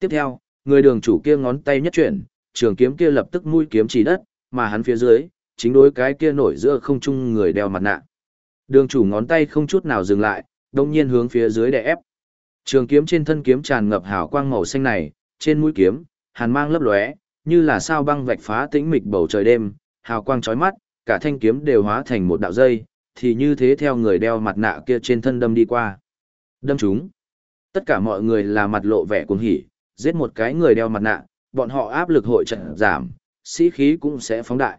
Tiếp theo, người đường chủ kia ngón tay nhất chuyển, trường kiếm kia lập tức mũi kiếm chỉ đất, mà hắn phía dưới, chính đối cái kia nổi giữa không trung người đeo mặt nạ. Đường chủ ngón tay không chút nào dừng lại, đồng nhiên hướng phía dưới đè ép. Trường kiếm trên thân kiếm tràn ngập hào quang màu xanh này, trên mũi kiếm, hàn mang lấp lóe, như là sao băng vạch phá tĩnh mịch bầu trời đêm, hào quang chói mắt, cả thanh kiếm đều hóa thành một đạo dây, thì như thế theo người đeo mặt nạ kia trên thân đâm đi qua. Đâm chúng. Tất cả mọi người là mặt lộ vẻ cuồng hỉ, giết một cái người đeo mặt nạ, bọn họ áp lực hội trận giảm, sĩ khí cũng sẽ phóng đại.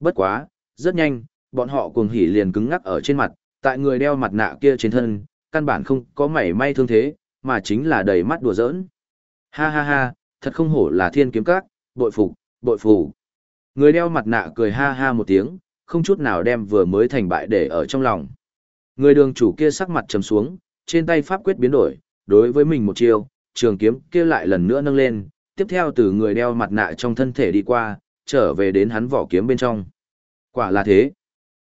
Bất quá, rất nhanh, bọn họ cuồng hỉ liền cứng ngắc ở trên mặt, tại người đeo mặt nạ kia trên thân, căn bản không có mảy may thương thế, mà chính là đầy mắt đùa giỡn. Ha ha ha, thật không hổ là thiên kiếm các, bội phục, bội phục. Người đeo mặt nạ cười ha ha một tiếng, không chút nào đem vừa mới thành bại để ở trong lòng. Người đường chủ kia sắc mặt trầm xuống, trên tay pháp quyết biến đổi, đối với mình một chiêu, trường kiếm kia lại lần nữa nâng lên, tiếp theo từ người đeo mặt nạ trong thân thể đi qua, trở về đến hắn vỏ kiếm bên trong. Quả là thế.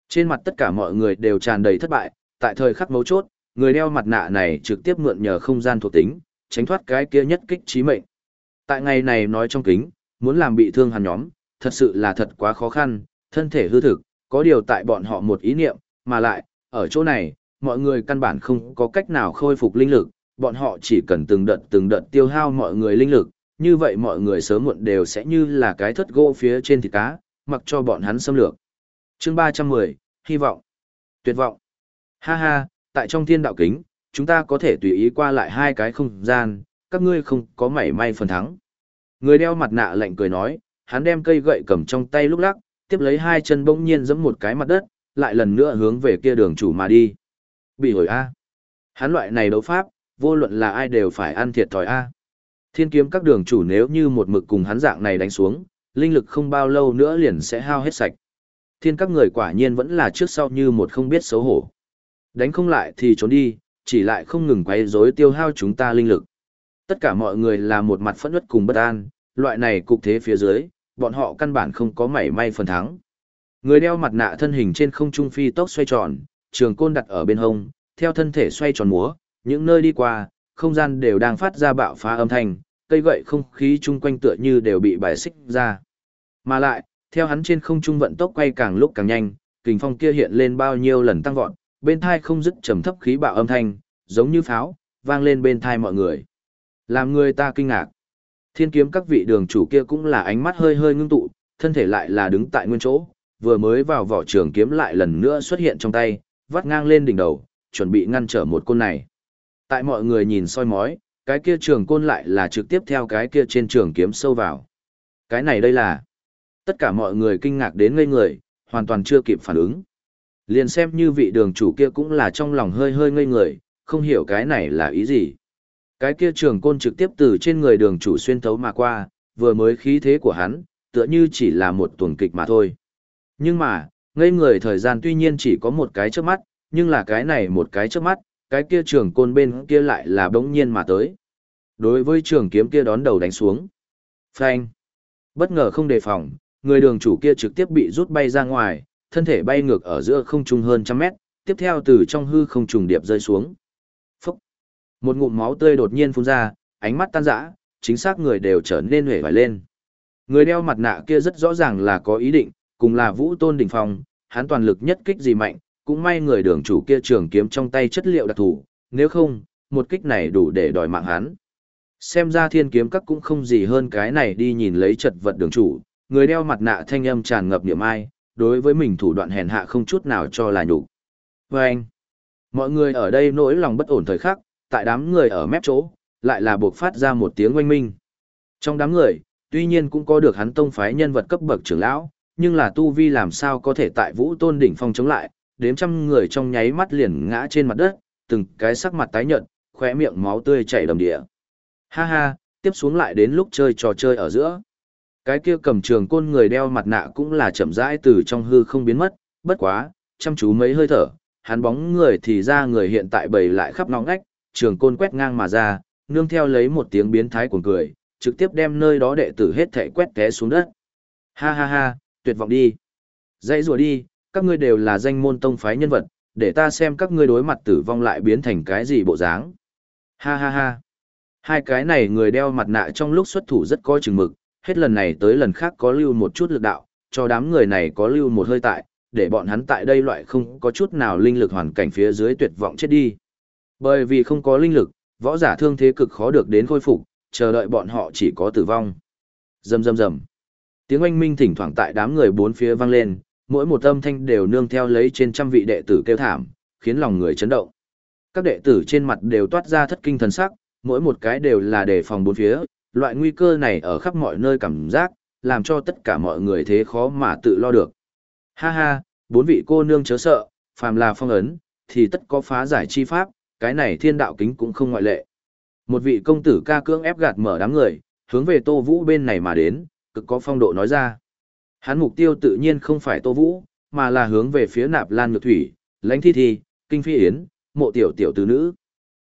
Trên mặt tất cả mọi người đều tràn đầy thất bại, tại thời khắc mấu chốt, người đeo mặt nạ này trực tiếp mượn nhờ không gian thuộc tính, tránh thoát cái kia nhất kích trí mệnh. Tại ngày này nói trong kính, muốn làm bị thương hắn nhóm, thật sự là thật quá khó khăn, thân thể hư thực, có điều tại bọn họ một ý niệm, mà lại, ở chỗ này, mọi người căn bản không có cách nào khôi phục linh lực, bọn họ chỉ cần từng đợt từng đợt tiêu hao mọi người linh lực, như vậy mọi người sớm muộn đều sẽ như là cái thất gỗ phía trên thịt cá, mặc cho bọn hắn xâm lược. Chương 310, hy vọng, tuyệt vọng. Ha ha, tại trong thiên đạo kính, chúng ta có thể tùy ý qua lại hai cái không gian, các ngươi không có mảy may phần thắng. Người đeo mặt nạ lạnh cười nói, hắn đem cây gậy cầm trong tay lúc lắc, tiếp lấy hai chân bỗng nhiên giẫm một cái mặt đất, lại lần nữa hướng về kia đường chủ mà đi. Bị hồi A. Hắn loại này đấu pháp, vô luận là ai đều phải ăn thiệt thòi A. Thiên kiếm các đường chủ nếu như một mực cùng hắn dạng này đánh xuống, linh lực không bao lâu nữa liền sẽ hao hết sạch. Thiên các người quả nhiên vẫn là trước sau như một không biết xấu hổ. Đánh không lại thì trốn đi, chỉ lại không ngừng quay rối tiêu hao chúng ta linh lực. Tất cả mọi người là một mặt phẫn nứt cùng bất an, loại này cục thế phía dưới, bọn họ căn bản không có mảy may phần thắng. Người đeo mặt nạ thân hình trên không trung phi tốc xoay tròn, trường côn đặt ở bên hông, theo thân thể xoay tròn múa, những nơi đi qua, không gian đều đang phát ra bạo phá âm thanh, cây gậy không khí chung quanh tựa như đều bị bài xích ra. Mà lại, theo hắn trên không trung vận tốc quay càng lúc càng nhanh, kình phong kia hiện lên bao nhiêu lần tăng vọt, bên thai không dứt trầm thấp khí bạo âm thanh, giống như pháo, vang lên bên thai mọi người. Làm người ta kinh ngạc. Thiên kiếm các vị đường chủ kia cũng là ánh mắt hơi hơi ngưng tụ, thân thể lại là đứng tại nguyên chỗ, vừa mới vào vỏ trường kiếm lại lần nữa xuất hiện trong tay, vắt ngang lên đỉnh đầu, chuẩn bị ngăn trở một côn này. Tại mọi người nhìn soi mói, cái kia trường côn lại là trực tiếp theo cái kia trên trường kiếm sâu vào. Cái này đây là... Tất cả mọi người kinh ngạc đến ngây người, hoàn toàn chưa kịp phản ứng. Liền xem như vị đường chủ kia cũng là trong lòng hơi hơi ngây người, không hiểu cái này là ý gì. Cái kia trường côn trực tiếp từ trên người đường chủ xuyên thấu mà qua, vừa mới khí thế của hắn, tựa như chỉ là một tuần kịch mà thôi. Nhưng mà, ngây người thời gian tuy nhiên chỉ có một cái trước mắt, nhưng là cái này một cái trước mắt, cái kia trường côn bên kia lại là bỗng nhiên mà tới. Đối với trường kiếm kia đón đầu đánh xuống. Phanh. Bất ngờ không đề phòng, người đường chủ kia trực tiếp bị rút bay ra ngoài, thân thể bay ngược ở giữa không trung hơn trăm mét, tiếp theo từ trong hư không trùng điệp rơi xuống. Phúc! Một ngụm máu tươi đột nhiên phun ra, ánh mắt tan rã, chính xác người đều trở nên hể vải lên. Người đeo mặt nạ kia rất rõ ràng là có ý định, cùng là vũ tôn đỉnh phong, hắn toàn lực nhất kích gì mạnh, cũng may người đường chủ kia trường kiếm trong tay chất liệu đặc thù, nếu không, một kích này đủ để đòi mạng hắn. Xem ra thiên kiếm các cũng không gì hơn cái này đi nhìn lấy chật vật đường chủ, người đeo mặt nạ thanh âm tràn ngập niệm ai, đối với mình thủ đoạn hèn hạ không chút nào cho là nhục. Và anh, mọi người ở đây nỗi lòng bất ổn thời khắc, tại đám người ở mép chỗ, lại là buộc phát ra một tiếng oanh minh. Trong đám người, tuy nhiên cũng có được hắn tông phái nhân vật cấp bậc trưởng lão, nhưng là tu vi làm sao có thể tại vũ tôn đỉnh phong chống lại, đếm trăm người trong nháy mắt liền ngã trên mặt đất, từng cái sắc mặt tái nhợt, khóe miệng máu tươi chảy đầm địa. Ha ha, tiếp xuống lại đến lúc chơi trò chơi ở giữa. Cái kia cầm trường côn người đeo mặt nạ cũng là chậm rãi từ trong hư không biến mất, bất quá, chăm chú mấy hơi thở, hắn bóng người thì ra người hiện tại bầy lại khắp nóng ngách, trường côn quét ngang mà ra, nương theo lấy một tiếng biến thái cuồng cười, trực tiếp đem nơi đó đệ tử hết thảy quét té xuống đất. Ha ha ha, tuyệt vọng đi. Dãy rùa đi, các ngươi đều là danh môn tông phái nhân vật, để ta xem các ngươi đối mặt tử vong lại biến thành cái gì bộ dáng. Ha ha ha. Hai cái này người đeo mặt nạ trong lúc xuất thủ rất coi chừng mực, hết lần này tới lần khác có lưu một chút lực đạo, cho đám người này có lưu một hơi tại, để bọn hắn tại đây loại không có chút nào linh lực hoàn cảnh phía dưới tuyệt vọng chết đi. Bởi vì không có linh lực, võ giả thương thế cực khó được đến khôi phục, chờ đợi bọn họ chỉ có tử vong. Rầm rầm rầm. Tiếng oanh minh thỉnh thoảng tại đám người bốn phía vang lên, mỗi một âm thanh đều nương theo lấy trên trăm vị đệ tử kêu thảm, khiến lòng người chấn động. Các đệ tử trên mặt đều toát ra thất kinh thần sắc, mỗi một cái đều là đề phòng bốn phía, loại nguy cơ này ở khắp mọi nơi cảm giác, làm cho tất cả mọi người thế khó mà tự lo được. Ha ha, bốn vị cô nương chớ sợ, phàm là phong ấn, thì tất có phá giải chi pháp, cái này thiên đạo kính cũng không ngoại lệ. Một vị công tử ca cưỡng ép gạt mở đám người, hướng về Tô Vũ bên này mà đến, cực có phong độ nói ra. Hắn mục tiêu tự nhiên không phải Tô Vũ, mà là hướng về phía Nạp Lan Nhược Thủy, Lãnh Thi Thi, Kinh Phi Yến, Mộ Tiểu Tiểu tứ nữ.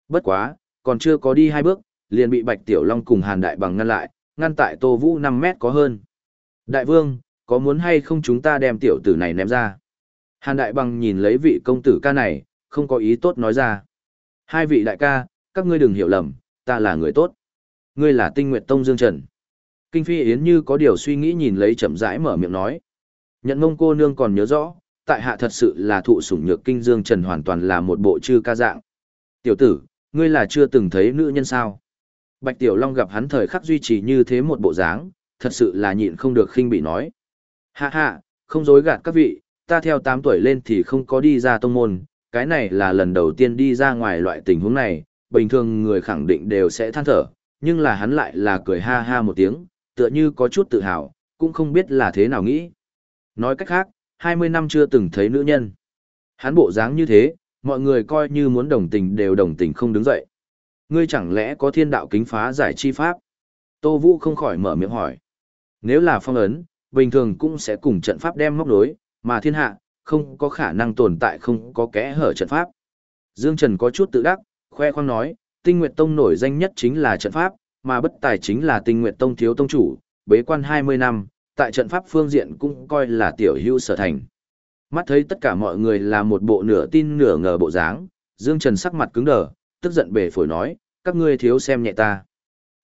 Bất quá, còn chưa có đi hai bước, liền bị Bạch Tiểu Long cùng Hàn Đại Bằng ngăn lại, ngăn tại Tô Vũ 5 mét có hơn. Đại vương, có muốn hay không chúng ta đem tiểu tử này ném ra? Hàn Đại Bằng nhìn lấy vị công tử ca này, không có ý tốt nói ra. Hai vị đại ca, các ngươi đừng hiểu lầm, ta là người tốt. Ngươi là tinh nguyệt tông Dương Trần. Kinh Phi Yến như có điều suy nghĩ nhìn lấy chậm rãi mở miệng nói. Nhận mông cô nương còn nhớ rõ, tại hạ thật sự là thụ sủng nhược kinh Dương Trần hoàn toàn là một bộ chư ca dạng. Tiểu tử, ngươi là chưa từng thấy nữ nhân sao? Bạch Tiểu Long gặp hắn thời khắc duy trì như thế một bộ dáng, thật sự là nhịn không được khinh bị nói. Hạ hạ, không dối gạt các vị, ta theo 8 tuổi lên thì không có đi ra tông môn, cái này là lần đầu tiên đi ra ngoài loại tình huống này, bình thường người khẳng định đều sẽ than thở, nhưng là hắn lại là cười ha ha một tiếng, tựa như có chút tự hào, cũng không biết là thế nào nghĩ. Nói cách khác, 20 năm chưa từng thấy nữ nhân. Hắn bộ dáng như thế, mọi người coi như muốn đồng tình đều đồng tình không đứng dậy. Ngươi chẳng lẽ có thiên đạo kính phá giải chi pháp? Tô Vũ không khỏi mở miệng hỏi. Nếu là phong ấn, bình thường cũng sẽ cùng trận pháp đem móc đối, mà thiên hạ, không có khả năng tồn tại không có kẽ hở trận pháp. Dương Trần có chút tự đắc, khoe khoang nói, tinh nguyệt tông nổi danh nhất chính là trận pháp, mà bất tài chính là tinh nguyện tông thiếu tông chủ, bế quan 20 năm, tại trận pháp phương diện cũng coi là tiểu hữu sở thành. Mắt thấy tất cả mọi người là một bộ nửa tin nửa ngờ bộ dáng, Dương Trần sắc mặt cứng đờ, tức giận bể phổi nói, các ngươi thiếu xem nhẹ ta.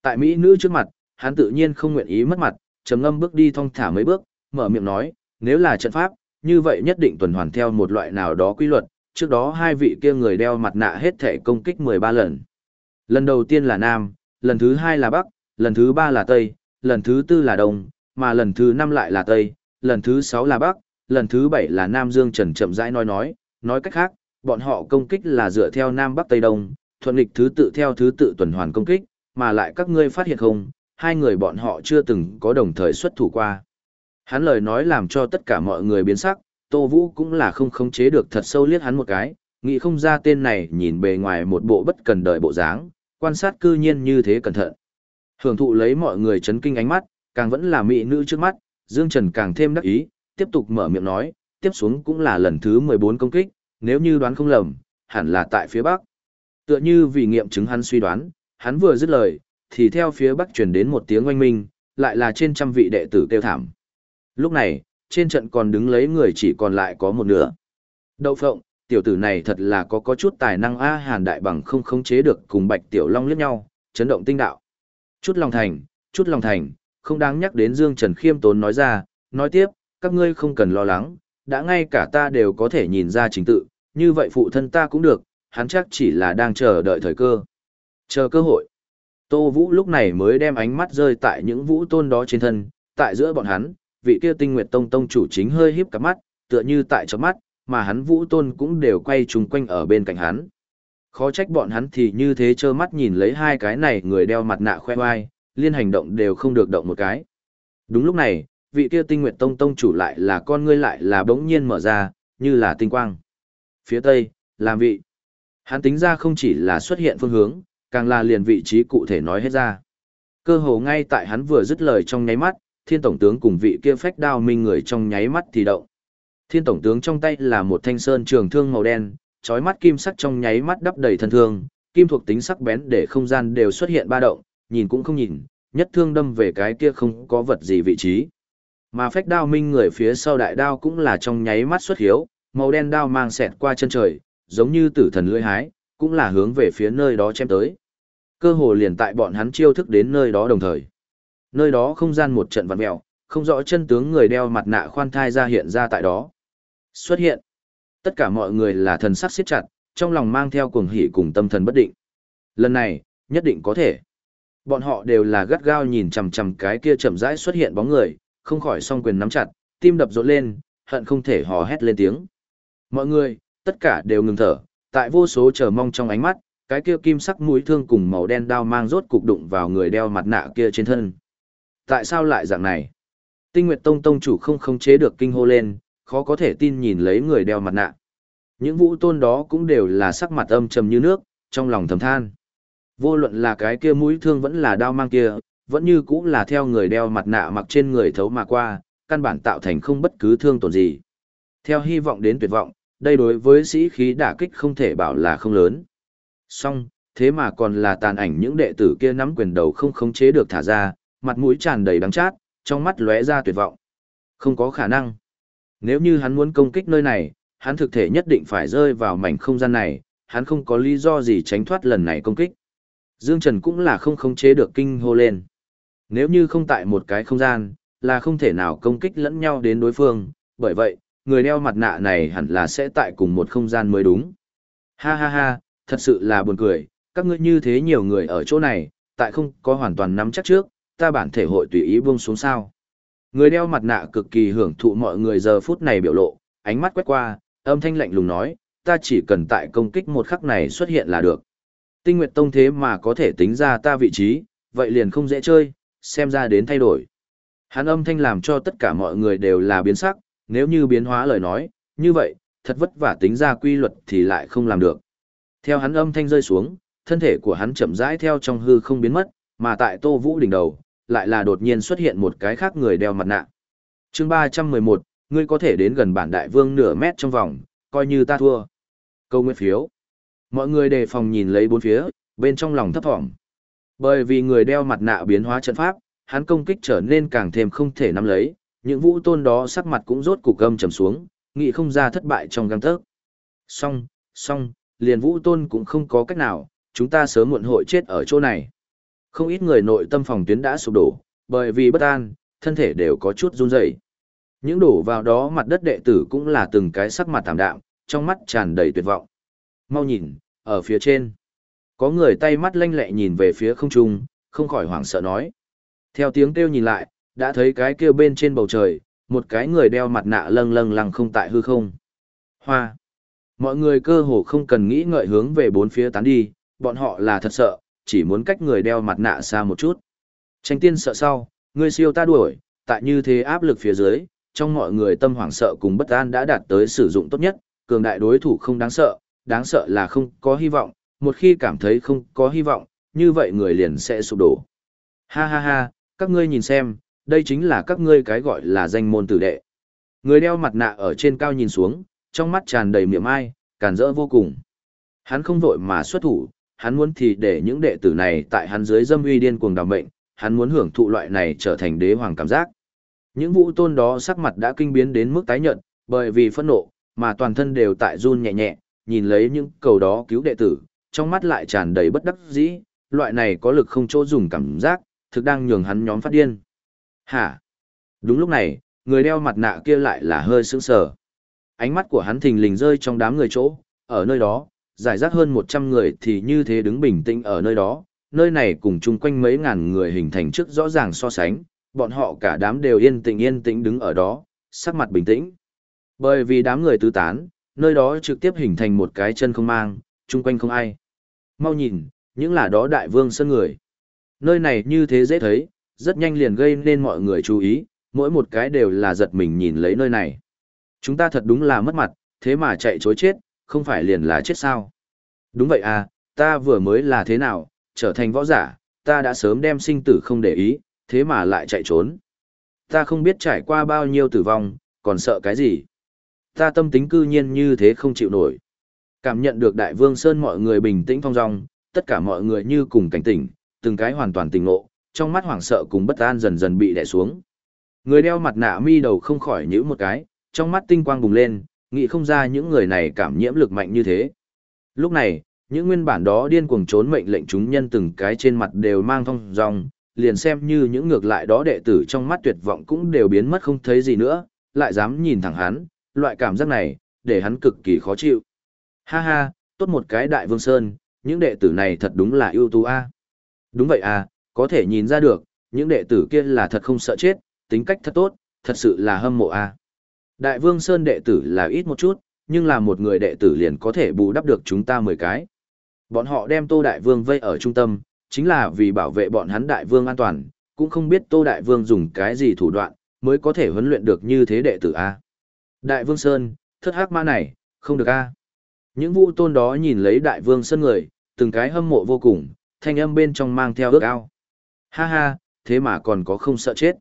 Tại Mỹ nữ trước mặt, hắn tự nhiên không nguyện ý mất mặt, trầm ngâm bước đi thong thả mấy bước, mở miệng nói, nếu là trận pháp, như vậy nhất định tuần hoàn theo một loại nào đó quy luật, trước đó hai vị kia người đeo mặt nạ hết thể công kích 13 lần. Lần đầu tiên là Nam, lần thứ hai là Bắc, lần thứ ba là Tây, lần thứ tư là Đông, mà lần thứ năm lại là Tây, lần thứ sáu là Bắc, lần thứ bảy là Nam Dương Trần chậm rãi nói nói, nói cách khác, bọn họ công kích là dựa theo Nam Bắc Tây Đông, thuận lịch thứ tự theo thứ tự tuần hoàn công kích, mà lại các ngươi phát hiện không, hai người bọn họ chưa từng có đồng thời xuất thủ qua. Hắn lời nói làm cho tất cả mọi người biến sắc, Tô Vũ cũng là không khống chế được thật sâu liếc hắn một cái, nghĩ không ra tên này nhìn bề ngoài một bộ bất cần đời bộ dáng, quan sát cư nhiên như thế cẩn thận. Hưởng thụ lấy mọi người chấn kinh ánh mắt, càng vẫn là mỹ nữ trước mắt, Dương Trần càng thêm đắc ý, tiếp tục mở miệng nói, tiếp xuống cũng là lần thứ 14 công kích, nếu như đoán không lầm, hẳn là tại phía Bắc. Tựa như vì nghiệm chứng hắn suy đoán, hắn vừa dứt lời, thì theo phía Bắc truyền đến một tiếng oanh minh, lại là trên trăm vị đệ tử kêu thảm. Lúc này, trên trận còn đứng lấy người chỉ còn lại có một nửa. Đậu phộng, tiểu tử này thật là có có chút tài năng A Hàn Đại Bằng không khống chế được cùng Bạch Tiểu Long liếc nhau, chấn động tinh đạo. Chút lòng thành, chút lòng thành, không đáng nhắc đến Dương Trần khiêm tốn nói ra, nói tiếp, các ngươi không cần lo lắng, đã ngay cả ta đều có thể nhìn ra chính tự, như vậy phụ thân ta cũng được, hắn chắc chỉ là đang chờ đợi thời cơ. Chờ cơ hội. Tô Vũ lúc này mới đem ánh mắt rơi tại những vũ tôn đó trên thân, tại giữa bọn hắn, vị kia tinh nguyệt tông tông chủ chính hơi híp cặp mắt, tựa như tại chóp mắt, mà hắn vũ tôn cũng đều quay chung quanh ở bên cạnh hắn. Khó trách bọn hắn thì như thế trơ mắt nhìn lấy hai cái này người đeo mặt nạ khoe oai, liên hành động đều không được động một cái. Đúng lúc này, vị kia tinh nguyệt tông tông chủ lại là con ngươi lại là bỗng nhiên mở ra, như là tinh quang. Phía tây, làm vị. Hắn tính ra không chỉ là xuất hiện phương hướng, càng là liền vị trí cụ thể nói hết ra. Cơ hồ ngay tại hắn vừa dứt lời trong nháy mắt, thiên tổng tướng cùng vị kia phách đao minh người trong nháy mắt thì động. Thiên tổng tướng trong tay là một thanh sơn trường thương màu đen, chói mắt kim sắc trong nháy mắt đắp đầy thân thương, kim thuộc tính sắc bén để không gian đều xuất hiện ba động, nhìn cũng không nhìn, nhất thương đâm về cái kia không có vật gì vị trí. Mà phách đao minh người phía sau đại đao cũng là trong nháy mắt xuất hiếu, màu đen đao mang xẹt qua chân trời, giống như tử thần lưỡi hái, cũng là hướng về phía nơi đó chém tới. Cơ hồ liền tại bọn hắn chiêu thức đến nơi đó đồng thời. Nơi đó không gian một trận vặn mèo, không rõ chân tướng người đeo mặt nạ khoan thai ra hiện ra tại đó. Xuất hiện. Tất cả mọi người là thần sắc siết chặt, trong lòng mang theo cuồng hỉ cùng tâm thần bất định. Lần này, nhất định có thể. Bọn họ đều là gắt gao nhìn chằm chằm cái kia chậm rãi xuất hiện bóng người, không khỏi song quyền nắm chặt, tim đập rộn lên, hận không thể hò hét lên tiếng. Mọi người, tất cả đều ngừng thở, tại vô số chờ mong trong ánh mắt, cái kia kim sắc mũi thương cùng màu đen đao mang rốt cục đụng vào người đeo mặt nạ kia trên thân. Tại sao lại dạng này? Tinh Nguyệt Tông tông chủ không khống chế được kinh hô lên, khó có thể tin nhìn lấy người đeo mặt nạ. Những vũ tôn đó cũng đều là sắc mặt âm trầm như nước, trong lòng thầm than. Vô luận là cái kia mũi thương vẫn là đao mang kia, vẫn như cũng là theo người đeo mặt nạ mặc trên người thấu mà qua, căn bản tạo thành không bất cứ thương tổn gì. Theo hy vọng đến tuyệt vọng, đây đối với sĩ khí đả kích không thể bảo là không lớn. Song, thế mà còn là tàn ảnh những đệ tử kia nắm quyền đầu không khống chế được thả ra, mặt mũi tràn đầy đắng chát, trong mắt lóe ra tuyệt vọng. Không có khả năng. Nếu như hắn muốn công kích nơi này, hắn thực thể nhất định phải rơi vào mảnh không gian này, hắn không có lý do gì tránh thoát lần này công kích. Dương Trần cũng là không khống chế được kinh hô lên. Nếu như không tại một cái không gian, là không thể nào công kích lẫn nhau đến đối phương, bởi vậy, người đeo mặt nạ này hẳn là sẽ tại cùng một không gian mới đúng. Ha ha ha, thật sự là buồn cười, các ngươi như thế nhiều người ở chỗ này, tại không có hoàn toàn nắm chắc trước, ta bản thể hội tùy ý buông xuống sao. Người đeo mặt nạ cực kỳ hưởng thụ mọi người giờ phút này biểu lộ, ánh mắt quét qua, âm thanh lạnh lùng nói, ta chỉ cần tại công kích một khắc này xuất hiện là được. Tinh Nguyệt Tông thế mà có thể tính ra ta vị trí, vậy liền không dễ chơi, xem ra đến thay đổi. Hắn âm thanh làm cho tất cả mọi người đều là biến sắc, nếu như biến hóa lời nói, như vậy, thật vất vả tính ra quy luật thì lại không làm được. Theo hắn âm thanh rơi xuống, thân thể của hắn chậm rãi theo trong hư không biến mất, mà tại Tô Vũ đỉnh đầu, lại là đột nhiên xuất hiện một cái khác người đeo mặt nạ. chương 311, ngươi có thể đến gần bản đại vương nửa mét trong vòng, coi như ta thua. Câu nguyện phiếu. Mọi người đề phòng nhìn lấy bốn phía, bên trong lòng thấp thỏm. Bởi vì người đeo mặt nạ biến hóa trận pháp, hắn công kích trở nên càng thêm không thể nắm lấy, những vũ tôn đó sắc mặt cũng rốt cục gầm trầm xuống, nghĩ không ra thất bại trong găng tớc. Song, song, liền vũ tôn cũng không có cách nào, chúng ta sớm muộn hội chết ở chỗ này. Không ít người nội tâm phòng tuyến đã sụp đổ, bởi vì bất an, thân thể đều có chút run rẩy. Những đổ vào đó mặt đất đệ tử cũng là từng cái sắc mặt thảm đạm, trong mắt tràn đầy tuyệt vọng. Mau nhìn, ở phía trên. Có người tay mắt lanh lẹ nhìn về phía không trung, không khỏi hoảng sợ nói. Theo tiếng kêu nhìn lại, đã thấy cái kêu bên trên bầu trời, một cái người đeo mặt nạ lâng lâng lăng không tại hư không. Hoa. Mọi người cơ hồ không cần nghĩ ngợi hướng về bốn phía tán đi, bọn họ là thật sợ, chỉ muốn cách người đeo mặt nạ xa một chút. Tranh tiên sợ sau, người siêu ta đuổi, tại như thế áp lực phía dưới, trong mọi người tâm hoảng sợ cùng bất an đã đạt tới sử dụng tốt nhất, cường đại đối thủ không đáng sợ, đáng sợ là không có hy vọng, một khi cảm thấy không có hy vọng, như vậy người liền sẽ sụp đổ. Ha ha ha, các ngươi nhìn xem, đây chính là các ngươi cái gọi là danh môn tử đệ. Người đeo mặt nạ ở trên cao nhìn xuống, trong mắt tràn đầy miệng ai, càn rỡ vô cùng. Hắn không vội mà xuất thủ, hắn muốn thì để những đệ tử này tại hắn dưới dâm uy điên cuồng đào mệnh, hắn muốn hưởng thụ loại này trở thành đế hoàng cảm giác. Những vũ tôn đó sắc mặt đã kinh biến đến mức tái nhợt, bởi vì phẫn nộ, mà toàn thân đều tại run nhẹ nhẹ, nhìn lấy những cầu đó cứu đệ tử, trong mắt lại tràn đầy bất đắc dĩ, loại này có lực không chỗ dùng cảm giác, thực đang nhường hắn nhóm phát điên. Hả? Đúng lúc này, người đeo mặt nạ kia lại là hơi sững sờ. Ánh mắt của hắn thình lình rơi trong đám người chỗ, ở nơi đó, giải rác hơn 100 người thì như thế đứng bình tĩnh ở nơi đó, nơi này cùng chung quanh mấy ngàn người hình thành trước rõ ràng so sánh, bọn họ cả đám đều yên tĩnh yên tĩnh đứng ở đó, sắc mặt bình tĩnh. Bởi vì đám người tứ tán, nơi đó trực tiếp hình thành một cái chân không mang, chung quanh không ai. Mau nhìn, những là đó đại vương sân người. Nơi này như thế dễ thấy, rất nhanh liền gây nên mọi người chú ý, mỗi một cái đều là giật mình nhìn lấy nơi này. Chúng ta thật đúng là mất mặt, thế mà chạy chối chết, không phải liền là chết sao. Đúng vậy à, ta vừa mới là thế nào, trở thành võ giả, ta đã sớm đem sinh tử không để ý, thế mà lại chạy trốn. Ta không biết trải qua bao nhiêu tử vong, còn sợ cái gì. Ta tâm tính cư nhiên như thế không chịu nổi. Cảm nhận được đại vương Sơn mọi người bình tĩnh phong dong, tất cả mọi người như cùng cảnh tỉnh, từng cái hoàn toàn tỉnh ngộ, trong mắt hoảng sợ cùng bất an dần dần bị đè xuống. Người đeo mặt nạ mi đầu không khỏi nhíu một cái, trong mắt tinh quang bùng lên, nghĩ không ra những người này cảm nhiễm lực mạnh như thế. Lúc này, những nguyên bản đó điên cuồng trốn mệnh lệnh chúng nhân từng cái trên mặt đều mang thông dong, liền xem như những ngược lại đó đệ tử trong mắt tuyệt vọng cũng đều biến mất không thấy gì nữa, lại dám nhìn thẳng hắn, loại cảm giác này, để hắn cực kỳ khó chịu. Ha ha, tốt một cái đại vương sơn, những đệ tử này thật đúng là ưu tú a. Đúng vậy à, có thể nhìn ra được, những đệ tử kia là thật không sợ chết, tính cách thật tốt, thật sự là hâm mộ a. Đại vương sơn đệ tử là ít một chút, nhưng là một người đệ tử liền có thể bù đắp được chúng ta 10 cái. Bọn họ đem Tô Đại Vương vây ở trung tâm, chính là vì bảo vệ bọn hắn Đại Vương an toàn, cũng không biết Tô Đại Vương dùng cái gì thủ đoạn, mới có thể huấn luyện được như thế đệ tử A. Đại Vương Sơn, thất hắc ma này, không được A. Những vũ tôn đó nhìn lấy Đại Vương Sơn người, từng cái hâm mộ vô cùng, thanh âm bên trong mang theo ước ao. Ha ha, thế mà còn có không sợ chết.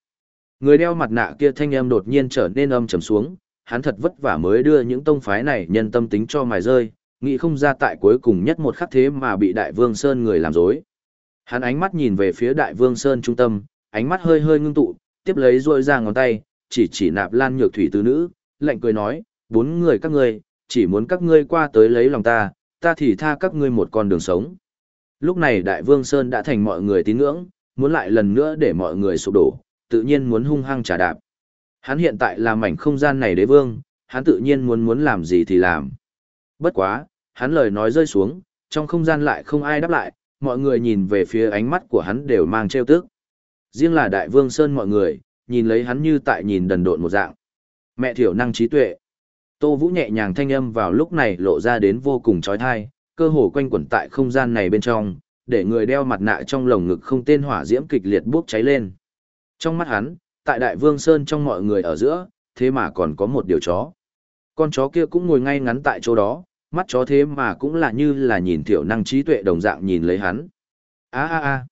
Người đeo mặt nạ kia thanh âm đột nhiên trở nên âm trầm xuống, hắn thật vất vả mới đưa những tông phái này nhân tâm tính cho mài rơi, nghĩ không ra tại cuối cùng nhất một khắc thế mà bị Đại Vương Sơn người làm dối. Hắn ánh mắt nhìn về phía Đại Vương Sơn trung tâm, ánh mắt hơi hơi ngưng tụ, tiếp lấy rôi ra ngón tay, chỉ chỉ nạp lan nhược thủy tứ nữ, lạnh cười nói, bốn người các ngươi, chỉ muốn các ngươi qua tới lấy lòng ta, ta thì tha các ngươi một con đường sống. Lúc này Đại Vương Sơn đã thành mọi người tín ngưỡng, muốn lại lần nữa để mọi người sụp đổ, tự nhiên muốn hung hăng trả đạp. Hắn hiện tại là mảnh không gian này đế vương, hắn tự nhiên muốn muốn làm gì thì làm. Bất quá, hắn lời nói rơi xuống, trong không gian lại không ai đáp lại, mọi người nhìn về phía ánh mắt của hắn đều mang trêu tức. Riêng là đại vương Sơn mọi người, nhìn lấy hắn như tại nhìn đần độn một dạng. Mẹ thiểu năng trí tuệ. Tô Vũ nhẹ nhàng thanh âm vào lúc này lộ ra đến vô cùng trói thai, cơ hồ quanh quẩn tại không gian này bên trong, để người đeo mặt nạ trong lồng ngực không tên hỏa diễm kịch liệt bốc cháy lên. Trong mắt hắn, tại Đại Vương Sơn trong mọi người ở giữa, thế mà còn có một điều chó. Con chó kia cũng ngồi ngay ngắn tại chỗ đó, mắt chó thế mà cũng là như là nhìn tiểu năng trí tuệ đồng dạng nhìn lấy hắn. a a a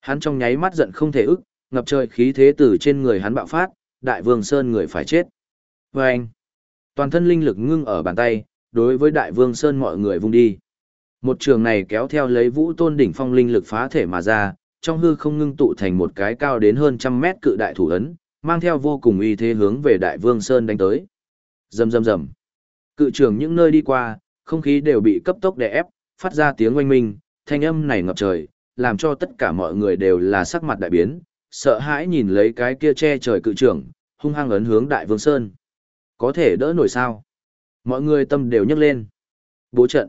Hắn trong nháy mắt giận không thể ức, ngập trời khí thế từ trên người hắn bạo phát, Đại Vương Sơn người phải chết. Và anh, toàn thân linh lực ngưng ở bàn tay, đối với Đại Vương Sơn mọi người vung đi. Một trường này kéo theo lấy vũ tôn đỉnh phong linh lực phá thể mà ra, trong hư không ngưng tụ thành một cái cao đến hơn trăm mét cự đại thủ ấn, mang theo vô cùng uy thế hướng về Đại Vương Sơn đánh tới. Rầm rầm rầm. Cự trường những nơi đi qua, không khí đều bị cấp tốc đè ép, phát ra tiếng oanh minh, thanh âm này ngập trời, làm cho tất cả mọi người đều là sắc mặt đại biến, sợ hãi nhìn lấy cái kia che trời cự trường, hung hăng ấn hướng Đại Vương Sơn. Có thể đỡ nổi sao? Mọi người tâm đều nhấc lên. Bố trận.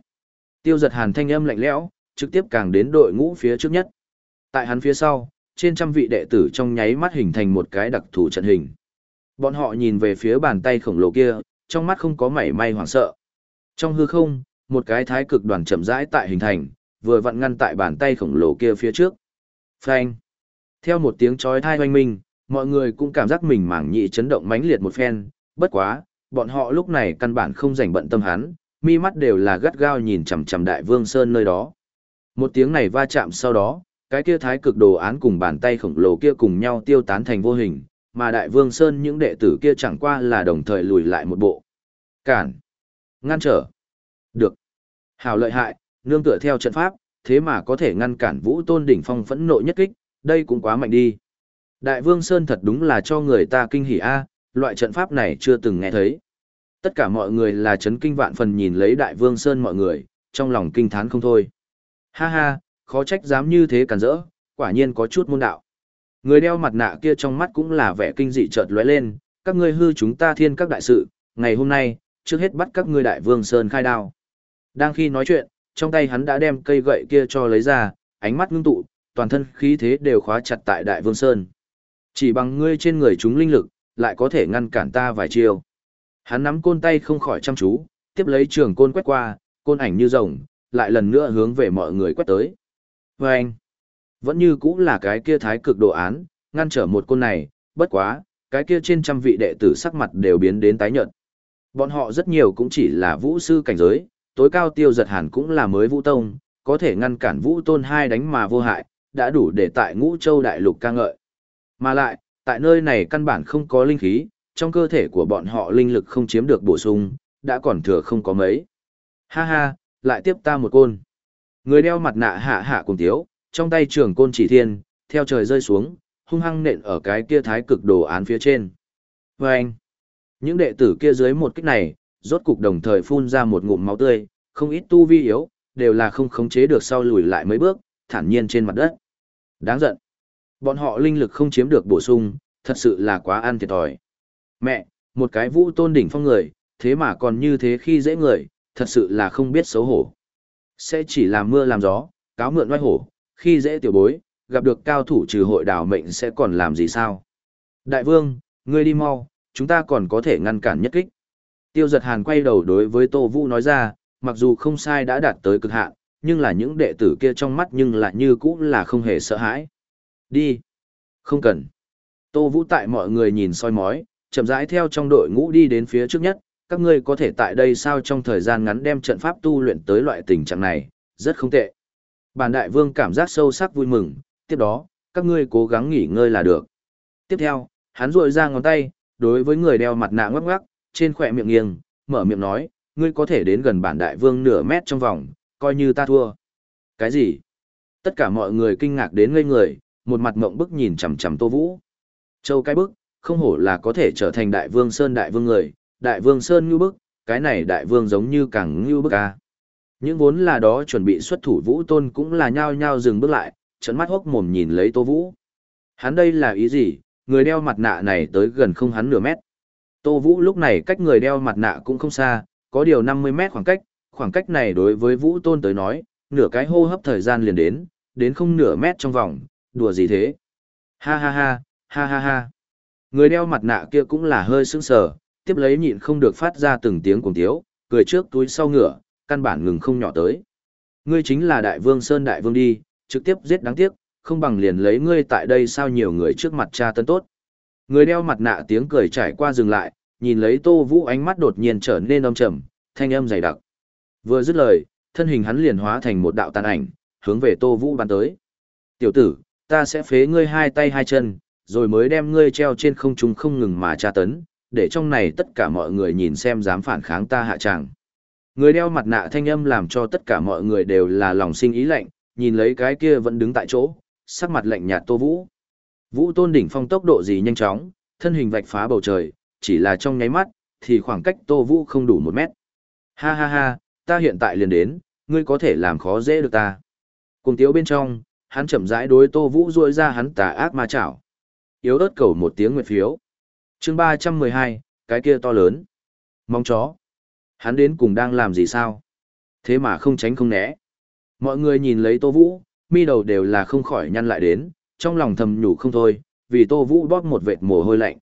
Tiêu giật hàn thanh âm lạnh lẽo, trực tiếp càng đến đội ngũ phía trước nhất. Tại hắn phía sau, trên trăm vị đệ tử trong nháy mắt hình thành một cái đặc thù trận hình. Bọn họ nhìn về phía bàn tay khổng lồ kia, trong mắt không có mảy may hoảng sợ. Trong hư không, một cái thái cực đoàn chậm rãi tại hình thành, vừa vặn ngăn tại bàn tay khổng lồ kia phía trước. Phanh. Theo một tiếng chói tai oanh minh, mọi người cũng cảm giác mình mảng nhị chấn động mãnh liệt một phen, bất quá, bọn họ lúc này căn bản không rảnh bận tâm hắn, mi mắt đều là gắt gao nhìn chằm chằm Đại Vương Sơn nơi đó. Một tiếng này va chạm sau đó, cái kia thái cực đồ án cùng bàn tay khổng lồ kia cùng nhau tiêu tán thành vô hình, mà Đại Vương Sơn những đệ tử kia chẳng qua là đồng thời lùi lại một bộ. Cản. Ngăn trở. Được. Hào lợi hại, nương tựa theo trận pháp, thế mà có thể ngăn cản vũ tôn đỉnh phong phẫn nộ nhất kích, đây cũng quá mạnh đi. Đại Vương Sơn thật đúng là cho người ta kinh hỉ a, loại trận pháp này chưa từng nghe thấy. Tất cả mọi người là chấn kinh vạn phần nhìn lấy Đại Vương Sơn mọi người, trong lòng kinh thán không thôi. Ha ha, khó trách dám như thế cản rỡ, quả nhiên có chút môn đạo. Người đeo mặt nạ kia trong mắt cũng là vẻ kinh dị chợt lóe lên, các ngươi hư chúng ta thiên các đại sự, ngày hôm nay, trước hết bắt các ngươi đại vương sơn khai đao. Đang khi nói chuyện, trong tay hắn đã đem cây gậy kia cho lấy ra, ánh mắt ngưng tụ, toàn thân khí thế đều khóa chặt tại đại vương sơn. Chỉ bằng ngươi trên người chúng linh lực, lại có thể ngăn cản ta vài chiêu. Hắn nắm côn tay không khỏi chăm chú, tiếp lấy trường côn quét qua, côn ảnh như rồng, lại lần nữa hướng về mọi người quét tới. Và anh, vẫn như cũng là cái kia thái cực đồ án, ngăn trở một côn này, bất quá, cái kia trên trăm vị đệ tử sắc mặt đều biến đến tái nhợt. Bọn họ rất nhiều cũng chỉ là vũ sư cảnh giới, tối cao tiêu giật hẳn cũng là mới vũ tông, có thể ngăn cản vũ tôn hai đánh mà vô hại, đã đủ để tại ngũ châu đại lục ca ngợi. Mà lại, tại nơi này căn bản không có linh khí, trong cơ thể của bọn họ linh lực không chiếm được bổ sung, đã còn thừa không có mấy. Ha ha, lại tiếp ta một côn. Người đeo mặt nạ hạ hạ cùng tiếu, trong tay trường côn chỉ thiên, theo trời rơi xuống, hung hăng nện ở cái kia thái cực đồ án phía trên. Và anh, những đệ tử kia dưới một kích này, rốt cục đồng thời phun ra một ngụm máu tươi, không ít tu vi yếu, đều là không khống chế được sau lùi lại mấy bước, thản nhiên trên mặt đất. Đáng giận. Bọn họ linh lực không chiếm được bổ sung, thật sự là quá ăn thiệt thòi. Mẹ, một cái vũ tôn đỉnh phong người, thế mà còn như thế khi dễ người, thật sự là không biết xấu hổ. Sẽ chỉ làm mưa làm gió, cáo mượn oai hổ, khi dễ tiểu bối, gặp được cao thủ trừ hội đảo mệnh sẽ còn làm gì sao? Đại vương, ngươi đi mau, chúng ta còn có thể ngăn cản nhất kích. Tiêu giật hàn quay đầu đối với Tô Vũ nói ra, mặc dù không sai đã đạt tới cực hạn, nhưng là những đệ tử kia trong mắt nhưng lại như cũ là không hề sợ hãi. Đi. Không cần. Tô Vũ tại mọi người nhìn soi mói, chậm rãi theo trong đội ngũ đi đến phía trước nhất, các ngươi có thể tại đây sao trong thời gian ngắn đem trận pháp tu luyện tới loại tình trạng này, rất không tệ. Bản đại vương cảm giác sâu sắc vui mừng, tiếp đó, các ngươi cố gắng nghỉ ngơi là được. Tiếp theo, hắn rội ra ngón tay, đối với người đeo mặt nạ ngoắc ngoắc, trên khỏe miệng nghiêng, mở miệng nói, ngươi có thể đến gần bản đại vương nửa mét trong vòng, coi như ta thua. Cái gì? Tất cả mọi người kinh ngạc đến ngây người, một mặt mộng bức nhìn chằm chằm Tô Vũ. Châu cái bức, không hổ là có thể trở thành đại vương Sơn đại vương người, đại vương Sơn như bức, cái này đại vương giống như càng như bức à. Những vốn là đó chuẩn bị xuất thủ Vũ Tôn cũng là nhao nhao dừng bước lại, trận mắt hốc mồm nhìn lấy Tô Vũ. Hắn đây là ý gì, người đeo mặt nạ này tới gần không hắn nửa mét. Tô Vũ lúc này cách người đeo mặt nạ cũng không xa, có điều 50 mét khoảng cách, khoảng cách này đối với Vũ Tôn tới nói, nửa cái hô hấp thời gian liền đến, đến không nửa mét trong vòng, đùa gì thế. Ha ha ha, ha ha ha. Người đeo mặt nạ kia cũng là hơi sững sờ, tiếp lấy nhịn không được phát ra từng tiếng cùng tiếu, cười trước túi sau ngựa, căn bản ngừng không nhỏ tới. Ngươi chính là đại vương Sơn đại vương đi, trực tiếp giết đáng tiếc, không bằng liền lấy ngươi tại đây sao nhiều người trước mặt cha tân tốt. Người đeo mặt nạ tiếng cười trải qua dừng lại, nhìn lấy Tô Vũ ánh mắt đột nhiên trở nên âm trầm, thanh âm dày đặc. Vừa dứt lời, thân hình hắn liền hóa thành một đạo tàn ảnh, hướng về Tô Vũ bắn tới. "Tiểu tử, ta sẽ phế ngươi hai tay hai chân, rồi mới đem ngươi treo trên không trung không ngừng mà tra tấn, để trong này tất cả mọi người nhìn xem dám phản kháng ta hạ tràng." Người đeo mặt nạ thanh âm làm cho tất cả mọi người đều là lòng sinh ý lạnh, nhìn lấy cái kia vẫn đứng tại chỗ, sắc mặt lạnh nhạt Tô Vũ. Vũ Tôn đỉnh phong tốc độ gì nhanh chóng, thân hình vạch phá bầu trời, chỉ là trong nháy mắt, thì khoảng cách Tô Vũ không đủ một mét. Ha ha ha, ta hiện tại liền đến, ngươi có thể làm khó dễ được ta. Cùng tiếu bên trong, hắn chậm rãi đối Tô Vũ ruôi ra hắn tà ác ma chảo. Yếu ớt cầu một tiếng nguyệt phiếu chương 312, cái kia to lớn. Mong chó. Hắn đến cùng đang làm gì sao? Thế mà không tránh không né. Mọi người nhìn lấy Tô Vũ, mi đầu đều là không khỏi nhăn lại đến, trong lòng thầm nhủ không thôi, vì Tô Vũ bóp một vệt mồ hôi lạnh.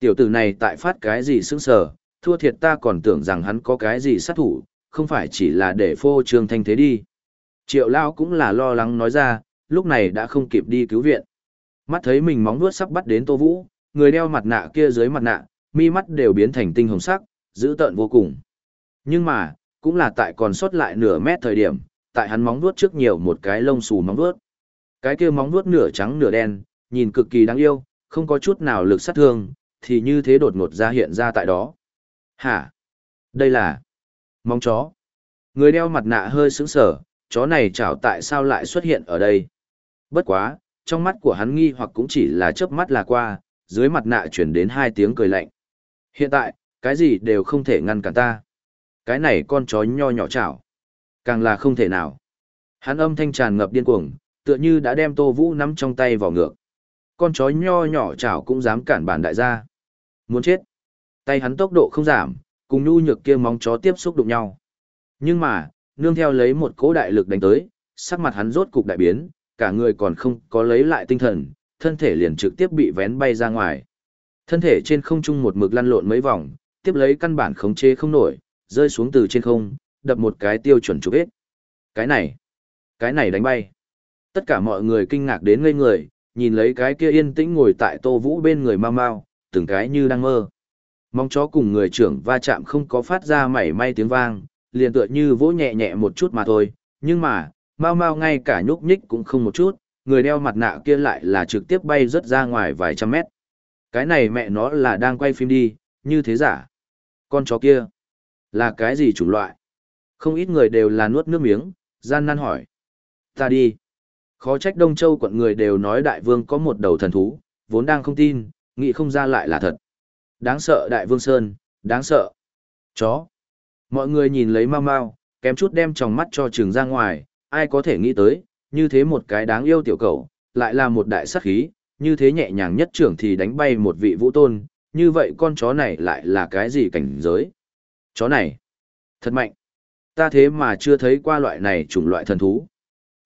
Tiểu tử này tại phát cái gì sững sờ, thua thiệt ta còn tưởng rằng hắn có cái gì sát thủ, không phải chỉ là để phô trương thanh thế đi. Triệu Lao cũng là lo lắng nói ra, lúc này đã không kịp đi cứu viện. Mắt thấy mình móng vuốt sắp bắt đến Tô Vũ, người đeo mặt nạ kia dưới mặt nạ, mi mắt đều biến thành tinh hồng sắc, dữ tợn vô cùng. Nhưng mà, cũng là tại còn sót lại nửa mét thời điểm, tại hắn móng vuốt trước nhiều một cái lông xù móng vuốt. Cái kia móng vuốt nửa trắng nửa đen, nhìn cực kỳ đáng yêu, không có chút nào lực sát thương, thì như thế đột ngột ra hiện ra tại đó. Hả? Đây là móng chó. Người đeo mặt nạ hơi sững sờ, chó này chảo tại sao lại xuất hiện ở đây? Bất quá, trong mắt của hắn nghi hoặc cũng chỉ là chớp mắt là qua, dưới mặt nạ chuyển đến hai tiếng cười lạnh. Hiện tại, cái gì đều không thể ngăn cản ta. Cái này con chó nho nhỏ chảo. Càng là không thể nào. Hắn âm thanh tràn ngập điên cuồng, tựa như đã đem Tô Vũ nắm trong tay vào ngược. Con chó nho nhỏ chảo cũng dám cản bản đại gia. Muốn chết. Tay hắn tốc độ không giảm, cùng nhu nhược kia móng chó tiếp xúc đụng nhau. Nhưng mà, nương theo lấy một cỗ đại lực đánh tới, sắc mặt hắn rốt cục đại biến, cả người còn không có lấy lại tinh thần, thân thể liền trực tiếp bị vén bay ra ngoài. Thân thể trên không trung một mực lăn lộn mấy vòng, tiếp lấy căn bản khống chế không nổi, rơi xuống từ trên không, đập một cái tiêu chuẩn chụp hết. Cái này, cái này đánh bay. Tất cả mọi người kinh ngạc đến ngây người, nhìn lấy cái kia yên tĩnh ngồi tại Tô Vũ bên người mau mau, từng cái như đang mơ. Mong chó cùng người trưởng va chạm không có phát ra mảy may tiếng vang, liền tựa như vỗ nhẹ nhẹ một chút mà thôi, nhưng mà, mau mau ngay cả nhúc nhích cũng không một chút, người đeo mặt nạ kia lại là trực tiếp bay rớt ra ngoài vài trăm mét. Cái này mẹ nó là đang quay phim đi, như thế giả. Con chó kia, là cái gì chủng loại? Không ít người đều là nuốt nước miếng, gian nan hỏi. Ta đi. Khó trách Đông Châu quận người đều nói đại vương có một đầu thần thú, vốn đang không tin, nghĩ không ra lại là thật. Đáng sợ đại vương Sơn, đáng sợ. Chó. Mọi người nhìn lấy mau mau, kém chút đem tròng mắt cho trường ra ngoài, ai có thể nghĩ tới, như thế một cái đáng yêu tiểu cầu, lại là một đại sát khí, như thế nhẹ nhàng nhất trưởng thì đánh bay một vị vũ tôn, như vậy con chó này lại là cái gì cảnh giới? Chó này, thật mạnh. Ta thế mà chưa thấy qua loại này chủng loại thần thú.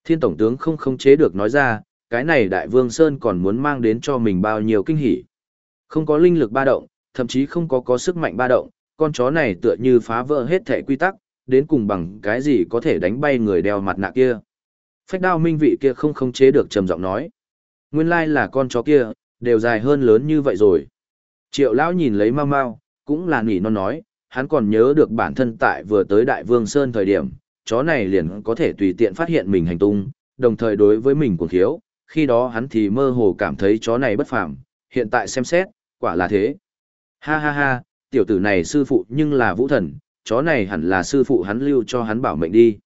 Thiên Tổng tướng không khống chế được nói ra, cái này Đại Vương Sơn còn muốn mang đến cho mình bao nhiêu kinh hỉ. Không có linh lực ba động, thậm chí không có có sức mạnh ba động, con chó này tựa như phá vỡ hết thể quy tắc, đến cùng bằng cái gì có thể đánh bay người đeo mặt nạ kia. Phách đao minh vị kia không khống chế được trầm giọng nói. Nguyên lai là con chó kia, đều dài hơn lớn như vậy rồi. Triệu lão nhìn lấy mau mau, cũng là nỉ non nói, hắn còn nhớ được bản thân tại vừa tới Đại Vương Sơn thời điểm, chó này liền có thể tùy tiện phát hiện mình hành tung, đồng thời đối với mình cuồng thiếu, khi đó hắn thì mơ hồ cảm thấy chó này bất phàm, hiện tại xem xét, quả là thế. Ha ha ha, tiểu tử này sư phụ nhưng là vũ thần, chó này hẳn là sư phụ hắn lưu cho hắn bảo mệnh đi.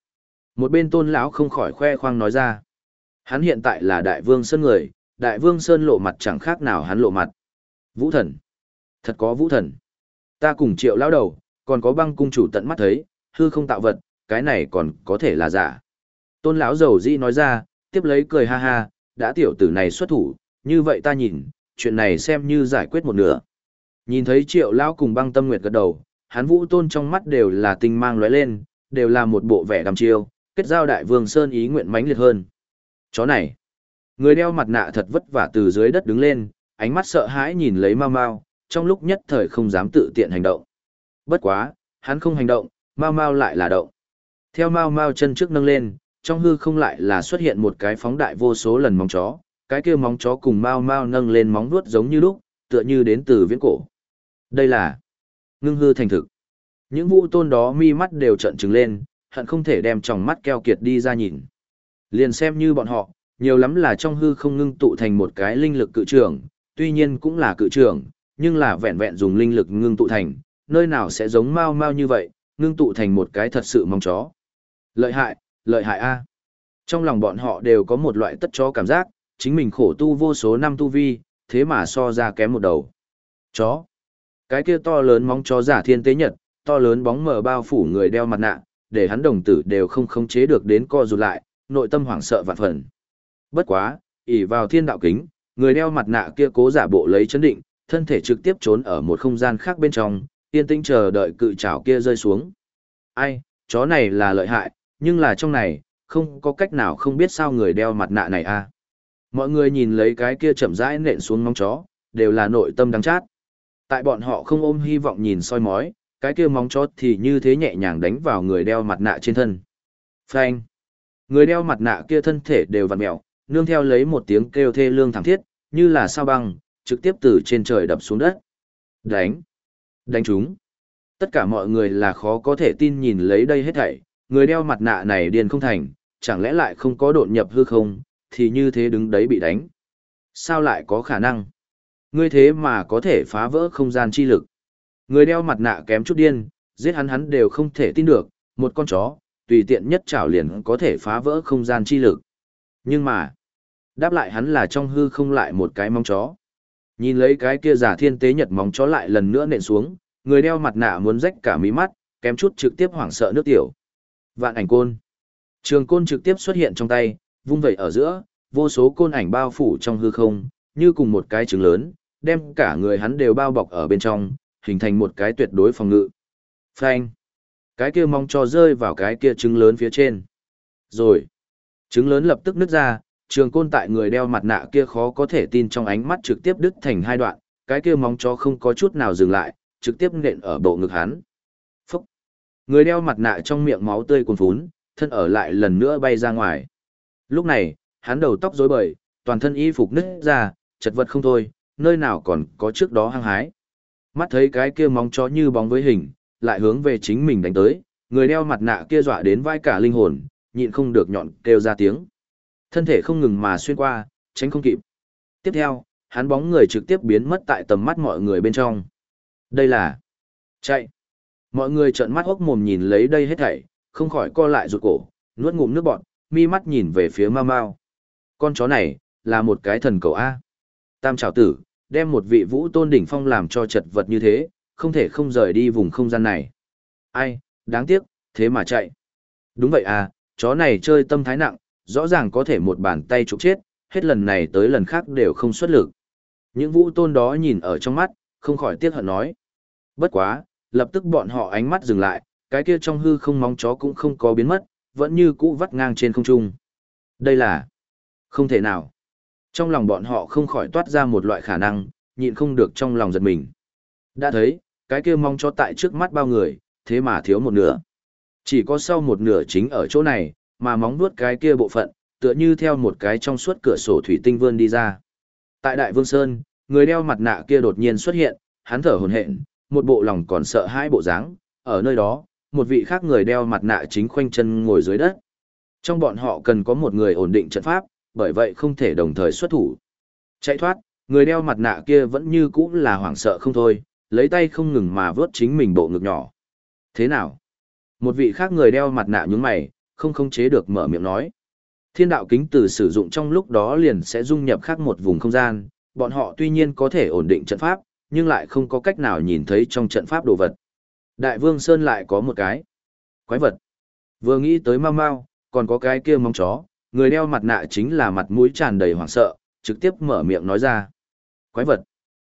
Một bên tôn lão không khỏi khoe khoang nói ra. Hắn hiện tại là đại vương sơn người, đại vương sơn lộ mặt chẳng khác nào hắn lộ mặt. Vũ thần. Thật có vũ thần. Ta cùng triệu lão đầu, còn có băng cung chủ tận mắt thấy, hư không tạo vật, cái này còn có thể là giả. Tôn lão giàu dĩ nói ra, tiếp lấy cười ha ha, đã tiểu tử này xuất thủ, như vậy ta nhìn, chuyện này xem như giải quyết một nửa. Nhìn thấy triệu lão cùng băng tâm nguyệt gật đầu, hắn vũ tôn trong mắt đều là tinh mang lóe lên, đều là một bộ vẻ đăm chiêu, kết giao đại vương Sơn ý nguyện mãnh liệt hơn. Chó này, người đeo mặt nạ thật vất vả từ dưới đất đứng lên, ánh mắt sợ hãi nhìn lấy Mao mau, trong lúc nhất thời không dám tự tiện hành động. Bất quá, hắn không hành động, Mao mau lại là động. Theo Mao mau chân trước nâng lên, trong hư không lại là xuất hiện một cái phóng đại vô số lần móng chó, cái kia móng chó cùng Mao mau nâng lên móng vuốt giống như lúc, tựa như đến từ viễn cổ. Đây là ngưng hư thành thực. Những vũ tôn đó mi mắt đều trợn trừng lên, hận không thể đem tròng mắt keo kiệt đi ra nhìn. Liền xem như bọn họ, nhiều lắm là trong hư không ngưng tụ thành một cái linh lực cự trường, tuy nhiên cũng là cự trường, nhưng là vẹn vẹn dùng linh lực ngưng tụ thành, nơi nào sẽ giống mau mau như vậy, ngưng tụ thành một cái thật sự mong chó. Lợi hại, lợi hại a. Trong lòng bọn họ đều có một loại tất chó cảm giác, chính mình khổ tu vô số năm tu vi, thế mà so ra kém một đầu. Chó. Cái kia to lớn móng chó giả thiên tế nhật, to lớn bóng mờ bao phủ người đeo mặt nạ, để hắn đồng tử đều không khống chế được đến co rụt lại, nội tâm hoảng sợ vạn phần. Bất quá, ỷ vào thiên đạo kính, người đeo mặt nạ kia cố giả bộ lấy chấn định, thân thể trực tiếp trốn ở một không gian khác bên trong, yên tĩnh chờ đợi cự trảo kia rơi xuống. Ai, chó này là lợi hại, nhưng là trong này, không có cách nào không biết sao người đeo mặt nạ này a. À. Mọi người nhìn lấy cái kia chậm rãi nện xuống móng chó, đều là nội tâm đắng chát. Tại bọn họ không ôm hy vọng nhìn soi mói, cái kia móng chót thì như thế nhẹ nhàng đánh vào người đeo mặt nạ trên thân. Phanh. Người đeo mặt nạ kia thân thể đều vặn mèo, nương theo lấy một tiếng kêu thê lương thảm thiết, như là sao băng, trực tiếp từ trên trời đập xuống đất. Đánh. Đánh chúng. Tất cả mọi người là khó có thể tin nhìn lấy đây hết thảy, người đeo mặt nạ này điên không thành, chẳng lẽ lại không có độn nhập hư không, thì như thế đứng đấy bị đánh. Sao lại có khả năng? Ngươi thế mà có thể phá vỡ không gian chi lực. Người đeo mặt nạ kém chút điên, giết hắn hắn đều không thể tin được, một con chó, tùy tiện nhất chảo liền có thể phá vỡ không gian chi lực. Nhưng mà, đáp lại hắn là trong hư không lại một cái móng chó. Nhìn lấy cái kia giả thiên tế nhật móng chó lại lần nữa nện xuống, người đeo mặt nạ muốn rách cả mí mắt, kém chút trực tiếp hoảng sợ nước tiểu. Vạn ảnh côn. Trường côn trực tiếp xuất hiện trong tay, vung vẩy ở giữa, vô số côn ảnh bao phủ trong hư không, như cùng một cái trứng lớn, đem cả người hắn đều bao bọc ở bên trong, hình thành một cái tuyệt đối phòng ngự. Phanh. Cái kia mong cho rơi vào cái kia trứng lớn phía trên. Rồi. Trứng lớn lập tức nứt ra, trường côn tại người đeo mặt nạ kia khó có thể tin trong ánh mắt trực tiếp đứt thành hai đoạn, cái kia mong cho không có chút nào dừng lại, trực tiếp nện ở bộ ngực hắn. Phúc! Người đeo mặt nạ trong miệng máu tươi cuồn phún, thân ở lại lần nữa bay ra ngoài. Lúc này, hắn đầu tóc rối bời, toàn thân y phục nứt ra, chật vật không thôi, nơi nào còn có trước đó hăng hái. Mắt thấy cái kia móng chó như bóng với hình, lại hướng về chính mình đánh tới, người đeo mặt nạ kia dọa đến vai cả linh hồn, nhịn không được nhọn kêu ra tiếng. Thân thể không ngừng mà xuyên qua, tránh không kịp. Tiếp theo, hắn bóng người trực tiếp biến mất tại tầm mắt mọi người bên trong. Đây là... Chạy! Mọi người trợn mắt hốc mồm nhìn lấy đây hết thảy, không khỏi co lại rụt cổ, nuốt ngụm nước bọt, mi mắt nhìn về phía Mao Mao. Con chó này, là một cái thần cầu A. Tam trào tử, đem một vị vũ tôn đỉnh phong làm cho chật vật như thế, không thể không rời đi vùng không gian này. Ai, đáng tiếc, thế mà chạy. Đúng vậy à, chó này chơi tâm thái nặng, rõ ràng có thể một bàn tay trục chết, hết lần này tới lần khác đều không xuất lực. Những vũ tôn đó nhìn ở trong mắt, không khỏi tiếc hận nói. Bất quá, lập tức bọn họ ánh mắt dừng lại, cái kia trong hư không móng chó cũng không có biến mất, vẫn như cũ vắt ngang trên không trung. Đây là không thể nào. Trong lòng bọn họ không khỏi toát ra một loại khả năng, nhịn không được trong lòng giật mình. Đã thấy, cái kia mong cho tại trước mắt bao người, thế mà thiếu một nửa. Chỉ có sau một nửa chính ở chỗ này, mà móng vuốt cái kia bộ phận, tựa như theo một cái trong suốt cửa sổ thủy tinh vươn đi ra. Tại Đại Vương Sơn, người đeo mặt nạ kia đột nhiên xuất hiện, hắn thở hổn hển, một bộ lòng còn sợ hai bộ dáng, ở nơi đó, một vị khác người đeo mặt nạ chính khoanh chân ngồi dưới đất. Trong bọn họ cần có một người ổn định trận pháp, bởi vậy không thể đồng thời xuất thủ. Chạy thoát, người đeo mặt nạ kia vẫn như cũ là hoảng sợ không thôi, lấy tay không ngừng mà vớt chính mình bộ ngực nhỏ. Thế nào? Một vị khác người đeo mặt nạ nhúng mày, không khống chế được mở miệng nói. Thiên đạo kính từ sử dụng trong lúc đó liền sẽ dung nhập khác một vùng không gian, bọn họ tuy nhiên có thể ổn định trận pháp, nhưng lại không có cách nào nhìn thấy trong trận pháp đồ vật. Đại vương Sơn lại có một cái quái vật. Vừa nghĩ tới mau mau, còn có cái kia mong chó, người đeo mặt nạ chính là mặt mũi tràn đầy hoảng sợ, trực tiếp mở miệng nói ra. Quái vật.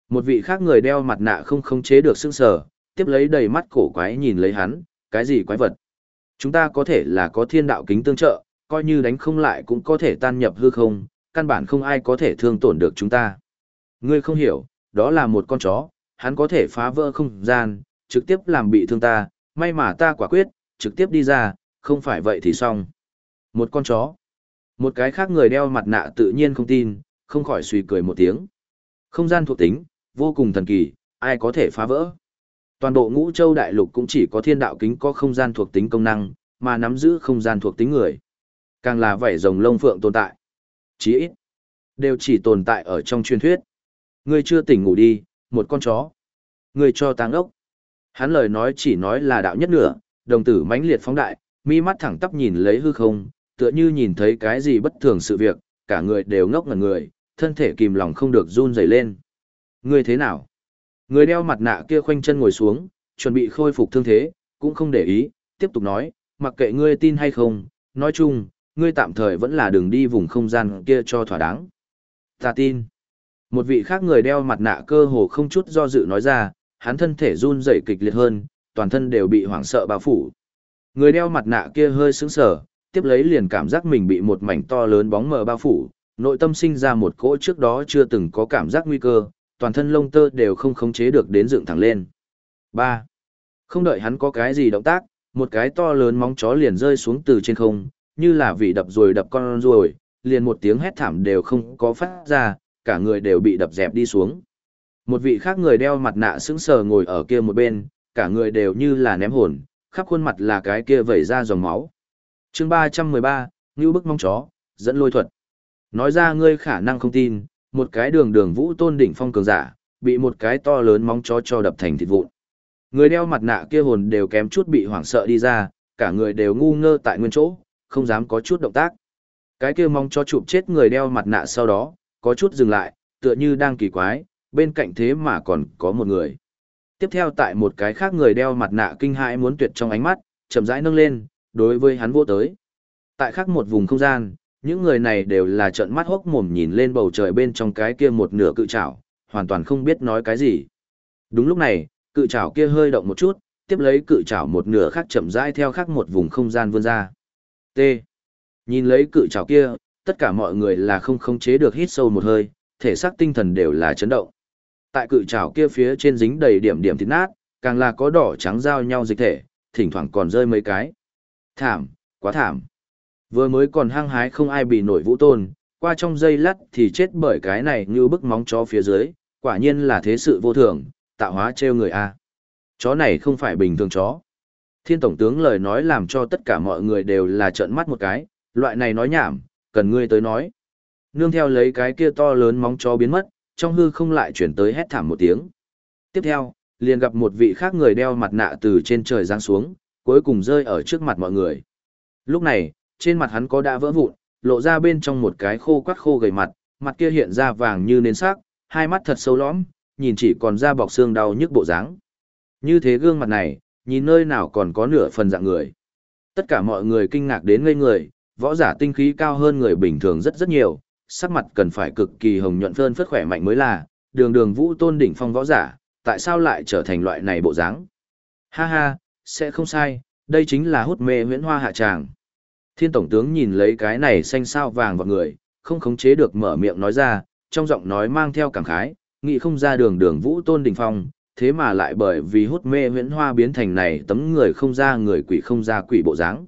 Một vị khác người đeo mặt nạ không khống chế được sức sờ, tiếp lấy đầy mắt cổ quái nhìn lấy hắn, cái gì quái vật? Chúng ta có thể là có thiên đạo kính tương trợ, coi như đánh không lại cũng có thể tan nhập hư không, căn bản không ai có thể thương tổn được chúng ta. Ngươi không hiểu, đó là một con chó, hắn có thể phá vỡ không gian, trực tiếp làm bị thương ta, may mà ta quả quyết, trực tiếp đi ra, không phải vậy thì xong. Một con chó. Một cái khác người đeo mặt nạ tự nhiên không tin, không khỏi suy cười một tiếng. Không gian thuộc tính, vô cùng thần kỳ, ai có thể phá vỡ. Toàn bộ ngũ châu đại lục cũng chỉ có thiên đạo kính có không gian thuộc tính công năng, mà nắm giữ không gian thuộc tính người. Càng là vảy rồng lông phượng tồn tại. Chí ít, đều chỉ tồn tại ở trong truyền thuyết. Ngươi chưa tỉnh ngủ đi, một con chó. Ngươi cho tăng ốc. Hắn lời nói chỉ nói là đạo nhất nửa, đồng tử mãnh liệt phóng đại, mi mắt thẳng tắp nhìn lấy hư không, tựa như nhìn thấy cái gì bất thường sự việc, cả người đều ngốc ngẩn người, thân thể kìm lòng không được run rẩy lên. người thế nào? Người đeo mặt nạ kia khoanh chân ngồi xuống, chuẩn bị khôi phục thương thế, cũng không để ý, tiếp tục nói, mặc kệ ngươi tin hay không, nói chung, ngươi tạm thời vẫn là đường đi vùng không gian kia cho thỏa đáng. Ta tin. Một vị khác người đeo mặt nạ cơ hồ không chút do dự nói ra, hắn thân thể run rẩy kịch liệt hơn, toàn thân đều bị hoảng sợ bao phủ. Người đeo mặt nạ kia hơi sững sờ, tiếp lấy liền cảm giác mình bị một mảnh to lớn bóng mờ bao phủ, nội tâm sinh ra một cỗ trước đó chưa từng có cảm giác nguy cơ, toàn thân lông tơ đều không khống chế được đến dựng thẳng lên. 3. Không đợi hắn có cái gì động tác, một cái to lớn móng chó liền rơi xuống từ trên không, như là vị đập rồi đập con rồi, liền một tiếng hét thảm đều không có phát ra, cả người đều bị đập dẹp đi xuống. Một vị khác người đeo mặt nạ sững sờ ngồi ở kia một bên, cả người đều như là ném hồn, khắp khuôn mặt là cái kia vẩy ra dòng máu chương 313, Ngưu bức mong chó, dẫn lôi thuật. Nói ra ngươi khả năng không tin, một cái đường đường vũ tôn đỉnh phong cường giả, bị một cái to lớn móng chó cho đập thành thịt vụn. Người đeo mặt nạ kia hồn đều kém chút bị hoảng sợ đi ra, cả người đều ngu ngơ tại nguyên chỗ, không dám có chút động tác. Cái kia móng chó chụp chết người đeo mặt nạ sau đó, có chút dừng lại, tựa như đang kỳ quái, bên cạnh thế mà còn có một người. Tiếp theo tại một cái khác người đeo mặt nạ kinh hãi muốn tuyệt trong ánh mắt, chậm rãi nâng lên, đối với hắn vô tới. Tại khác một vùng không gian, những người này đều là trợn mắt hốc mồm nhìn lên bầu trời bên trong cái kia một nửa cự trảo, hoàn toàn không biết nói cái gì. Đúng lúc này, cự trảo kia hơi động một chút, tiếp lấy cự trảo một nửa khác chậm rãi theo khác một vùng không gian vươn ra. T. Nhìn lấy cự trảo kia, tất cả mọi người là không khống chế được hít sâu một hơi, thể xác tinh thần đều là chấn động. Tại cự trảo kia phía trên dính đầy điểm điểm thịt nát, càng là có đỏ trắng giao nhau dịch thể, thỉnh thoảng còn rơi mấy cái. Thảm, quá thảm. Vừa mới còn hăng hái không ai bị nổi vũ tôn, qua trong dây lắt thì chết bởi cái này như bức móng chó phía dưới, quả nhiên là thế sự vô thường, tạo hóa trêu người a. Chó này không phải bình thường chó. Thiên Tổng tướng lời nói làm cho tất cả mọi người đều là trợn mắt một cái, loại này nói nhảm, cần ngươi tới nói. Nương theo lấy cái kia to lớn móng chó biến mất, trong hư không lại chuyển tới hét thảm một tiếng. Tiếp theo, liền gặp một vị khác người đeo mặt nạ từ trên trời giáng xuống, cuối cùng rơi ở trước mặt mọi người. Lúc này, trên mặt hắn có đã vỡ vụn, lộ ra bên trong một cái khô quắt khô gầy mặt, mặt kia hiện ra vàng như nến sắc, hai mắt thật sâu lõm, nhìn chỉ còn da bọc xương đau nhức bộ dáng. Như thế gương mặt này, nhìn nơi nào còn có nửa phần dạng người. Tất cả mọi người kinh ngạc đến ngây người, võ giả tinh khí cao hơn người bình thường rất rất nhiều, sắc mặt cần phải cực kỳ hồng nhuận phơn phất khỏe mạnh mới là, đường đường vũ tôn đỉnh phong võ giả, tại sao lại trở thành loại này bộ dáng? Ha ha, sẽ không sai, đây chính là hút mê huyễn hoa hạ tràng. Thiên tổng tướng nhìn lấy cái này xanh sao vàng vào người, không khống chế được mở miệng nói ra, trong giọng nói mang theo cảm khái, nghĩ không ra đường đường vũ tôn đỉnh phong, thế mà lại bởi vì hút mê huyễn hoa biến thành này tấm người không ra người quỷ không ra quỷ bộ dáng.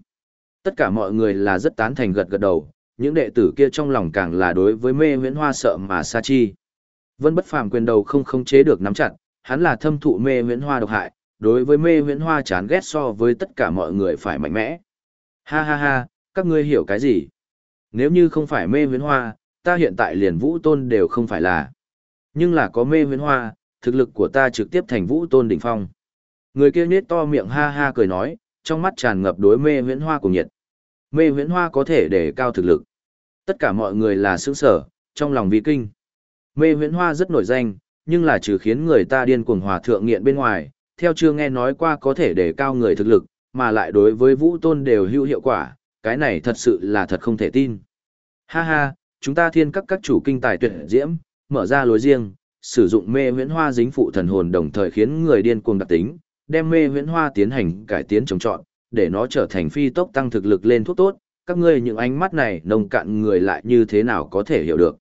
Tất cả mọi người là rất tán thành gật gật đầu, những đệ tử kia trong lòng càng là đối với mê huyễn hoa sợ mà sa chi. Vân bất phàm quyền đầu không khống chế được nắm chặt, hắn là thâm thụ mê huyễn hoa độc hại, đối với mê huyễn hoa chán ghét so với tất cả mọi người phải mạnh mẽ. Ha ha ha, các ngươi hiểu cái gì? Nếu như không phải mê huyễn hoa, ta hiện tại liền vũ tôn đều không phải là. Nhưng là có mê huyễn hoa, thực lực của ta trực tiếp thành vũ tôn đỉnh phong. Người kia nết to miệng ha ha cười nói, trong mắt tràn ngập đối mê huyễn hoa cùng nhiệt. Mê huyễn hoa có thể để cao thực lực. Tất cả mọi người là sướng sở, trong lòng vi kinh. Mê huyễn hoa rất nổi danh, nhưng là trừ khiến người ta điên cuồng hòa thượng nghiện bên ngoài, theo chưa nghe nói qua có thể để cao người thực lực, mà lại đối với vũ tôn đều hữu hiệu quả, cái này thật sự là thật không thể tin. Ha ha, chúng ta thiên các các chủ kinh tài tuyệt diễm, mở ra lối riêng, sử dụng mê huyễn hoa dính phụ thần hồn đồng thời khiến người điên cuồng đặc tính, đem mê huyễn hoa tiến hành cải tiến trồng trọt, để nó trở thành phi tốc tăng thực lực lên thuốc tốt, các ngươi những ánh mắt này nông cạn người lại như thế nào có thể hiểu được.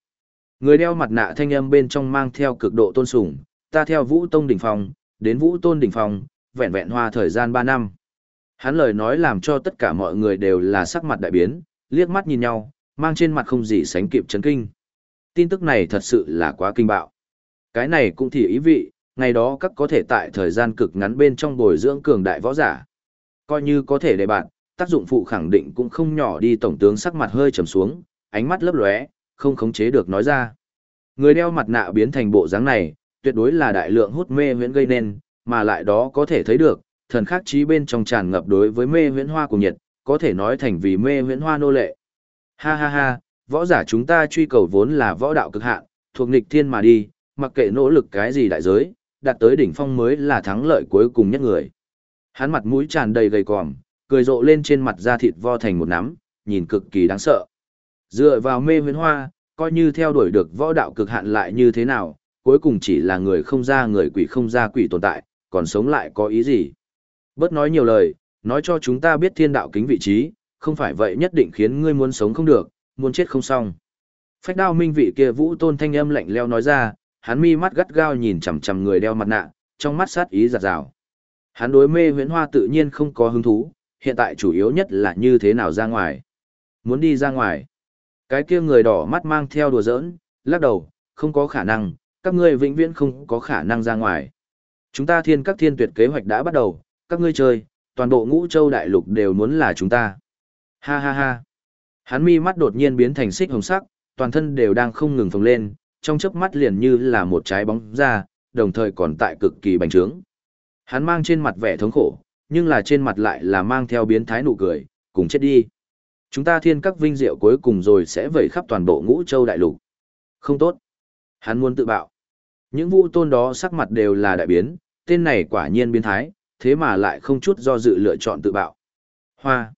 Người đeo mặt nạ thanh âm bên trong mang theo cực độ tôn sùng, ta theo Vũ Tông đỉnh phong, đến Vũ Tôn đỉnh phong, vẹn vẹn hoa thời gian 3 năm. Hắn lời nói làm cho tất cả mọi người đều là sắc mặt đại biến, liếc mắt nhìn nhau, mang trên mặt không gì sánh kịp chấn kinh. Tin tức này thật sự là quá kinh bạo. Cái này cũng thì ý vị, ngày đó các có thể tại thời gian cực ngắn bên trong bồi dưỡng cường đại võ giả. Coi như có thể để bạn, tác dụng phụ khẳng định cũng không nhỏ đi tổng tướng sắc mặt hơi trầm xuống, ánh mắt lấp lóe, không khống chế được nói ra. Người đeo mặt nạ biến thành bộ dáng này, tuyệt đối là đại lượng hút mê huyễn gây nên, mà lại đó có thể thấy được, thần khắc trí bên trong tràn ngập đối với mê huyễn hoa của nhiệt, có thể nói thành vì mê huyễn hoa nô lệ. Ha ha ha, võ giả chúng ta truy cầu vốn là võ đạo cực hạn, thuộc nghịch thiên mà đi, mặc kệ nỗ lực cái gì đại giới, đạt tới đỉnh phong mới là thắng lợi cuối cùng nhất người. Hắn mặt mũi tràn đầy gầy còm, cười rộ lên trên mặt da thịt vo thành một nắm, nhìn cực kỳ đáng sợ. Dựa vào mê huyễn hoa, coi như theo đuổi được võ đạo cực hạn lại như thế nào, cuối cùng chỉ là người không ra người quỷ không ra quỷ tồn tại, còn sống lại có ý gì. Bớt nói nhiều lời, nói cho chúng ta biết thiên đạo kính vị trí, không phải vậy nhất định khiến ngươi muốn sống không được, muốn chết không xong. Phách đao minh vị kia vũ tôn thanh âm lạnh leo nói ra, hắn mi mắt gắt gao nhìn chằm chằm người đeo mặt nạ, trong mắt sát ý giạt rào. Hắn đối mê huyễn hoa tự nhiên không có hứng thú, hiện tại chủ yếu nhất là như thế nào ra ngoài. Muốn đi ra ngoài. Cái kia người đỏ mắt mang theo đùa giỡn, lắc đầu, không có khả năng, các ngươi vĩnh viễn không có khả năng ra ngoài. Chúng ta thiên các thiên tuyệt kế hoạch đã bắt đầu, các ngươi chơi, toàn bộ ngũ châu đại lục đều muốn là chúng ta. Ha ha ha. Hắn mi mắt đột nhiên biến thành xích hồng sắc, toàn thân đều đang không ngừng phồng lên, trong chớp mắt liền như là một trái bóng ra, đồng thời còn tại cực kỳ bành trướng. Hắn mang trên mặt vẻ thống khổ, nhưng là trên mặt lại là mang theo biến thái nụ cười, cùng chết đi. Chúng ta thiên các vinh diệu cuối cùng rồi sẽ vẩy khắp toàn bộ ngũ châu đại lục. Không tốt. Hắn muốn tự bạo. Những vũ tôn đó sắc mặt đều là đại biến, tên này quả nhiên biến thái, thế mà lại không chút do dự lựa chọn tự bạo. Hoa.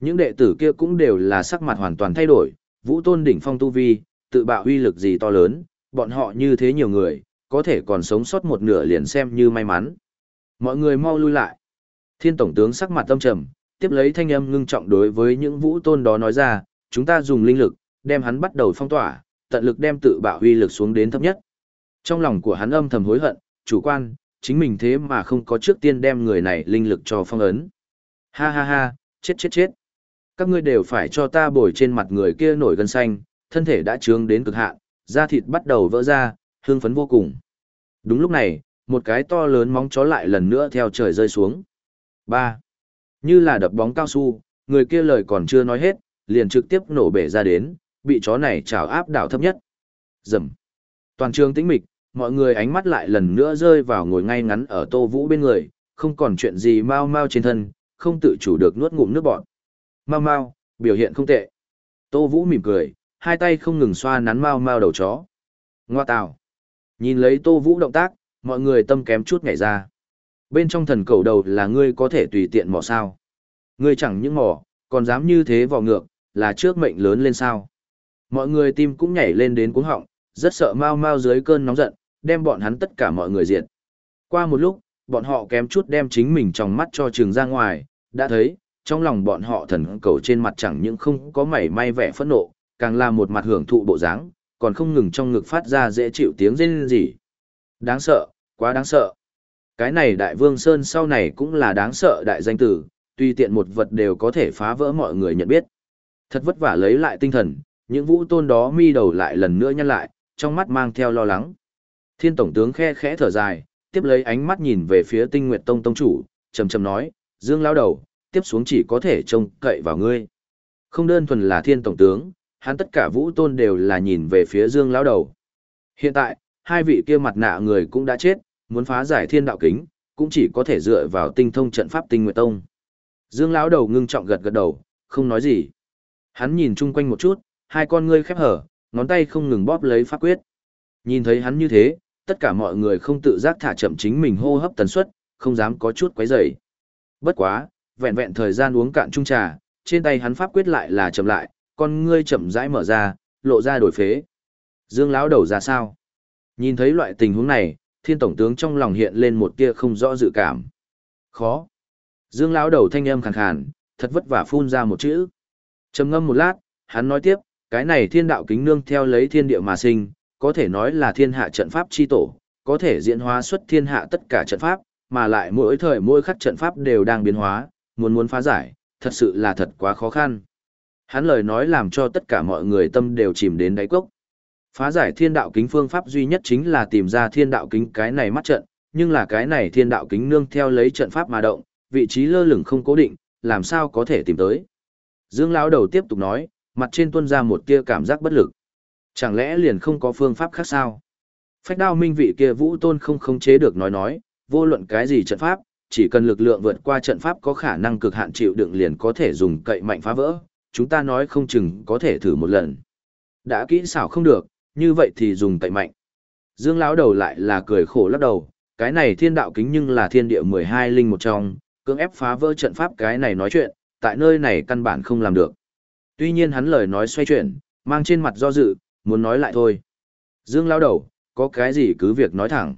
Những đệ tử kia cũng đều là sắc mặt hoàn toàn thay đổi, vũ tôn đỉnh phong tu vi, tự bạo uy lực gì to lớn, bọn họ như thế nhiều người, có thể còn sống sót một nửa liền xem như may mắn. Mọi người mau lui lại. Thiên tổng tướng sắc mặt tâm trầm, tiếp lấy thanh âm ngưng trọng đối với những vũ tôn đó nói ra, chúng ta dùng linh lực, đem hắn bắt đầu phong tỏa, tận lực đem tự bạo uy lực xuống đến thấp nhất. Trong lòng của hắn âm thầm hối hận, chủ quan, chính mình thế mà không có trước tiên đem người này linh lực cho phong ấn. Ha ha ha, chết chết chết. Các ngươi đều phải cho ta bồi trên mặt người kia nổi gân xanh, thân thể đã trướng đến cực hạn, da thịt bắt đầu vỡ ra, hương phấn vô cùng. Đúng lúc này, một cái to lớn móng chó lại lần nữa theo trời rơi xuống. ba Như là đập bóng cao su, người kia lời còn chưa nói hết, liền trực tiếp nổ bể ra đến, bị chó này trào áp đảo thấp nhất. Rầm. Toàn trường tĩnh mịch, mọi người ánh mắt lại lần nữa rơi vào ngồi ngay ngắn ở Tô Vũ bên người, không còn chuyện gì mau mau trên thân, không tự chủ được nuốt ngụm nước bọt. Mau mau, biểu hiện không tệ. Tô Vũ mỉm cười, hai tay không ngừng xoa nắn mau mau đầu chó. Ngoa tào. Nhìn lấy Tô Vũ động tác, mọi người tâm kém chút nhảy ra. Bên trong thần cầu đầu là ngươi có thể tùy tiện mò sao. Ngươi chẳng những mò, còn dám như thế vò ngược, là trước mệnh lớn lên sao. Mọi người tim cũng nhảy lên đến cuống họng, rất sợ mau mau dưới cơn nóng giận, đem bọn hắn tất cả mọi người diệt. Qua một lúc, bọn họ kém chút đem chính mình trong mắt cho trường ra ngoài, đã thấy, trong lòng bọn họ thần cầu trên mặt chẳng những không có mảy may vẻ phẫn nộ, càng là một mặt hưởng thụ bộ dáng, còn không ngừng trong ngực phát ra dễ chịu tiếng rên rỉ. Đáng sợ, quá đáng sợ. Cái này đại vương Sơn sau này cũng là đáng sợ đại danh tử, tuy tiện một vật đều có thể phá vỡ mọi người nhận biết. Thật vất vả lấy lại tinh thần, những vũ tôn đó mi đầu lại lần nữa nhăn lại, trong mắt mang theo lo lắng. Thiên tổng tướng khe khẽ thở dài, tiếp lấy ánh mắt nhìn về phía tinh nguyệt tông tông chủ, trầm trầm nói, Dương lao đầu, tiếp xuống chỉ có thể trông cậy vào ngươi. Không đơn thuần là thiên tổng tướng, hắn tất cả vũ tôn đều là nhìn về phía Dương lão đầu. Hiện tại, hai vị kia mặt nạ người cũng đã chết, muốn phá giải thiên đạo kính, cũng chỉ có thể dựa vào tinh thông trận pháp tinh nguyệt tông. Dương lão đầu ngưng trọng gật gật đầu, không nói gì. Hắn nhìn chung quanh một chút, hai con ngươi khép hở, ngón tay không ngừng bóp lấy pháp quyết. Nhìn thấy hắn như thế, tất cả mọi người không tự giác thả chậm chính mình hô hấp tần suất, không dám có chút quấy rầy. Bất quá, vẹn vẹn thời gian uống cạn chung trà, trên tay hắn pháp quyết lại là chậm lại, con ngươi chậm rãi mở ra, lộ ra đổi phế. Dương lão đầu ra sao? Nhìn thấy loại tình huống này, thiên tổng tướng trong lòng hiện lên một tia không rõ dự cảm. Khó. Dương lão đầu thanh âm khàn khàn, thật vất vả phun ra một chữ. Trầm ngâm một lát, hắn nói tiếp, cái này thiên đạo kính nương theo lấy thiên địa mà sinh, có thể nói là thiên hạ trận pháp chi tổ, có thể diễn hóa xuất thiên hạ tất cả trận pháp, mà lại mỗi thời mỗi khắc trận pháp đều đang biến hóa, muốn muốn phá giải, thật sự là thật quá khó khăn. Hắn lời nói làm cho tất cả mọi người tâm đều chìm đến đáy cốc. Phá giải thiên đạo kính phương pháp duy nhất chính là tìm ra thiên đạo kính cái này mắt trận, nhưng là cái này thiên đạo kính nương theo lấy trận pháp mà động, vị trí lơ lửng không cố định, làm sao có thể tìm tới. Dương lão đầu tiếp tục nói, mặt trên tuôn ra một tia cảm giác bất lực. Chẳng lẽ liền không có phương pháp khác sao? Phách đao minh vị kia vũ tôn không khống chế được nói nói, vô luận cái gì trận pháp, chỉ cần lực lượng vượt qua trận pháp có khả năng cực hạn chịu đựng liền có thể dùng cậy mạnh phá vỡ, chúng ta nói không chừng có thể thử một lần. Đã kỹ xảo không được, như vậy thì dùng cậy mạnh. Dương lão đầu lại là cười khổ lắc đầu, cái này thiên đạo kính nhưng là thiên địa 12 linh một trong, cưỡng ép phá vỡ trận pháp cái này nói chuyện, tại nơi này căn bản không làm được. Tuy nhiên hắn lời nói xoay chuyển, mang trên mặt do dự, muốn nói lại thôi. Dương lao đầu, có cái gì cứ việc nói thẳng.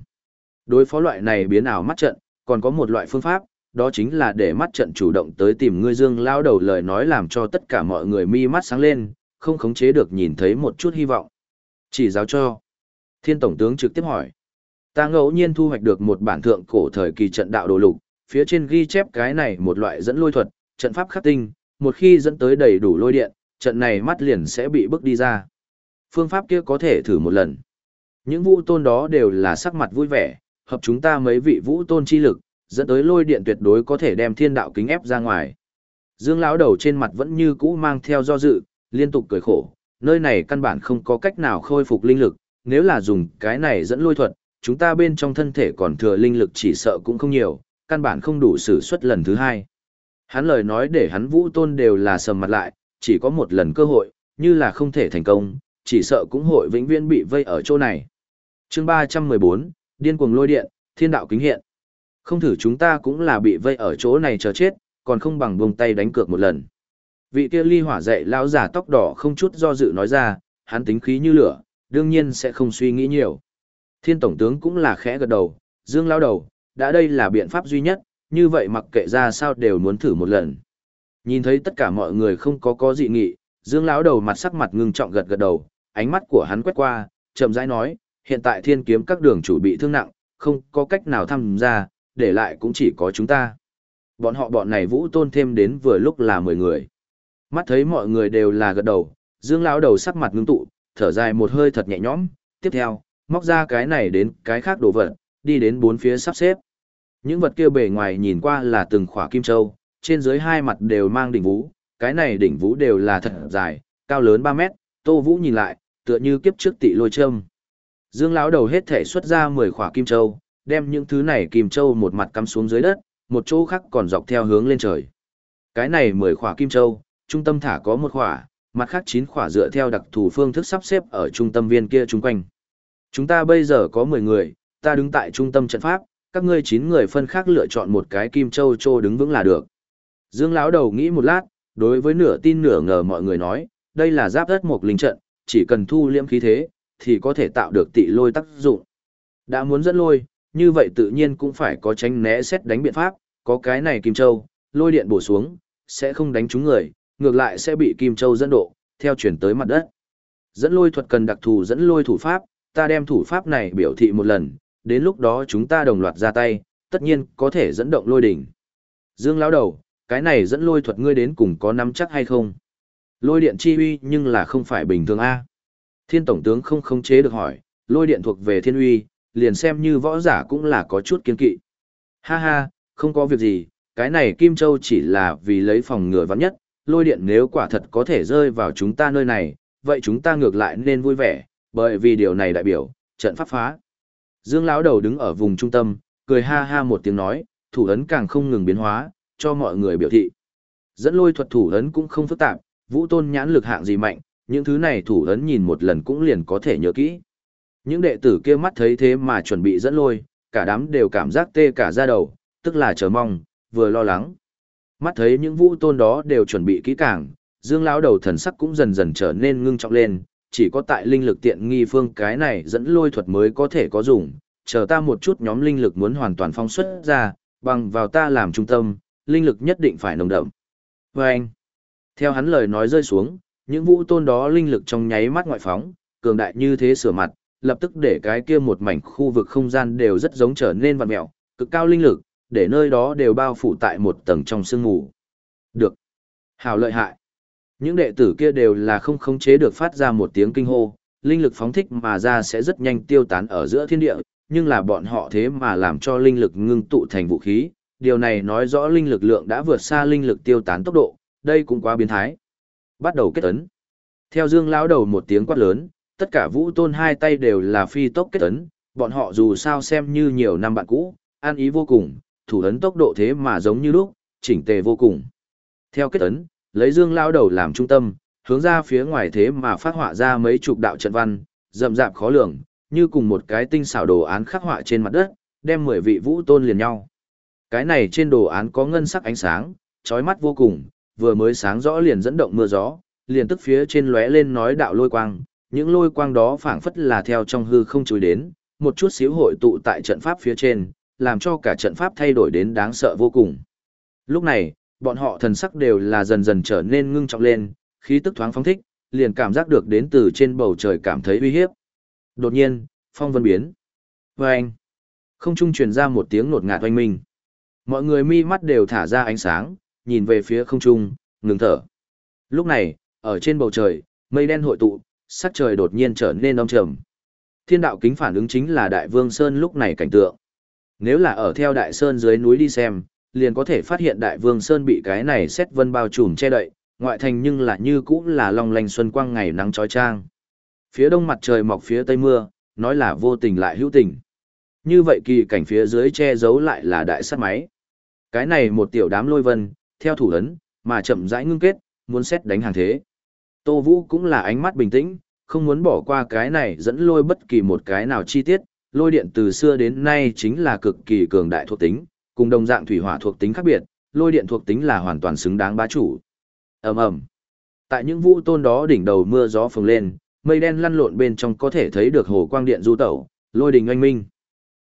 Đối phó loại này biến ảo mắt trận, còn có một loại phương pháp, đó chính là để mắt trận chủ động tới tìm ngươi Dương lao đầu lời nói làm cho tất cả mọi người mi mắt sáng lên, không khống chế được nhìn thấy một chút hy vọng. Chỉ giáo cho. Thiên Tổng tướng trực tiếp hỏi. Ta ngẫu nhiên thu hoạch được một bản thượng cổ thời kỳ trận đạo đồ lục, phía trên ghi chép cái này một loại dẫn lôi thuật, trận pháp khắc tinh, một khi dẫn tới đầy đủ lôi điện, trận này mắt liền sẽ bị bước đi ra. Phương pháp kia có thể thử một lần. Những vũ tôn đó đều là sắc mặt vui vẻ, hợp chúng ta mấy vị vũ tôn chi lực, dẫn tới lôi điện tuyệt đối có thể đem thiên đạo kính ép ra ngoài. Dương lão đầu trên mặt vẫn như cũ mang theo do dự, liên tục cười khổ, nơi này căn bản không có cách nào khôi phục linh lực, nếu là dùng cái này dẫn lôi thuật, chúng ta bên trong thân thể còn thừa linh lực chỉ sợ cũng không nhiều, căn bản không đủ sử xuất lần thứ hai. Hắn lời nói để hắn vũ tôn đều là sầm mặt lại, chỉ có một lần cơ hội, như là không thể thành công, chỉ sợ cũng hội vĩnh viễn bị vây ở chỗ này. chương 314, Điên cuồng lôi điện, thiên đạo kính hiện. Không thử chúng ta cũng là bị vây ở chỗ này chờ chết, còn không bằng buông tay đánh cược một lần. Vị kia ly hỏa dạy lão giả tóc đỏ không chút do dự nói ra, hắn tính khí như lửa, đương nhiên sẽ không suy nghĩ nhiều. Thiên tổng tướng cũng là khẽ gật đầu, dương lão đầu, đã đây là biện pháp duy nhất, như vậy mặc kệ ra sao đều muốn thử một lần. Nhìn thấy tất cả mọi người không có có dị nghị, dương lão đầu mặt sắc mặt ngưng trọng gật gật đầu, ánh mắt của hắn quét qua, chậm rãi nói, hiện tại thiên kiếm các đường chủ bị thương nặng, không có cách nào tham gia, để lại cũng chỉ có chúng ta. Bọn họ bọn này vũ tôn thêm đến vừa lúc là 10 người. Mắt thấy mọi người đều là gật đầu, dương lão đầu sắc mặt ngưng tụ, thở dài một hơi thật nhẹ nhõm, tiếp theo, móc ra cái này đến cái khác đồ vật, đi đến bốn phía sắp xếp. Những vật kia bề ngoài nhìn qua là từng khỏa kim châu, trên dưới hai mặt đều mang đỉnh vũ, cái này đỉnh vũ đều là thật dài, cao lớn 3 mét, Tô Vũ nhìn lại, tựa như kiếp trước tị lôi châm. Dương lão đầu hết thể xuất ra 10 khỏa kim châu, đem những thứ này kim châu một mặt cắm xuống dưới đất, một chỗ khác còn dọc theo hướng lên trời. Cái này 10 khỏa kim châu, trung tâm thả có một khỏa, mặt khác 9 khỏa dựa theo đặc thù phương thức sắp xếp ở trung tâm viên kia chung quanh. Chúng ta bây giờ có 10 người, ta đứng tại trung tâm trận pháp, các ngươi 9 người phân khác lựa chọn một cái kim châu trô đứng vững là được. Dương lão đầu nghĩ một lát, đối với nửa tin nửa ngờ mọi người nói, đây là giáp đất một linh trận, chỉ cần thu liễm khí thế, thì có thể tạo được tị lôi tác dụng. Đã muốn dẫn lôi, như vậy tự nhiên cũng phải có tránh né xét đánh biện pháp, có cái này Kim Châu, lôi điện bổ xuống, sẽ không đánh trúng người, ngược lại sẽ bị Kim Châu dẫn độ, theo chuyển tới mặt đất. Dẫn lôi thuật cần đặc thù dẫn lôi thủ pháp, ta đem thủ pháp này biểu thị một lần, đến lúc đó chúng ta đồng loạt ra tay, tất nhiên có thể dẫn động lôi đỉnh. Dương lão đầu, cái này dẫn lôi thuật ngươi đến cùng có nắm chắc hay không? Lôi điện chi uy nhưng là không phải bình thường a. Thiên tổng tướng không khống chế được hỏi, lôi điện thuộc về thiên uy, liền xem như võ giả cũng là có chút kiên kỵ. Ha ha, không có việc gì, cái này Kim Châu chỉ là vì lấy phòng ngừa vắng nhất, lôi điện nếu quả thật có thể rơi vào chúng ta nơi này, vậy chúng ta ngược lại nên vui vẻ, bởi vì điều này đại biểu, trận pháp phá. Dương lão đầu đứng ở vùng trung tâm, cười ha ha một tiếng nói, thủ ấn càng không ngừng biến hóa, cho mọi người biểu thị. Dẫn lôi thuật thủ ấn cũng không phức tạp, vũ tôn nhãn lực hạng gì mạnh, những thứ này thủ ấn nhìn một lần cũng liền có thể nhớ kỹ. Những đệ tử kia mắt thấy thế mà chuẩn bị dẫn lôi, cả đám đều cảm giác tê cả da đầu, tức là chờ mong, vừa lo lắng. Mắt thấy những vũ tôn đó đều chuẩn bị kỹ càng, dương lão đầu thần sắc cũng dần dần trở nên ngưng trọng lên, chỉ có tại linh lực tiện nghi phương cái này dẫn lôi thuật mới có thể có dùng, chờ ta một chút nhóm linh lực muốn hoàn toàn phong xuất ra, bằng vào ta làm trung tâm, linh lực nhất định phải nồng đậm. Và anh, theo hắn lời nói rơi xuống, những vũ tôn đó linh lực trong nháy mắt ngoại phóng, cường đại như thế sửa mặt, lập tức để cái kia một mảnh khu vực không gian đều rất giống trở nên vặn mẹo, cực cao linh lực, để nơi đó đều bao phủ tại một tầng trong sương mù. Được. Hào lợi hại. Những đệ tử kia đều là không khống chế được phát ra một tiếng kinh hô, linh lực phóng thích mà ra sẽ rất nhanh tiêu tán ở giữa thiên địa, nhưng là bọn họ thế mà làm cho linh lực ngưng tụ thành vũ khí, điều này nói rõ linh lực lượng đã vượt xa linh lực tiêu tán tốc độ, đây cũng quá biến thái. Bắt đầu kết ấn. Theo Dương lão đầu một tiếng quát lớn, tất cả vũ tôn hai tay đều là phi tốc kết ấn, bọn họ dù sao xem như nhiều năm bạn cũ, an ý vô cùng, thủ ấn tốc độ thế mà giống như lúc, chỉnh tề vô cùng. Theo kết ấn, lấy Dương lão đầu làm trung tâm, hướng ra phía ngoài thế mà phát họa ra mấy chục đạo trận văn, rậm rạp khó lường, như cùng một cái tinh xảo đồ án khắc họa trên mặt đất, đem mười vị vũ tôn liền nhau. Cái này trên đồ án có ngân sắc ánh sáng, chói mắt vô cùng, vừa mới sáng rõ liền dẫn động mưa gió, liền tức phía trên lóe lên nói đạo lôi quang, những lôi quang đó phảng phất là theo trong hư không chối đến, một chút xíu hội tụ tại trận pháp phía trên, làm cho cả trận pháp thay đổi đến đáng sợ vô cùng. Lúc này, bọn họ thần sắc đều là dần dần trở nên ngưng trọng lên, khí tức thoáng phóng thích, liền cảm giác được đến từ trên bầu trời cảm thấy uy hiếp. Đột nhiên, phong vân biến. Vâng! Không trung truyền ra một tiếng nột ngạt oanh minh. Mọi người mi mắt đều thả ra ánh sáng, nhìn về phía không trung, ngừng thở. Lúc này, ở trên bầu trời, mây đen hội tụ, sắc trời đột nhiên trở nên âm trầm. Thiên đạo kính phản ứng chính là Đại Vương Sơn lúc này cảnh tượng. Nếu là ở theo Đại Sơn dưới núi đi xem, liền có thể phát hiện Đại Vương Sơn bị cái này xét vân bao trùm che đậy, ngoại thành nhưng là như cũ là long lanh xuân quang ngày nắng trói trang. Phía đông mặt trời mọc phía tây mưa, nói là vô tình lại hữu tình. Như vậy kỳ cảnh phía dưới che giấu lại là đại sát máy. Cái này một tiểu đám lôi vân, theo thủ ấn, mà chậm rãi ngưng kết, muốn xét đánh hàng thế. Tô Vũ cũng là ánh mắt bình tĩnh, không muốn bỏ qua cái này dẫn lôi bất kỳ một cái nào chi tiết, lôi điện từ xưa đến nay chính là cực kỳ cường đại thuộc tính, cùng đồng dạng thủy hỏa thuộc tính khác biệt, lôi điện thuộc tính là hoàn toàn xứng đáng bá chủ. Ầm ầm. Tại những vũ tôn đó đỉnh đầu mưa gió phồng lên, mây đen lăn lộn bên trong có thể thấy được hồ quang điện du tẩu, lôi đình oanh minh.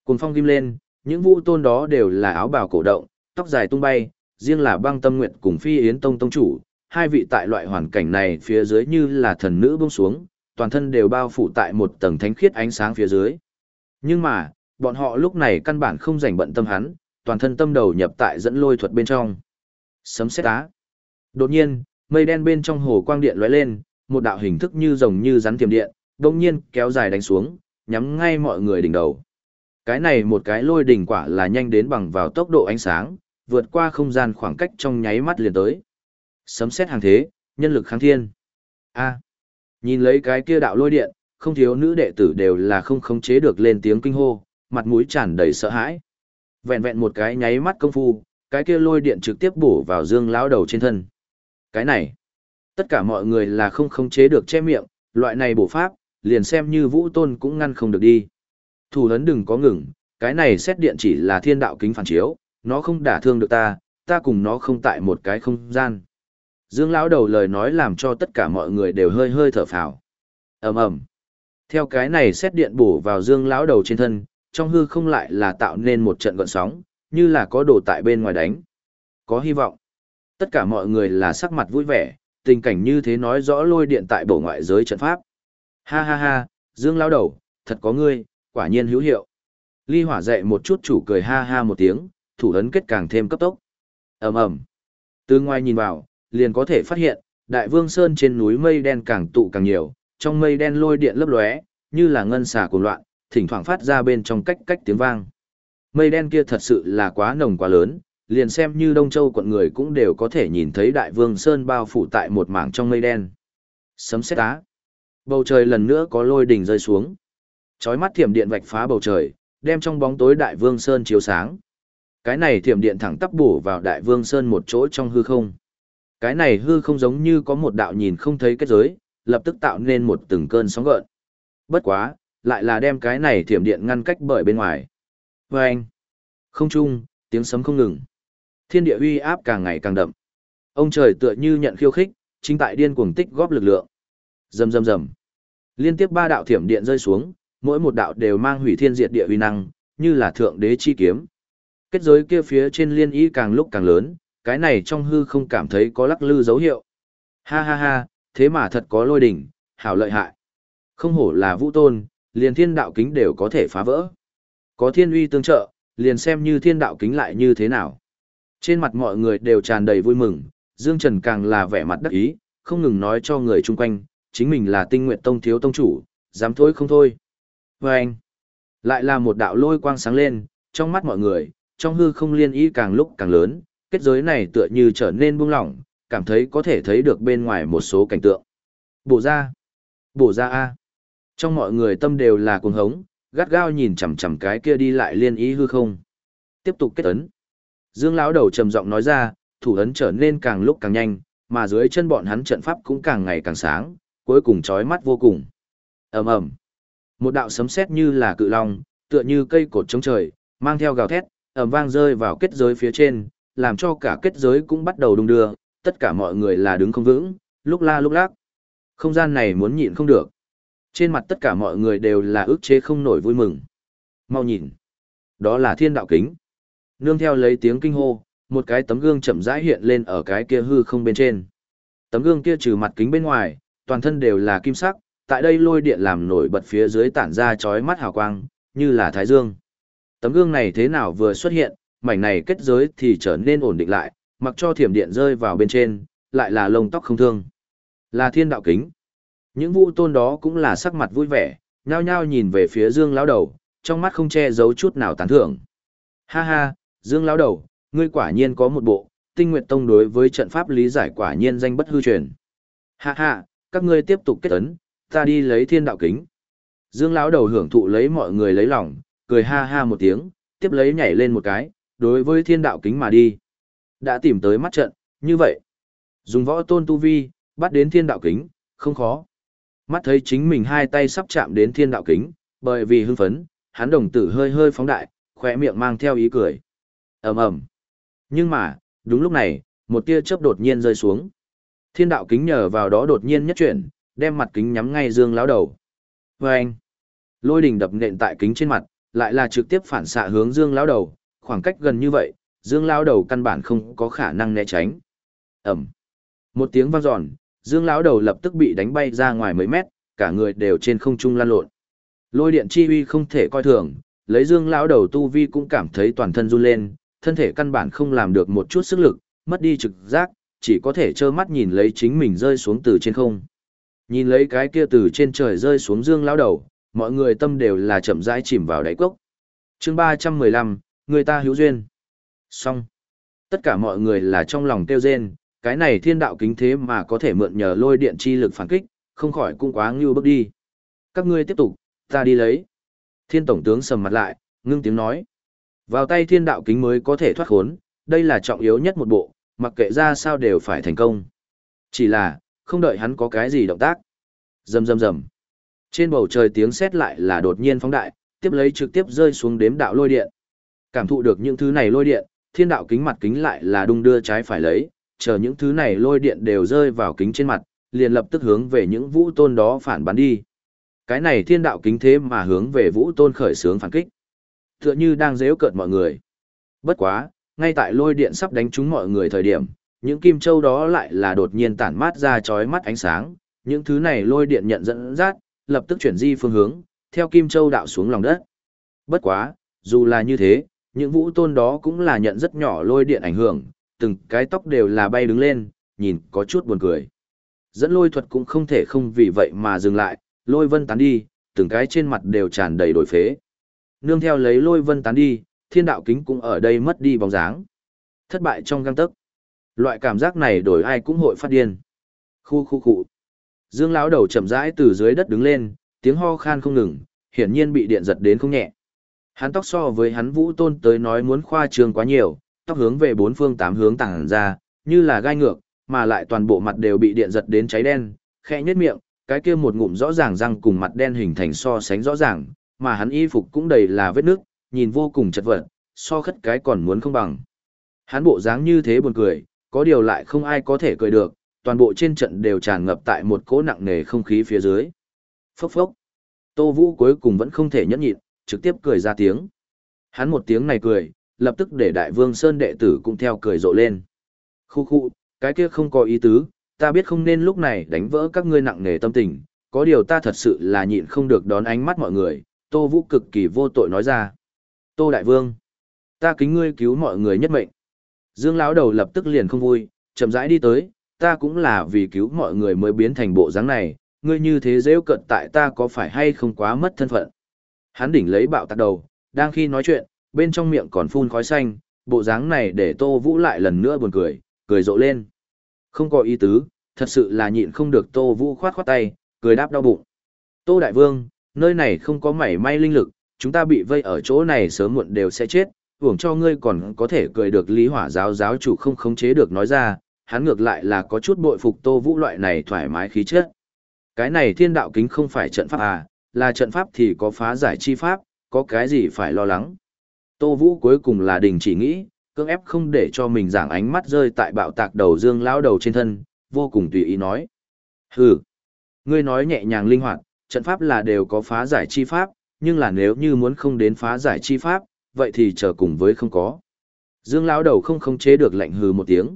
Cùng phong kim lên, những vũ tôn đó đều là áo bào cổ động, tóc dài tung bay, riêng là băng tâm nguyện cùng phi yến tông tông chủ, hai vị tại loại hoàn cảnh này phía dưới như là thần nữ bông xuống, toàn thân đều bao phủ tại một tầng thánh khiết ánh sáng phía dưới. Nhưng mà, bọn họ lúc này căn bản không rảnh bận tâm hắn, toàn thân tâm đầu nhập tại dẫn lôi thuật bên trong. Sấm xét á. Đột nhiên, mây đen bên trong hồ quang điện lóe lên, một đạo hình thức như rồng như rắn tiềm điện, đột nhiên kéo dài đánh xuống, nhắm ngay mọi người đỉnh đầu. Cái này một cái lôi đỉnh quả là nhanh đến bằng vào tốc độ ánh sáng, vượt qua không gian khoảng cách trong nháy mắt liền tới. Sấm xét hàng thế, nhân lực kháng thiên. A. nhìn lấy cái kia đạo lôi điện, không thiếu nữ đệ tử đều là không khống chế được lên tiếng kinh hô, mặt mũi tràn đầy sợ hãi. Vẹn vẹn một cái nháy mắt công phu, cái kia lôi điện trực tiếp bổ vào Dương lão đầu trên thân. Cái này, tất cả mọi người là không khống chế được che miệng, loại này bổ pháp, liền xem như Vũ Tôn cũng ngăn không được đi. Thủ lớn đừng có ngừng, cái này xét điện chỉ là thiên đạo kính phản chiếu, nó không đả thương được ta, ta cùng nó không tại một cái không gian. Dương lão đầu lời nói làm cho tất cả mọi người đều hơi hơi thở phào. Ầm ầm. Theo cái này xét điện bổ vào Dương lão đầu trên thân, trong hư không lại là tạo nên một trận gợn sóng, như là có đồ tại bên ngoài đánh. Có hy vọng. Tất cả mọi người là sắc mặt vui vẻ, tình cảnh như thế nói rõ lôi điện tại bổ ngoại giới trận pháp. Ha ha ha, Dương lão đầu, thật có ngươi, quả nhiên hữu hiệu. Ly hỏa dậy một chút chủ cười ha ha một tiếng, thủ ấn kết càng thêm cấp tốc. ầm ầm Từ ngoài nhìn vào, liền có thể phát hiện, đại vương sơn trên núi mây đen càng tụ càng nhiều, trong mây đen lôi điện lấp lóe, như là ngân xà cuồng loạn, thỉnh thoảng phát ra bên trong cách cách tiếng vang. Mây đen kia thật sự là quá nồng quá lớn, liền xem như Đông Châu quận người cũng đều có thể nhìn thấy đại vương sơn bao phủ tại một mảng trong mây đen. Sấm sét á. Bầu trời lần nữa có lôi đỉnh rơi xuống. Chói mắt thiểm điện vạch phá bầu trời, đem trong bóng tối đại vương sơn chiếu sáng. Cái này thiểm điện thẳng tắp bổ vào đại vương sơn một chỗ trong hư không. Cái này hư không giống như có một đạo nhìn không thấy kết giới, lập tức tạo nên một từng cơn sóng gợn. Bất quá, lại là đem cái này thiểm điện ngăn cách bởi bên ngoài. Và anh, không trung, tiếng sấm không ngừng. Thiên địa uy áp càng ngày càng đậm. Ông trời tựa như nhận khiêu khích, chính tại điên cuồng tích góp lực lượng. Rầm rầm rầm. Liên tiếp ba đạo thiểm điện rơi xuống, mỗi một đạo đều mang hủy thiên diệt địa uy năng, như là thượng đế chi kiếm. Kết giới kia phía trên liên ý càng lúc càng lớn, cái này trong hư không cảm thấy có lắc lư dấu hiệu. Ha ha ha, thế mà thật có lôi đỉnh, hảo lợi hại. Không hổ là vũ tôn, liền thiên đạo kính đều có thể phá vỡ. Có thiên uy tương trợ, liền xem như thiên đạo kính lại như thế nào. Trên mặt mọi người đều tràn đầy vui mừng, Dương Trần càng là vẻ mặt đắc ý, không ngừng nói cho người chung quanh, chính mình là tinh nguyện tông thiếu tông chủ, dám thôi không thôi. Và anh, lại là một đạo lôi quang sáng lên, trong mắt mọi người, trong hư không liên ý càng lúc càng lớn, kết giới này tựa như trở nên buông lỏng, cảm thấy có thể thấy được bên ngoài một số cảnh tượng. Bổ ra, bổ ra A. Trong mọi người tâm đều là cuồng hống, gắt gao nhìn chằm chằm cái kia đi lại liên ý hư không. Tiếp tục kết ấn. Dương lão đầu trầm giọng nói ra, thủ ấn trở nên càng lúc càng nhanh, mà dưới chân bọn hắn trận pháp cũng càng ngày càng sáng, cuối cùng chói mắt vô cùng. Ầm ầm. Một đạo sấm sét như là cự long, tựa như cây cột chống trời, mang theo gào thét, ầm vang rơi vào kết giới phía trên, làm cho cả kết giới cũng bắt đầu đung đưa, tất cả mọi người là đứng không vững, lúc la lúc lắc. Không gian này muốn nhịn không được. Trên mặt tất cả mọi người đều là ức chế không nổi vui mừng. Mau nhìn. Đó là thiên đạo kính. Nương theo lấy tiếng kinh hô, một cái tấm gương chậm rãi hiện lên ở cái kia hư không bên trên. Tấm gương kia trừ mặt kính bên ngoài, toàn thân đều là kim sắc, tại đây lôi điện làm nổi bật phía dưới tản ra chói mắt hào quang, như là thái dương. Tấm gương này thế nào vừa xuất hiện, mảnh này kết giới thì trở nên ổn định lại, mặc cho thiểm điện rơi vào bên trên, lại là lông tóc không thương. Là thiên đạo kính. Những vũ tôn đó cũng là sắc mặt vui vẻ, nhao nhao nhìn về phía Dương lão đầu, trong mắt không che giấu chút nào tán thưởng. Ha ha, Dương lão đầu, ngươi quả nhiên có một bộ, tinh nguyện tông đối với trận pháp lý giải quả nhiên danh bất hư truyền. Ha ha, các ngươi tiếp tục kết ấn, ta đi lấy thiên đạo kính. Dương lão đầu hưởng thụ lấy mọi người lấy lòng, cười ha ha một tiếng, tiếp lấy nhảy lên một cái, đối với thiên đạo kính mà đi. Đã tìm tới mắt trận, như vậy. Dùng võ tôn tu vi, bắt đến thiên đạo kính, không khó. Mắt thấy chính mình hai tay sắp chạm đến thiên đạo kính, bởi vì hưng phấn, hắn đồng tử hơi hơi phóng đại, khỏe miệng mang theo ý cười. ầm ầm. Nhưng mà, đúng lúc này, một tia chớp đột nhiên rơi xuống. Thiên đạo kính nhờ vào đó đột nhiên nhất chuyển, đem mặt kính nhắm ngay Dương lão đầu. Và anh, lôi đình đập nện tại kính trên mặt, lại là trực tiếp phản xạ hướng Dương lão đầu, khoảng cách gần như vậy, Dương lão đầu căn bản không có khả năng né tránh. Ầm. Một tiếng vang dọn, Dương lão đầu lập tức bị đánh bay ra ngoài mấy mét, cả người đều trên không trung lan lộn. Lôi điện chi uy không thể coi thường, lấy Dương lão đầu tu vi cũng cảm thấy toàn thân run lên, thân thể căn bản không làm được một chút sức lực, mất đi trực giác, chỉ có thể trơ mắt nhìn lấy chính mình rơi xuống từ trên không. Nhìn lấy cái kia từ trên trời rơi xuống Dương lão đầu, mọi người tâm đều là chậm rãi chìm vào đáy cốc. Chương 315, người ta hữu duyên. Xong. Tất cả mọi người là trong lòng tiêu rên, cái này thiên đạo kính thế mà có thể mượn nhờ lôi điện chi lực phản kích, không khỏi cũng quá ngưu bước đi. Các ngươi tiếp tục, ta đi lấy. Thiên tổng tướng sầm mặt lại, ngưng tiếng nói. Vào tay thiên đạo kính mới có thể thoát khốn, đây là trọng yếu nhất một bộ, mặc kệ ra sao đều phải thành công. Chỉ là, không đợi hắn có cái gì động tác. Rầm rầm rầm. Trên bầu trời tiếng sét lại là đột nhiên phóng đại, tiếp lấy trực tiếp rơi xuống đếm đạo lôi điện. Cảm thụ được những thứ này lôi điện, thiên đạo kính mặt kính lại là đung đưa trái phải lấy, chờ những thứ này lôi điện đều rơi vào kính trên mặt, liền lập tức hướng về những vũ tôn đó phản bắn đi. Cái này thiên đạo kính thế mà hướng về vũ tôn khởi sướng phản kích. Tựa như đang dễ cợt mọi người. Bất quá, ngay tại lôi điện sắp đánh trúng mọi người thời điểm, những kim châu đó lại là đột nhiên tản mát ra chói mắt ánh sáng, những thứ này lôi điện nhận dẫn dắt, lập tức chuyển di phương hướng, theo kim châu đạo xuống lòng đất. Bất quá, dù là như thế, những vũ tôn đó cũng là nhận rất nhỏ lôi điện ảnh hưởng, từng cái tóc đều là bay đứng lên, nhìn có chút buồn cười. Dẫn lôi thuật cũng không thể không vì vậy mà dừng lại, lôi vân tán đi, từng cái trên mặt đều tràn đầy đổi phế. Nương theo lấy lôi vân tán đi, thiên đạo kính cũng ở đây mất đi bóng dáng. Thất bại trong găng tấc. Loại cảm giác này đổi ai cũng hội phát điên. Khu khu khu. Dương lão đầu chậm rãi từ dưới đất đứng lên, tiếng ho khan không ngừng, hiển nhiên bị điện giật đến không nhẹ. Hắn tóc so với hắn vũ tôn tới nói muốn khoa trương quá nhiều, tóc hướng về bốn phương tám hướng tàng ra, như là gai ngược, mà lại toàn bộ mặt đều bị điện giật đến cháy đen, khẽ nhếch miệng, cái kia một ngụm rõ ràng răng cùng mặt đen hình thành so sánh rõ ràng, mà hắn y phục cũng đầy là vết nước, nhìn vô cùng chật vật, so khất cái còn muốn không bằng. Hắn bộ dáng như thế buồn cười, có điều lại không ai có thể cười được, toàn bộ trên trận đều tràn ngập tại một cỗ nặng nề không khí phía dưới. Phốc phốc. Tô Vũ cuối cùng vẫn không thể nhẫn nhịn, trực tiếp cười ra tiếng. Hắn một tiếng này cười, lập tức để Đại Vương Sơn đệ tử cũng theo cười rộ lên. Khu khu, cái kia không có ý tứ, ta biết không nên lúc này đánh vỡ các ngươi nặng nề tâm tình, có điều ta thật sự là nhịn không được đón ánh mắt mọi người, Tô Vũ cực kỳ vô tội nói ra. Tô Đại Vương, ta kính ngươi cứu mọi người nhất mệnh. Dương lão đầu lập tức liền không vui, chậm rãi đi tới, ta cũng là vì cứu mọi người mới biến thành bộ dáng này, ngươi như thế dễ cận tại ta có phải hay không quá mất thân phận. Hắn đỉnh lấy bạo tạc đầu, đang khi nói chuyện, bên trong miệng còn phun khói xanh, bộ dáng này để Tô Vũ lại lần nữa buồn cười, cười rộ lên. Không có ý tứ, thật sự là nhịn không được Tô Vũ khoát khoát tay, cười đáp đau bụng. Tô Đại Vương, nơi này không có mảy may linh lực, chúng ta bị vây ở chỗ này sớm muộn đều sẽ chết, hưởng cho ngươi còn có thể cười được lý hỏa giáo giáo chủ không khống chế được nói ra, hắn ngược lại là có chút bội phục Tô Vũ loại này thoải mái khí chất. Cái này thiên đạo kính không phải trận pháp à, là trận pháp thì có phá giải chi pháp, có cái gì phải lo lắng. Tô Vũ cuối cùng là đình chỉ nghĩ, cưỡng ép không để cho mình giảng ánh mắt rơi tại bạo tạc đầu dương lão đầu trên thân, vô cùng tùy ý nói. Hừ, ngươi nói nhẹ nhàng linh hoạt, trận pháp là đều có phá giải chi pháp, nhưng là nếu như muốn không đến phá giải chi pháp, vậy thì chờ cùng với không có. Dương lão đầu không khống chế được lạnh hừ một tiếng.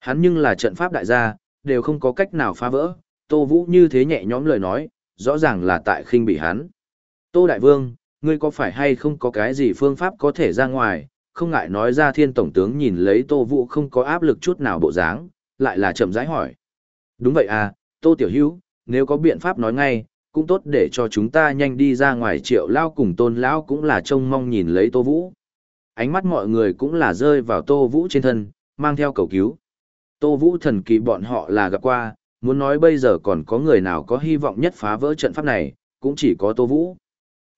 Hắn nhưng là trận pháp đại gia, đều không có cách nào phá vỡ, Tô Vũ như thế nhẹ nhõm lời nói, rõ ràng là tại khinh bị hắn. Tô Đại Vương, ngươi có phải hay không có cái gì phương pháp có thể ra ngoài, không ngại nói ra thiên tổng tướng nhìn lấy Tô Vũ không có áp lực chút nào bộ dáng, lại là chậm rãi hỏi. Đúng vậy à, Tô Tiểu Hữu nếu có biện pháp nói ngay, cũng tốt để cho chúng ta nhanh đi ra ngoài triệu lao cùng tôn lão cũng là trông mong nhìn lấy Tô Vũ. Ánh mắt mọi người cũng là rơi vào Tô Vũ trên thân, mang theo cầu cứu. Tô Vũ thần kỳ bọn họ là gặp qua, muốn nói bây giờ còn có người nào có hy vọng nhất phá vỡ trận pháp này, cũng chỉ có Tô Vũ.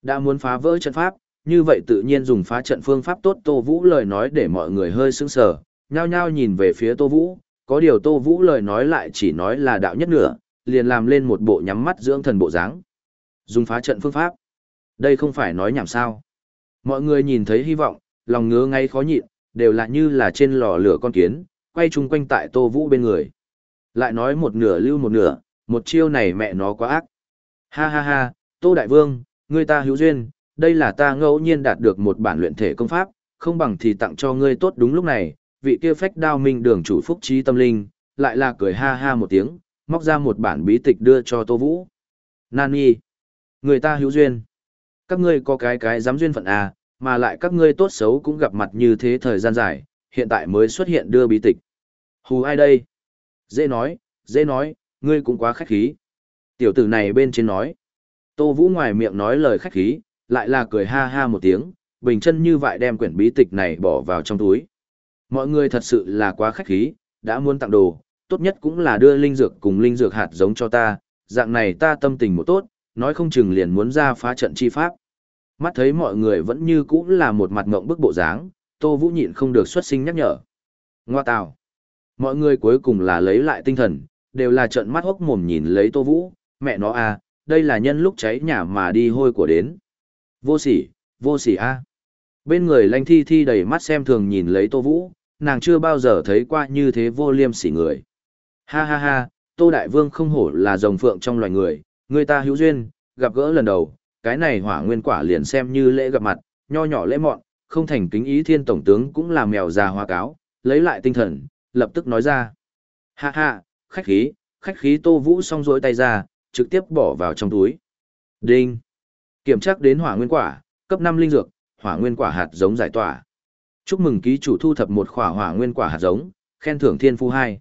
Đã muốn phá vỡ trận pháp, như vậy tự nhiên dùng phá trận phương pháp tốt Tô Vũ lời nói để mọi người hơi sững sờ, nhao nhao nhìn về phía Tô Vũ, có điều Tô Vũ lời nói lại chỉ nói là đạo nhất nửa, liền làm lên một bộ nhắm mắt dưỡng thần bộ dáng. Dùng phá trận phương pháp. Đây không phải nói nhảm sao. Mọi người nhìn thấy hy vọng, lòng ngứa ngay khó nhịn, đều là như là trên lò lửa con kiến, quay chung quanh tại Tô Vũ bên người. Lại nói một nửa lưu một nửa, một chiêu này mẹ nó quá ác. Ha ha ha, Tô Đại Vương, người ta hữu duyên, đây là ta ngẫu nhiên đạt được một bản luyện thể công pháp, không bằng thì tặng cho ngươi tốt đúng lúc này, vị kia phách đao minh đường chủ phúc trí tâm linh, lại là cười ha ha một tiếng, móc ra một bản bí tịch đưa cho Tô Vũ. Nani, người ta hữu duyên. Các ngươi có cái cái dám duyên phận à, mà lại các ngươi tốt xấu cũng gặp mặt như thế thời gian dài, hiện tại mới xuất hiện đưa bí tịch. Hù ai đây? Dễ nói, dễ nói, ngươi cũng quá khách khí. Tiểu tử này bên trên nói. Tô Vũ ngoài miệng nói lời khách khí, lại là cười ha ha một tiếng, bình chân như vậy đem quyển bí tịch này bỏ vào trong túi. Mọi người thật sự là quá khách khí, đã muốn tặng đồ, tốt nhất cũng là đưa linh dược cùng linh dược hạt giống cho ta, dạng này ta tâm tình một tốt, nói không chừng liền muốn ra phá trận chi pháp. Mắt thấy mọi người vẫn như cũ là một mặt ngộng bức bộ dáng, Tô Vũ nhịn không được xuất sinh nhắc nhở. Ngoa tào. Mọi người cuối cùng là lấy lại tinh thần, đều là trợn mắt hốc mồm nhìn lấy Tô Vũ, mẹ nó à, đây là nhân lúc cháy nhà mà đi hôi của đến. Vô sỉ, vô sỉ a. Bên người lanh thi thi đầy mắt xem thường nhìn lấy Tô Vũ, nàng chưa bao giờ thấy qua như thế vô liêm sỉ người. Ha ha ha, Tô Đại Vương không hổ là rồng phượng trong loài người, người ta hữu duyên, gặp gỡ lần đầu, cái này hỏa nguyên quả liền xem như lễ gặp mặt, nho nhỏ lễ mọn, không thành kính ý thiên tổng tướng cũng là mèo già hoa cáo, lấy lại tinh thần, lập tức nói ra. Ha ha, khách khí, khách khí Tô Vũ song rối tay ra, trực tiếp bỏ vào trong túi. Đinh. Kiểm tra đến hỏa nguyên quả, cấp 5 linh dược, hỏa nguyên quả hạt giống giải tỏa. Chúc mừng ký chủ thu thập một khỏa hỏa nguyên quả hạt giống, khen thưởng thiên phu 2.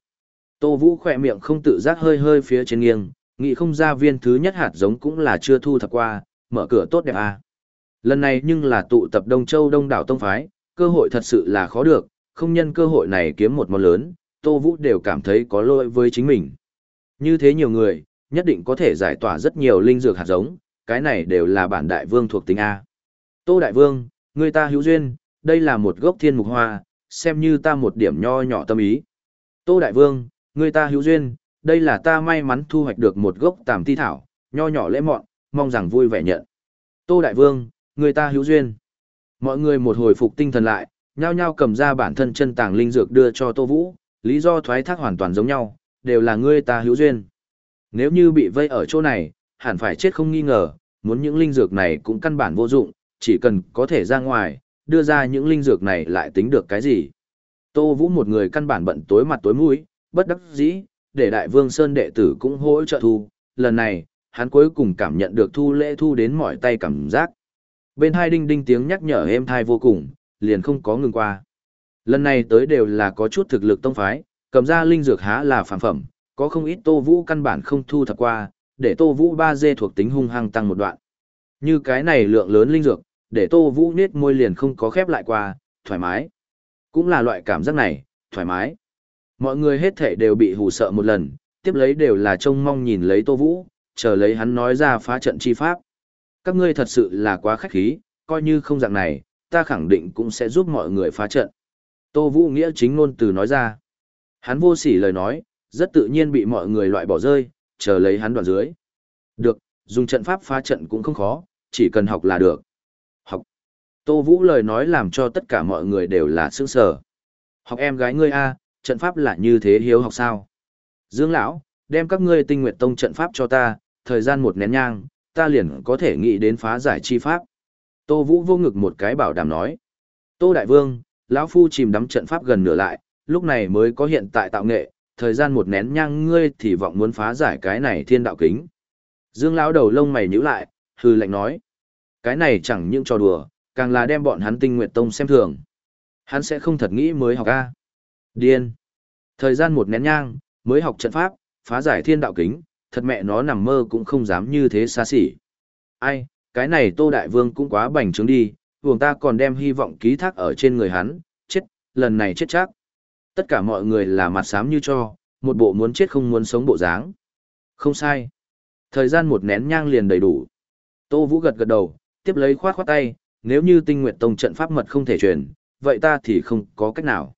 Tô Vũ khỏe miệng không tự giác hơi hơi phía trên nghiêng, nghĩ không ra viên thứ nhất hạt giống cũng là chưa thu thập qua, mở cửa tốt đẹp à. Lần này nhưng là tụ tập Đông Châu Đông đảo Tông Phái, cơ hội thật sự là khó được, không nhân cơ hội này kiếm một món lớn, Tô Vũ đều cảm thấy có lỗi với chính mình. Như thế nhiều người, nhất định có thể giải tỏa rất nhiều linh dược hạt giống, cái này đều là bản đại vương thuộc tính A. Tô Đại Vương, người ta hữu duyên, đây là một gốc thiên mục hoa, xem như ta một điểm nho nhỏ tâm ý. Tô Đại Vương, người ta hữu duyên, đây là ta may mắn thu hoạch được một gốc tàm thi thảo, nho nhỏ lễ mọn, mong rằng vui vẻ nhận. Tô Đại Vương, người ta hữu duyên. Mọi người một hồi phục tinh thần lại, nhao nhao cầm ra bản thân chân tàng linh dược đưa cho Tô Vũ, lý do thoái thác hoàn toàn giống nhau, đều là người ta hữu duyên. Nếu như bị vây ở chỗ này, hẳn phải chết không nghi ngờ, muốn những linh dược này cũng căn bản vô dụng, chỉ cần có thể ra ngoài, đưa ra những linh dược này lại tính được cái gì. Tô Vũ một người căn bản bận tối mặt tối mũi, bất đắc dĩ, để Đại Vương Sơn đệ tử cũng hỗ trợ thu, lần này, hắn cuối cùng cảm nhận được thu lễ thu đến mỏi tay cảm giác. Bên hai đinh đinh tiếng nhắc nhở êm thai vô cùng, liền không có ngừng qua. Lần này tới đều là có chút thực lực tông phái, cầm ra linh dược há là phản phẩm, có không ít Tô Vũ căn bản không thu thập qua, để Tô Vũ ba d thuộc tính hung hăng tăng một đoạn. Như cái này lượng lớn linh dược, để Tô Vũ nết môi liền không có khép lại qua, thoải mái. Cũng là loại cảm giác này, thoải mái. Mọi người hết thể đều bị hù sợ một lần, tiếp lấy đều là trông mong nhìn lấy Tô Vũ, chờ lấy hắn nói ra phá trận chi pháp. Các ngươi thật sự là quá khách khí, coi như không dạng này, ta khẳng định cũng sẽ giúp mọi người phá trận. Tô Vũ nghĩa chính ngôn từ nói ra. Hắn vô sỉ lời nói, rất tự nhiên bị mọi người loại bỏ rơi, chờ lấy hắn đoạn dưới. Được, dùng trận pháp phá trận cũng không khó, chỉ cần học là được. Học. Tô Vũ lời nói làm cho tất cả mọi người đều là sướng sở. Học em gái ngươi A, trận pháp là như thế hiếu học sao? Dương lão, đem các ngươi tinh nguyện tông trận pháp cho ta, thời gian một nén nhang, ta liền có thể nghĩ đến phá giải chi pháp. Tô Vũ vô ngực một cái bảo đảm nói. Tô Đại Vương, lão Phu chìm đắm trận pháp gần nửa lại, lúc này mới có hiện tại tạo nghệ, thời gian một nén nhang ngươi thì vọng muốn phá giải cái này thiên đạo kính. Dương lão đầu lông mày nhíu lại, hư lạnh nói. Cái này chẳng những trò đùa, càng là đem bọn hắn tinh nguyện tông xem thường. Hắn sẽ không thật nghĩ mới học A. Điên. Thời gian một nén nhang, mới học trận pháp, phá giải thiên đạo kính, thật mẹ nó nằm mơ cũng không dám như thế xa xỉ. Ai, cái này Tô Đại Vương cũng quá bành trướng đi, vùng ta còn đem hy vọng ký thác ở trên người hắn, chết, lần này chết chắc. Tất cả mọi người là mặt xám như cho, một bộ muốn chết không muốn sống bộ dáng. Không sai. Thời gian một nén nhang liền đầy đủ. Tô Vũ gật gật đầu, tiếp lấy khoát khoát tay, nếu như tinh nguyện tông trận pháp mật không thể truyền, vậy ta thì không có cách nào.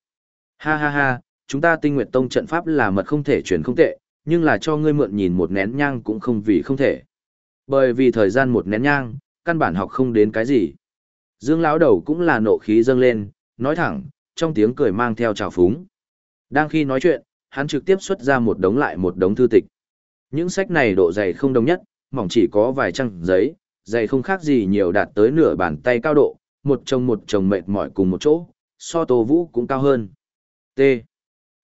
Ha ha ha, chúng ta tinh nguyện tông trận pháp là mật không thể truyền không tệ, nhưng là cho ngươi mượn nhìn một nén nhang cũng không vì không thể. Bởi vì thời gian một nén nhang, căn bản học không đến cái gì. Dương lão đầu cũng là nộ khí dâng lên, nói thẳng, trong tiếng cười mang theo trào phúng. Đang khi nói chuyện, hắn trực tiếp xuất ra một đống lại một đống thư tịch. Những sách này độ dày không đồng nhất, mỏng chỉ có vài trang giấy, dày không khác gì nhiều đạt tới nửa bàn tay cao độ, một chồng một chồng mệt mỏi cùng một chỗ, so tô vũ cũng cao hơn. T.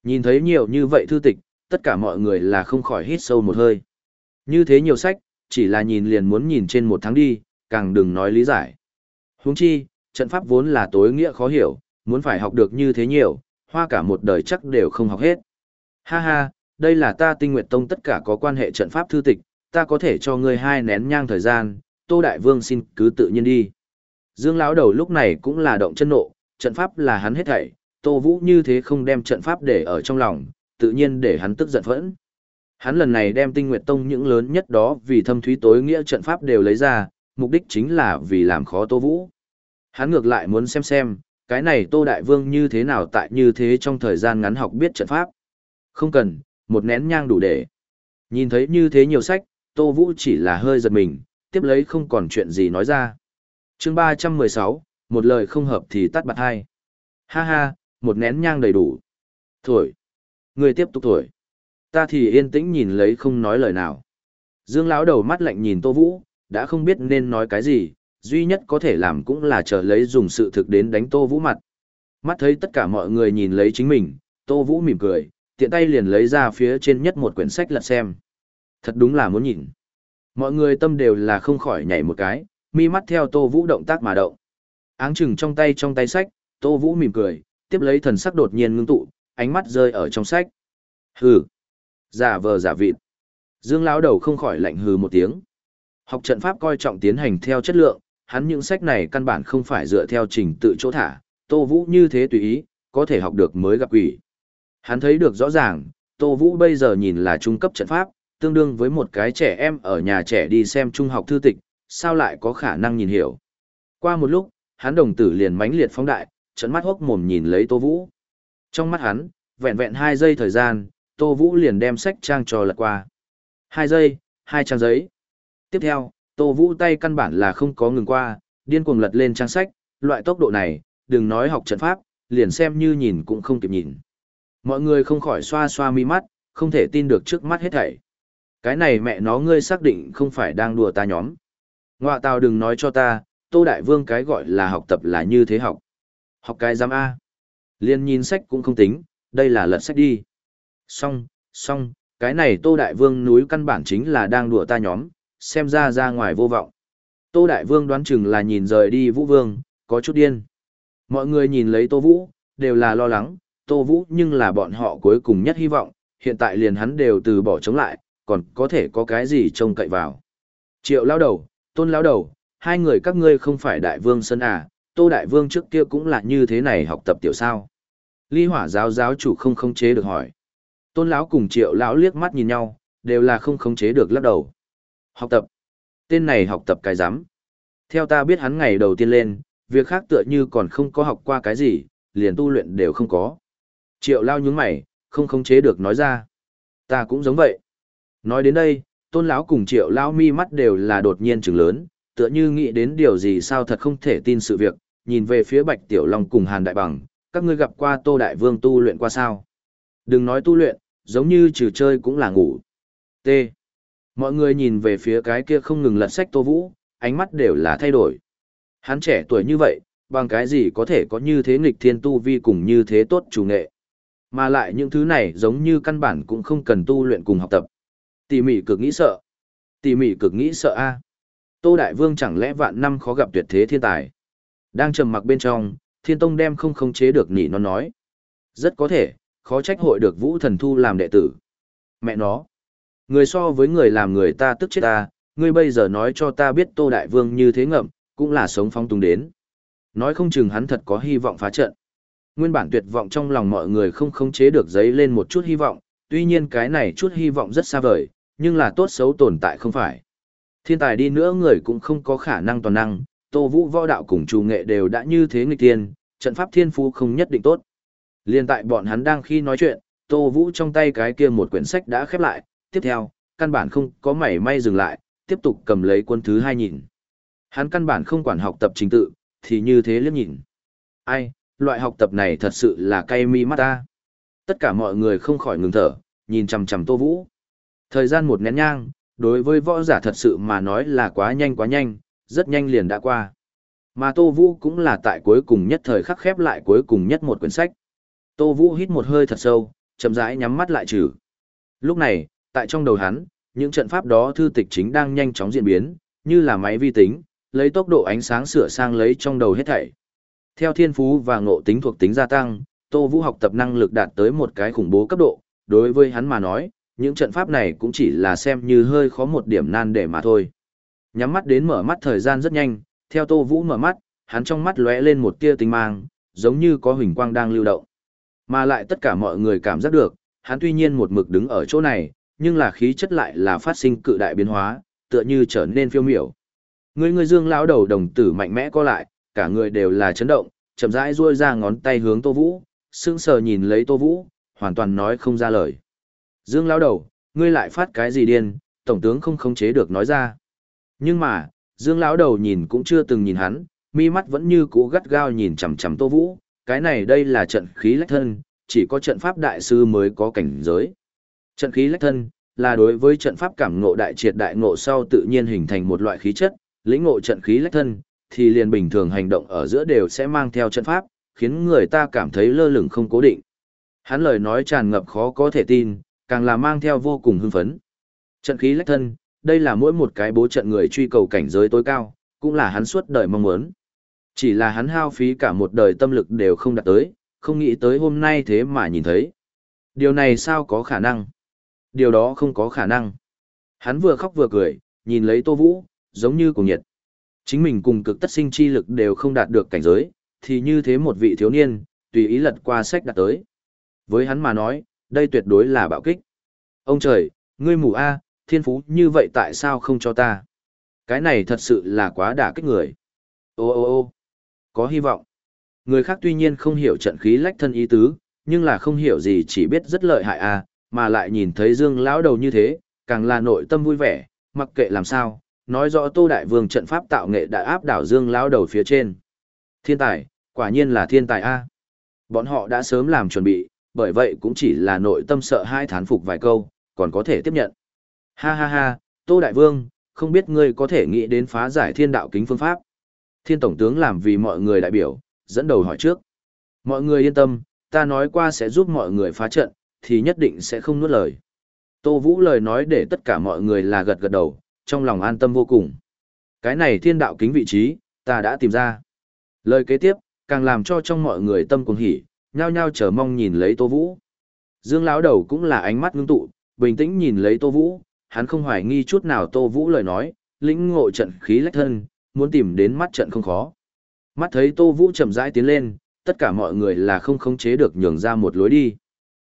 Nhìn thấy nhiều như vậy thư tịch, tất cả mọi người là không khỏi hít sâu một hơi. Như thế nhiều sách, chỉ là nhìn liền muốn nhìn trên một tháng đi, càng đừng nói lý giải. Huống chi, trận pháp vốn là tối nghĩa khó hiểu, muốn phải học được như thế nhiều, hoa cả một đời chắc đều không học hết. Ha ha, đây là ta tinh nguyệt tông tất cả có quan hệ trận pháp thư tịch, ta có thể cho ngươi hai nén nhang thời gian, Tô Đại Vương xin cứ tự nhiên đi. Dương lão đầu lúc này cũng là động chân nộ, trận pháp là hắn hết thảy, Tô Vũ như thế không đem trận pháp để ở trong lòng, tự nhiên để hắn tức giận phẫn. Hắn lần này đem tinh nguyệt tông những lớn nhất đó vì thâm thúy tối nghĩa trận pháp đều lấy ra, mục đích chính là vì làm khó Tô Vũ. Hắn ngược lại muốn xem xem, cái này Tô Đại Vương như thế nào tại như thế trong thời gian ngắn học biết trận pháp. Không cần, một nén nhang đủ để. Nhìn thấy như thế nhiều sách, Tô Vũ chỉ là hơi giật mình, tiếp lấy không còn chuyện gì nói ra. chương 316, một lời không hợp thì tắt bạc hai. Ha ha, một nén nhang đầy đủ. Thổi. Ngươi tiếp tục thổi. Ta thì yên tĩnh nhìn lấy không nói lời nào. Dương lão đầu mắt lạnh nhìn Tô Vũ, đã không biết nên nói cái gì, duy nhất có thể làm cũng là chờ lấy dùng sự thực đến đánh Tô Vũ mặt. Mắt thấy tất cả mọi người nhìn lấy chính mình, Tô Vũ mỉm cười, tiện tay liền lấy ra phía trên nhất một quyển sách lật xem. Thật đúng là muốn nhìn. Mọi người tâm đều là không khỏi nhảy một cái, mi mắt theo Tô Vũ động tác mà động. Áng chừng trong tay trong tay sách, Tô Vũ mỉm cười, tiếp lấy thần sắc đột nhiên ngưng tụ, ánh mắt rơi ở trong sách. Hừ, giả vờ giả vịt. Dương lão đầu không khỏi lạnh hừ một tiếng. Học trận pháp coi trọng tiến hành theo chất lượng, hắn những sách này căn bản không phải dựa theo trình tự chỗ thả, Tô Vũ như thế tùy ý, có thể học được mới gặp quỷ. Hắn thấy được rõ ràng, Tô Vũ bây giờ nhìn là trung cấp trận pháp, tương đương với một cái trẻ em ở nhà trẻ đi xem trung học thư tịch, sao lại có khả năng nhìn hiểu. Qua một lúc, hắn đồng tử liền mãnh liệt phóng đại, trận mắt hốc mồm nhìn lấy Tô Vũ. Trong mắt hắn, vẹn vẹn 2 giây thời gian, Tô Vũ liền đem sách trang trò lật qua. 2 giây, hai trang giấy. Tiếp theo, Tô Vũ tay căn bản là không có ngừng qua, điên cuồng lật lên trang sách, loại tốc độ này, đừng nói học trận pháp, liền xem như nhìn cũng không kịp nhìn. Mọi người không khỏi xoa xoa mi mắt, không thể tin được trước mắt hết thảy. Cái này mẹ nó ngươi xác định không phải đang đùa ta nhóm. Ngoạ tào đừng nói cho ta, Tô Đại Vương cái gọi là học tập là như thế học. Học cái giám A. Liên nhìn sách cũng không tính, đây là lật sách đi. Xong, xong, cái này Tô Đại Vương núi căn bản chính là đang đùa ta nhóm, xem ra ra ngoài vô vọng. Tô Đại Vương đoán chừng là nhìn rời đi Vũ Vương, có chút điên. Mọi người nhìn lấy Tô Vũ, đều là lo lắng, Tô Vũ nhưng là bọn họ cuối cùng nhất hy vọng, hiện tại liền hắn đều từ bỏ chống lại, còn có thể có cái gì trông cậy vào. Triệu lao đầu, tôn lao đầu, hai người các ngươi không phải đại vương sân à, tô đại vương trước kia cũng là như thế này học tập tiểu sao. Ly hỏa giáo giáo chủ không khống chế được hỏi. Tôn lão cùng triệu lão liếc mắt nhìn nhau, đều là không khống chế được lắc đầu. Học tập. Tên này học tập cái giám. Theo ta biết hắn ngày đầu tiên lên, việc khác tựa như còn không có học qua cái gì, liền tu luyện đều không có. Triệu lao nhúng mày, không khống chế được nói ra. Ta cũng giống vậy. Nói đến đây, tôn lão cùng triệu lao mi mắt đều là đột nhiên trừng lớn, tựa như nghĩ đến điều gì sao thật không thể tin sự việc, nhìn về phía bạch tiểu long cùng hàn đại bằng, các ngươi gặp qua tô đại vương tu luyện qua sao. Đừng nói tu luyện, giống như trừ chơi cũng là ngủ. T. Mọi người nhìn về phía cái kia không ngừng lật sách tô vũ, ánh mắt đều là thay đổi. Hắn trẻ tuổi như vậy, bằng cái gì có thể có như thế nghịch thiên tu vi cùng như thế tốt chủ nghệ. Mà lại những thứ này giống như căn bản cũng không cần tu luyện cùng học tập. Tỉ mỉ cực nghĩ sợ. Tỉ mỉ cực nghĩ sợ a. Tô Đại Vương chẳng lẽ vạn năm khó gặp tuyệt thế thiên tài. Đang trầm mặc bên trong, thiên tông đem không khống chế được nỉ nó nói. Rất có thể, khó trách hội được vũ thần thu làm đệ tử. Mẹ nó. Người so với người làm người ta tức chết ta, ngươi bây giờ nói cho ta biết Tô Đại Vương như thế ngậm, cũng là sống phong tung đến. Nói không chừng hắn thật có hy vọng phá trận. Nguyên bản tuyệt vọng trong lòng mọi người không khống chế được giấy lên một chút hy vọng, tuy nhiên cái này chút hy vọng rất xa vời, nhưng là tốt xấu tồn tại không phải. Thiên tài đi nữa người cũng không có khả năng toàn năng, Tô Vũ võ đạo cùng chủ nghệ đều đã như thế nghịch tiên, trận pháp thiên phú không nhất định tốt. Liên tại bọn hắn đang khi nói chuyện, Tô Vũ trong tay cái kia một quyển sách đã khép lại, tiếp theo, căn bản không có mảy may dừng lại, tiếp tục cầm lấy quân thứ hai nhìn. Hắn căn bản không quản học tập trình tự, thì như thế liếc nhìn. Ai, loại học tập này thật sự là cay mi mắt ta. Tất cả mọi người không khỏi ngừng thở, nhìn chằm chằm Tô Vũ. Thời gian một nén nhang, đối với võ giả thật sự mà nói là quá nhanh quá nhanh, rất nhanh liền đã qua. Mà Tô Vũ cũng là tại cuối cùng nhất thời khắc khép lại cuối cùng nhất một quyển sách. Tô Vũ hít một hơi thật sâu, chậm rãi nhắm mắt lại trừ. Lúc này, tại trong đầu hắn, những trận pháp đó thư tịch chính đang nhanh chóng diễn biến, như là máy vi tính, lấy tốc độ ánh sáng sửa sang lấy trong đầu hết thảy. Theo thiên phú và ngộ tính thuộc tính gia tăng, Tô Vũ học tập năng lực đạt tới một cái khủng bố cấp độ, đối với hắn mà nói, những trận pháp này cũng chỉ là xem như hơi khó một điểm nan để mà thôi. Nhắm mắt đến mở mắt thời gian rất nhanh, theo Tô Vũ mở mắt, hắn trong mắt lóe lên một tia tinh mang, giống như có huỳnh quang đang lưu động. Mà lại tất cả mọi người cảm giác được, hắn tuy nhiên một mực đứng ở chỗ này, nhưng là khí chất lại là phát sinh cự đại biến hóa, tựa như trở nên phiêu miểu. Người người dương lão đầu đồng tử mạnh mẽ co lại, cả người đều là chấn động, chậm rãi duỗi ra ngón tay hướng Tô Vũ, sững sờ nhìn lấy Tô Vũ, hoàn toàn nói không ra lời. Dương lão đầu, ngươi lại phát cái gì điên, tổng tướng không khống chế được nói ra. Nhưng mà, Dương lão đầu nhìn cũng chưa từng nhìn hắn, mi mắt vẫn như cũ gắt gao nhìn chằm chằm Tô Vũ, cái này đây là trận khí lách thân, chỉ có trận pháp đại sư mới có cảnh giới. Trận khí lách thân là đối với trận pháp cảm ngộ đại triệt đại ngộ sau tự nhiên hình thành một loại khí chất, lĩnh ngộ trận khí lách thân thì liền bình thường hành động ở giữa đều sẽ mang theo trận pháp, khiến người ta cảm thấy lơ lửng không cố định. Hắn lời nói tràn ngập khó có thể tin, càng là mang theo vô cùng hưng phấn. Trận khí lách thân, đây là mỗi một cái bố trận người truy cầu cảnh giới tối cao, cũng là hắn suốt đời mong muốn. Chỉ là hắn hao phí cả một đời tâm lực đều không đạt tới, không nghĩ tới hôm nay thế mà nhìn thấy. Điều này sao có khả năng? Điều đó không có khả năng. Hắn vừa khóc vừa cười, nhìn lấy Tô Vũ, giống như cùng nhiệt. Chính mình cùng cực tất sinh chi lực đều không đạt được cảnh giới, thì như thế một vị thiếu niên, tùy ý lật qua sách đạt tới. Với hắn mà nói, đây tuyệt đối là bạo kích. Ông trời, ngươi mù A, thiên phú như vậy tại sao không cho ta? Cái này thật sự là quá đả kích người. Ô ô ô có hy vọng. Người khác tuy nhiên không hiểu trận khí lách thân ý tứ, nhưng là không hiểu gì chỉ biết rất lợi hại a, mà lại nhìn thấy Dương lão đầu như thế, càng là nội tâm vui vẻ, mặc kệ làm sao, nói rõ Tô Đại Vương trận pháp tạo nghệ đã áp đảo Dương lão đầu phía trên. Thiên tài, quả nhiên là thiên tài a. Bọn họ đã sớm làm chuẩn bị, bởi vậy cũng chỉ là nội tâm sợ hai thán phục vài câu, còn có thể tiếp nhận. Ha ha ha, Tô Đại Vương, không biết ngươi có thể nghĩ đến phá giải thiên đạo kính phương pháp. Thiên Tổng tướng làm vì mọi người đại biểu, dẫn đầu hỏi trước. Mọi người yên tâm, ta nói qua sẽ giúp mọi người phá trận, thì nhất định sẽ không nuốt lời. Tô Vũ lời nói để tất cả mọi người là gật gật đầu, trong lòng an tâm vô cùng. Cái này thiên đạo kính vị trí, ta đã tìm ra. Lời kế tiếp, càng làm cho trong mọi người tâm cùng hỉ, nhao nhao chờ mong nhìn lấy Tô Vũ. Dương lão đầu cũng là ánh mắt ngưng tụ, bình tĩnh nhìn lấy Tô Vũ, hắn không hoài nghi chút nào Tô Vũ lời nói, lĩnh ngộ trận khí lách thân, muốn tìm đến mắt trận không khó. Mắt thấy Tô Vũ chậm rãi tiến lên, tất cả mọi người là không khống chế được nhường ra một lối đi.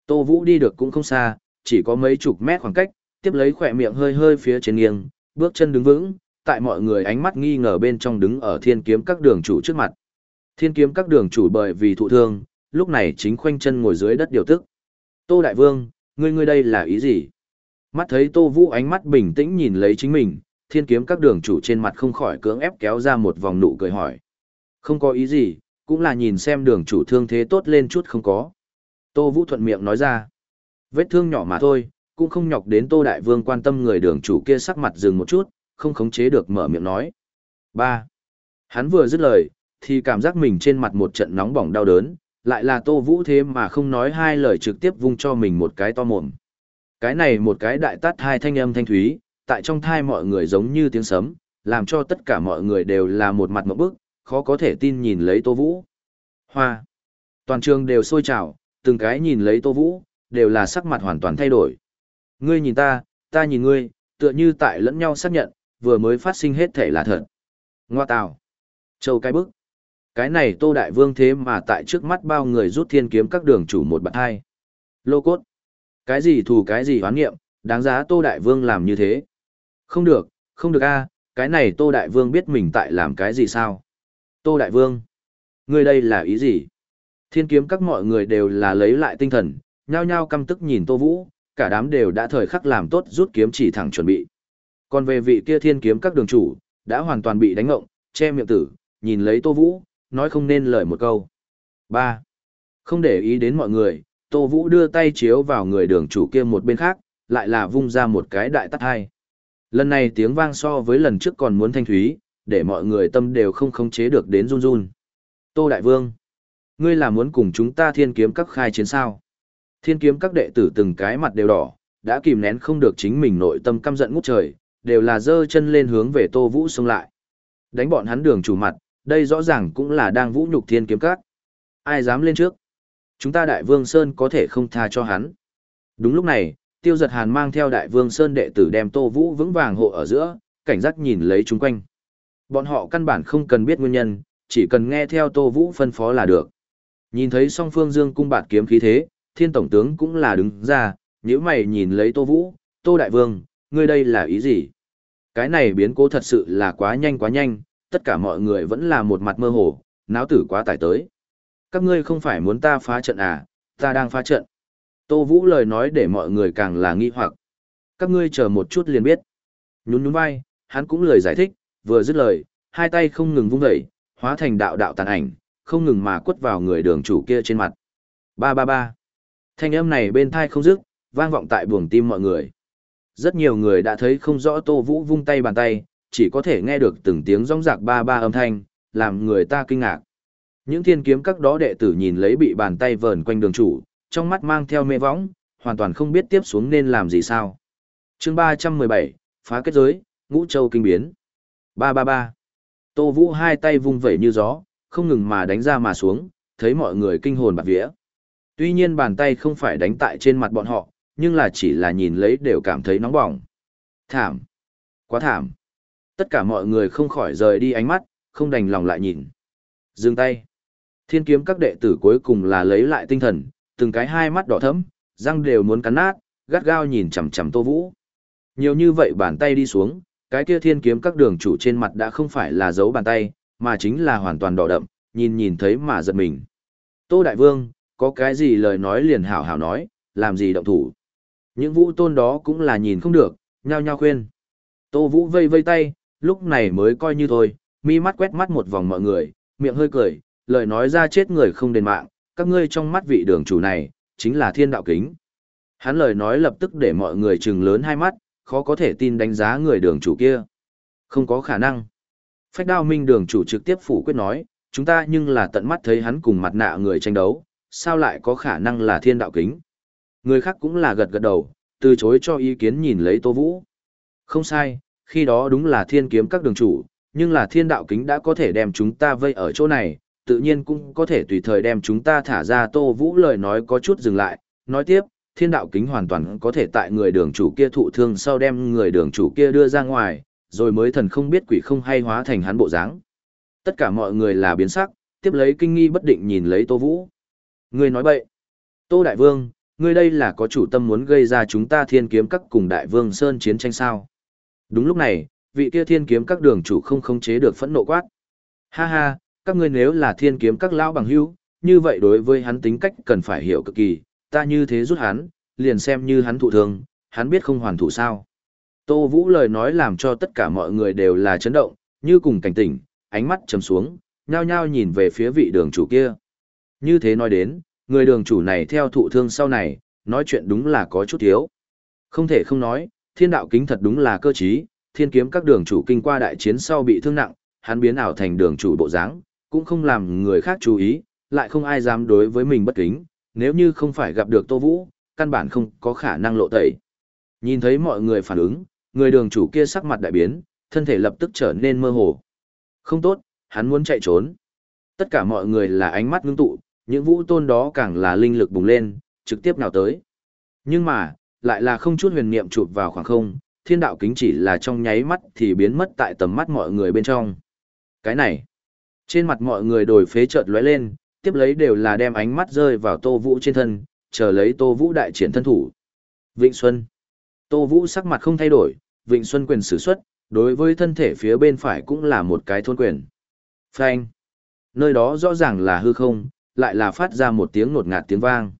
Tô Vũ đi được cũng không xa, chỉ có mấy chục mét khoảng cách, tiếp lấy khỏe miệng hơi hơi phía trên nghiêng, bước chân đứng vững, tại mọi người ánh mắt nghi ngờ bên trong đứng ở thiên kiếm các đường chủ trước mặt. Thiên kiếm các đường chủ bởi vì thụ thương, lúc này chính khoanh chân ngồi dưới đất điều tức. Tô Đại Vương, ngươi ngươi đây là ý gì? Mắt thấy Tô Vũ ánh mắt bình tĩnh nhìn lấy chính mình, thiên kiếm các đường chủ trên mặt không khỏi cưỡng ép kéo ra một vòng nụ cười hỏi. Không có ý gì, cũng là nhìn xem đường chủ thương thế tốt lên chút không có. Tô Vũ thuận miệng nói ra. Vết thương nhỏ mà thôi, cũng không nhọc đến Tô Đại Vương quan tâm người đường chủ kia sắc mặt dừng một chút, không khống chế được mở miệng nói. ba Hắn vừa dứt lời, thì cảm giác mình trên mặt một trận nóng bỏng đau đớn, lại là Tô Vũ thế mà không nói hai lời trực tiếp vung cho mình một cái to mồm. Cái này một cái đại tát hai thanh âm thanh thúy, tại trong thai mọi người giống như tiếng sấm, làm cho tất cả mọi người đều là một mặt mộng bức, khó có thể tin nhìn lấy Tô Vũ. Hoa. Toàn trường đều sôi trào, từng cái nhìn lấy Tô Vũ, đều là sắc mặt hoàn toàn thay đổi. Ngươi nhìn ta, ta nhìn ngươi, tựa như tại lẫn nhau xác nhận, vừa mới phát sinh hết thể là thật. Ngoa tào. Châu cái bức. Cái này Tô Đại Vương thế mà tại trước mắt bao người rút thiên kiếm các đường chủ một bạc hai. Lô cốt. Cái gì thù cái gì hoán nghiệm, đáng giá Tô Đại Vương làm như thế. Không được, không được a, cái này Tô Đại Vương biết mình tại làm cái gì sao? Tô Đại Vương, ngươi đây là ý gì? Thiên kiếm các mọi người đều là lấy lại tinh thần, nhao nhao căm tức nhìn Tô Vũ, cả đám đều đã thời khắc làm tốt rút kiếm chỉ thẳng chuẩn bị. Còn về vị kia thiên kiếm các đường chủ, đã hoàn toàn bị đánh ngộng, che miệng tử, nhìn lấy Tô Vũ, nói không nên lời một câu. 3. Không để ý đến mọi người, Tô Vũ đưa tay chiếu vào người đường chủ kia một bên khác, lại là vung ra một cái đại tắt hai. Lần này tiếng vang so với lần trước còn muốn thanh thúy, để mọi người tâm đều không khống chế được đến run run. Tô Đại Vương, ngươi là muốn cùng chúng ta thiên kiếm các khai chiến sao? Thiên kiếm các đệ tử từng cái mặt đều đỏ, đã kìm nén không được chính mình nội tâm căm giận ngút trời, đều là dơ chân lên hướng về Tô Vũ xông lại. Đánh bọn hắn đường chủ mặt, đây rõ ràng cũng là đang vũ nhục thiên kiếm các. Ai dám lên trước? Chúng ta Đại Vương Sơn có thể không tha cho hắn. Đúng lúc này, Tiêu giật hàn mang theo đại vương Sơn đệ tử đem Tô Vũ vững vàng hộ ở giữa, cảnh giác nhìn lấy chúng quanh. Bọn họ căn bản không cần biết nguyên nhân, chỉ cần nghe theo Tô Vũ phân phó là được. Nhìn thấy song phương dương cung bạt kiếm khí thế, thiên tổng tướng cũng là đứng ra, nếu mày nhìn lấy Tô Vũ, Tô Đại Vương, ngươi đây là ý gì? Cái này biến cố thật sự là quá nhanh quá nhanh, tất cả mọi người vẫn là một mặt mơ hồ, náo tử quá tải tới. Các ngươi không phải muốn ta phá trận à, ta đang phá trận. Tô Vũ lời nói để mọi người càng là nghi hoặc. Các ngươi chờ một chút liền biết. Nhún nhún vai, hắn cũng lời giải thích, vừa dứt lời, hai tay không ngừng vung dậy, hóa thành đạo đạo tàn ảnh, không ngừng mà quất vào người đường chủ kia trên mặt. Ba ba ba. Thanh âm này bên thai không dứt, vang vọng tại buồng tim mọi người. Rất nhiều người đã thấy không rõ Tô Vũ vung tay bàn tay, chỉ có thể nghe được từng tiếng rong rạc ba ba âm thanh, làm người ta kinh ngạc. Những thiên kiếm các đó đệ tử nhìn lấy bị bàn tay vờn quanh đường chủ, trong mắt mang theo mê võng, hoàn toàn không biết tiếp xuống nên làm gì sao. chương 317, phá kết giới, ngũ châu kinh biến. 333. Tô Vũ hai tay vung vẩy như gió, không ngừng mà đánh ra mà xuống, thấy mọi người kinh hồn bạc vía. Tuy nhiên bàn tay không phải đánh tại trên mặt bọn họ, nhưng là chỉ là nhìn lấy đều cảm thấy nóng bỏng. Thảm. Quá thảm. Tất cả mọi người không khỏi rời đi ánh mắt, không đành lòng lại nhìn. Dừng tay. Thiên kiếm các đệ tử cuối cùng là lấy lại tinh thần, từng cái hai mắt đỏ thẫm, răng đều muốn cắn nát, gắt gao nhìn chằm chằm Tô Vũ. Nhiều như vậy bàn tay đi xuống, cái kia thiên kiếm các đường chủ trên mặt đã không phải là dấu bàn tay, mà chính là hoàn toàn đỏ đậm, nhìn nhìn thấy mà giật mình. Tô Đại Vương, có cái gì lời nói liền hảo hảo nói, làm gì động thủ. Những vũ tôn đó cũng là nhìn không được, nhao nhao khuyên. Tô Vũ vây vây tay, lúc này mới coi như thôi, mi mắt quét mắt một vòng mọi người, miệng hơi cười, lời nói ra chết người không đền mạng, các ngươi trong mắt vị đường chủ này, chính là thiên đạo kính. Hắn lời nói lập tức để mọi người trừng lớn hai mắt, khó có thể tin đánh giá người đường chủ kia. Không có khả năng. Phách đao minh đường chủ trực tiếp phủ quyết nói, chúng ta nhưng là tận mắt thấy hắn cùng mặt nạ người tranh đấu, sao lại có khả năng là thiên đạo kính. Người khác cũng là gật gật đầu, từ chối cho ý kiến nhìn lấy Tô Vũ. Không sai, khi đó đúng là thiên kiếm các đường chủ, nhưng là thiên đạo kính đã có thể đem chúng ta vây ở chỗ này, tự nhiên cũng có thể tùy thời đem chúng ta thả ra Tô Vũ lời nói có chút dừng lại, nói tiếp, thiên đạo kính hoàn toàn có thể tại người đường chủ kia thụ thương sau đem người đường chủ kia đưa ra ngoài, rồi mới thần không biết quỷ không hay hóa thành hắn bộ dáng. Tất cả mọi người là biến sắc, tiếp lấy kinh nghi bất định nhìn lấy Tô Vũ. Người nói bậy. Tô Đại Vương, ngươi đây là có chủ tâm muốn gây ra chúng ta thiên kiếm các cùng Đại Vương Sơn chiến tranh sao. Đúng lúc này, vị kia thiên kiếm các đường chủ không khống chế được phẫn nộ quát. Ha ha, các ngươi nếu là thiên kiếm các lão bằng hữu, như vậy đối với hắn tính cách cần phải hiểu cực kỳ, ta như thế rút hắn, liền xem như hắn thụ thương, hắn biết không hoàn thủ sao. Tô Vũ lời nói làm cho tất cả mọi người đều là chấn động, như cùng cảnh tỉnh, ánh mắt trầm xuống, nhao nhao nhìn về phía vị đường chủ kia. Như thế nói đến, người đường chủ này theo thụ thương sau này, nói chuyện đúng là có chút thiếu. Không thể không nói, thiên đạo kính thật đúng là cơ trí, thiên kiếm các đường chủ kinh qua đại chiến sau bị thương nặng, hắn biến ảo thành đường chủ bộ dáng, cũng không làm người khác chú ý, lại không ai dám đối với mình bất kính, nếu như không phải gặp được Tô Vũ, căn bản không có khả năng lộ tẩy. Nhìn thấy mọi người phản ứng, người đường chủ kia sắc mặt đại biến, thân thể lập tức trở nên mơ hồ. Không tốt, hắn muốn chạy trốn. Tất cả mọi người là ánh mắt ngưng tụ, những vũ tôn đó càng là linh lực bùng lên, trực tiếp nào tới. Nhưng mà, lại là không chút huyền niệm chụp vào khoảng không, thiên đạo kính chỉ là trong nháy mắt thì biến mất tại tầm mắt mọi người bên trong. Cái này, trên mặt mọi người đổi phế chợt lóe lên, tiếp lấy đều là đem ánh mắt rơi vào Tô Vũ trên thân, chờ lấy Tô Vũ đại triển thân thủ. Vịnh Xuân. Tô Vũ sắc mặt không thay đổi, Vịnh Xuân quyền sử xuất, đối với thân thể phía bên phải cũng là một cái thôn quyền. Phanh. Nơi đó rõ ràng là hư không, lại là phát ra một tiếng nột ngạt tiếng vang.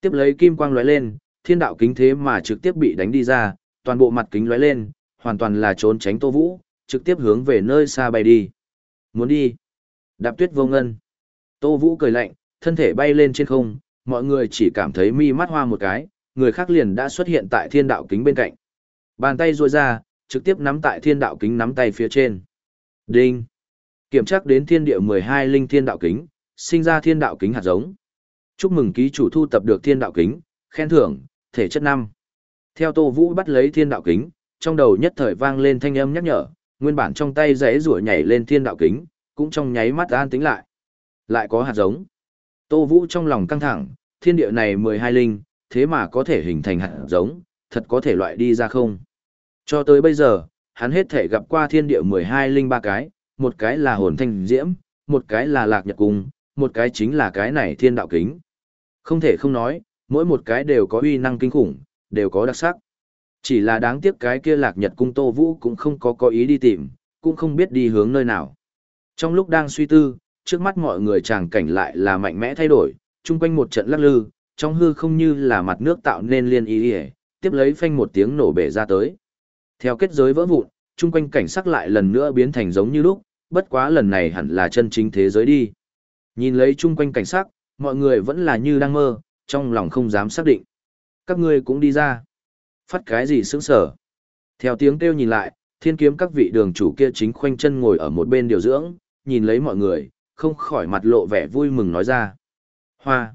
Tiếp lấy kim quang lóe lên, thiên đạo kính thế mà trực tiếp bị đánh đi ra, toàn bộ mặt kính lóe lên, hoàn toàn là trốn tránh Tô Vũ, trực tiếp hướng về nơi xa bay đi. Muốn đi. Đạp tuyết vô ngân. Tô Vũ cười lạnh, thân thể bay lên trên không, mọi người chỉ cảm thấy mi mắt hoa một cái, người khác liền đã xuất hiện tại thiên đạo kính bên cạnh. Bàn tay ruôi ra, trực tiếp nắm tại thiên đạo kính nắm tay phía trên. Đinh. Kiểm tra đến thiên địa 12 linh thiên đạo kính, sinh ra thiên đạo kính hạt giống. Chúc mừng ký chủ thu tập được thiên đạo kính, khen thưởng, thể chất năm. Theo Tô Vũ bắt lấy thiên đạo kính, trong đầu nhất thời vang lên thanh âm nhắc nhở, nguyên bản trong tay rẽ rủa nhảy lên thiên đạo kính, cũng trong nháy mắt an tính lại. Lại có hạt giống. Tô Vũ trong lòng căng thẳng, thiên địa này 12 linh, thế mà có thể hình thành hạt giống, thật có thể loại đi ra không? Cho tới bây giờ, hắn hết thể gặp qua thiên địa 12 linh ba cái, một cái là hồn thanh diễm, một cái là lạc nhật cung, một cái chính là cái này thiên đạo kính. Không thể không nói, mỗi một cái đều có uy năng kinh khủng, đều có đặc sắc. Chỉ là đáng tiếc cái kia lạc nhật cung Tô Vũ cũng không có có ý đi tìm, cũng không biết đi hướng nơi nào. Trong lúc đang suy tư, trước mắt mọi người chàng cảnh lại là mạnh mẽ thay đổi, chung quanh một trận lắc lư, trong hư không như là mặt nước tạo nên liên ý ý, tiếp lấy phanh một tiếng nổ bể ra tới. Theo kết giới vỡ vụn, chung quanh cảnh sắc lại lần nữa biến thành giống như lúc, bất quá lần này hẳn là chân chính thế giới đi. Nhìn lấy chung quanh cảnh sắc, mọi người vẫn là như đang mơ, trong lòng không dám xác định. Các ngươi cũng đi ra. Phát cái gì sướng sở. Theo tiếng kêu nhìn lại, thiên kiếm các vị đường chủ kia chính khoanh chân ngồi ở một bên điều dưỡng, nhìn lấy mọi người, không khỏi mặt lộ vẻ vui mừng nói ra. Hoa.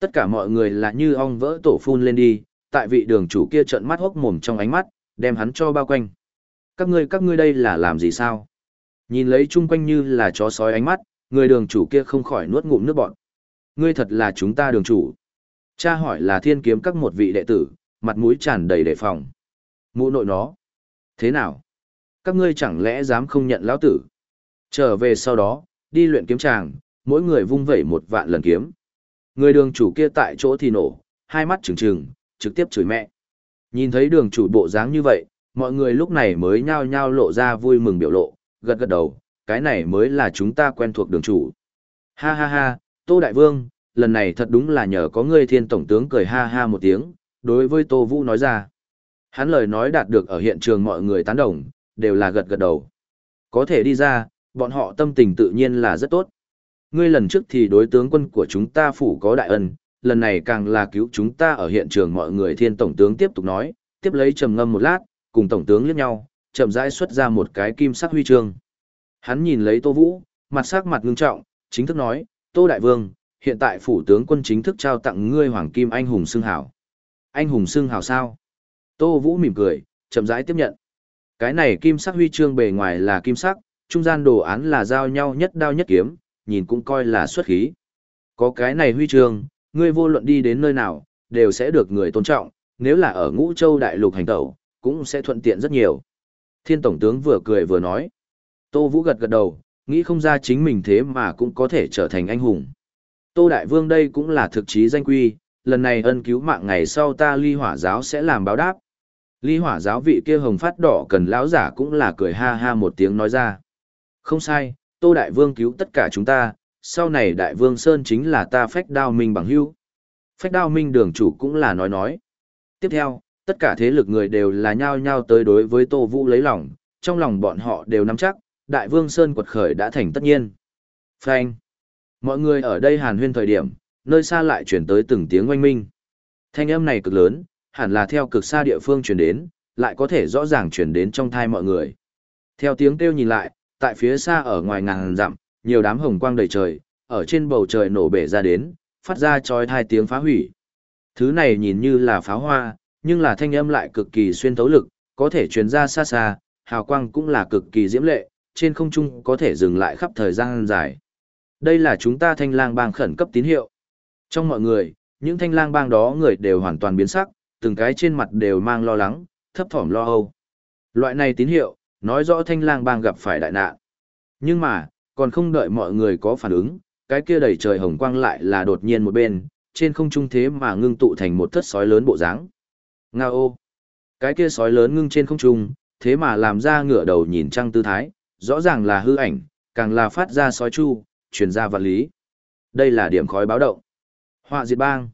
Tất cả mọi người là như ong vỡ tổ phun lên đi, tại vị đường chủ kia trợn mắt hốc mồm trong ánh mắt, đem hắn cho bao quanh. Các ngươi các ngươi đây là làm gì sao? Nhìn lấy chung quanh như là chó sói ánh mắt, người đường chủ kia không khỏi nuốt ngụm nước bọn. Ngươi thật là chúng ta đường chủ. Cha hỏi là thiên kiếm các một vị đệ tử, mặt mũi tràn đầy đề phòng. Mũ nội nó. Thế nào? Các ngươi chẳng lẽ dám không nhận lão tử? Trở về sau đó, đi luyện kiếm tràng, mỗi người vung vẩy một vạn lần kiếm. Người đường chủ kia tại chỗ thì nổ, hai mắt trừng trừng, trực tiếp chửi mẹ. Nhìn thấy đường chủ bộ dáng như vậy, mọi người lúc này mới nhao nhao lộ ra vui mừng biểu lộ, gật gật đầu, cái này mới là chúng ta quen thuộc đường chủ. Ha ha ha, Tô Đại Vương, lần này thật đúng là nhờ có ngươi thiên tổng tướng cười ha ha một tiếng, đối với Tô Vũ nói ra. Hắn lời nói đạt được ở hiện trường mọi người tán đồng, đều là gật gật đầu. Có thể đi ra, bọn họ tâm tình tự nhiên là rất tốt. Ngươi lần trước thì đối tướng quân của chúng ta phủ có đại ân, lần này càng là cứu chúng ta ở hiện trường mọi người thiên tổng tướng tiếp tục nói, tiếp lấy trầm ngâm một lát, cùng tổng tướng liếc nhau, chậm rãi xuất ra một cái kim sắc huy chương. Hắn nhìn lấy Tô Vũ, mặt sắc mặt ngưng trọng, chính thức nói, Tô Đại Vương, hiện tại phủ tướng quân chính thức trao tặng ngươi hoàng kim anh hùng xương hảo. Anh hùng xương hảo sao? Tô Vũ mỉm cười, chậm rãi tiếp nhận. Cái này kim sắc huy chương bề ngoài là kim sắc, trung gian đồ án là giao nhau nhất đao nhất kiếm, nhìn cũng coi là xuất khí. Có cái này huy chương, ngươi vô luận đi đến nơi nào, đều sẽ được người tôn trọng, nếu là ở ngũ châu đại lục hành tẩu, cũng sẽ thuận tiện rất nhiều. Thiên Tổng tướng vừa cười vừa nói. Tô Vũ gật gật đầu, nghĩ không ra chính mình thế mà cũng có thể trở thành anh hùng. Tô Đại Vương đây cũng là thực chí danh quy, lần này ân cứu mạng ngày sau ta ly hỏa giáo sẽ làm báo đáp. Ly hỏa giáo vị kia hồng phát đỏ cần lão giả cũng là cười ha ha một tiếng nói ra. Không sai, Tô Đại Vương cứu tất cả chúng ta, sau này Đại Vương Sơn chính là ta phách đao minh bằng hữu. Phách đao minh đường chủ cũng là nói nói. Tiếp theo, tất cả thế lực người đều là nhao nhao tới đối với Tô Vũ lấy lòng, trong lòng bọn họ đều nắm chắc, Đại Vương Sơn quật khởi đã thành tất nhiên. Phanh. Mọi người ở đây hàn huyên thời điểm, nơi xa lại chuyển tới từng tiếng oanh minh. Thanh âm này cực lớn, hẳn là theo cực xa địa phương chuyển đến, lại có thể rõ ràng chuyển đến trong thai mọi người. Theo tiếng kêu nhìn lại, tại phía xa ở ngoài ngàn dặm, nhiều đám hồng quang đầy trời, ở trên bầu trời nổ bể ra đến, phát ra chói hai tiếng phá hủy. Thứ này nhìn như là pháo hoa, nhưng là thanh âm lại cực kỳ xuyên thấu lực, có thể truyền ra xa xa, hào quang cũng là cực kỳ diễm lệ, trên không trung có thể dừng lại khắp thời gian dài. Đây là chúng ta thanh lang bang khẩn cấp tín hiệu. Trong mọi người, những thanh lang bang đó người đều hoàn toàn biến sắc, từng cái trên mặt đều mang lo lắng, thấp thỏm lo âu. Loại này tín hiệu, nói rõ thanh lang bang gặp phải đại nạn. Nhưng mà, còn không đợi mọi người có phản ứng, cái kia đầy trời hồng quang lại là đột nhiên một bên, trên không trung thế mà ngưng tụ thành một thất sói lớn bộ dáng. Nga ô! Cái kia sói lớn ngưng trên không trung, thế mà làm ra ngửa đầu nhìn trăng tư thái, rõ ràng là hư ảnh, càng là phát ra sói chu, truyền ra vật lý. Đây là điểm khói báo động. Họa diệt bang.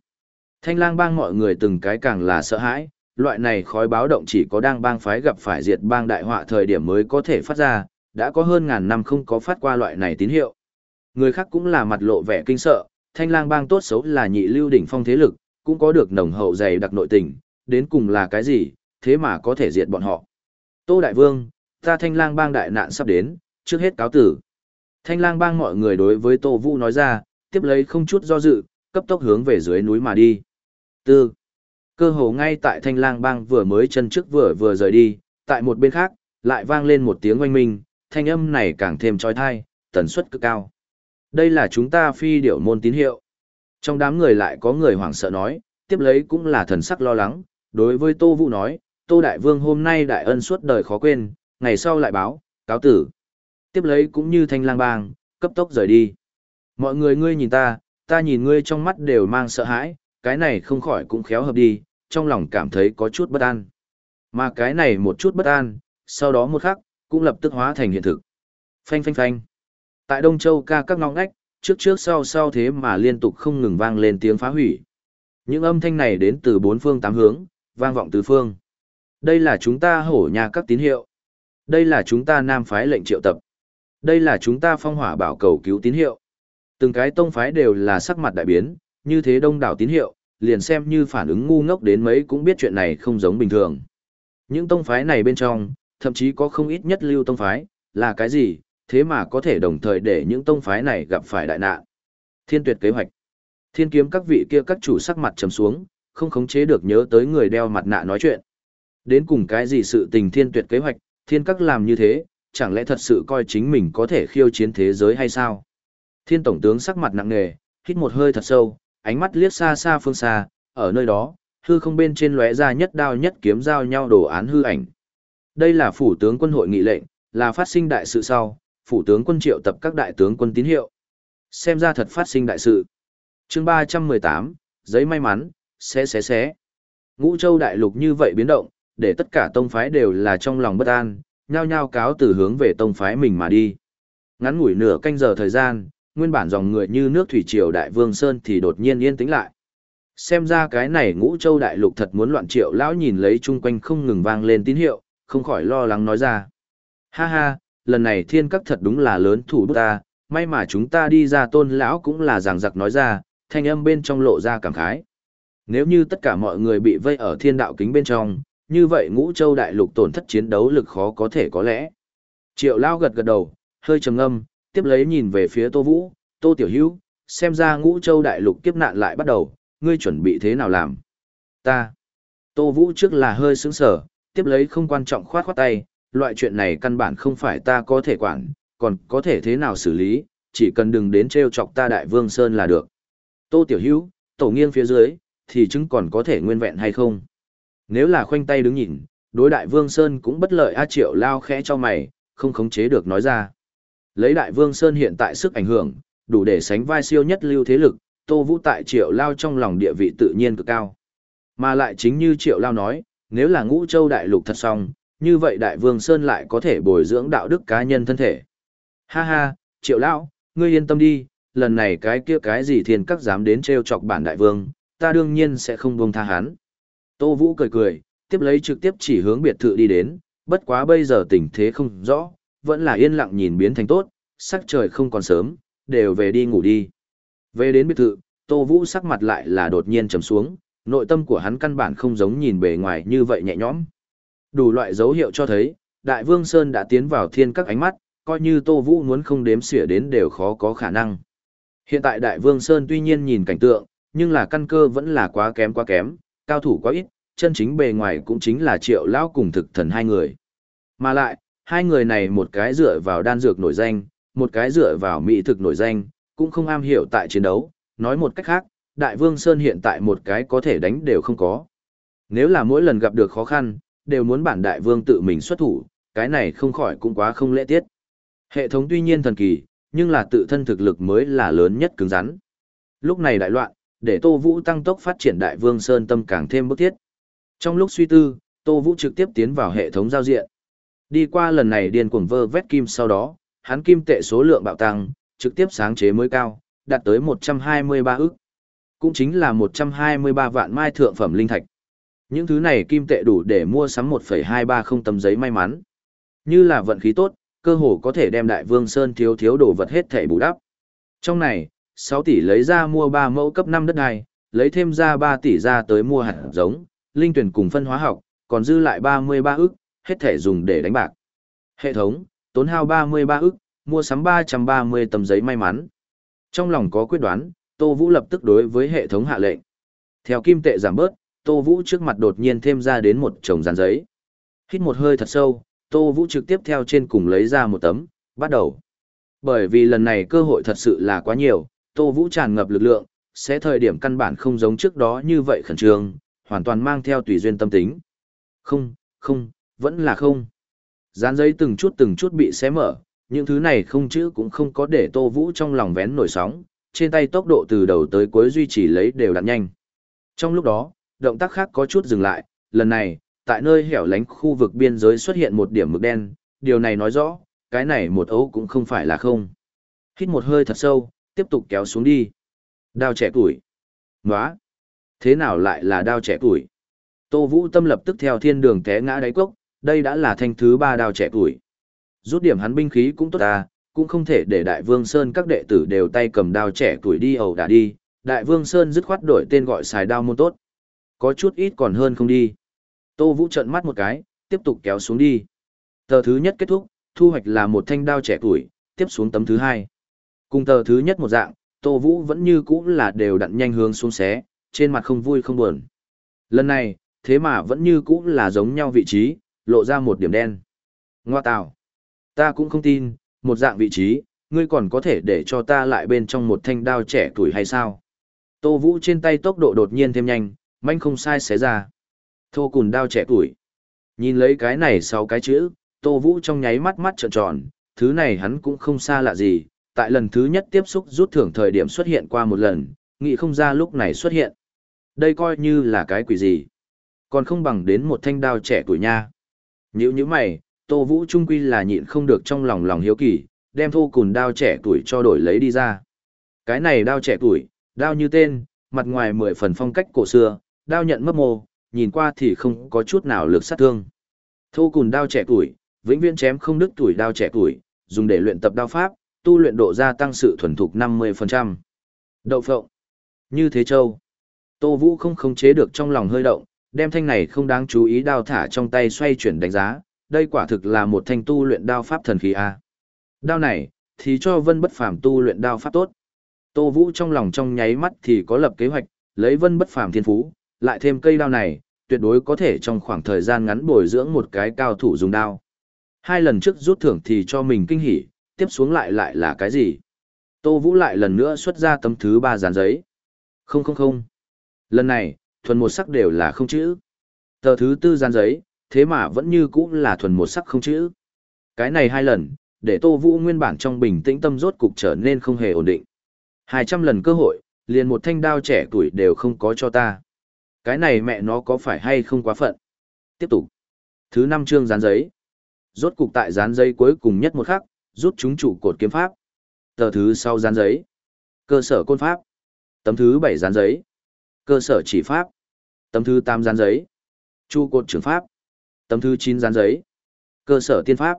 Thanh lang bang mọi người từng cái càng là sợ hãi, loại này khói báo động chỉ có đang bang phái gặp phải diệt bang đại họa thời điểm mới có thể phát ra, đã có hơn ngàn năm không có phát qua loại này tín hiệu. Người khác cũng là mặt lộ vẻ kinh sợ, thanh lang bang tốt xấu là nhị lưu đỉnh phong thế lực, cũng có được nồng hậu dày đặc nội tình, đến cùng là cái gì, thế mà có thể diệt bọn họ. Tô Đại Vương, ta thanh lang bang đại nạn sắp đến, trước hết cáo tử. Thanh lang bang mọi người đối với Tô Vũ nói ra, tiếp lấy không chút do dự, cấp tốc hướng về dưới núi mà đi. Tư. Cơ hồ ngay tại thanh lang bang vừa mới chân trước vừa vừa rời đi, tại một bên khác, lại vang lên một tiếng oanh minh, thanh âm này càng thêm trói thai, tần suất cực cao. Đây là chúng ta phi điểu môn tín hiệu. Trong đám người lại có người hoảng sợ nói, tiếp lấy cũng là thần sắc lo lắng, đối với Tô Vũ nói, Tô Đại Vương hôm nay đại ân suốt đời khó quên, ngày sau lại báo, cáo tử. Tiếp lấy cũng như thanh lang bang, cấp tốc rời đi. Mọi người ngươi nhìn ta, ta nhìn ngươi trong mắt đều mang sợ hãi, cái này không khỏi cũng khéo hợp đi, trong lòng cảm thấy có chút bất an. Mà cái này một chút bất an, sau đó một khắc, cũng lập tức hóa thành hiện thực. Phanh phanh phanh. Tại Đông Châu ca các ngóng ngách, trước trước sau sau thế mà liên tục không ngừng vang lên tiếng phá hủy. Những âm thanh này đến từ bốn phương tám hướng, vang vọng tứ phương. Đây là chúng ta hổ nhà các tín hiệu. Đây là chúng ta nam phái lệnh triệu tập. Đây là chúng ta phong hỏa bảo cầu cứu tín hiệu. Từng cái tông phái đều là sắc mặt đại biến, như thế đông đảo tín hiệu, liền xem như phản ứng ngu ngốc đến mấy cũng biết chuyện này không giống bình thường. Những tông phái này bên trong, thậm chí có không ít nhất lưu tông phái, là cái gì, thế mà có thể đồng thời để những tông phái này gặp phải đại nạn. Thiên tuyệt kế hoạch. Thiên kiếm các vị kia các chủ sắc mặt trầm xuống, không khống chế được nhớ tới người đeo mặt nạ nói chuyện. Đến cùng cái gì sự tình thiên tuyệt kế hoạch, thiên các làm như thế, chẳng lẽ thật sự coi chính mình có thể khiêu chiến thế giới hay sao? Thiên tổng tướng sắc mặt nặng nề, hít một hơi thật sâu, ánh mắt liếc xa xa phương xa, ở nơi đó, hư không bên trên lóe ra nhất đao nhất kiếm giao nhau đồ án hư ảnh. Đây là phủ tướng quân hội nghị lệnh, là phát sinh đại sự sau, phủ tướng quân triệu tập các đại tướng quân tín hiệu. Xem ra thật phát sinh đại sự. chương 318, giấy may mắn, xé xé xé. Ngũ châu đại lục như vậy biến động, để tất cả tông phái đều là trong lòng bất an, nhao nhao cáo từ hướng về tông phái mình mà đi. Ngắn ngủi nửa canh giờ thời gian, nguyên bản dòng người như nước thủy triều đại vương sơn thì đột nhiên yên tĩnh lại. Xem ra cái này ngũ châu đại lục thật muốn loạn triệu lão nhìn lấy chung quanh không ngừng vang lên tín hiệu, không khỏi lo lắng nói ra. Ha ha, lần này thiên các thật đúng là lớn thủ bút ta, may mà chúng ta đi ra tôn lão cũng là giảng giặc nói ra, thanh âm bên trong lộ ra cảm khái. Nếu như tất cả mọi người bị vây ở thiên đạo kính bên trong, như vậy ngũ châu đại lục tổn thất chiến đấu lực khó có thể có lẽ. Triệu lão gật gật đầu, hơi trầm ngâm, tiếp lấy nhìn về phía Tô Vũ, Tô Tiểu Hữu xem ra ngũ châu đại lục kiếp nạn lại bắt đầu, ngươi chuẩn bị thế nào làm? Ta. Tô Vũ trước là hơi sướng sở, tiếp lấy không quan trọng khoát khoát tay, loại chuyện này căn bản không phải ta có thể quản, còn có thể thế nào xử lý, chỉ cần đừng đến treo chọc ta đại vương Sơn là được. Tô Tiểu Hữu tổ nghiêng phía dưới, thì chứng còn có thể nguyên vẹn hay không? Nếu là khoanh tay đứng nhìn, đối đại vương Sơn cũng bất lợi A Triệu lao khẽ cho mày, không khống chế được nói ra. Lấy đại vương Sơn hiện tại sức ảnh hưởng, đủ để sánh vai siêu nhất lưu thế lực, Tô Vũ tại Triệu lao trong lòng địa vị tự nhiên cực cao. Mà lại chính như Triệu lao nói, nếu là ngũ châu đại lục thật xong, như vậy đại vương Sơn lại có thể bồi dưỡng đạo đức cá nhân thân thể. Ha ha, Triệu lao, ngươi yên tâm đi, lần này cái kia cái gì thiên các dám đến treo chọc bản đại vương, ta đương nhiên sẽ không buông tha hắn. Tô Vũ cười cười, tiếp lấy trực tiếp chỉ hướng biệt thự đi đến, bất quá bây giờ tình thế không rõ, vẫn là yên lặng nhìn biến thành tốt, sắc trời không còn sớm, đều về đi ngủ đi. Về đến biệt thự, Tô Vũ sắc mặt lại là đột nhiên trầm xuống, nội tâm của hắn căn bản không giống nhìn bề ngoài như vậy nhẹ nhõm. Đủ loại dấu hiệu cho thấy, Đại Vương Sơn đã tiến vào thiên các ánh mắt, coi như Tô Vũ muốn không đếm xỉa đến đều khó có khả năng. Hiện tại Đại Vương Sơn tuy nhiên nhìn cảnh tượng, nhưng là căn cơ vẫn là quá kém quá kém, cao thủ quá ít, chân chính bề ngoài cũng chính là triệu lão cùng thực thần hai người. Mà lại, hai người này một cái dựa vào đan dược nổi danh, một cái dựa vào mỹ thực nổi danh, cũng không am hiểu tại chiến đấu, nói một cách khác, Đại Vương Sơn hiện tại một cái có thể đánh đều không có. Nếu là mỗi lần gặp được khó khăn, đều muốn bản Đại Vương tự mình xuất thủ, cái này không khỏi cũng quá không lễ tiết. Hệ thống tuy nhiên thần kỳ, nhưng là tự thân thực lực mới là lớn nhất cứng rắn. Lúc này đại loạn, để Tô Vũ tăng tốc phát triển Đại Vương Sơn tâm càng thêm bức thiết. Trong lúc suy tư, Tô Vũ trực tiếp tiến vào hệ thống giao diện. Đi qua lần này điên cuồng vơ vét kim sau đó, hắn kim tệ số lượng bạo tăng, trực tiếp sáng chế mới cao, đạt tới 123 ức. Cũng chính là 123 vạn mai thượng phẩm linh thạch. Những thứ này kim tệ đủ để mua sắm 1,230 tấm giấy may mắn. Như là vận khí tốt, cơ hồ có thể đem Đại Vương Sơn thiếu thiếu đồ vật hết thảy bù đắp. Trong này, 6 tỷ lấy ra mua 3 mẫu cấp 5 đất này, lấy thêm ra 3 tỷ ra tới mua hạt giống, linh tuyển cùng phân hóa học, còn dư lại 33 ức, hết thể dùng để đánh bạc. Hệ thống, tốn hao 33 ức, mua sắm 330 tấm giấy may mắn. Trong lòng có quyết đoán, Tô Vũ lập tức đối với hệ thống hạ lệnh. Theo kim tệ giảm bớt, Tô Vũ trước mặt đột nhiên thêm ra đến một chồng dàn giấy. Hít một hơi thật sâu, Tô Vũ trực tiếp theo trên cùng lấy ra một tấm, bắt đầu. Bởi vì lần này cơ hội thật sự là quá nhiều, Tô Vũ tràn ngập lực lượng, sẽ thời điểm căn bản không giống trước đó như vậy khẩn trương, hoàn toàn mang theo tùy duyên tâm tính. Không, không, vẫn là không. Dán giấy từng chút từng chút bị xé mở, những thứ này không chữ cũng không có để Tô Vũ trong lòng vén nổi sóng, trên tay tốc độ từ đầu tới cuối duy trì lấy đều đặn nhanh. Trong lúc đó, động tác khác có chút dừng lại, lần này, tại nơi hẻo lánh khu vực biên giới xuất hiện một điểm mực đen, điều này nói rõ, cái này một ấu cũng không phải là không. Hít một hơi thật sâu, tiếp tục kéo xuống đi. Đao trẻ tuổi. Nóa. Thế nào lại là đao trẻ tuổi? Tô Vũ Tâm lập tức theo thiên đường té ngã đáy cốc, đây đã là thanh thứ ba đao trẻ tuổi. Rút điểm hắn binh khí cũng tốt ta, cũng không thể để Đại Vương Sơn các đệ tử đều tay cầm đao trẻ tuổi đi ẩu đả đi, Đại Vương Sơn dứt khoát đổi tên gọi xài đao môn tốt. Có chút ít còn hơn không đi. Tô Vũ trợn mắt một cái, tiếp tục kéo xuống đi. Tờ thứ nhất kết thúc, thu hoạch là một thanh đao trẻ tuổi, tiếp xuống tấm thứ hai. Cùng tờ thứ nhất một dạng, Tô Vũ vẫn như cũ là đều đặn nhanh hướng xuống xé, trên mặt không vui không buồn. Lần này, thế mà vẫn như cũ là giống nhau vị trí, lộ ra một điểm đen. Ngoa tào. Ta cũng không tin, một dạng vị trí, ngươi còn có thể để cho ta lại bên trong một thanh đao trẻ tuổi hay sao? Tô Vũ trên tay tốc độ đột nhiên thêm nhanh, manh không sai xé ra. Thô cùn đao trẻ tuổi. Nhìn lấy cái này sau cái chữ, Tô Vũ trong nháy mắt mắt trợn tròn, thứ này hắn cũng không xa lạ gì, tại lần thứ nhất tiếp xúc rút thưởng thời điểm xuất hiện qua một lần, nghĩ không ra lúc này xuất hiện. Đây coi như là cái quỷ gì. Còn không bằng đến một thanh đao trẻ tuổi nha. Nhữ như mày, Tô Vũ trung quy là nhịn không được trong lòng lòng hiếu kỳ, đem thô cùn đao trẻ tuổi cho đổi lấy đi ra. Cái này đao trẻ tuổi, đao như tên, mặt ngoài mười phần phong cách cổ xưa, đao nhận mấp mô, nhìn qua thì không có chút nào lực sát thương. Thô cùn đao trẻ tuổi, vĩnh viễn chém không đứt tuổi đao trẻ tuổi, dùng để luyện tập đao pháp, tu luyện độ gia tăng sự thuần thục 50%. Đậu phộng. Như thế châu. Tô Vũ không khống chế được trong lòng hơi động, đem thanh này không đáng chú ý đao thả trong tay xoay chuyển đánh giá, đây quả thực là một thanh tu luyện đao pháp thần khí a. Đao này, thì cho Vân Bất Phàm tu luyện đao pháp tốt. Tô Vũ trong lòng trong nháy mắt thì có lập kế hoạch, lấy Vân Bất Phàm thiên phú, lại thêm cây đao này, tuyệt đối có thể trong khoảng thời gian ngắn bồi dưỡng một cái cao thủ dùng đao. Hai lần trước rút thưởng thì cho mình kinh hỉ, tiếp xuống lại lại là cái gì? Tô Vũ lại lần nữa xuất ra tấm thứ ba dán giấy. Không không không. Lần này, thuần một sắc đều là không chữ. Tờ thứ tư gian giấy, thế mà vẫn như cũ là thuần một sắc không chữ. Cái này hai lần, để Tô Vũ nguyên bản trong bình tĩnh tâm rốt cục trở nên không hề ổn định. 200 lần cơ hội, liền một thanh đao trẻ tuổi đều không có cho ta. Cái này mẹ nó có phải hay không quá phận? Tiếp tục. Thứ năm chương dán giấy. Rốt cục tại dán giấy cuối cùng nhất một khắc, rút chúng trụ cột kiếm pháp. Tờ thứ sau dán giấy. Cơ sở côn pháp. Tấm thứ bảy dán giấy. Cơ sở chỉ pháp. Tấm thứ tám dán giấy. Trụ cột trường pháp. Tấm thứ chín dán giấy. Cơ sở tiên pháp.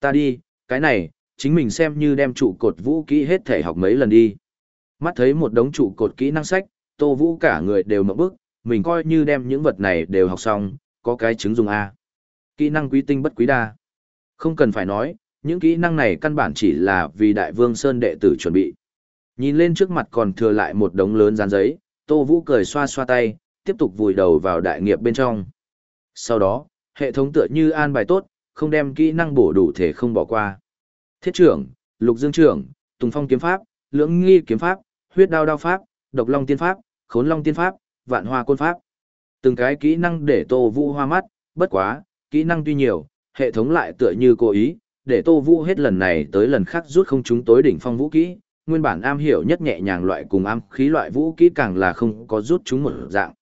Ta đi, cái này, chính mình xem như đem trụ cột vũ kỹ hết thể học mấy lần đi. Mắt thấy một đống trụ cột kỹ năng sách, Tô Vũ cả người đều mộng bức, mình coi như đem những vật này đều học xong, có cái chứng dùng A. Kỹ năng quý tinh bất quý đa. Không cần phải nói, những kỹ năng này căn bản chỉ là vì Đại Vương Sơn đệ tử chuẩn bị. Nhìn lên trước mặt còn thừa lại một đống lớn dán giấy, Tô Vũ cười xoa xoa tay, tiếp tục vùi đầu vào đại nghiệp bên trong. Sau đó, hệ thống tựa như an bài tốt, không đem kỹ năng bổ đủ thể không bỏ qua. Thiết trưởng, Lục Dương trưởng, Tùng Phong kiếm pháp, Lưỡng Nghi kiếm pháp, Huyết Đao đao pháp, Độc Long tiên pháp, Khốn Long tiên pháp, Vạn Hoa côn pháp. Từng cái kỹ năng để Tô Vũ hoa mắt, bất quá, kỹ năng tuy nhiều, hệ thống lại tựa như cố ý, để Tô Vũ hết lần này tới lần khác rút không chúng tối đỉnh phong vũ kỹ, nguyên bản am hiểu nhất nhẹ nhàng loại cùng am khí loại vũ kỹ càng là không có rút chúng một dạng.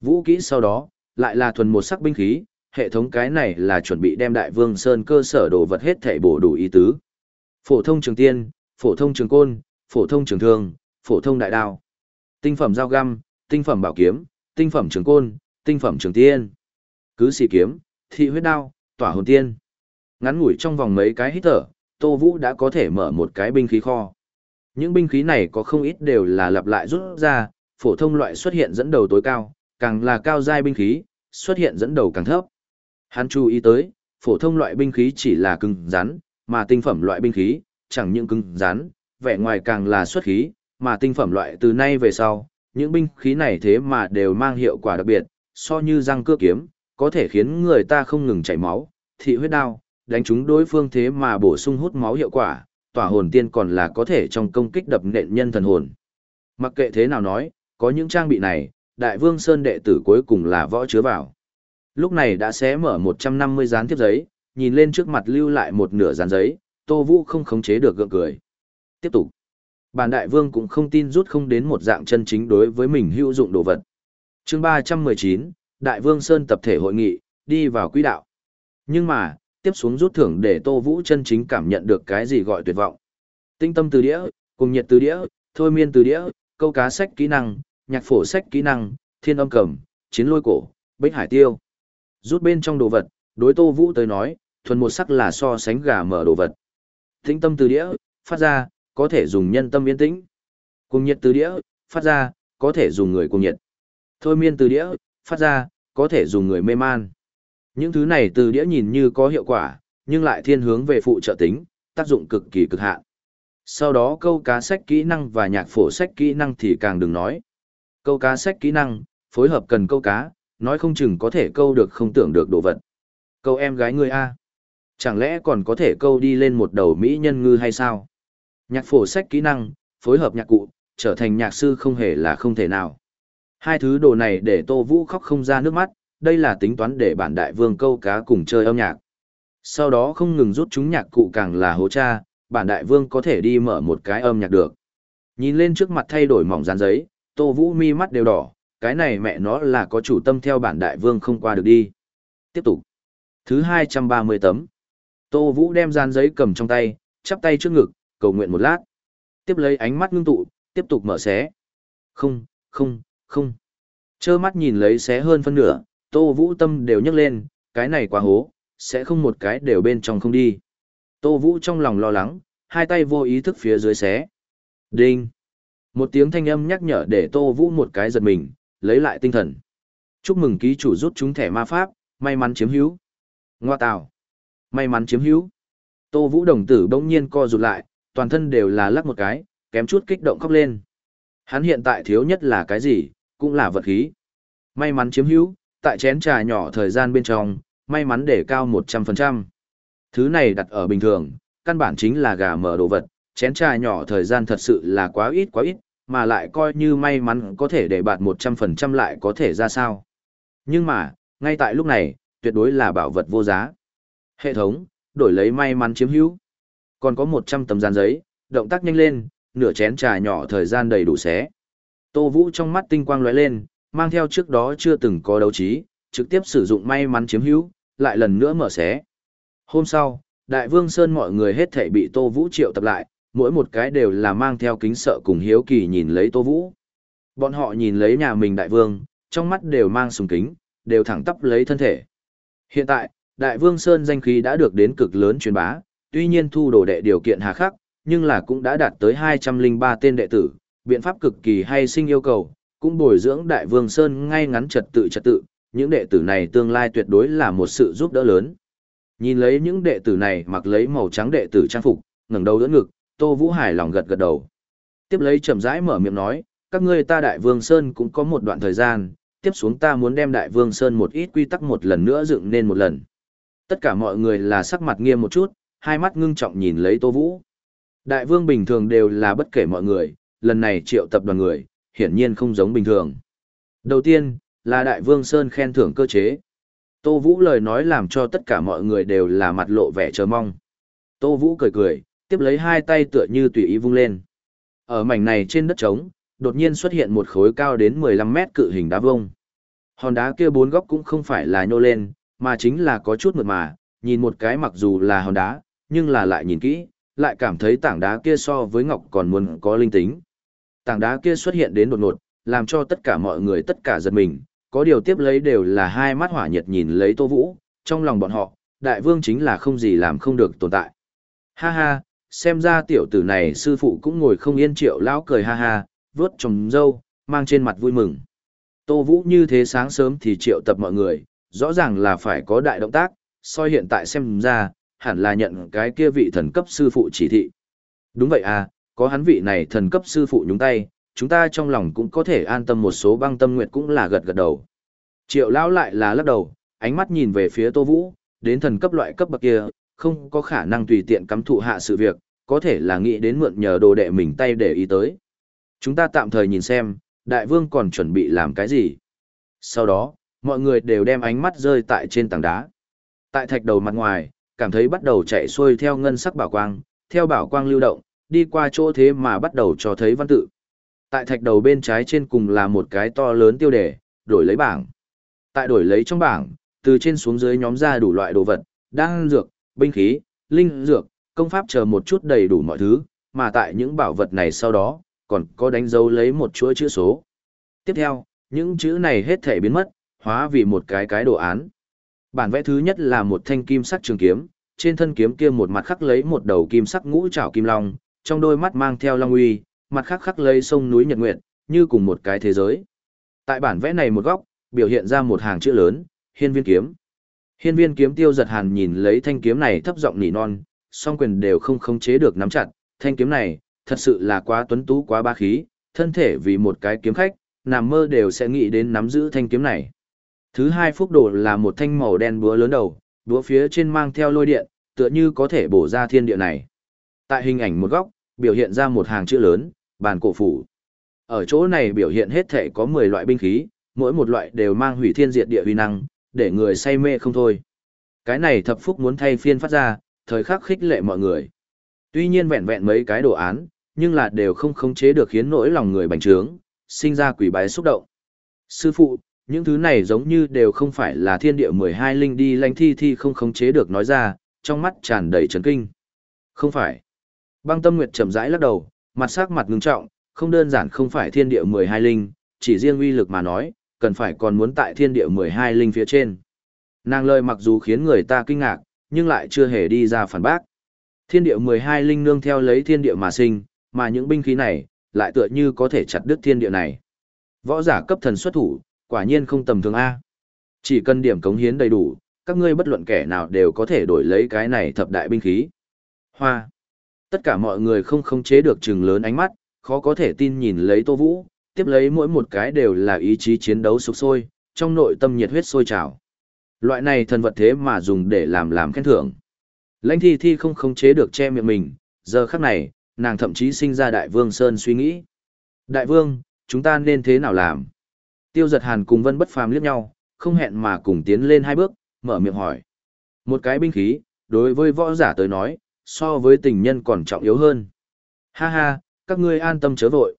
Vũ kỹ sau đó, lại là thuần một sắc binh khí, hệ thống cái này là chuẩn bị đem đại vương sơn cơ sở đồ vật hết thảy bổ đủ ý tứ. Phổ thông trường tiên, phổ thông trường côn, phổ thông trường thương, phổ thông đại đao. Tinh phẩm dao găm, tinh phẩm bảo kiếm, tinh phẩm trường côn, tinh phẩm trường tiên. Cứ xì kiếm, thị huyết đao, tỏa hồn tiên. Ngắn ngủi trong vòng mấy cái hít thở, Tô Vũ đã có thể mở một cái binh khí kho. Những binh khí này có không ít đều là lặp lại rút ra, phổ thông loại xuất hiện dẫn đầu tối cao, càng là cao giai binh khí, xuất hiện dẫn đầu càng thấp. Hắn chú ý tới, phổ thông loại binh khí chỉ là cứng rắn, mà tinh phẩm loại binh khí, chẳng những cứng rắn, vẻ ngoài càng là xuất khí, mà tinh phẩm loại từ nay về sau, những binh khí này thế mà đều mang hiệu quả đặc biệt, so như răng cưa kiếm, có thể khiến người ta không ngừng chảy máu, thị huyết đao, đánh chúng đối phương thế mà bổ sung hút máu hiệu quả, tỏa hồn tiên còn là có thể trong công kích đập nện nhân thần hồn. Mặc kệ thế nào nói, có những trang bị này, Đại Vương Sơn đệ tử cuối cùng là võ chứa vào. Lúc này đã xé mở 150 dán tiếp giấy, nhìn lên trước mặt lưu lại một nửa dán giấy, Tô Vũ không khống chế được gượng cười. Tiếp tục. Bản đại vương cũng không tin rút không đến một dạng chân chính đối với mình hữu dụng đồ vật. chương 319, Đại vương Sơn tập thể hội nghị, đi vào quỹ đạo. Nhưng mà, tiếp xuống rút thưởng để Tô Vũ chân chính cảm nhận được cái gì gọi tuyệt vọng. Tinh tâm từ đĩa, cùng nhiệt từ đĩa, thôi miên từ đĩa, câu cá sách kỹ năng, nhạc phổ sách kỹ năng, thiên âm cầm, chiến lôi cổ, bích hải tiêu. Rút bên trong đồ vật, đối Tô Vũ tới nói, thuần một sắc là so sánh gà mở đồ vật. tinh tâm từ đĩa, phát ra, có thể dùng nhân tâm yên tĩnh. Cùng nhiệt từ đĩa, phát ra, có thể dùng người cùng nhiệt. Thôi miên từ đĩa, phát ra, có thể dùng người mê man. Những thứ này từ đĩa nhìn như có hiệu quả, nhưng lại thiên hướng về phụ trợ tính, tác dụng cực kỳ cực hạn. Sau đó câu cá sách kỹ năng và nhạc phổ sách kỹ năng thì càng đừng nói. Câu cá sách kỹ năng, phối hợp cần câu cá, nói không chừng có thể câu được không tưởng được đồ vật. Câu em gái người A. Chẳng lẽ còn có thể câu đi lên một đầu mỹ nhân ngư hay sao? Nhạc phổ sách kỹ năng, phối hợp nhạc cụ, trở thành nhạc sư không hề là không thể nào. Hai thứ đồ này để Tô Vũ khóc không ra nước mắt, đây là tính toán để bản đại vương câu cá cùng chơi âm nhạc. Sau đó không ngừng rút chúng nhạc cụ càng là hố cha, bản đại vương có thể đi mở một cái âm nhạc được. Nhìn lên trước mặt thay đổi mỏng dán giấy, Tô Vũ mi mắt đều đỏ, cái này mẹ nó là có chủ tâm theo bản đại vương không qua được đi. Tiếp tục. Thứ 230 tấm. Tô Vũ đem dán giấy cầm trong tay, chắp tay trước ngực, cầu nguyện một lát. Tiếp lấy ánh mắt ngưng tụ, tiếp tục mở xé. Không, không, không. Chơ mắt nhìn lấy xé hơn phân nửa, Tô Vũ tâm đều nhấc lên, cái này quá hố, sẽ không một cái đều bên trong không đi. Tô Vũ trong lòng lo lắng, hai tay vô ý thức phía dưới xé. Đinh! Một tiếng thanh âm nhắc nhở để Tô Vũ một cái giật mình, lấy lại tinh thần. Chúc mừng ký chủ rút chúng thẻ ma pháp, may mắn chiếm hữu. Ngoa tào! May mắn chiếm hữu. Tô Vũ đồng tử bỗng nhiên co rụt lại, toàn thân đều là lắc một cái, kém chút kích động khóc lên. Hắn hiện tại thiếu nhất là cái gì, cũng là vật khí. May mắn chiếm hữu, tại chén trà nhỏ thời gian bên trong, may mắn để cao 100%. Thứ này đặt ở bình thường, căn bản chính là gà mở đồ vật, chén trà nhỏ thời gian thật sự là quá ít quá ít, mà lại coi như may mắn có thể để bạt 100% lại có thể ra sao. Nhưng mà, ngay tại lúc này, tuyệt đối là bảo vật vô giá. Hệ thống, đổi lấy may mắn chiếm hữu. Còn có 100 tấm gian giấy, động tác nhanh lên, nửa chén trà nhỏ thời gian đầy đủ xé. Tô Vũ trong mắt tinh quang lóe lên, mang theo trước đó chưa từng có đấu trí, trực tiếp sử dụng may mắn chiếm hữu, lại lần nữa mở xé. Hôm sau, Đại Vương Sơn mọi người hết thảy bị Tô Vũ triệu tập lại, mỗi một cái đều là mang theo kính sợ cùng hiếu kỳ nhìn lấy Tô Vũ. Bọn họ nhìn lấy nhà mình Đại Vương, trong mắt đều mang sùng kính, đều thẳng tắp lấy thân thể. Hiện tại, Đại Vương Sơn danh khí đã được đến cực lớn truyền bá, tuy nhiên thu đồ đệ điều kiện hà khắc, nhưng là cũng đã đạt tới 203 tên đệ tử, biện pháp cực kỳ hay sinh yêu cầu, cũng bồi dưỡng Đại Vương Sơn ngay ngắn trật tự trật tự, những đệ tử này tương lai tuyệt đối là một sự giúp đỡ lớn. Nhìn lấy những đệ tử này mặc lấy màu trắng đệ tử trang phục, ngẩng đầu đỡ ngực, Tô Vũ hài lòng gật gật đầu. Tiếp lấy chậm rãi mở miệng nói, các ngươi ta Đại Vương Sơn cũng có một đoạn thời gian, tiếp xuống ta muốn đem Đại Vương Sơn một ít quy tắc một lần nữa dựng nên một lần. Tất cả mọi người là sắc mặt nghiêm một chút, hai mắt ngưng trọng nhìn lấy Tô Vũ. Đại Vương bình thường đều là bất kể mọi người, lần này triệu tập đoàn người, hiển nhiên không giống bình thường. Đầu tiên, là Đại Vương Sơn khen thưởng cơ chế. Tô Vũ lời nói làm cho tất cả mọi người đều là mặt lộ vẻ chờ mong. Tô Vũ cười cười, tiếp lấy hai tay tựa như tùy ý vung lên. Ở mảnh này trên đất trống, đột nhiên xuất hiện một khối cao đến 15 mét cự hình đá vông. Hòn đá kia bốn góc cũng không phải là nhô lên, mà chính là có chút mượt mà, nhìn một cái mặc dù là hòn đá, nhưng là lại nhìn kỹ, lại cảm thấy tảng đá kia so với ngọc còn muốn có linh tính. Tảng đá kia xuất hiện đến đột ngột, làm cho tất cả mọi người tất cả giật mình, có điều tiếp lấy đều là hai mắt hỏa nhiệt nhìn lấy Tô Vũ, trong lòng bọn họ, đại vương chính là không gì làm không được tồn tại. Ha ha, xem ra tiểu tử này sư phụ cũng ngồi không yên triệu lão cười ha ha, vớt trồng dâu, mang trên mặt vui mừng. Tô Vũ như thế sáng sớm thì triệu tập mọi người, rõ ràng là phải có đại động tác, soi hiện tại xem ra, hẳn là nhận cái kia vị thần cấp sư phụ chỉ thị. Đúng vậy à, có hắn vị này thần cấp sư phụ nhúng tay, chúng ta trong lòng cũng có thể an tâm một số băng tâm nguyệt cũng là gật gật đầu. Triệu lão lại là lắc đầu, ánh mắt nhìn về phía Tô Vũ, đến thần cấp loại cấp bậc kia, không có khả năng tùy tiện cắm thụ hạ sự việc, có thể là nghĩ đến mượn nhờ đồ đệ mình tay để ý tới. Chúng ta tạm thời nhìn xem, đại vương còn chuẩn bị làm cái gì. Sau đó, mọi người đều đem ánh mắt rơi tại trên tảng đá. Tại thạch đầu mặt ngoài, cảm thấy bắt đầu chạy xuôi theo ngân sắc bảo quang, theo bảo quang lưu động, đi qua chỗ thế mà bắt đầu cho thấy văn tự. Tại thạch đầu bên trái trên cùng là một cái to lớn tiêu đề, đổi lấy bảng. Tại đổi lấy trong bảng, từ trên xuống dưới nhóm ra đủ loại đồ vật, đan dược, binh khí, linh dược, công pháp chờ một chút đầy đủ mọi thứ, mà tại những bảo vật này sau đó, còn có đánh dấu lấy một chuỗi chữ số. Tiếp theo, những chữ này hết thể biến mất, hóa vì một cái cái đồ án. Bản vẽ thứ nhất là một thanh kim sắc trường kiếm, trên thân kiếm kia một mặt khắc lấy một đầu kim sắc ngũ trảo kim long, trong đôi mắt mang theo long uy, mặt khắc khắc lấy sông núi nhật nguyệt, như cùng một cái thế giới. Tại bản vẽ này một góc, biểu hiện ra một hàng chữ lớn, hiên viên kiếm. Hiên viên kiếm tiêu giật hàn nhìn lấy thanh kiếm này thấp giọng nỉ non, song quyền đều không khống chế được nắm chặt, thanh kiếm này, thật sự là quá tuấn tú quá ba khí, thân thể vì một cái kiếm khách, nằm mơ đều sẽ nghĩ đến nắm giữ thanh kiếm này. Thứ hai phúc đồ là một thanh màu đen búa lớn đầu, búa phía trên mang theo lôi điện, tựa như có thể bổ ra thiên địa này. Tại hình ảnh một góc, biểu hiện ra một hàng chữ lớn, bàn cổ phủ. Ở chỗ này biểu hiện hết thể có 10 loại binh khí, mỗi một loại đều mang hủy thiên diệt địa uy năng, để người say mê không thôi. Cái này thập phúc muốn thay phiên phát ra, thời khắc khích lệ mọi người. Tuy nhiên vẹn vẹn mấy cái đồ án, nhưng là đều không khống chế được khiến nỗi lòng người bành trướng, sinh ra quỷ bái xúc động. Sư phụ, những thứ này giống như đều không phải là thiên địa 12 linh đi lãnh thi thi không khống chế được nói ra, trong mắt tràn đầy chấn kinh. Không phải. Băng tâm nguyệt chậm rãi lắc đầu, mặt sắc mặt ngưng trọng, không đơn giản không phải thiên địa 12 linh, chỉ riêng uy lực mà nói, cần phải còn muốn tại thiên địa 12 linh phía trên. Nàng lời mặc dù khiến người ta kinh ngạc, nhưng lại chưa hề đi ra phản bác. Thiên địa 12 linh nương theo lấy thiên địa mà sinh, mà những binh khí này, lại tựa như có thể chặt đứt thiên địa này. Võ giả cấp thần xuất thủ, quả nhiên không tầm thường A. Chỉ cần điểm cống hiến đầy đủ, các ngươi bất luận kẻ nào đều có thể đổi lấy cái này thập đại binh khí. Hoa. Tất cả mọi người không khống chế được chừng lớn ánh mắt, khó có thể tin nhìn lấy Tô Vũ, tiếp lấy mỗi một cái đều là ý chí chiến đấu sục sôi, trong nội tâm nhiệt huyết sôi trào. Loại này thần vật thế mà dùng để làm làm khen thưởng. Lãnh thi thi không khống chế được che miệng mình, giờ khắc này, nàng thậm chí sinh ra đại vương Sơn suy nghĩ. Đại vương, chúng ta nên thế nào làm? Tiêu giật hàn cùng vân bất phàm liếc nhau, không hẹn mà cùng tiến lên hai bước, mở miệng hỏi. Một cái binh khí, đối với võ giả tới nói, so với tình nhân còn trọng yếu hơn. Ha ha, các ngươi an tâm chớ vội.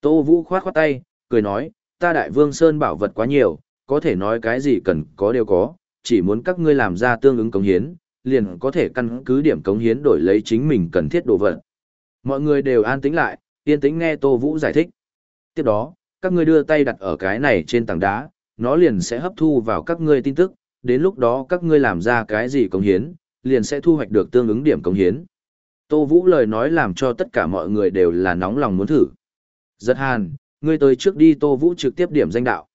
Tô Vũ khoát khoát tay, cười nói, ta đại vương Sơn bảo vật quá nhiều, có thể nói cái gì cần có đều có, chỉ muốn các ngươi làm ra tương ứng cống hiến, liền có thể căn cứ điểm cống hiến đổi lấy chính mình cần thiết đồ vật. Mọi người đều an tĩnh lại, yên tĩnh nghe Tô Vũ giải thích. Tiếp đó, các ngươi đưa tay đặt ở cái này trên tảng đá, nó liền sẽ hấp thu vào các ngươi tin tức, đến lúc đó các ngươi làm ra cái gì cống hiến, liền sẽ thu hoạch được tương ứng điểm cống hiến. Tô Vũ lời nói làm cho tất cả mọi người đều là nóng lòng muốn thử. Giật hàn, ngươi tới trước đi Tô Vũ trực tiếp điểm danh đạo.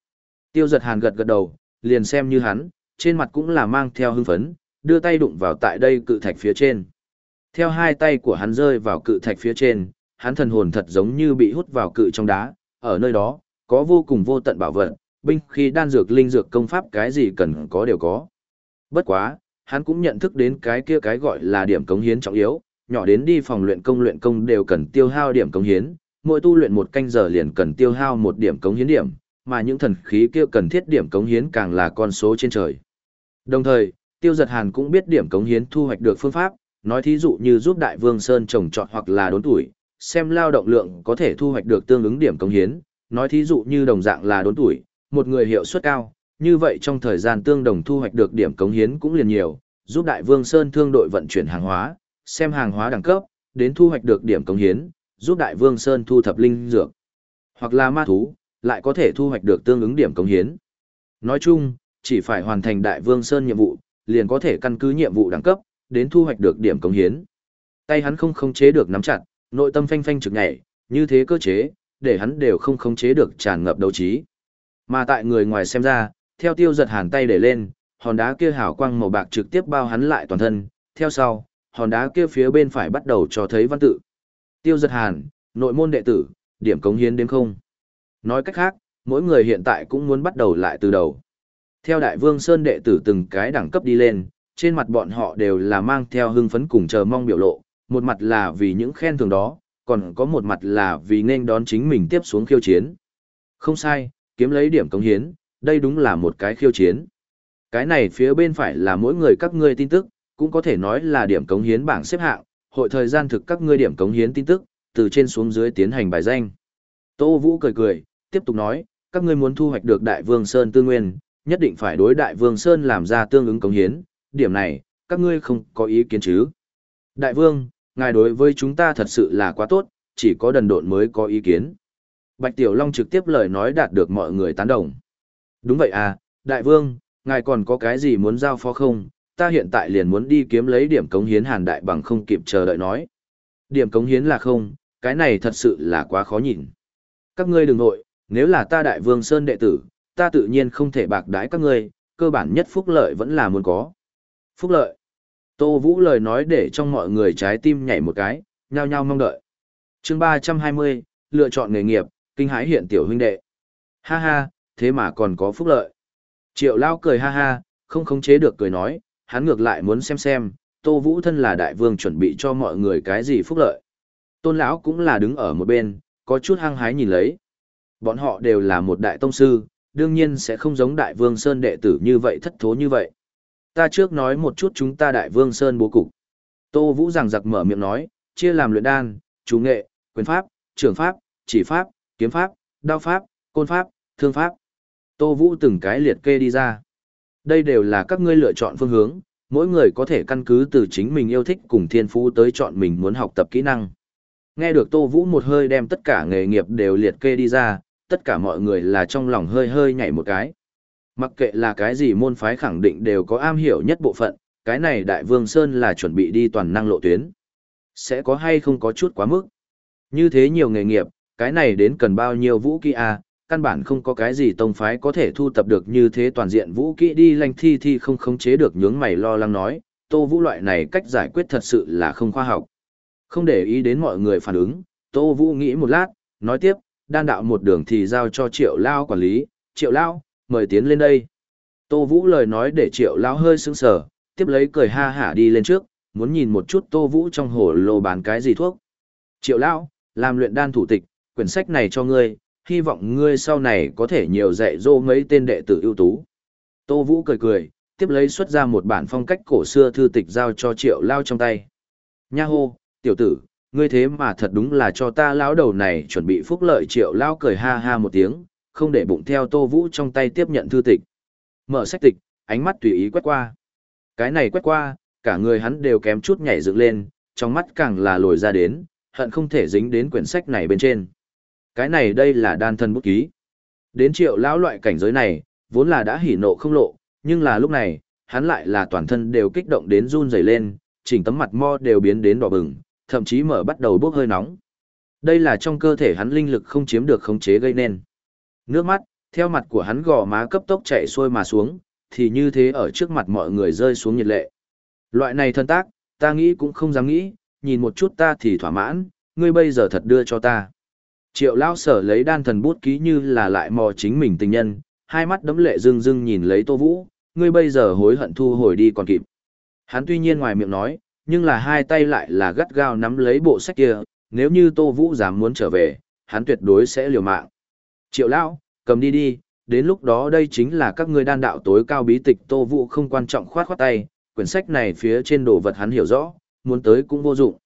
Tiêu giật hàn gật gật đầu, liền xem như hắn, trên mặt cũng là mang theo hưng phấn, đưa tay đụng vào tại đây cự thạch phía trên. Theo hai tay của hắn rơi vào cự thạch phía trên, hắn thần hồn thật giống như bị hút vào cự trong đá, ở nơi đó, có vô cùng vô tận bảo vật, binh khi đan dược linh dược công pháp cái gì cần có đều có. Bất quá, hắn cũng nhận thức đến cái kia cái gọi là điểm cống hiến trọng yếu, nhỏ đến đi phòng luyện công luyện công đều cần tiêu hao điểm cống hiến, mỗi tu luyện một canh giờ liền cần tiêu hao một điểm cống hiến điểm, mà những thần khí kia cần thiết điểm cống hiến càng là con số trên trời. Đồng thời, Tiêu Giật Hàn cũng biết điểm cống hiến thu hoạch được phương pháp, nói thí dụ như giúp Đại Vương Sơn trồng trọt hoặc là đốn tuổi, xem lao động lượng có thể thu hoạch được tương ứng điểm cống hiến, nói thí dụ như đồng dạng là đốn tuổi, một người hiệu suất cao, như vậy trong thời gian tương đồng thu hoạch được điểm cống hiến cũng liền nhiều, giúp Đại Vương Sơn thương đội vận chuyển hàng hóa, xem hàng hóa đẳng cấp, đến thu hoạch được điểm cống hiến, giúp Đại Vương Sơn thu thập linh dược, hoặc là ma thú, lại có thể thu hoạch được tương ứng điểm cống hiến. Nói chung, chỉ phải hoàn thành Đại Vương Sơn nhiệm vụ, liền có thể căn cứ nhiệm vụ đẳng cấp, đến thu hoạch được điểm cống hiến. Tay hắn không khống chế được nắm chặt, nội tâm phanh phanh trực nhảy, như thế cơ chế, để hắn đều không khống chế được tràn ngập đấu trí. Mà tại người ngoài xem ra, theo tiêu giật hàn tay để lên, hòn đá kia hào quang màu bạc trực tiếp bao hắn lại toàn thân, theo sau, hòn đá kia phía bên phải bắt đầu cho thấy văn tự. Tiêu giật hàn, nội môn đệ tử, điểm cống hiến đến không. Nói cách khác, mỗi người hiện tại cũng muốn bắt đầu lại từ đầu. Theo đại vương Sơn đệ tử từng cái đẳng cấp đi lên, trên mặt bọn họ đều là mang theo hưng phấn cùng chờ mong biểu lộ, một mặt là vì những khen thưởng đó, còn có một mặt là vì nên đón chính mình tiếp xuống khiêu chiến. Không sai, kiếm lấy điểm cống hiến, đây đúng là một cái khiêu chiến. Cái này phía bên phải là mỗi người các ngươi tin tức, cũng có thể nói là điểm cống hiến bảng xếp hạng, hội thời gian thực các ngươi điểm cống hiến tin tức, từ trên xuống dưới tiến hành bài danh. Tô Vũ cười cười, tiếp tục nói, các ngươi muốn thu hoạch được Đại Vương Sơn tư nguyên, nhất định phải đối Đại Vương Sơn làm ra tương ứng cống hiến, điểm này, các ngươi không có ý kiến chứ. Đại Vương, ngài đối với chúng ta thật sự là quá tốt, chỉ có đần độn mới có ý kiến. Bạch Tiểu Long trực tiếp lời nói đạt được mọi người tán đồng. Đúng vậy à, Đại Vương, ngài còn có cái gì muốn giao phó không, ta hiện tại liền muốn đi kiếm lấy điểm cống hiến hàn đại bằng không kịp chờ đợi nói. Điểm cống hiến là không, cái này thật sự là quá khó nhìn. Các ngươi đừng nội, nếu là ta đại vương Sơn đệ tử, ta tự nhiên không thể bạc đái các ngươi, cơ bản nhất phúc lợi vẫn là muốn có. Phúc lợi. Tô Vũ lời nói để trong mọi người trái tim nhảy một cái, nhao nhao mong đợi. chương 320, lựa chọn nghề nghiệp, kinh hãi hiện tiểu huynh đệ. Ha ha, thế mà còn có phúc lợi. Triệu Lao cười ha ha, không khống chế được cười nói, hắn ngược lại muốn xem xem, Tô Vũ thân là đại vương chuẩn bị cho mọi người cái gì phúc lợi. Tôn lão cũng là đứng ở một bên, có chút hăng hái nhìn lấy. Bọn họ đều là một đại tông sư, đương nhiên sẽ không giống đại vương Sơn đệ tử như vậy thất thố như vậy. Ta trước nói một chút chúng ta đại vương Sơn bố cục. Tô Vũ giảng giặc mở miệng nói, chia làm luyện đan, chú nghệ, quyền pháp, trưởng pháp, chỉ pháp, kiếm pháp, đao pháp, côn pháp, thương pháp. Tô Vũ từng cái liệt kê đi ra. Đây đều là các ngươi lựa chọn phương hướng, mỗi người có thể căn cứ từ chính mình yêu thích cùng thiên phú tới chọn mình muốn học tập kỹ năng. Nghe được Tô Vũ một hơi đem tất cả nghề nghiệp đều liệt kê đi ra, tất cả mọi người là trong lòng hơi hơi nhảy một cái. Mặc kệ là cái gì môn phái khẳng định đều có am hiểu nhất bộ phận, cái này Đại Vương Sơn là chuẩn bị đi toàn năng lộ tuyến. Sẽ có hay không có chút quá mức. Như thế nhiều nghề nghiệp, cái này đến cần bao nhiêu vũ kỹ à, căn bản không có cái gì tông phái có thể thu tập được như thế toàn diện vũ kỹ đi lanh thi thi không khống chế được nhướng mày lo lắng nói, tô vũ loại này cách giải quyết thật sự là không khoa học. Không để ý đến mọi người phản ứng, tô vũ nghĩ một lát, nói tiếp, đan đạo một đường thì giao cho triệu lao quản lý, triệu lao, mời tiến lên đây. Tô vũ lời nói để triệu lao hơi sững sờ, tiếp lấy cười ha hả đi lên trước, muốn nhìn một chút tô vũ trong hồ lô bán cái gì thuốc. Triệu lao, làm luyện đan thủ tịch, quyển sách này cho ngươi, hy vọng ngươi sau này có thể nhiều dạy dỗ mấy tên đệ tử ưu tú. Tô Vũ cười cười, tiếp lấy xuất ra một bản phong cách cổ xưa thư tịch giao cho triệu lao trong tay. Nha hô, tiểu tử, ngươi thế mà thật đúng là cho ta lão đầu này chuẩn bị phúc lợi triệu lao cười ha ha một tiếng, không để bụng theo Tô Vũ trong tay tiếp nhận thư tịch. Mở sách tịch, ánh mắt tùy ý quét qua. Cái này quét qua, cả người hắn đều kém chút nhảy dựng lên, trong mắt càng là lồi ra đến, hận không thể dính đến quyển sách này bên trên. Cái này đây là đan thân bút ký. Đến triệu lão loại cảnh giới này, vốn là đã hỉ nộ không lộ, nhưng là lúc này, hắn lại là toàn thân đều kích động đến run rẩy lên, chỉnh tấm mặt mo đều biến đến đỏ bừng, thậm chí mở bắt đầu bốc hơi nóng. Đây là trong cơ thể hắn linh lực không chiếm được khống chế gây nên. Nước mắt, theo mặt của hắn gò má cấp tốc chảy xuôi mà xuống, thì như thế ở trước mặt mọi người rơi xuống nhiệt lệ. Loại này thân tác, ta nghĩ cũng không dám nghĩ, nhìn một chút ta thì thỏa mãn, ngươi bây giờ thật đưa cho ta. Triệu lao sở lấy đan thần bút ký như là lại mò chính mình tình nhân, hai mắt đấm lệ rưng rưng nhìn lấy Tô Vũ, ngươi bây giờ hối hận thu hồi đi còn kịp. Hắn tuy nhiên ngoài miệng nói, nhưng là hai tay lại là gắt gao nắm lấy bộ sách kia, nếu như Tô Vũ dám muốn trở về, hắn tuyệt đối sẽ liều mạng. Triệu lao, cầm đi đi, đến lúc đó đây chính là các ngươi đan đạo tối cao bí tịch Tô Vũ không quan trọng khoát khoát tay, quyển sách này phía trên đồ vật hắn hiểu rõ, muốn tới cũng vô dụng.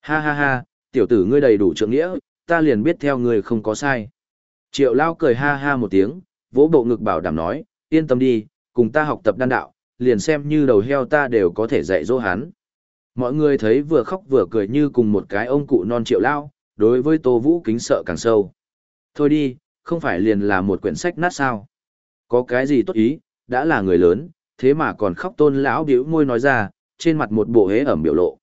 Ha ha ha, tiểu tử ngươi đầy đủ trượng nghĩa, ta liền biết theo người không có sai. Triệu Lao cười ha ha một tiếng, vỗ bộ ngực bảo đảm nói, yên tâm đi, cùng ta học tập đan đạo, liền xem như đầu heo ta đều có thể dạy dỗ hắn. Mọi người thấy vừa khóc vừa cười như cùng một cái ông cụ non Triệu Lao, đối với Tô Vũ kính sợ càng sâu. Thôi đi, không phải liền là một quyển sách nát sao. Có cái gì tốt ý, đã là người lớn, thế mà còn khóc tôn lão biểu môi nói ra, trên mặt một bộ hế ẩm biểu lộ.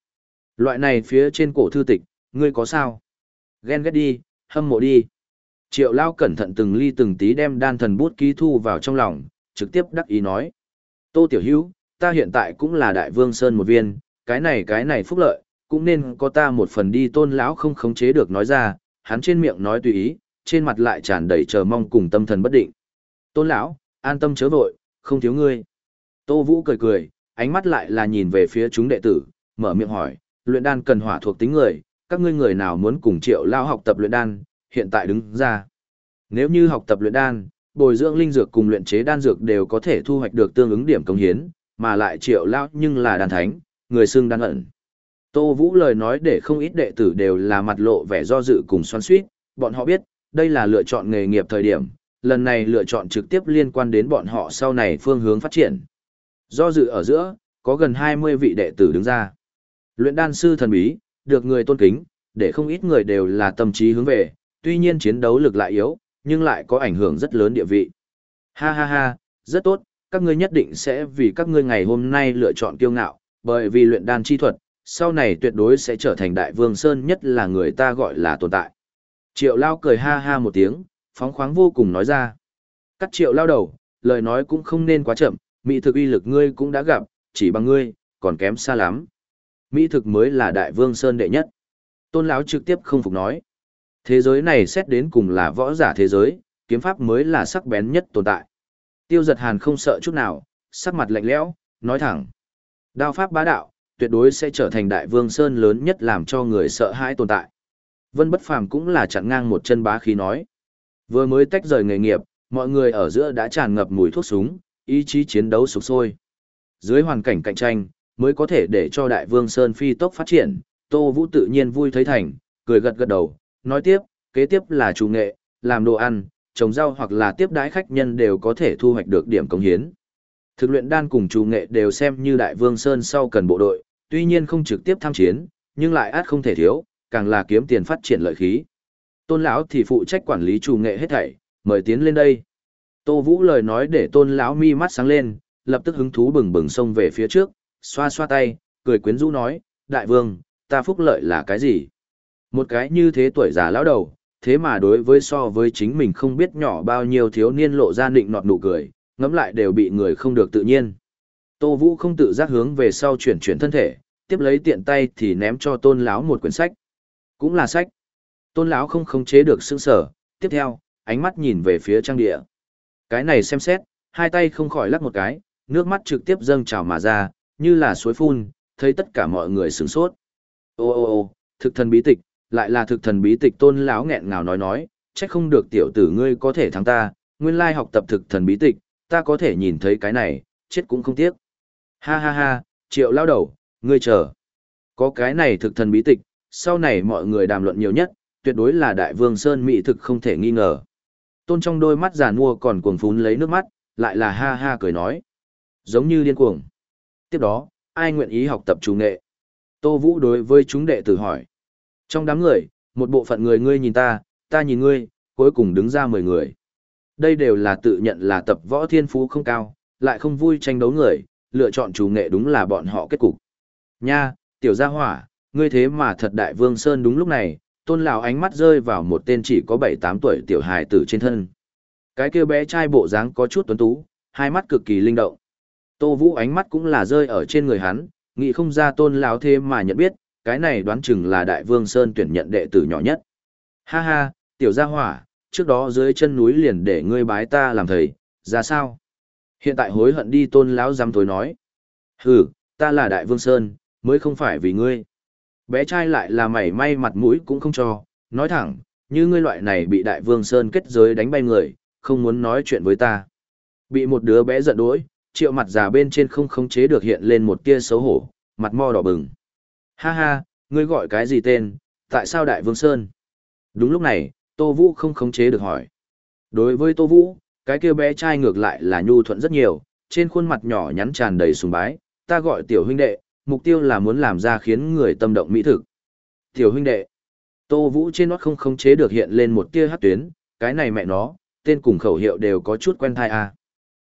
Loại này phía trên cổ thư tịch, ngươi có sao? Ghen ghét đi, hâm mộ đi. Triệu Lao cẩn thận từng ly từng tí đem đan thần bút ký thu vào trong lòng, trực tiếp đắc ý nói. Tô Tiểu Hữu, ta hiện tại cũng là đại vương Sơn một viên, cái này cái này phúc lợi, cũng nên có ta một phần đi tôn lão không khống chế được nói ra, hắn trên miệng nói tùy ý, trên mặt lại tràn đầy chờ mong cùng tâm thần bất định. Tôn lão, an tâm chớ vội, không thiếu ngươi. Tô Vũ cười cười, ánh mắt lại là nhìn về phía chúng đệ tử, mở miệng hỏi, luyện đan cần hỏa thuộc tính người, các ngươi người nào muốn cùng triệu lao học tập luyện đan, hiện tại đứng ra. Nếu như học tập luyện đan, bồi dưỡng linh dược cùng luyện chế đan dược đều có thể thu hoạch được tương ứng điểm công hiến, mà lại triệu lao nhưng là đan thánh, người xưng đan ẩn. Tô Vũ lời nói để không ít đệ tử đều là mặt lộ vẻ do dự cùng xoắn suýt, bọn họ biết, đây là lựa chọn nghề nghiệp thời điểm, lần này lựa chọn trực tiếp liên quan đến bọn họ sau này phương hướng phát triển. Do dự ở giữa, có gần 20 vị đệ tử đứng ra. Luyện đan sư thần bí, được người tôn kính, để không ít người đều là tâm trí hướng về, tuy nhiên chiến đấu lực lại yếu, nhưng lại có ảnh hưởng rất lớn địa vị. Ha ha ha, rất tốt, các ngươi nhất định sẽ vì các ngươi ngày hôm nay lựa chọn kiêu ngạo, bởi vì luyện đan chi thuật, sau này tuyệt đối sẽ trở thành đại vương Sơn nhất là người ta gọi là tồn tại. Triệu Lao cười ha ha một tiếng, phóng khoáng vô cùng nói ra. Cắt triệu lao đầu, lời nói cũng không nên quá chậm, mỹ thực uy lực ngươi cũng đã gặp, chỉ bằng ngươi, còn kém xa lắm. Mỹ thực mới là đại vương Sơn đệ nhất. Tôn lão trực tiếp không phục nói. Thế giới này xét đến cùng là võ giả thế giới, kiếm pháp mới là sắc bén nhất tồn tại. Tiêu giật hàn không sợ chút nào, sắc mặt lạnh lẽo, nói thẳng. Đao pháp bá đạo, tuyệt đối sẽ trở thành đại vương Sơn lớn nhất làm cho người sợ hãi tồn tại. Vân Bất Phàm cũng là chặn ngang một chân bá khí nói. Vừa mới tách rời nghề nghiệp, mọi người ở giữa đã tràn ngập mùi thuốc súng, ý chí chiến đấu sục sôi. Dưới hoàn cảnh cạnh tranh, mới có thể để cho Đại Vương Sơn phi tốc phát triển, Tô Vũ tự nhiên vui thấy thành, cười gật gật đầu, nói tiếp, kế tiếp là chủ nghệ, làm đồ ăn, trồng rau hoặc là tiếp đái khách nhân đều có thể thu hoạch được điểm công hiến. Thực luyện đan cùng chủ nghệ đều xem như Đại Vương Sơn sau cần bộ đội, tuy nhiên không trực tiếp tham chiến, nhưng lại át không thể thiếu, càng là kiếm tiền phát triển lợi khí. Tôn lão thì phụ trách quản lý chủ nghệ hết thảy, mời tiến lên đây. Tô Vũ lời nói để Tôn lão mi mắt sáng lên, lập tức hứng thú bừng bừng xông về phía trước, xoa xoa tay, cười quyến rũ nói, đại vương, ta phúc lợi là cái gì? Một cái như thế tuổi già lão đầu, thế mà đối với so với chính mình không biết nhỏ bao nhiêu thiếu niên lộ ra định nọt nụ cười, ngẫm lại đều bị người không được tự nhiên. Tô Vũ không tự giác hướng về sau chuyển chuyển thân thể, tiếp lấy tiện tay thì ném cho Tôn lão một quyển sách. Cũng là sách. Tôn lão không khống chế được sững sở, tiếp theo, ánh mắt nhìn về phía trang địa. Cái này xem xét, hai tay không khỏi lắc một cái, nước mắt trực tiếp dâng trào mà ra, như là suối phun, thấy tất cả mọi người sửng sốt. Ô ô ô, thực thần bí tịch, lại là thực thần bí tịch tôn lão nghẹn ngào nói nói, trách không được tiểu tử ngươi có thể thắng ta, nguyên lai học tập thực thần bí tịch, ta có thể nhìn thấy cái này, chết cũng không tiếc. Ha ha ha, triệu lao đầu, ngươi chờ. Có cái này thực thần bí tịch, sau này mọi người đàm luận nhiều nhất, tuyệt đối là đại vương Sơn Mỹ thực không thể nghi ngờ. Tôn trong đôi mắt giàn mua còn cuồng phún lấy nước mắt, lại là ha ha cười nói. Giống như điên cuồng. Tiếp đó, ai nguyện ý học tập chủ nghệ? Tô Vũ đối với chúng đệ tử hỏi. Trong đám người, một bộ phận người ngươi nhìn ta, ta nhìn ngươi, cuối cùng đứng ra 10 người. Đây đều là tự nhận là tập võ thiên phú không cao, lại không vui tranh đấu người, lựa chọn chủ nghệ đúng là bọn họ kết cục. Nha, tiểu gia hỏa, ngươi thế mà thật đại vương Sơn đúng lúc này, tôn lão ánh mắt rơi vào một tên chỉ có bảy tám tuổi tiểu hài tử trên thân. Cái kia bé trai bộ dáng có chút tuấn tú, hai mắt cực kỳ linh động. Tô Vũ ánh mắt cũng là rơi ở trên người hắn, nghĩ không ra tôn lão thế mà nhận biết, cái này đoán chừng là đại vương Sơn tuyển nhận đệ tử nhỏ nhất. Ha ha, tiểu gia hỏa, trước đó dưới chân núi liền để ngươi bái ta làm thầy, ra sao? Hiện tại hối hận đi tôn lão dám tối nói. Hừ, ta là đại vương Sơn, mới không phải vì ngươi bé trai lại là mảy may mặt mũi cũng không cho, nói thẳng, như ngươi loại này bị đại vương Sơn kết giới đánh bay người, không muốn nói chuyện với ta. Bị một đứa bé giận đuổi, triệu mặt già bên trên không khống chế được hiện lên một tia xấu hổ, mặt mo đỏ bừng. Ha ha, ngươi gọi cái gì tên, tại sao đại vương Sơn? Đúng lúc này, Tô Vũ không khống chế được hỏi. Đối với Tô Vũ, cái kia bé trai ngược lại là nhu thuận rất nhiều, trên khuôn mặt nhỏ nhắn tràn đầy sùng bái, ta gọi tiểu huynh đệ, mục tiêu là muốn làm ra khiến người tâm động mỹ thực. Tiểu huynh đệ, Tô Vũ trên nót không khống chế được hiện lên một tia hát tuyến, cái này mẹ nó, tên cùng khẩu hiệu đều có chút quen thai à.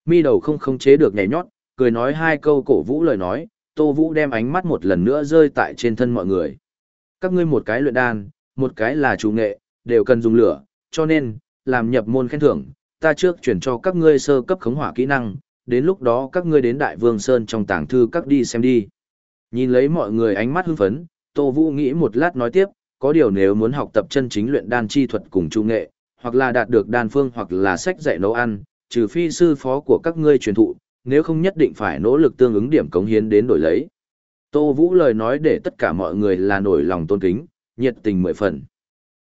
Mi đầu không khống chế được nhảy nhót, cười nói hai câu cổ vũ lời nói, Tô Vũ đem ánh mắt một lần nữa rơi tại trên thân mọi người. Các ngươi một cái luyện đan, một cái là chủ nghệ, đều cần dùng lửa, cho nên, làm nhập môn khen thưởng, ta trước chuyển cho các ngươi sơ cấp khống hỏa kỹ năng, đến lúc đó các ngươi đến Đại Vương Sơn trong tàng thư các đi xem đi. Nhìn lấy mọi người ánh mắt hưng phấn, Tô Vũ nghĩ một lát nói tiếp, có điều nếu muốn học tập chân chính luyện đan chi thuật cùng trung nghệ, hoặc là đạt được đan phương hoặc là sách dạy nấu ăn, trừ phi sư phó của các ngươi truyền thụ, nếu không nhất định phải nỗ lực tương ứng điểm cống hiến đến đổi lấy. Tô Vũ lời nói để tất cả mọi người là nổi lòng tôn kính, nhiệt tình mười phần.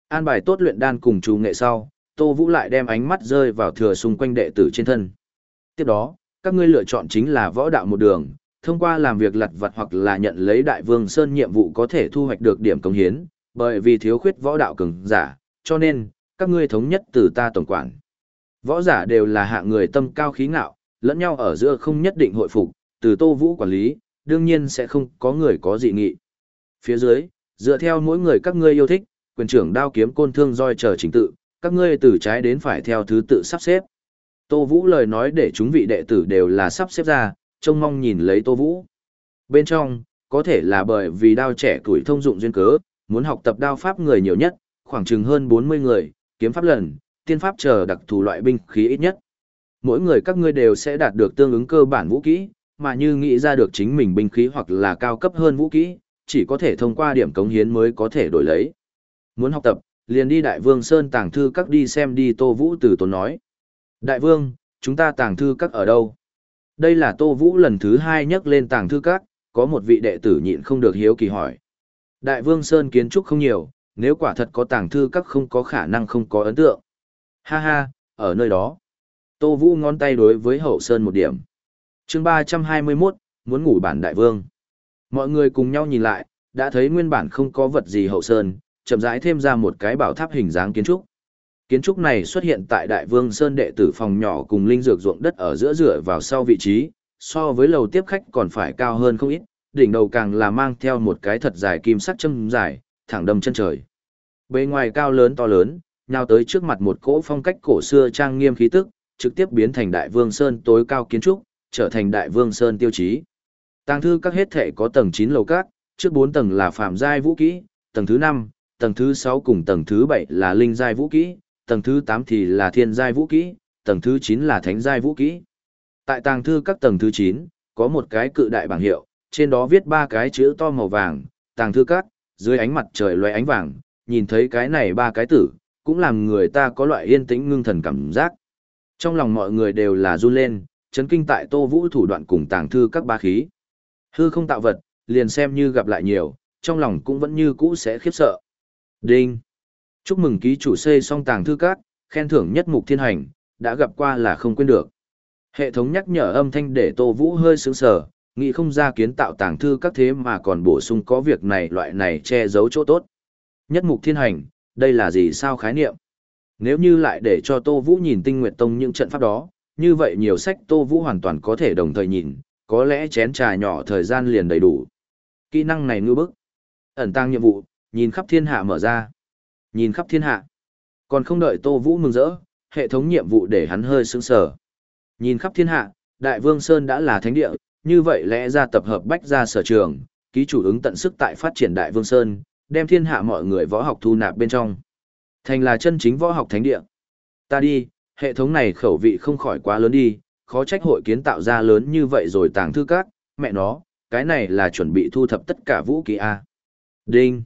An bài tốt luyện đan cùng chú nghệ sau, Tô Vũ lại đem ánh mắt rơi vào thừa xung quanh đệ tử trên thân. Tiếp đó, các ngươi lựa chọn chính là võ đạo một đường, thông qua làm việc lặt vặt hoặc là nhận lấy đại vương sơn nhiệm vụ có thể thu hoạch được điểm công hiến, bởi vì thiếu khuyết võ đạo cường giả, cho nên, các ngươi thống nhất từ ta tổng quản. Võ giả đều là hạng người tâm cao khí ngạo, lẫn nhau ở giữa không nhất định hội phục, từ tô vũ quản lý, đương nhiên sẽ không có người có dị nghị. Phía dưới, dựa theo mỗi người các ngươi yêu thích, quyền trưởng đao kiếm côn thương roi chờ chính tự, các ngươi từ trái đến phải theo thứ tự sắp xếp. Tô Vũ lời nói để chúng vị đệ tử đều là sắp xếp ra, trông mong nhìn lấy Tô Vũ. Bên trong, có thể là bởi vì đao trẻ tuổi thông dụng duyên cớ, muốn học tập đao pháp người nhiều nhất, khoảng chừng hơn 40 người, kiếm pháp lần, tiên pháp chờ đặc thù loại binh khí ít nhất. Mỗi người các ngươi đều sẽ đạt được tương ứng cơ bản vũ khí, mà như nghĩ ra được chính mình binh khí hoặc là cao cấp hơn vũ khí, chỉ có thể thông qua điểm cống hiến mới có thể đổi lấy. Muốn học tập, liền đi Đại Vương Sơn tàng thư các đi xem đi Tô Vũ từ tốn nói. Đại Vương, chúng ta tàng thư các ở đâu? Đây là Tô Vũ lần thứ hai nhắc lên tàng thư các, có một vị đệ tử nhịn không được hiếu kỳ hỏi. Đại Vương Sơn kiến trúc không nhiều, nếu quả thật có tàng thư các không có khả năng không có ấn tượng. Ha ha, ở nơi đó. Tô Vũ ngón tay đối với Hậu Sơn một điểm. chương 321, muốn ngủ bản Đại Vương. Mọi người cùng nhau nhìn lại, đã thấy nguyên bản không có vật gì Hậu Sơn, chậm rãi thêm ra một cái bảo tháp hình dáng kiến trúc. Kiến trúc này xuất hiện tại Đại Vương Sơn đệ tử phòng nhỏ cùng linh dược ruộng đất ở giữa rửa vào sau vị trí, so với lầu tiếp khách còn phải cao hơn không ít, đỉnh đầu càng là mang theo một cái thật dài kim sắc châm dài, thẳng đâm chân trời. Bề ngoài cao lớn to lớn, nhào tới trước mặt một cỗ phong cách cổ xưa trang nghiêm khí tức, trực tiếp biến thành Đại Vương Sơn tối cao kiến trúc, trở thành Đại Vương Sơn tiêu chí. Tàng thư các hết thể có tầng 9 lầu các, trước 4 tầng là Phạm giai vũ kỹ, tầng thứ 5, tầng thứ 6 cùng tầng thứ 7 là linh giai vũ kỹ, tầng thứ 8 thì là thiên giai vũ kỹ, tầng thứ 9 là thánh giai vũ kỹ. Tại tàng thư các tầng thứ 9, có một cái cự đại bảng hiệu, trên đó viết ba cái chữ to màu vàng, tàng thư các, dưới ánh mặt trời loé ánh vàng, nhìn thấy cái này ba cái tử, cũng làm người ta có loại yên tĩnh ngưng thần cảm giác. Trong lòng mọi người đều là run lên, chấn kinh tại Tô Vũ thủ đoạn cùng tàng thư các ba khí. Hư không tạo vật, liền xem như gặp lại nhiều, trong lòng cũng vẫn như cũ sẽ khiếp sợ. Đinh! Chúc mừng ký chủ xây xong tàng thư các, khen thưởng nhất mục thiên hành, đã gặp qua là không quên được. Hệ thống nhắc nhở âm thanh để Tô Vũ hơi sướng sở, nghĩ không ra kiến tạo tàng thư các thế mà còn bổ sung có việc này loại này che giấu chỗ tốt. Nhất mục thiên hành, đây là gì sao khái niệm? Nếu như lại để cho Tô Vũ nhìn tinh nguyệt tông những trận pháp đó, như vậy nhiều sách Tô Vũ hoàn toàn có thể đồng thời nhìn, có lẽ chén trà nhỏ thời gian liền đầy đủ. Kỹ năng này ngư bức. Ẩn tăng nhiệm vụ, nhìn khắp thiên hạ mở ra. Nhìn khắp thiên hạ. Còn không đợi Tô Vũ mừng rỡ, hệ thống nhiệm vụ để hắn hơi sững sờ. Nhìn khắp thiên hạ, Đại Vương Sơn đã là thánh địa, như vậy lẽ ra tập hợp bách ra sở trường, ký chủ ứng tận sức tại phát triển Đại Vương Sơn, đem thiên hạ mọi người võ học thu nạp bên trong. Thành là chân chính võ học thánh địa. Ta đi, hệ thống này khẩu vị không khỏi quá lớn đi, khó trách hội kiến tạo ra lớn như vậy rồi tàng thư các, mẹ nó, cái này là chuẩn bị thu thập tất cả vũ khí A. Đinh.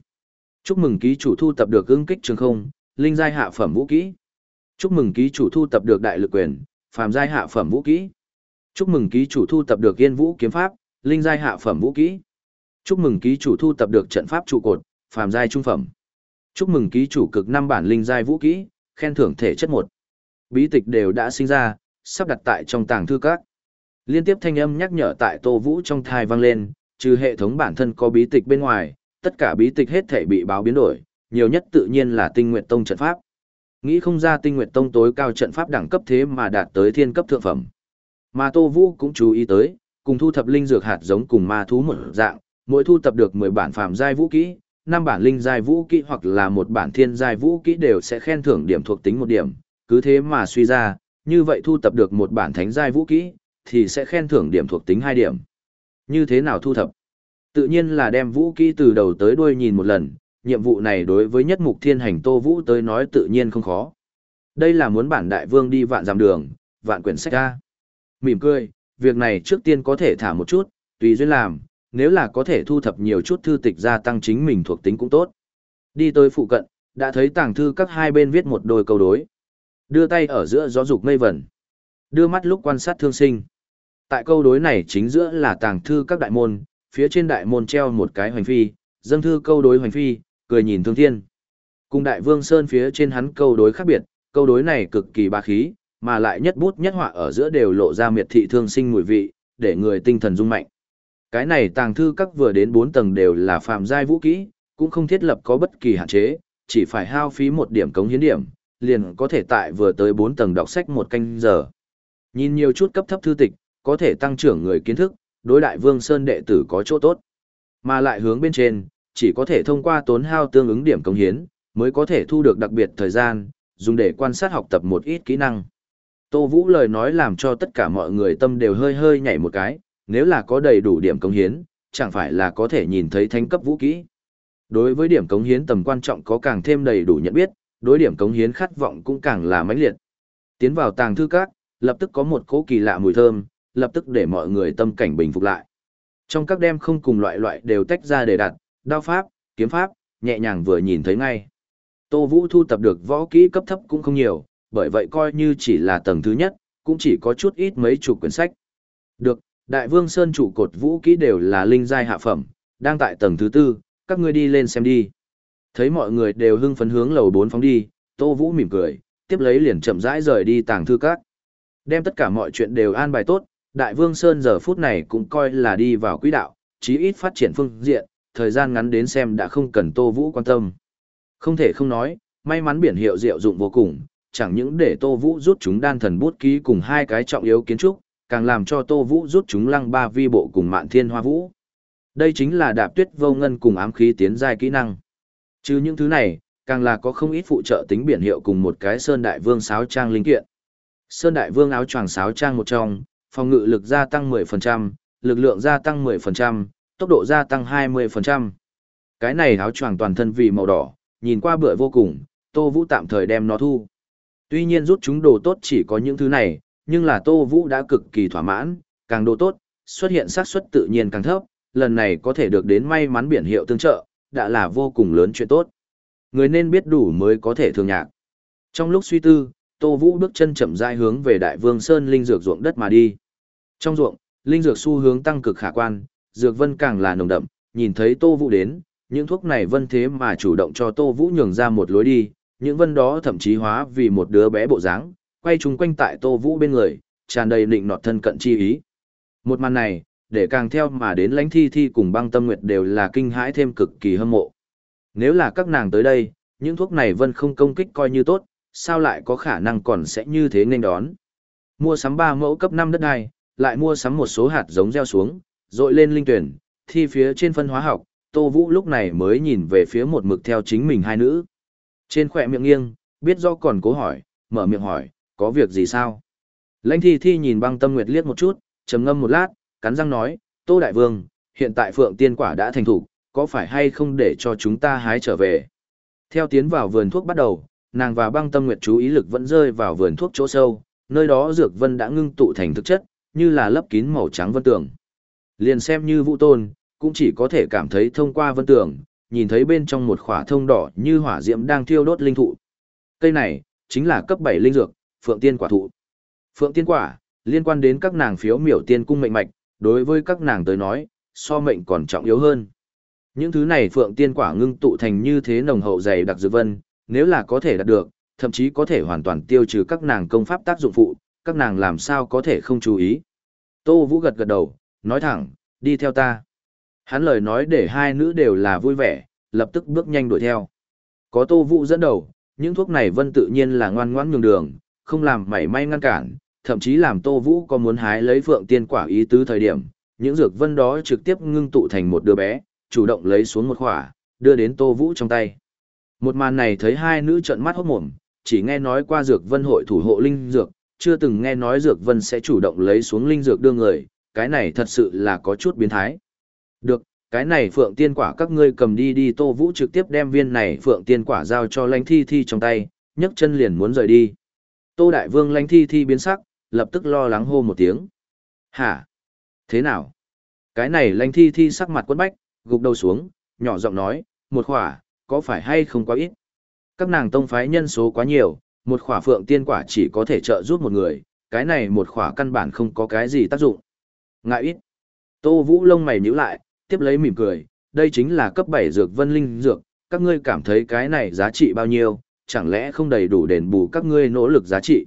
Chúc mừng ký chủ thu tập được ưng kích trường không, linh giai hạ phẩm vũ kỹ. Chúc mừng ký chủ thu tập được đại lực quyền, phàm giai hạ phẩm vũ kỹ. Chúc mừng ký chủ thu tập được yên vũ kiếm pháp, linh giai hạ phẩm vũ kỹ. Chúc mừng ký chủ thu tập được trận pháp trụ cột, phàm giai trung phẩm. Chúc mừng ký chủ cực năm bản linh giai vũ kỹ, khen thưởng thể chất một. Bí tịch đều đã sinh ra, sắp đặt tại trong tàng thư các. Liên tiếp thanh âm nhắc nhở tại Tô Vũ trong thai vang lên, trừ hệ thống bản thân có bí tịch bên ngoài, tất cả bí tịch hết thể bị báo biến đổi, nhiều nhất tự nhiên là Tinh Nguyệt Tông trận pháp. Nghĩ không ra Tinh Nguyệt Tông tối cao trận pháp đẳng cấp thế mà đạt tới thiên cấp thượng phẩm. Mà Tô Vũ cũng chú ý tới, cùng thu thập linh dược hạt giống cùng ma thú một dạng, mỗi thu thập được 10 bản phàm giai vũ kỹ, Năm bản linh giai vũ kỹ hoặc là một bản thiên giai vũ kỹ đều sẽ khen thưởng điểm thuộc tính một điểm, cứ thế mà suy ra, như vậy thu thập được một bản thánh giai vũ kỹ thì sẽ khen thưởng điểm thuộc tính hai điểm. Như thế nào thu thập? Tự nhiên là đem vũ kỹ từ đầu tới đuôi nhìn một lần, nhiệm vụ này đối với nhất mục thiên hành Tô Vũ tới nói tự nhiên không khó. Đây là muốn bản đại vương đi vạn dặm đường, vạn quyển sách ra. Mỉm cười, việc này trước tiên có thể thả một chút, tùy duyên làm, nếu là có thể thu thập nhiều chút thư tịch gia tăng chính mình thuộc tính cũng tốt. Đi tới phụ cận, đã thấy tàng thư các hai bên viết một đôi câu đối. Đưa tay ở giữa gió dục mây vẩn. Đưa mắt lúc quan sát thương sinh. Tại câu đối này chính giữa là tàng thư các đại môn, phía trên đại môn treo một cái hoành phi, dâng thư câu đối hoành phi, cười nhìn thương thiên. Cùng đại vương sơn phía trên hắn câu đối khác biệt, câu đối này cực kỳ ba khí, mà lại nhất bút nhất họa ở giữa đều lộ ra miệt thị thương sinh mùi vị, để người tinh thần rung mạnh. Cái này tàng thư các vừa đến 4 tầng đều là phạm giai vũ kỹ, cũng không thiết lập có bất kỳ hạn chế, chỉ phải hao phí một điểm cống hiến điểm, liền có thể tại vừa tới 4 tầng đọc sách một canh giờ. Nhìn nhiều chút cấp thấp thư tịch, có thể tăng trưởng người kiến thức, đối đại vương sơn đệ tử có chỗ tốt. Mà lại hướng bên trên, chỉ có thể thông qua tốn hao tương ứng điểm cống hiến, mới có thể thu được đặc biệt thời gian, dùng để quan sát học tập một ít kỹ năng. Tô Vũ lời nói làm cho tất cả mọi người tâm đều hơi hơi nhảy một cái, nếu là có đầy đủ điểm cống hiến, chẳng phải là có thể nhìn thấy thánh cấp vũ kỹ. Đối với điểm cống hiến tầm quan trọng có càng thêm đầy đủ nhận biết, đối điểm cống hiến khát vọng cũng càng là mãnh liệt. Tiến vào tàng thư các, lập tức có một cỗ kỳ lạ mùi thơm, lập tức để mọi người tâm cảnh bình phục lại. Trong các đem không cùng loại loại đều tách ra để đặt, đao pháp, kiếm pháp, nhẹ nhàng vừa nhìn thấy ngay. Tô Vũ thu tập được võ kỹ cấp thấp cũng không nhiều, bởi vậy coi như chỉ là tầng thứ nhất, cũng chỉ có chút ít mấy chục quyển sách. Được, Đại Vương Sơn trụ cột vũ kỹ đều là linh giai hạ phẩm, đang tại tầng thứ tư, các ngươi đi lên xem đi. Thấy mọi người đều hưng phấn hướng lầu bốn phóng đi, Tô Vũ mỉm cười, tiếp lấy liền chậm rãi rời đi tàng thư các. Đem tất cả mọi chuyện đều an bài tốt, Đại Vương Sơn giờ phút này cũng coi là đi vào quỹ đạo, chí ít phát triển phương diện, thời gian ngắn đến xem đã không cần Tô Vũ quan tâm. Không thể không nói, may mắn biển hiệu diệu dụng vô cùng, chẳng những để Tô Vũ rút chúng đan thần bút ký cùng hai cái trọng yếu kiến trúc, càng làm cho Tô Vũ rút chúng lăng ba vi bộ cùng mạn thiên hoa vũ. Đây chính là đạp tuyết vô ngân cùng ám khí tiến giai kỹ năng. Chứ những thứ này, càng là có không ít phụ trợ tính biển hiệu cùng một cái Sơn Đại Vương sáo trang linh kiện. Sơn Đại Vương áo choàng sáo trang một trong, phòng ngự lực gia tăng 10%, lực lượng gia tăng 10%, tốc độ gia tăng 20%. Cái này áo choàng toàn thân vì màu đỏ, nhìn qua bựa vô cùng, Tô Vũ tạm thời đem nó thu. Tuy nhiên rút chúng đồ tốt chỉ có những thứ này, nhưng là Tô Vũ đã cực kỳ thỏa mãn, càng đồ tốt, xuất hiện xác suất tự nhiên càng thấp, lần này có thể được đến may mắn biển hiệu tương trợ, đã là vô cùng lớn chuyện tốt. Người nên biết đủ mới có thể thường nhạc. Trong lúc suy tư, Tô Vũ bước chân chậm rãi hướng về Đại Vương Sơn linh dược ruộng đất mà đi. Trong ruộng, linh dược xu hướng tăng cực khả quan, dược vân càng là nồng đậm, nhìn thấy Tô Vũ đến, những thuốc này vân thế mà chủ động cho Tô Vũ nhường ra một lối đi, những vân đó thậm chí hóa vì một đứa bé bộ dáng, quay chung quanh tại Tô Vũ bên người, tràn đầy định nọt thân cận chi ý. Một màn này, để càng theo mà đến lãnh thi thi cùng băng tâm nguyệt đều là kinh hãi thêm cực kỳ hâm mộ. Nếu là các nàng tới đây, những thuốc này vân không công kích coi như tốt, sao lại có khả năng còn sẽ như thế nên đón. Mua sắm 3 mẫu cấp 5 đất này, lại mua sắm một số hạt giống gieo xuống, rồi lên linh tuyển, thi phía trên phân hóa học, Tô Vũ lúc này mới nhìn về phía một mực theo chính mình hai nữ. Trên khỏe miệng nghiêng, biết do còn cố hỏi, mở miệng hỏi, có việc gì sao? Lãnh thi thi nhìn băng tâm nguyệt liếc một chút, trầm ngâm một lát, cắn răng nói, Tô Đại Vương, hiện tại phượng tiên quả đã thành thủ, có phải hay không để cho chúng ta hái trở về? Theo tiến vào vườn thuốc bắt đầu, nàng và băng tâm nguyệt chú ý lực vẫn rơi vào vườn thuốc chỗ sâu, nơi đó dược vân đã ngưng tụ thành thực chất, như là lấp kín màu trắng vân tường. Liền xem như vũ tôn, cũng chỉ có thể cảm thấy thông qua vân tường, nhìn thấy bên trong một khỏa thông đỏ như hỏa diễm đang thiêu đốt linh thụ. Cây này, chính là cấp 7 linh dược, phượng tiên quả thụ. Phượng tiên quả, liên quan đến các nàng phiếu miểu tiên cung mệnh mạch, đối với các nàng tới nói, so mệnh còn trọng yếu hơn. Những thứ này phượng tiên quả ngưng tụ thành như thế nồng hậu dày đặc dược vân, nếu là có thể đạt được, thậm chí có thể hoàn toàn tiêu trừ các nàng công pháp tác dụng phụ, các nàng làm sao có thể không chú ý. Tô Vũ gật gật đầu, nói thẳng, đi theo ta. Hắn lời nói để hai nữ đều là vui vẻ, lập tức bước nhanh đuổi theo. Có Tô Vũ dẫn đầu, những thuốc này vân tự nhiên là ngoan ngoãn nhường đường, không làm mảy may ngăn cản, thậm chí làm Tô Vũ có muốn hái lấy phượng tiên quả ý tứ thời điểm, những dược vân đó trực tiếp ngưng tụ thành một đứa bé, chủ động lấy xuống một khỏa, đưa đến Tô Vũ trong tay. Một màn này thấy hai nữ trợn mắt hốt mồm, chỉ nghe nói qua dược vân hội thủ hộ linh dược, chưa từng nghe nói dược vân sẽ chủ động lấy xuống linh dược đưa người, cái này thật sự là có chút biến thái. Được, cái này phượng tiên quả các ngươi cầm đi đi Tô Vũ trực tiếp đem viên này phượng tiên quả giao cho lãnh thi thi trong tay, nhấc chân liền muốn rời đi. Tô Đại Vương lãnh thi thi biến sắc, lập tức lo lắng hô một tiếng. Hả? Thế nào? Cái này lãnh thi thi sắc mặt quấn bách, gục đầu xuống, nhỏ giọng nói, một khỏa, có phải hay không quá ít? Các nàng tông phái nhân số quá nhiều, một khỏa phượng tiên quả chỉ có thể trợ giúp một người, cái này một khỏa căn bản không có cái gì tác dụng. Ngại ít. Tô Vũ lông mày nhíu lại, tiếp lấy mỉm cười, đây chính là cấp 7 dược vân linh dược, các ngươi cảm thấy cái này giá trị bao nhiêu, chẳng lẽ không đầy đủ đền bù các ngươi nỗ lực giá trị.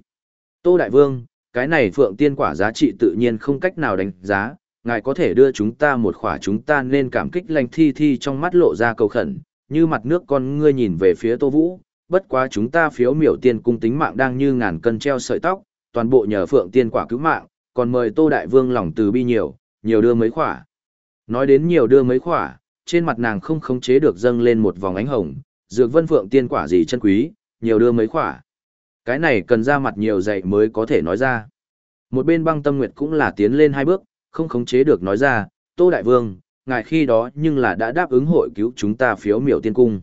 Tô Đại Vương, cái này phượng tiên quả giá trị tự nhiên không cách nào đánh giá, ngài có thể đưa chúng ta một khỏa chúng ta nên cảm kích lành thi thi trong mắt lộ ra cầu khẩn, như mặt nước con ngươi nhìn về phía Tô Vũ, bất quá chúng ta phiếu miểu tiên cung tính mạng đang như ngàn cân treo sợi tóc, toàn bộ nhờ phượng tiên quả cứu mạng, còn mời Tô Đại Vương lòng từ bi nhiều, nhiều đưa mấy khỏa. Nói đến nhiều đưa mấy khỏa, trên mặt nàng không khống chế được dâng lên một vòng ánh hồng, dược vân phượng tiên quả gì chân quý, nhiều đưa mấy quả. Cái này cần ra mặt nhiều dạy mới có thể nói ra. Một bên băng tâm nguyệt cũng là tiến lên hai bước, không khống chế được nói ra, Tô Đại Vương, ngài khi đó nhưng là đã đáp ứng hội cứu chúng ta phiếu miểu tiên cung.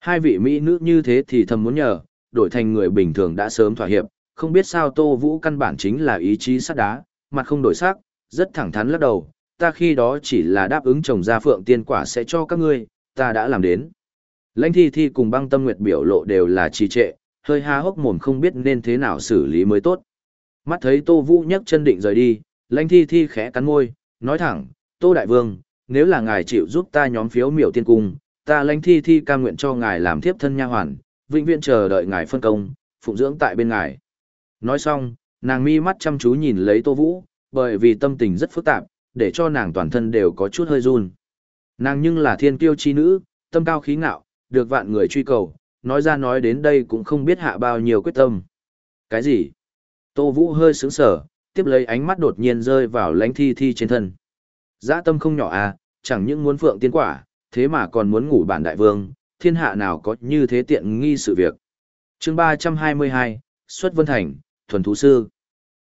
Hai vị Mỹ nữ như thế thì thầm muốn nhờ, đổi thành người bình thường đã sớm thỏa hiệp, không biết sao Tô Vũ căn bản chính là ý chí sắt đá, mặt không đổi sắc, rất thẳng thắn lắc đầu, ta khi đó chỉ là đáp ứng trồng ra phượng tiên quả sẽ cho các ngươi, ta đã làm đến. Lãnh thi thi cùng băng tâm nguyệt biểu lộ đều là trì trệ, hơi há hốc mồm không biết nên thế nào xử lý mới tốt. Mắt thấy Tô Vũ nhấc chân định rời đi, lãnh thi thi khẽ cắn môi, nói thẳng, Tô Đại Vương, nếu là ngài chịu giúp ta nhóm phiếu miểu tiên cung, ta lãnh thi thi cam nguyện cho ngài làm thiếp thân nha hoàn, vĩnh viễn chờ đợi ngài phân công, phụng dưỡng tại bên ngài. Nói xong, nàng mi mắt chăm chú nhìn lấy Tô Vũ, bởi vì tâm tình rất phức tạp, để cho nàng toàn thân đều có chút hơi run. Nàng nhưng là thiên kiêu chi nữ, tâm cao khí ngạo, được vạn người truy cầu, nói ra nói đến đây cũng không biết hạ bao nhiêu quyết tâm. Cái gì? Tô Vũ hơi sướng sở, tiếp lấy ánh mắt đột nhiên rơi vào lánh thi thi trên thân. Giã tâm không nhỏ à, chẳng những muốn phượng tiên quả, thế mà còn muốn ngủ bản đại vương, thiên hạ nào có như thế tiện nghi sự việc. chương 322, xuất vân thành, thuần thú sư.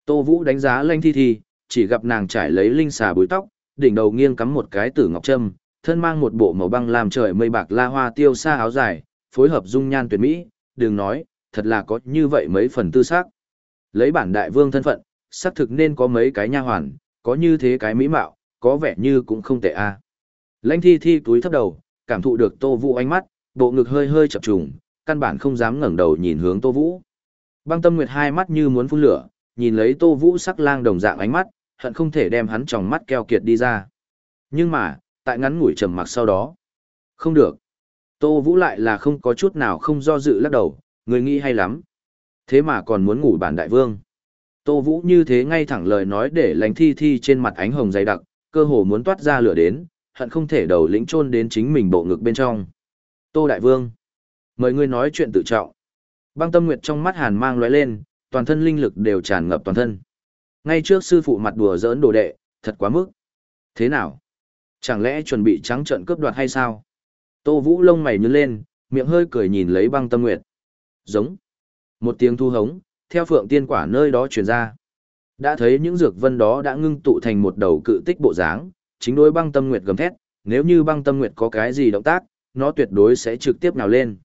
Tô Vũ đánh giá lãnh thi thi, chỉ gặp nàng trải lấy linh xà bối tóc, đỉnh đầu nghiêng cắm một cái tử ngọc trâm, thân mang một bộ màu băng làm trời mây bạc la hoa tiêu xa áo dài, phối hợp dung nhan tuyệt mỹ, đừng nói, thật là có như vậy mấy phần tư xác. Lấy bản đại vương thân phận, xác thực nên có mấy cái nha hoàn, có như thế cái mỹ mạo, có vẻ như cũng không tệ a. À. Lãnh thi thi túi thấp đầu, cảm thụ được Tô Vũ ánh mắt, bộ ngực hơi hơi chập trùng, căn bản không dám ngẩng đầu nhìn hướng Tô Vũ. Băng Tâm Nguyệt hai mắt như muốn phun lửa, nhìn lấy Tô Vũ sắc lang đồng dạng ánh mắt, hận không thể đem hắn tròng mắt keo kiệt đi ra. Nhưng mà, tại ngắn ngủi trầm mặc sau đó, không được. Tô Vũ lại là không có chút nào không do dự lắc đầu, người nghĩ hay lắm. Thế mà còn muốn ngủ bản đại vương. Tô Vũ như thế ngay thẳng lời nói để lánh thi thi trên mặt ánh hồng dày đặc, cơ hồ muốn toát ra lửa đến, hận không thể đầu lĩnh chôn đến chính mình bộ ngực bên trong. Tô Đại Vương, mời ngươi nói chuyện tự trọng. Băng tâm nguyệt trong mắt hàn mang lóe lên, toàn thân linh lực đều tràn ngập toàn thân. Ngay trước sư phụ mặt đùa giỡn đồ đệ, thật quá mức. Thế nào? Chẳng lẽ chuẩn bị trắng trận cướp đoạt hay sao? Tô Vũ lông mày nhướng lên, miệng hơi cười nhìn lấy băng tâm nguyệt. Giống. Một tiếng thu hống, theo phượng tiên quả nơi đó truyền ra. Đã thấy những dược vân đó đã ngưng tụ thành một đầu cự tích bộ dáng, chính đối băng tâm nguyệt gầm thét, nếu như băng tâm nguyệt có cái gì động tác, nó tuyệt đối sẽ trực tiếp nào lên.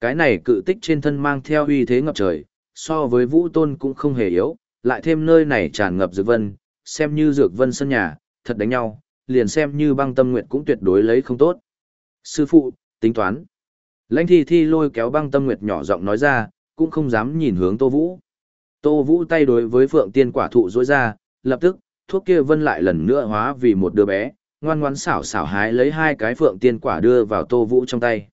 Cái này cự tích trên thân mang theo uy thế ngập trời, so với vũ tôn cũng không hề yếu, lại thêm nơi này tràn ngập dược vân, xem như dược vân sân nhà, thật đánh nhau, liền xem như băng tâm nguyệt cũng tuyệt đối lấy không tốt. Sư phụ, tính toán. Lãnh thi thi lôi kéo băng tâm nguyệt nhỏ giọng nói ra, cũng không dám nhìn hướng Tô Vũ. Tô Vũ tay đối với phượng tiên quả thụ rối ra, lập tức, thuốc kia vân lại lần nữa hóa vì một đứa bé, ngoan ngoãn xảo xảo hái lấy hai cái phượng tiên quả đưa vào Tô Vũ trong tay.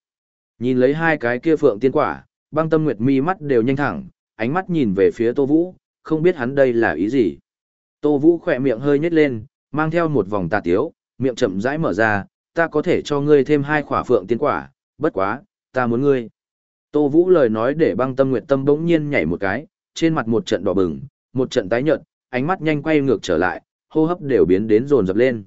Nhìn lấy hai cái kia phượng tiên quả, băng tâm nguyệt mi mắt đều nhanh thẳng, ánh mắt nhìn về phía Tô Vũ, không biết hắn đây là ý gì. Tô Vũ khỏe miệng hơi nhếch lên, mang theo một vòng tà tiếu, miệng chậm rãi mở ra, ta có thể cho ngươi thêm hai khỏa phượng tiên quả, bất quá, ta muốn ngươi. Tô Vũ lời nói để băng tâm nguyệt tâm bỗng nhiên nhảy một cái, trên mặt một trận đỏ bừng, một trận tái nhợt, ánh mắt nhanh quay ngược trở lại, hô hấp đều biến đến rồn rập lên.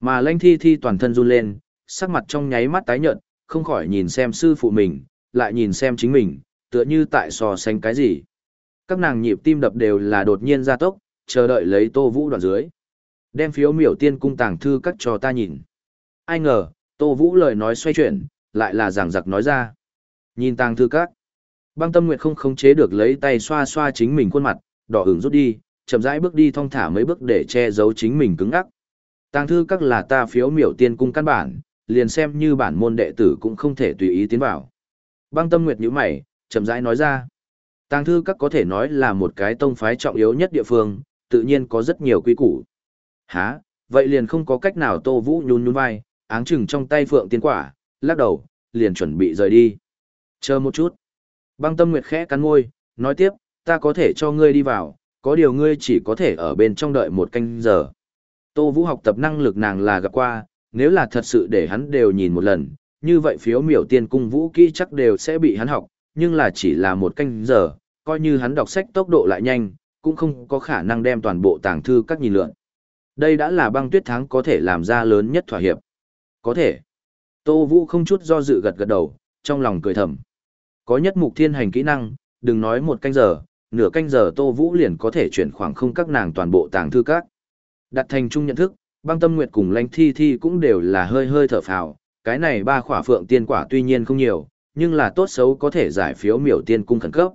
Mà Lanh Thi Thi toàn thân run lên, sắc mặt trong nháy mắt tái nhợt, không khỏi nhìn xem sư phụ mình, lại nhìn xem chính mình, tựa như tại so sánh cái gì. Các nàng nhịp tim đập đều là đột nhiên gia tốc, chờ đợi lấy Tô Vũ đoạn dưới. Đem phiếu miểu tiên cung tàng thư cắt cho ta nhìn. Ai ngờ, Tô Vũ lời nói xoay chuyển, lại là giảng giặc nói ra. Nhìn tàng thư các. Băng tâm nguyệt không khống chế được lấy tay xoa xoa chính mình khuôn mặt, đỏ hứng rút đi, chậm rãi bước đi thong thả mấy bước để che giấu chính mình cứng ngắc. Tàng thư các là ta phiếu miểu tiên cung căn bản, liền xem như bản môn đệ tử cũng không thể tùy ý tiến vào. Băng tâm nguyệt nhíu mày, chậm rãi nói ra. Tàng thư các có thể nói là một cái tông phái trọng yếu nhất địa phương, tự nhiên có rất nhiều quy củ. Hả, vậy liền không có cách nào Tô Vũ nhún nhún vai, áng chừng trong tay phượng tiên quả, lắc đầu, liền chuẩn bị rời đi. Chờ một chút. Băng tâm nguyệt khẽ cắn môi, nói tiếp, ta có thể cho ngươi đi vào, có điều ngươi chỉ có thể ở bên trong đợi một canh giờ. Tô Vũ học tập năng lực nàng là gặp qua, nếu là thật sự để hắn đều nhìn một lần, như vậy phiếu miểu tiên cung vũ kỹ chắc đều sẽ bị hắn học, nhưng là chỉ là một canh giờ, coi như hắn đọc sách tốc độ lại nhanh, cũng không có khả năng đem toàn bộ tàng thư các nhìn lượn. Đây đã là băng tuyết thắng có thể làm ra lớn nhất thỏa hiệp. Có thể. Tô Vũ không chút do dự gật gật đầu, trong lòng cười thầm. Có nhất mục thiên hành kỹ năng, đừng nói một canh giờ, nửa canh giờ Tô Vũ liền có thể chuyển khoảng không các nàng toàn bộ tàng thư các. Đặt thành chung nhận thức, băng tâm nguyệt cùng lanh thi thi cũng đều là hơi hơi thở phào, cái này ba khỏa phượng tiên quả tuy nhiên không nhiều, nhưng là tốt xấu có thể giải phiếu miểu tiên cung khẩn cấp.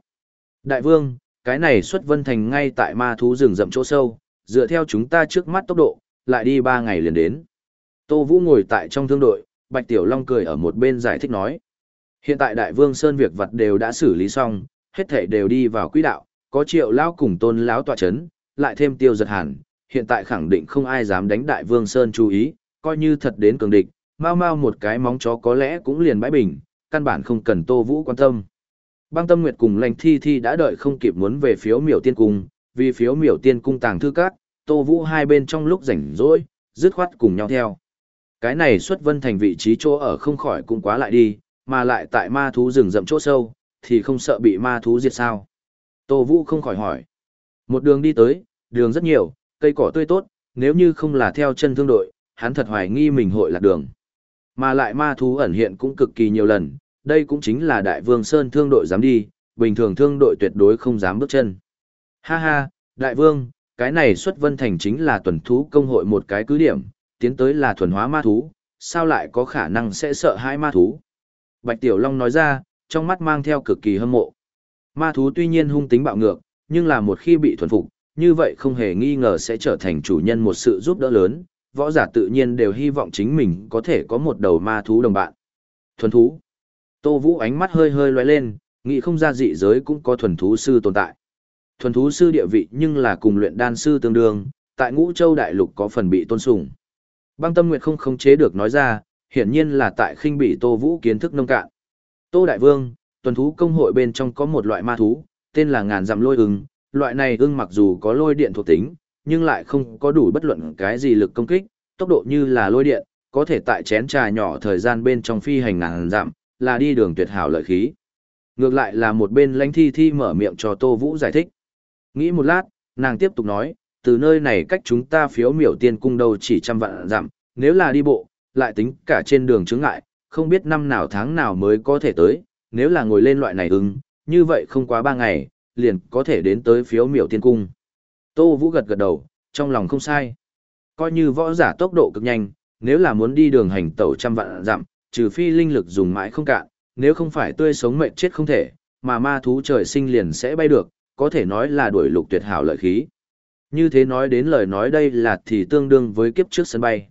Đại vương, cái này xuất vân thành ngay tại ma thú rừng rậm chỗ sâu, dựa theo chúng ta trước mắt tốc độ, lại đi ba ngày liền đến. Tô Vũ ngồi tại trong thương đội, Bạch Tiểu Long cười ở một bên giải thích nói. Hiện tại Đại Vương Sơn việc vật đều đã xử lý xong, hết thảy đều đi vào quỹ đạo, có triệu lao cùng tôn lão tọa chấn, lại thêm tiêu giật hàn, hiện tại khẳng định không ai dám đánh Đại Vương Sơn chú ý, coi như thật đến cường địch, mau mau một cái móng chó có lẽ cũng liền bãi bình, căn bản không cần Tô Vũ quan tâm. Băng Tâm Nguyệt cùng Lành Thi Thi đã đợi không kịp muốn về phiếu miểu tiên cung, vì phiếu miểu tiên cung tàng thư các, Tô Vũ hai bên trong lúc rảnh rỗi, dứt khoát cùng nhau theo. Cái này xuất vân thành vị trí chỗ ở không khỏi cũng quá lại đi, mà lại tại ma thú rừng rậm chỗ sâu, thì không sợ bị ma thú diệt sao. Tô Vũ không khỏi hỏi. Một đường đi tới, đường rất nhiều, cây cỏ tươi tốt, nếu như không là theo chân thương đội, hắn thật hoài nghi mình hội lạc đường. Mà lại ma thú ẩn hiện cũng cực kỳ nhiều lần, đây cũng chính là đại vương Sơn thương đội dám đi, bình thường thương đội tuyệt đối không dám bước chân. Ha ha, đại vương, cái này xuất vân thành chính là tuần thú công hội một cái cứ điểm, tiến tới là thuần hóa ma thú, sao lại có khả năng sẽ sợ hãi ma thú. Bạch Tiểu Long nói ra, trong mắt mang theo cực kỳ hâm mộ. Ma thú tuy nhiên hung tính bạo ngược, nhưng là một khi bị thuần phục, như vậy không hề nghi ngờ sẽ trở thành chủ nhân một sự giúp đỡ lớn, võ giả tự nhiên đều hy vọng chính mình có thể có một đầu ma thú đồng bạn. Thuần thú. Tô Vũ ánh mắt hơi hơi lóe lên, nghĩ không ra dị giới cũng có thuần thú sư tồn tại. Thuần thú sư địa vị nhưng là cùng luyện đan sư tương đương, tại Ngũ Châu đại lục có phần bị tôn sùng. Băng Tâm Nguyệt không khống chế được nói ra, hiển nhiên là tại khinh bị Tô Vũ kiến thức nông cạn. Tô Đại Vương, tuần thú công hội bên trong có một loại ma thú, tên là ngàn dặm lôi ưng, loại này ưng mặc dù có lôi điện thuộc tính, nhưng lại không có đủ bất luận cái gì lực công kích, tốc độ như là lôi điện, có thể tại chén trà nhỏ thời gian bên trong phi hành ngàn dặm, là đi đường tuyệt hảo lợi khí. Ngược lại là một bên lãnh thi thi mở miệng cho Tô Vũ giải thích. Nghĩ một lát, nàng tiếp tục nói, từ nơi này cách chúng ta phiếu miểu tiên cung đâu chỉ trăm vạn dặm, nếu là đi bộ, lại tính cả trên đường chứng ngại, không biết năm nào tháng nào mới có thể tới, nếu là ngồi lên loại này ứng, như vậy không quá ba ngày, liền có thể đến tới phiếu miểu tiên cung. Tô Vũ gật gật đầu, trong lòng không sai. Coi như võ giả tốc độ cực nhanh, nếu là muốn đi đường hành tẩu trăm vạn dặm, trừ phi linh lực dùng mãi không cạn, nếu không phải tươi sống mệnh chết không thể, mà ma thú trời sinh liền sẽ bay được, có thể nói là đuổi lục tuyệt hảo lợi khí. Như thế nói đến lời nói đây là thì tương đương với kiếp trước sân bay.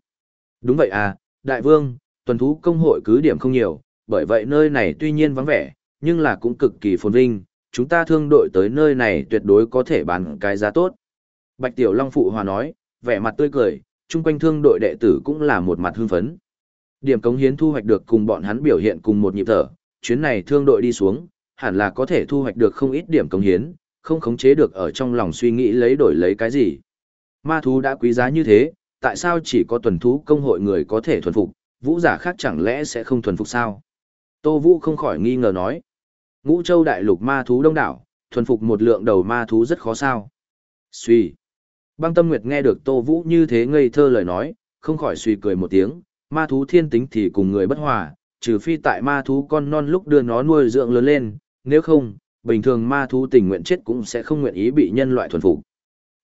Đúng vậy à, đại vương, tuần thú công hội cứ điểm không nhiều, bởi vậy nơi này tuy nhiên vắng vẻ, nhưng là cũng cực kỳ phồn vinh, chúng ta thương đội tới nơi này tuyệt đối có thể bán cái giá tốt. Bạch Tiểu Long Phụ Hòa nói, vẻ mặt tươi cười, chung quanh thương đội đệ tử cũng là một mặt hưng phấn. Điểm cống hiến thu hoạch được cùng bọn hắn biểu hiện cùng một nhịp thở, chuyến này thương đội đi xuống, hẳn là có thể thu hoạch được không ít điểm cống hiến, không khống chế được ở trong lòng suy nghĩ lấy đổi lấy cái gì. Ma thú đã quý giá như thế, tại sao chỉ có tuần thú công hội người có thể thuần phục, vũ giả khác chẳng lẽ sẽ không thuần phục sao? Tô Vũ không khỏi nghi ngờ nói. Ngũ châu đại lục ma thú đông đảo, thuần phục một lượng đầu ma thú rất khó sao. Suy. Băng tâm nguyệt nghe được Tô Vũ như thế ngây thơ lời nói, không khỏi suy cười một tiếng, ma thú thiên tính thì cùng người bất hòa, trừ phi tại ma thú con non lúc đưa nó nuôi dưỡng lớn lên, nếu không, bình thường ma thú tình nguyện chết cũng sẽ không nguyện ý bị nhân loại thuần phục.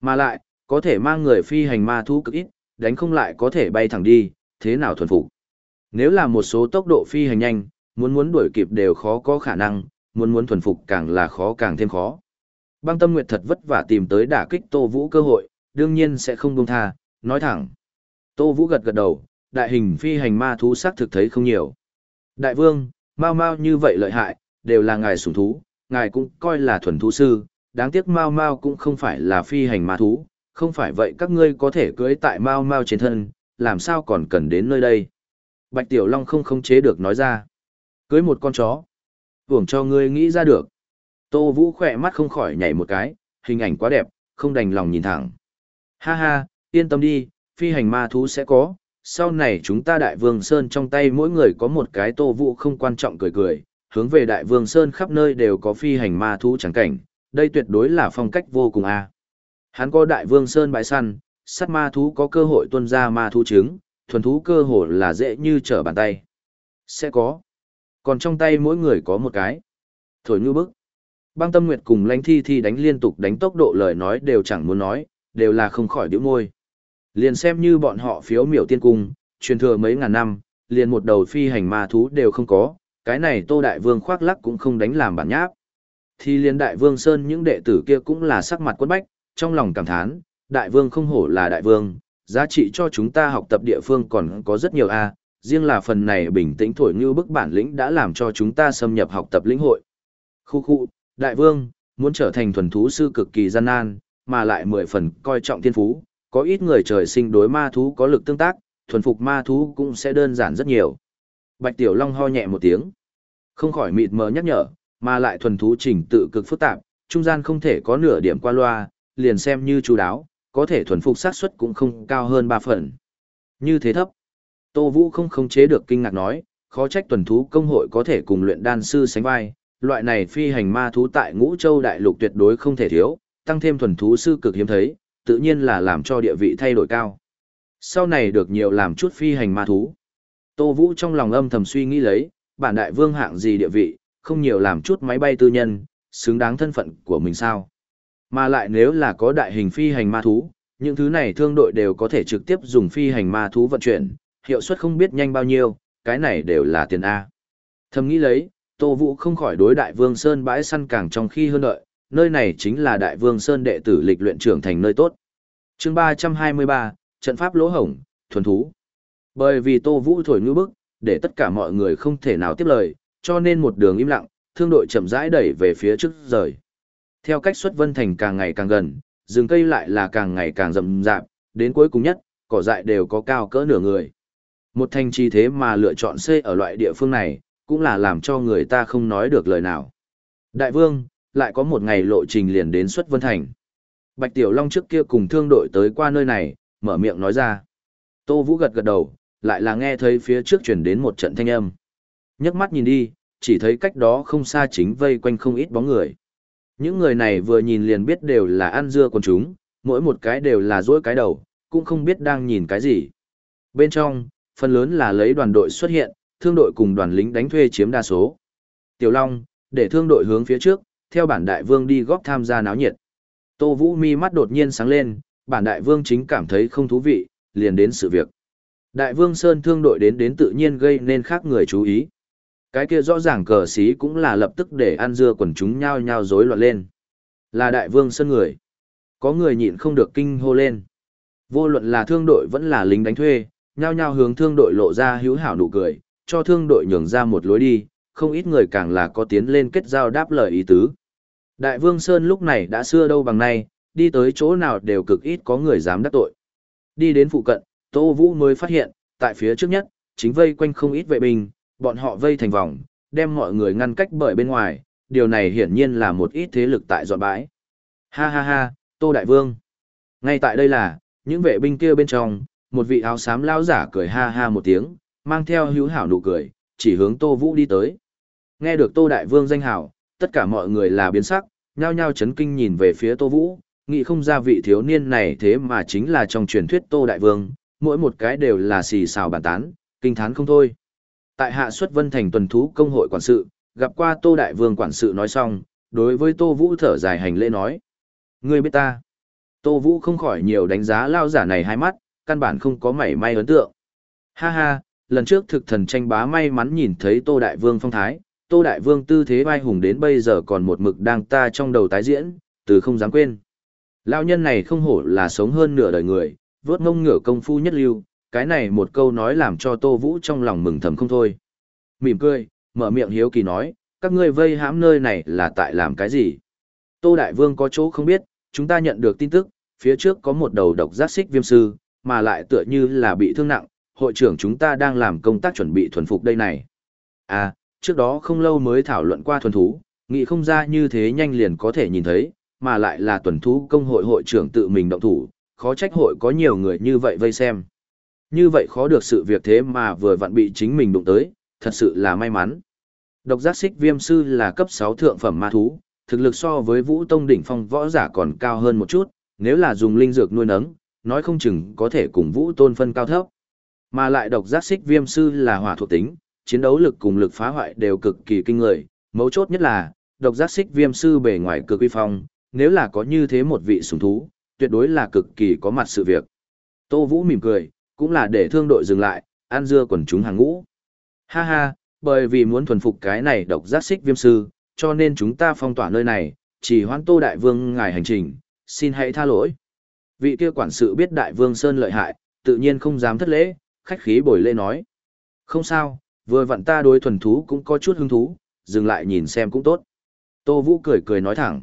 Mà lại, có thể mang người phi hành ma thú cực ít, đánh không lại có thể bay thẳng đi, thế nào thuần phục. Nếu là một số tốc độ phi hành nhanh, muốn muốn đuổi kịp đều khó có khả năng, muốn muốn thuần phục càng là khó càng thêm khó. Băng Tâm Nguyệt thật vất vả tìm tới đả kích Tô Vũ cơ hội, đương nhiên sẽ không buông tha, nói thẳng. Tô Vũ gật gật đầu, đại hình phi hành ma thú xác thực thấy không nhiều. Đại vương, mau mau như vậy lợi hại, đều là ngài sủng thú, ngài cũng coi là thuần thú sư, đáng tiếc Mao Mao cũng không phải là phi hành ma thú, không phải vậy các ngươi có thể cưới tại Mao Mao trên thân, làm sao còn cần đến nơi đây. Bạch Tiểu Long không khống chế được nói ra. Cưới một con chó. Hưởng cho ngươi nghĩ ra được. Tô Vũ khỏe mắt không khỏi nhảy một cái, hình ảnh quá đẹp, không đành lòng nhìn thẳng. Ha ha, yên tâm đi, phi hành ma thú sẽ có. Sau này chúng ta đại vương Sơn trong tay mỗi người có một cái tô vũ không quan trọng cười cười, hướng về đại vương Sơn khắp nơi đều có phi hành ma thú trắng cảnh, đây tuyệt đối là phong cách vô cùng a. Hắn có đại vương Sơn bãi săn, sắt ma thú có cơ hội tuân ra ma thú trứng, thuần thú cơ hội là dễ như trở bàn tay. Sẽ có. Còn trong tay mỗi người có một cái. Thổi như bức. Băng tâm nguyệt cùng lãnh thi thi đánh liên tục đánh tốc độ lời nói đều chẳng muốn nói, đều là không khỏi điệu môi. Liền xem như bọn họ phiếu miểu tiên cung, truyền thừa mấy ngàn năm, liền một đầu phi hành ma thú đều không có, cái này Tô Đại Vương khoác lắc cũng không đánh làm bản nháp. Thì liên Đại Vương Sơn những đệ tử kia cũng là sắc mặt quất bách, trong lòng cảm thán, Đại Vương không hổ là Đại Vương, giá trị cho chúng ta học tập địa phương còn có rất nhiều a riêng là phần này bình tĩnh thổi như bức bản lĩnh đã làm cho chúng ta xâm nhập học tập lĩnh hội. Khu khu, Đại Vương, muốn trở thành thuần thú sư cực kỳ gian nan, mà lại mười phần coi trọng thiên phú, có ít người trời sinh đối ma thú có lực tương tác, thuần phục ma thú cũng sẽ đơn giản rất nhiều. Bạch Tiểu Long ho nhẹ một tiếng, không khỏi mịt mờ nhắc nhở, mà lại thuần thú trình tự cực phức tạp, trung gian không thể có nửa điểm qua loa, liền xem như chú đáo, có thể thuần phục xác suất cũng không cao hơn 3 phần. Như thế thấp. Tô Vũ không khống chế được kinh ngạc nói, khó trách tuần thú công hội có thể cùng luyện đan sư sánh vai, loại này phi hành ma thú tại Ngũ Châu đại lục tuyệt đối không thể thiếu, tăng thêm thuần thú sư cực hiếm thấy, tự nhiên là làm cho địa vị thay đổi cao. Sau này được nhiều làm chút phi hành ma thú. Tô Vũ trong lòng âm thầm suy nghĩ lấy, bản đại vương hạng gì địa vị, không nhiều làm chút máy bay tư nhân, xứng đáng thân phận của mình sao. Mà lại nếu là có đại hình phi hành ma thú, những thứ này thương đội đều có thể trực tiếp dùng phi hành ma thú vận chuyển, hiệu suất không biết nhanh bao nhiêu, cái này đều là tiền A. Thầm nghĩ lấy, Tô Vũ không khỏi đối Đại Vương Sơn bãi săn càng trong khi hơn đợi, nơi này chính là Đại Vương Sơn đệ tử lịch luyện trưởng thành nơi tốt. chương 323, trận pháp lỗ hổng, thuần thú. Bởi vì Tô Vũ thổi ngư bức, để tất cả mọi người không thể nào tiếp lời, cho nên một đường im lặng, thương đội chậm rãi đẩy về phía trước rời. Theo cách xuất vân thành càng ngày càng gần, rừng cây lại là càng ngày càng rậm rạp, đến cuối cùng nhất, cỏ dại đều có cao cỡ nửa người. Một thành trì thế mà lựa chọn xây ở loại địa phương này, cũng là làm cho người ta không nói được lời nào. Đại vương, lại có một ngày lộ trình liền đến xuất vân thành. Bạch Tiểu Long trước kia cùng thương đội tới qua nơi này, mở miệng nói ra. Tô Vũ gật gật đầu, lại là nghe thấy phía trước chuyển đến một trận thanh âm. nhấc mắt nhìn đi, chỉ thấy cách đó không xa chính vây quanh không ít bóng người. Những người này vừa nhìn liền biết đều là ăn dưa con chúng, mỗi một cái đều là dỗi cái đầu, cũng không biết đang nhìn cái gì. Bên trong, phần lớn là lấy đoàn đội xuất hiện, thương đội cùng đoàn lính đánh thuê chiếm đa số. Tiểu Long, để thương đội hướng phía trước, theo bản đại vương đi góp tham gia náo nhiệt. Tô Vũ mi mắt đột nhiên sáng lên, bản đại vương chính cảm thấy không thú vị, liền đến sự việc. Đại vương Sơn thương đội đến đến tự nhiên gây nên khác người chú ý. Cái kia rõ ràng cờ xí cũng là lập tức để ăn dưa quần chúng nhao nhao rối loạn lên. Là đại vương Sơn người. Có người nhịn không được kinh hô lên. Vô luận là thương đội vẫn là lính đánh thuê, nhao nhao hướng thương đội lộ ra hữu hảo nụ cười, cho thương đội nhường ra một lối đi, không ít người càng là có tiến lên kết giao đáp lời ý tứ. Đại vương Sơn lúc này đã xưa đâu bằng nay, đi tới chỗ nào đều cực ít có người dám đắc tội. Đi đến phụ cận, Tô Vũ mới phát hiện, tại phía trước nhất, chính vây quanh không ít vệ binh, bọn họ vây thành vòng, đem mọi người ngăn cách bởi bên ngoài, điều này hiển nhiên là một ít thế lực tại dọn bãi. Ha ha ha, Tô Đại Vương. Ngay tại đây là, những vệ binh kia bên trong, một vị áo xám lao giả cười ha ha một tiếng, mang theo hữu hảo nụ cười, chỉ hướng Tô Vũ đi tới. Nghe được Tô Đại Vương danh hảo, tất cả mọi người là biến sắc, nhao nhao chấn kinh nhìn về phía Tô Vũ, nghĩ không ra vị thiếu niên này thế mà chính là trong truyền thuyết Tô Đại Vương, mỗi một cái đều là xì xào bàn tán, kinh thán không thôi. Tại hạ xuất vân thành tuần thú công hội quản sự, gặp qua Tô Đại Vương quản sự nói xong, đối với Tô Vũ thở dài hành lễ nói. Ngươi biết ta. Tô Vũ không khỏi nhiều đánh giá lao giả này hai mắt, căn bản không có mảy may ấn tượng. Ha ha, lần trước thực thần tranh bá may mắn nhìn thấy Tô Đại Vương phong thái, Tô Đại Vương tư thế vai hùng đến bây giờ còn một mực đang ta trong đầu tái diễn, từ không dám quên. Lao nhân này không hổ là sống hơn nửa đời người, vớt ngông ngửa công phu nhất lưu, cái này một câu nói làm cho Tô Vũ trong lòng mừng thầm không thôi. Mỉm cười, mở miệng hiếu kỳ nói, các ngươi vây hãm nơi này là tại làm cái gì? Tô Đại Vương có chỗ không biết, chúng ta nhận được tin tức, phía trước có một đầu độc giác xích viêm sư, mà lại tựa như là bị thương nặng, hội trưởng chúng ta đang làm công tác chuẩn bị thuần phục đây này. À, trước đó không lâu mới thảo luận qua thuần thú, nghĩ không ra như thế nhanh liền có thể nhìn thấy, mà lại là tuần thú công hội hội trưởng tự mình động thủ, khó trách hội có nhiều người như vậy vây xem. Như vậy khó được sự việc thế mà vừa vặn bị chính mình đụng tới, thật sự là may mắn. Độc giác xích viêm sư là cấp 6 thượng phẩm ma thú, thực lực so với vũ tông đỉnh phong võ giả còn cao hơn một chút, nếu là dùng linh dược nuôi nấng, nói không chừng có thể cùng vũ tôn phân cao thấp. Mà lại độc giác xích viêm sư là hỏa thuộc tính, chiến đấu lực cùng lực phá hoại đều cực kỳ kinh người, mấu chốt nhất là, độc giác xích viêm sư bề ngoài cực uy phong, nếu là có như thế một vị sủng thú, tuyệt đối là cực kỳ có mặt sự việc. Tô Vũ mỉm cười, cũng là để thương đội dừng lại, ăn dưa quần chúng hàng ngũ. Ha ha, bởi vì muốn thuần phục cái này độc giác xích viêm sư, cho nên chúng ta phong tỏa nơi này, chỉ hoãn Tô Đại Vương ngài hành trình, xin hãy tha lỗi. Vị kia quản sự biết Đại Vương Sơn lợi hại, tự nhiên không dám thất lễ, khách khí bồi lễ nói. Không sao, vừa vặn ta đối thuần thú cũng có chút hứng thú, dừng lại nhìn xem cũng tốt. Tô Vũ cười cười nói thẳng.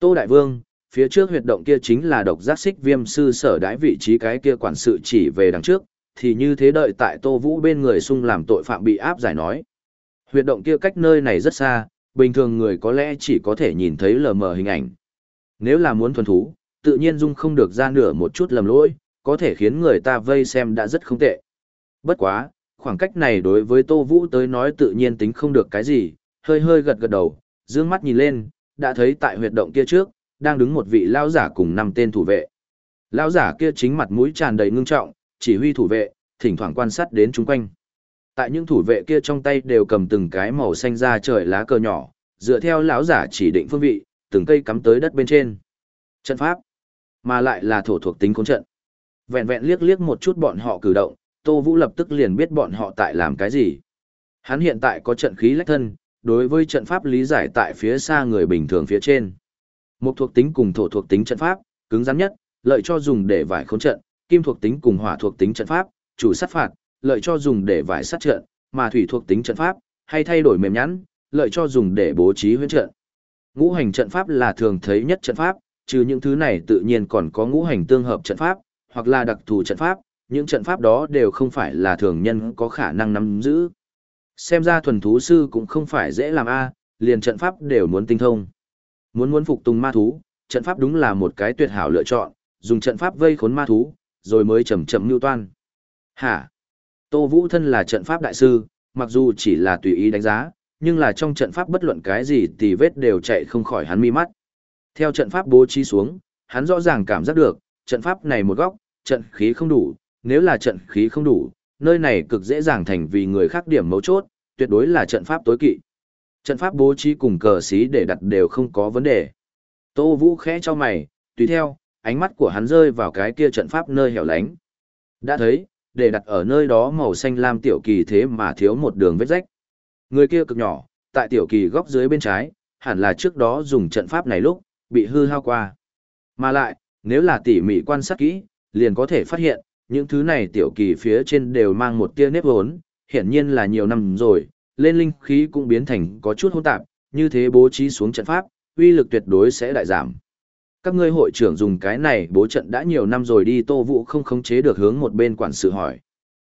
Tô Đại Vương, phía trước huyệt động kia chính là độc giác xích viêm sư sở đãi vị trí cái kia quản sự chỉ về đằng trước, thì như thế đợi tại Tô Vũ bên người sung làm tội phạm bị áp giải nói. Huyệt động kia cách nơi này rất xa, bình thường người có lẽ chỉ có thể nhìn thấy lờ mờ hình ảnh. Nếu là muốn thuần thú, tự nhiên dung không được ra nửa một chút lầm lỗi, có thể khiến người ta vây xem đã rất không tệ. Bất quá, khoảng cách này đối với Tô Vũ tới nói tự nhiên tính không được cái gì, hơi hơi gật gật đầu, dương mắt nhìn lên, đã thấy tại huyệt động kia trước, đang đứng một vị lao giả cùng năm tên thủ vệ. Lao giả kia chính mặt mũi tràn đầy ngưng trọng, chỉ huy thủ vệ, thỉnh thoảng quan sát đến chúng quanh. Tại những thủ vệ kia trong tay đều cầm từng cái màu xanh da trời lá cờ nhỏ, dựa theo lão giả chỉ định phương vị, từng cây cắm tới đất bên trên. Trận pháp, mà lại là thổ thuộc tính khốn trận. Vẹn vẹn liếc liếc một chút bọn họ cử động, Tô Vũ lập tức liền biết bọn họ tại làm cái gì. Hắn hiện tại có trận khí lách thân, đối với trận pháp lý giải tại phía xa người bình thường phía trên. Một thuộc tính cùng thổ thuộc tính trận pháp, cứng rắn nhất, lợi cho dùng để vải khốn trận, kim thuộc tính cùng hỏa thuộc tính trận pháp, chủ sát phạt, lợi cho dùng để vải sát trận, mà thủy thuộc tính trận pháp, hay thay đổi mềm nhẵn, lợi cho dùng để bố trí huyễn trận. Ngũ hành trận pháp là thường thấy nhất trận pháp, trừ những thứ này tự nhiên còn có ngũ hành tương hợp trận pháp, hoặc là đặc thù trận pháp, những trận pháp đó đều không phải là thường nhân có khả năng nắm giữ. Xem ra thuần thú sư cũng không phải dễ làm a, liền trận pháp đều muốn tinh thông. Muốn muốn phục tùng ma thú, trận pháp đúng là một cái tuyệt hảo lựa chọn, dùng trận pháp vây khốn ma thú, rồi mới chậm chậm nưu toan. Hả? Tô Vũ thân là trận pháp đại sư, mặc dù chỉ là tùy ý đánh giá, nhưng là trong trận pháp bất luận cái gì thì vết đều chạy không khỏi hắn mi mắt. Theo trận pháp bố trí xuống, hắn rõ ràng cảm giác được, trận pháp này một góc, trận khí không đủ, nếu là trận khí không đủ, nơi này cực dễ dàng thành vì người khác điểm mấu chốt, tuyệt đối là trận pháp tối kỵ. Trận pháp bố trí cùng cờ xí để đặt đều không có vấn đề. Tô Vũ khẽ cho mày, tùy theo, ánh mắt của hắn rơi vào cái kia trận pháp nơi hẻo lánh. Đã thấy, để đặt ở nơi đó màu xanh lam tiểu kỳ thế mà thiếu một đường vết rách. Người kia cực nhỏ, tại tiểu kỳ góc dưới bên trái, hẳn là trước đó dùng trận pháp này lúc, bị hư hao qua. Mà lại, nếu là tỉ mỉ quan sát kỹ, liền có thể phát hiện, những thứ này tiểu kỳ phía trên đều mang một tia nếp hốn, hiển nhiên là nhiều năm rồi, lên linh khí cũng biến thành có chút hỗn tạp, như thế bố trí xuống trận pháp, uy lực tuyệt đối sẽ đại giảm. Các ngươi hội trưởng dùng cái này bố trận đã nhiều năm rồi đi Tô Vũ không khống chế được hướng một bên quản sự hỏi.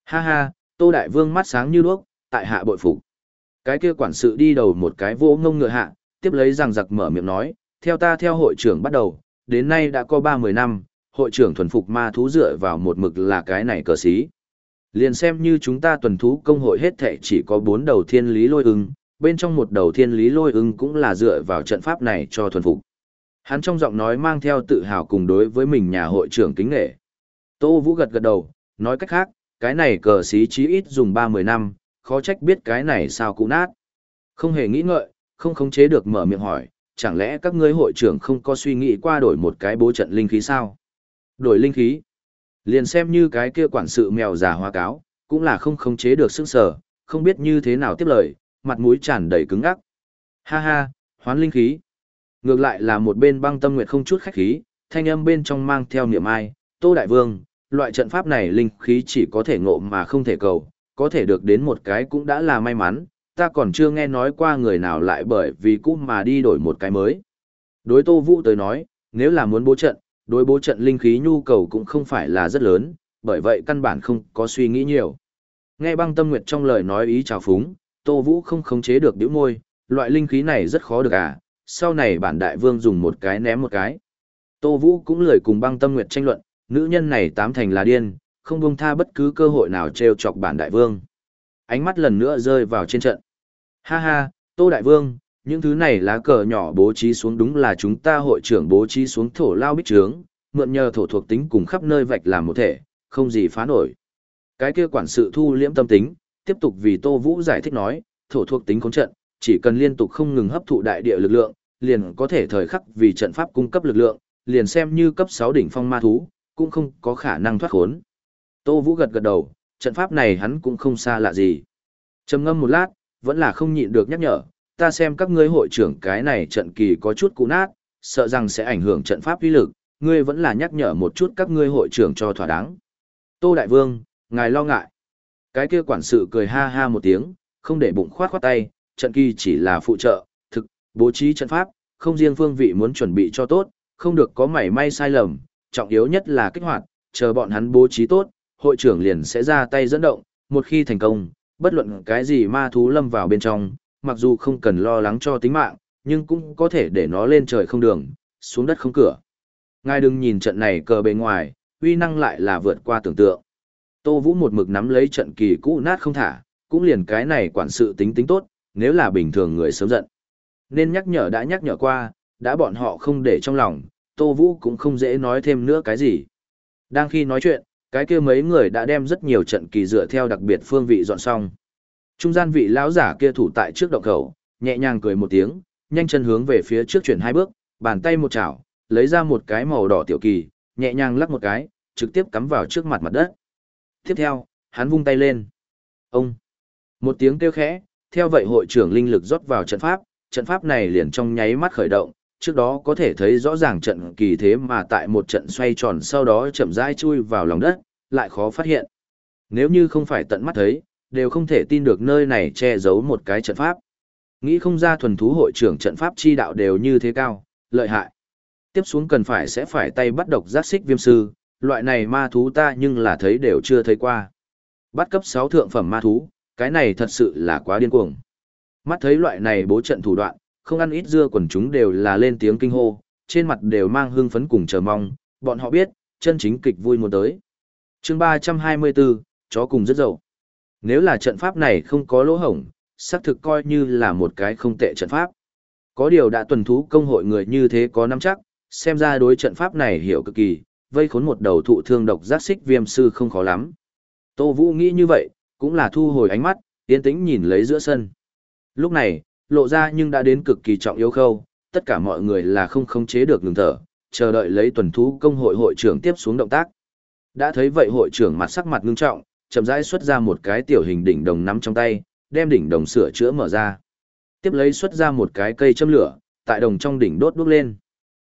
Ha ha, Tô Đại Vương mắt sáng như đuốc, tại hạ bội phục. Cái kia quản sự đi đầu một cái vô ngông ngựa hạ, tiếp lấy rằng giặc mở miệng nói, theo ta theo hội trưởng bắt đầu, đến nay đã có 30 năm, hội trưởng thuần phục ma thú dựa vào một mực là cái này cờ xí. Liền xem như chúng ta tuần thú công hội hết thệ chỉ có bốn đầu thiên lý lôi ưng, bên trong một đầu thiên lý lôi ưng cũng là dựa vào trận pháp này cho thuần phục. Hắn trong giọng nói mang theo tự hào cùng đối với mình nhà hội trưởng kính nghệ. Tô Vũ gật gật đầu, nói cách khác, cái này cờ xí chí ít dùng ba mười năm, khó trách biết cái này sao cũ nát. Không hề nghĩ ngợi, không khống chế được mở miệng hỏi, chẳng lẽ các ngươi hội trưởng không có suy nghĩ qua đổi một cái bố trận linh khí sao? Đổi linh khí. Liền xem như cái kia quản sự mèo già hoa cáo, cũng là không khống chế được sức sở, không biết như thế nào tiếp lời, mặt mũi tràn đầy cứng ngắc. Ha ha, hoán linh khí. Ngược lại là một bên băng tâm nguyệt không chút khách khí, thanh âm bên trong mang theo niệm ai, Tô Đại Vương, loại trận pháp này linh khí chỉ có thể ngộ mà không thể cầu, có thể được đến một cái cũng đã là may mắn, ta còn chưa nghe nói qua người nào lại bởi vì cũ mà đi đổi một cái mới. Đối Tô Vũ tới nói, nếu là muốn bố trận, đối bố trận linh khí nhu cầu cũng không phải là rất lớn, bởi vậy căn bản không có suy nghĩ nhiều. Nghe băng tâm nguyệt trong lời nói ý chào phúng, Tô Vũ không khống chế được điếu môi, loại linh khí này rất khó được à, sau này bản đại vương dùng một cái ném một cái. Tô Vũ cũng lười cùng băng tâm nguyệt tranh luận, nữ nhân này tám thành là điên, không buông tha bất cứ cơ hội nào trêu chọc bản đại vương. Ánh mắt lần nữa rơi vào trên trận. Ha ha, Tô Đại Vương, những thứ này lá cờ nhỏ bố trí xuống đúng là chúng ta hội trưởng bố trí xuống thổ lao bích trướng, mượn nhờ thổ thuộc tính cùng khắp nơi vạch làm một thể, không gì phá nổi. Cái kia quản sự thu liễm tâm tính, tiếp tục vì Tô Vũ giải thích nói, thổ thuộc tính khống trận, chỉ cần liên tục không ngừng hấp thụ đại địa lực lượng, liền có thể thời khắc vì trận pháp cung cấp lực lượng, liền xem như cấp 6 đỉnh phong ma thú, cũng không có khả năng thoát khốn. Tô Vũ gật gật đầu, trận pháp này hắn cũng không xa lạ gì. Trầm ngâm một lát, vẫn là không nhịn được nhắc nhở, ta xem các ngươi hội trưởng cái này trận kỳ có chút cũ nát, sợ rằng sẽ ảnh hưởng trận pháp uy lực, ngươi vẫn là nhắc nhở một chút các ngươi hội trưởng cho thỏa đáng. Tô Đại Vương, ngài lo ngại. Cái kia quản sự cười ha ha một tiếng, không để bụng khoát khoát tay, trận kỳ chỉ là phụ trợ, thực, bố trí trận pháp, không riêng phương vị muốn chuẩn bị cho tốt, không được có mảy may sai lầm, trọng yếu nhất là kích hoạt, chờ bọn hắn bố trí tốt, hội trưởng liền sẽ ra tay dẫn động, một khi thành công, bất luận cái gì ma thú lâm vào bên trong, mặc dù không cần lo lắng cho tính mạng, nhưng cũng có thể để nó lên trời không đường, xuống đất không cửa. Ngài đừng nhìn trận này cờ bề ngoài, uy năng lại là vượt qua tưởng tượng. Tô Vũ một mực nắm lấy trận kỳ cũ nát không thả, cũng liền cái này quản sự tính tính tốt, nếu là bình thường người sớm giận. Nên nhắc nhở đã nhắc nhở qua, đã bọn họ không để trong lòng, Tô Vũ cũng không dễ nói thêm nữa cái gì. Đang khi nói chuyện, cái kia mấy người đã đem rất nhiều trận kỳ dựa theo đặc biệt phương vị dọn xong. Trung gian vị lão giả kia thủ tại trước động khẩu, nhẹ nhàng cười một tiếng, nhanh chân hướng về phía trước chuyển hai bước, bàn tay một chảo, lấy ra một cái màu đỏ tiểu kỳ, nhẹ nhàng lắc một cái, trực tiếp cắm vào trước mặt mặt đất. Tiếp theo, hắn vung tay lên. Ông! Một tiếng kêu khẽ, theo vậy hội trưởng linh lực rót vào trận pháp, trận pháp này liền trong nháy mắt khởi động, trước đó có thể thấy rõ ràng trận kỳ thế mà tại một trận xoay tròn sau đó chậm rãi chui vào lòng đất, lại khó phát hiện. Nếu như không phải tận mắt thấy, đều không thể tin được nơi này che giấu một cái trận pháp. Nghĩ không ra thuần thú hội trưởng trận pháp chi đạo đều như thế cao, lợi hại. Tiếp xuống cần phải sẽ phải tay bắt độc giác xích viêm sư, loại này ma thú ta nhưng là thấy đều chưa thấy qua. Bắt cấp 6 thượng phẩm ma thú, cái này thật sự là quá điên cuồng. Mắt thấy loại này bố trận thủ đoạn, không ăn ít dưa quần chúng đều là lên tiếng kinh hô, trên mặt đều mang hương phấn cùng chờ mong, bọn họ biết, chân chính kịch vui muốn tới. chương 324, chó cùng rất dậu. Nếu là trận pháp này không có lỗ hổng, xác thực coi như là một cái không tệ trận pháp. Có điều đã tuần thú công hội người như thế có nắm chắc, xem ra đối trận pháp này hiểu cực kỳ, vây khốn một đầu thụ thương độc giác xích viêm sư không khó lắm. Tô Vũ nghĩ như vậy, cũng là thu hồi ánh mắt, yên tĩnh nhìn lấy giữa sân. Lúc này, lộ ra nhưng đã đến cực kỳ trọng yếu khâu, tất cả mọi người là không khống chế được ngừng thở, chờ đợi lấy tuần thú công hội hội trưởng tiếp xuống động tác. Đã thấy vậy hội trưởng mặt sắc mặt ngưng trọng, chậm rãi xuất ra một cái tiểu hình đỉnh đồng nắm trong tay, đem đỉnh đồng sửa chữa mở ra. Tiếp lấy xuất ra một cái cây châm lửa, tại đồng trong đỉnh đốt đốt lên.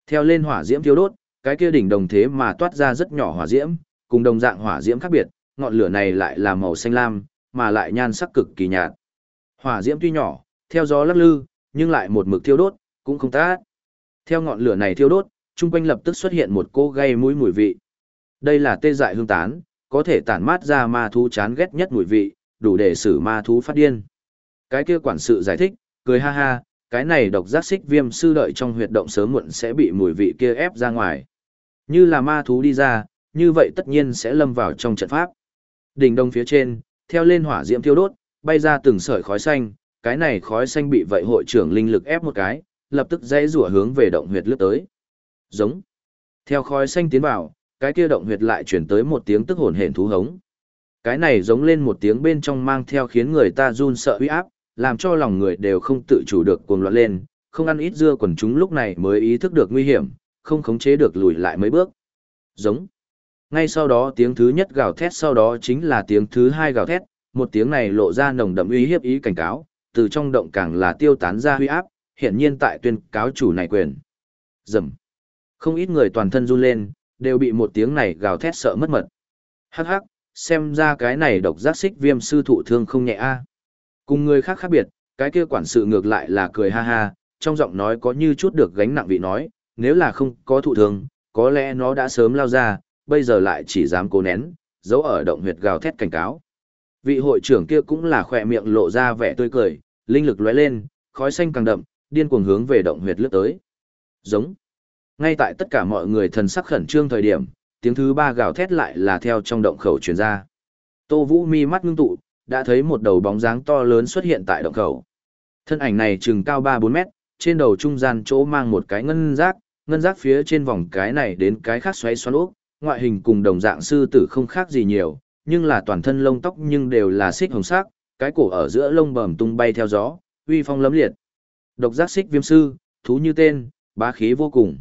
Theo lên hỏa diễm thiêu đốt, cái kia đỉnh đồng thế mà toát ra rất nhỏ hỏa diễm, cùng đồng dạng hỏa diễm khác biệt, ngọn lửa này lại là màu xanh lam, mà lại nhan sắc cực kỳ nhạt. Hỏa diễm tuy nhỏ, theo gió lắc lư, nhưng lại một mực thiêu đốt, cũng không tát. Theo ngọn lửa này thiêu đốt, trung quanh lập tức xuất hiện một cô gây mũi mùi vị. Đây là tê dại hương tán, có thể tản mát ra ma thú chán ghét nhất mùi vị, đủ để xử ma thú phát điên. Cái kia quản sự giải thích, cười ha ha, cái này độc giác xích viêm sư đợi trong huyệt động sớm muộn sẽ bị mùi vị kia ép ra ngoài. Như là ma thú đi ra, như vậy tất nhiên sẽ lâm vào trong trận pháp. Đỉnh đông phía trên, theo lên hỏa diễm thiêu đốt, bay ra từng sợi khói xanh, cái này khói xanh bị vậy hội trưởng linh lực ép một cái, lập tức dãy rủa hướng về động huyệt lướt tới. Giống. Theo khói xanh tiến vào, cái kia động huyệt lại chuyển tới một tiếng tức hồn hển thú hống. Cái này giống lên một tiếng bên trong mang theo khiến người ta run sợ uy áp, làm cho lòng người đều không tự chủ được cuồng loạn lên, không ăn ít dưa quần chúng lúc này mới ý thức được nguy hiểm, không khống chế được lùi lại mấy bước. Giống. Ngay sau đó tiếng thứ nhất gào thét sau đó chính là tiếng thứ hai gào thét, một tiếng này lộ ra nồng đậm uy hiếp ý cảnh cáo, từ trong động càng là tiêu tán ra huy áp, hiện nhiên tại tuyên cáo chủ này quyền. Dầm. Không ít người toàn thân run lên, đều bị một tiếng này gào thét sợ mất mật. Hắc hắc, xem ra cái này độc giác xích viêm sư thụ thương không nhẹ a. Cùng người khác khác biệt, cái kia quản sự ngược lại là cười ha ha, trong giọng nói có như chút được gánh nặng vị nói, nếu là không có thụ thương, có lẽ nó đã sớm lao ra, bây giờ lại chỉ dám cố nén, giấu ở động huyệt gào thét cảnh cáo. Vị hội trưởng kia cũng là khỏe miệng lộ ra vẻ tươi cười, linh lực lóe lên, khói xanh càng đậm, điên cuồng hướng về động huyệt lướt tới. Giống. Ngay tại tất cả mọi người thần sắc khẩn trương thời điểm, tiếng thứ ba gào thét lại là theo trong động khẩu truyền ra. Tô Vũ mi mắt ngưng tụ, đã thấy một đầu bóng dáng to lớn xuất hiện tại động khẩu. Thân ảnh này chừng cao 3-4 mét, trên đầu trung gian chỗ mang một cái ngân giác, ngân giác phía trên vòng cái này đến cái khác xoáy xoắn ốc, ngoại hình cùng đồng dạng sư tử không khác gì nhiều, nhưng là toàn thân lông tóc nhưng đều là xích hồng sắc, cái cổ ở giữa lông bầm tung bay theo gió, uy phong lấm liệt. Độc giác xích viêm sư, thú như tên, bá khí vô cùng.